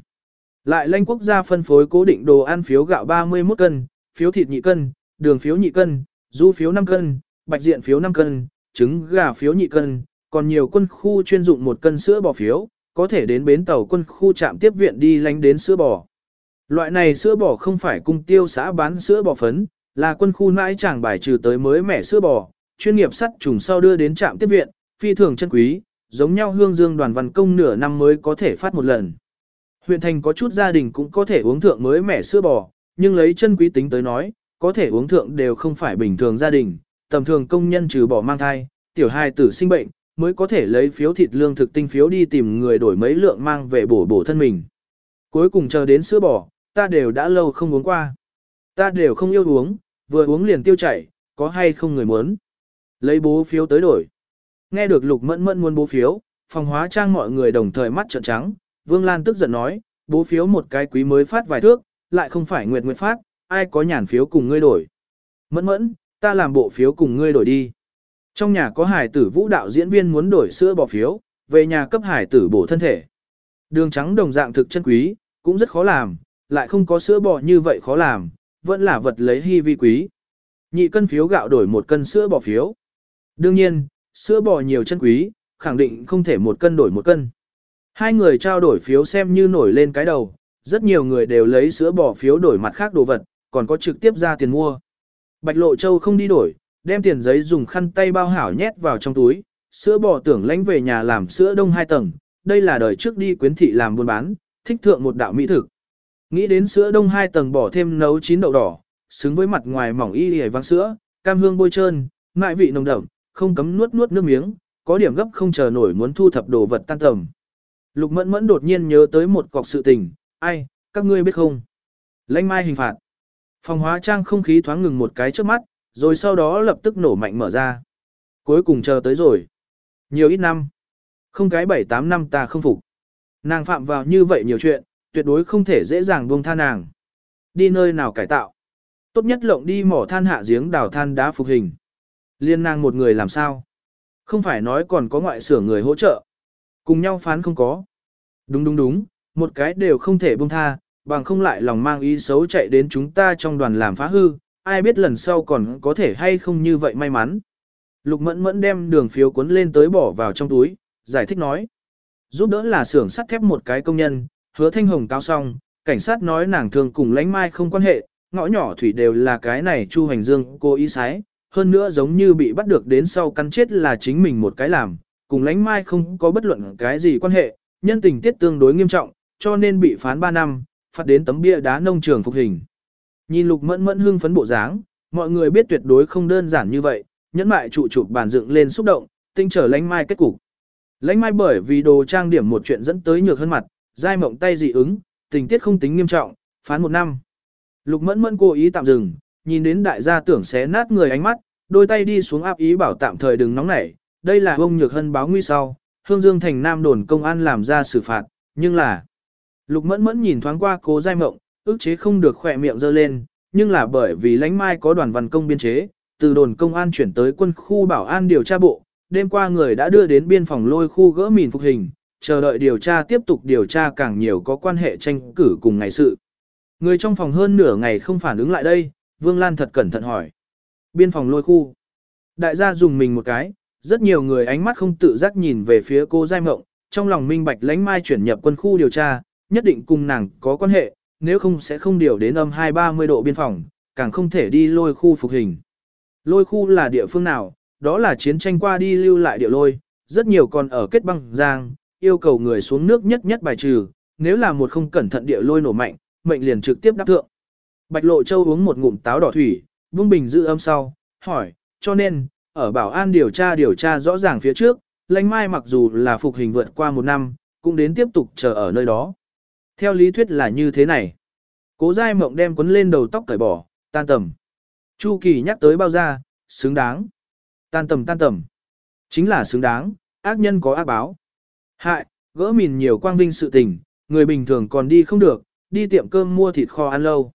Lại lãnh quốc gia phân phối cố định đồ ăn phiếu gạo 31 cân, phiếu thịt nhị cân, đường phiếu nhị cân, du phiếu 5 cân, bạch diện phiếu 5 cân, trứng gà phiếu nhị cân, còn nhiều quân khu chuyên dụng một cân sữa bò phiếu, có thể đến bến tàu quân khu trạm tiếp viện đi lánh đến sữa bò. Loại này sữa bò không phải cung tiêu xã bán sữa bò phấn, là quân khu nãi chẳng bài trừ tới mới mẻ sữa bò, chuyên nghiệp sắt trùng sau đưa đến trạm tiếp viện, phi thường chân quý, giống nhau hương dương đoàn văn công nửa năm mới có thể phát một lần. Huyện thành có chút gia đình cũng có thể uống thượng mới mẻ sữa bò, nhưng lấy chân quý tính tới nói, có thể uống thượng đều không phải bình thường gia đình, tầm thường công nhân trừ bỏ mang thai, tiểu hài tử sinh bệnh, mới có thể lấy phiếu thịt lương thực tinh phiếu đi tìm người đổi mấy lượng mang về bổ bổ thân mình. Cuối cùng chờ đến sữa bò, ta đều đã lâu không uống qua. Ta đều không yêu uống, vừa uống liền tiêu chảy, có hay không người muốn. Lấy bố phiếu tới đổi. Nghe được lục mẫn mẫn muốn bố phiếu, phòng hóa trang mọi người đồng thời mắt trợn trắng, Vương Lan tức giận nói, bố phiếu một cái quý mới phát vài thước, lại không phải nguyệt nguyệt phát, ai có nhàn phiếu cùng ngươi đổi. Mẫn mẫn, ta làm bộ phiếu cùng ngươi đổi đi. Trong nhà có hải tử vũ đạo diễn viên muốn đổi sữa bỏ phiếu, về nhà cấp hải tử bổ thân thể. Đường trắng đồng dạng thực chân quý, cũng rất khó làm, lại không có sữa bò như vậy khó làm, vẫn là vật lấy hy vi quý. Nhị cân phiếu gạo đổi một cân sữa bò phiếu. Đương nhiên, sữa bò nhiều chân quý, khẳng định không thể một cân đổi một cân. Hai người trao đổi phiếu xem như nổi lên cái đầu, rất nhiều người đều lấy sữa bò phiếu đổi mặt khác đồ vật, còn có trực tiếp ra tiền mua. Bạch Lộ Châu không đi đổi, đem tiền giấy dùng khăn tay bao hảo nhét vào trong túi, sữa bò tưởng lãnh về nhà làm sữa đông hai tầng, đây là đời trước đi quyến thị làm buôn bán, thích thượng một đạo mỹ thực. Nghĩ đến sữa đông hai tầng bỏ thêm nấu chín đậu đỏ, xứng với mặt ngoài mỏng y hề vang sữa, cam hương bôi trơn, ngại vị nồng đậm, không cấm nuốt nuốt nước miếng, có điểm gấp không chờ nổi muốn thu thập đồ vật tan tầm. Lục mẫn mẫn đột nhiên nhớ tới một cọc sự tình, ai, các ngươi biết không? Lanh mai hình phạt. Phòng hóa trang không khí thoáng ngừng một cái trước mắt, rồi sau đó lập tức nổ mạnh mở ra. Cuối cùng chờ tới rồi. Nhiều ít năm. Không cái 7-8 năm ta không phục. Nàng phạm vào như vậy nhiều chuyện, tuyệt đối không thể dễ dàng buông tha nàng. Đi nơi nào cải tạo. Tốt nhất lộng đi mỏ than hạ giếng đào than đá phục hình. Liên nàng một người làm sao? Không phải nói còn có ngoại xưởng người hỗ trợ. Cùng nhau phán không có. Đúng đúng đúng, một cái đều không thể buông tha, bằng không lại lòng mang ý xấu chạy đến chúng ta trong đoàn làm phá hư, ai biết lần sau còn có thể hay không như vậy may mắn. Lục mẫn mẫn đem đường phiếu cuốn lên tới bỏ vào trong túi, giải thích nói. Giúp đỡ là xưởng sắt thép một cái công nhân, hứa thanh hồng cao xong, cảnh sát nói nàng thường cùng lánh mai không quan hệ, ngõ nhỏ thủy đều là cái này chu hành dương cô ý sái, hơn nữa giống như bị bắt được đến sau cắn chết là chính mình một cái làm, cùng lánh mai không có bất luận cái gì quan hệ, nhân tình tiết tương đối nghiêm trọng, cho nên bị phán 3 năm, phát đến tấm bia đá nông trường phục hình. Nhìn lục mẫn mẫn hưng phấn bộ dáng, mọi người biết tuyệt đối không đơn giản như vậy, nhẫn mại trụ chụp bàn dựng lên xúc động, tinh trở lánh mai kết cục. Lánh mai bởi vì đồ trang điểm một chuyện dẫn tới nhược hơn mặt, dai mộng tay dị ứng, tình tiết không tính nghiêm trọng, phán một năm. Lục mẫn mẫn cố ý tạm dừng, nhìn đến đại gia tưởng xé nát người ánh mắt, đôi tay đi xuống áp ý bảo tạm thời đừng nóng nảy, đây là ông nhược hân báo nguy sau, hương dương thành nam đồn công an làm ra xử phạt, nhưng là... Lục mẫn mẫn nhìn thoáng qua cố dai mộng, ước chế không được khỏe miệng dơ lên, nhưng là bởi vì lãnh mai có đoàn văn công biên chế, từ đồn công an chuyển tới quân khu bảo an điều tra bộ, đêm qua người đã đưa đến biên phòng lôi khu gỡ mìn phục hình, chờ đợi điều tra tiếp tục điều tra càng nhiều có quan hệ tranh cử cùng ngày sự. Người trong phòng hơn nửa ngày không phản ứng lại đây, Vương Lan thật cẩn thận hỏi. Biên phòng lôi khu. Đại gia dùng mình một cái, rất nhiều người ánh mắt không tự giác nhìn về phía cô Giai Mộng, trong lòng minh bạch lãnh mai chuyển nhập quân khu điều tra, nhất định cùng nàng có quan hệ, nếu không sẽ không điều đến âm 230 độ biên phòng, càng không thể đi lôi khu phục hình. Lôi khu là địa phương nào, đó là chiến tranh qua đi lưu lại địa lôi, rất nhiều còn ở kết băng giang, yêu cầu người xuống nước nhất nhất bài trừ, nếu là một không cẩn thận địa lôi nổ mạnh, mệnh liền trực tiếp đáp thượng. Bạch Lộ Châu uống một ngụm táo đỏ thủy, Vương Bình giữ âm sau, hỏi, cho nên, ở bảo an điều tra điều tra rõ ràng phía trước, lãnh mai mặc dù là phục hình vượt qua một năm, cũng đến tiếp tục chờ ở nơi đó. Theo lý thuyết là như thế này. Cố dai mộng đem quấn lên đầu tóc cởi bỏ, tan tầm. Chu Kỳ nhắc tới bao ra, xứng đáng. Tan tầm tan tầm. Chính là xứng đáng, ác nhân có ác báo. Hại, gỡ mìn nhiều quang vinh sự tình, người bình thường còn đi không được, đi tiệm cơm mua thịt kho ăn lâu.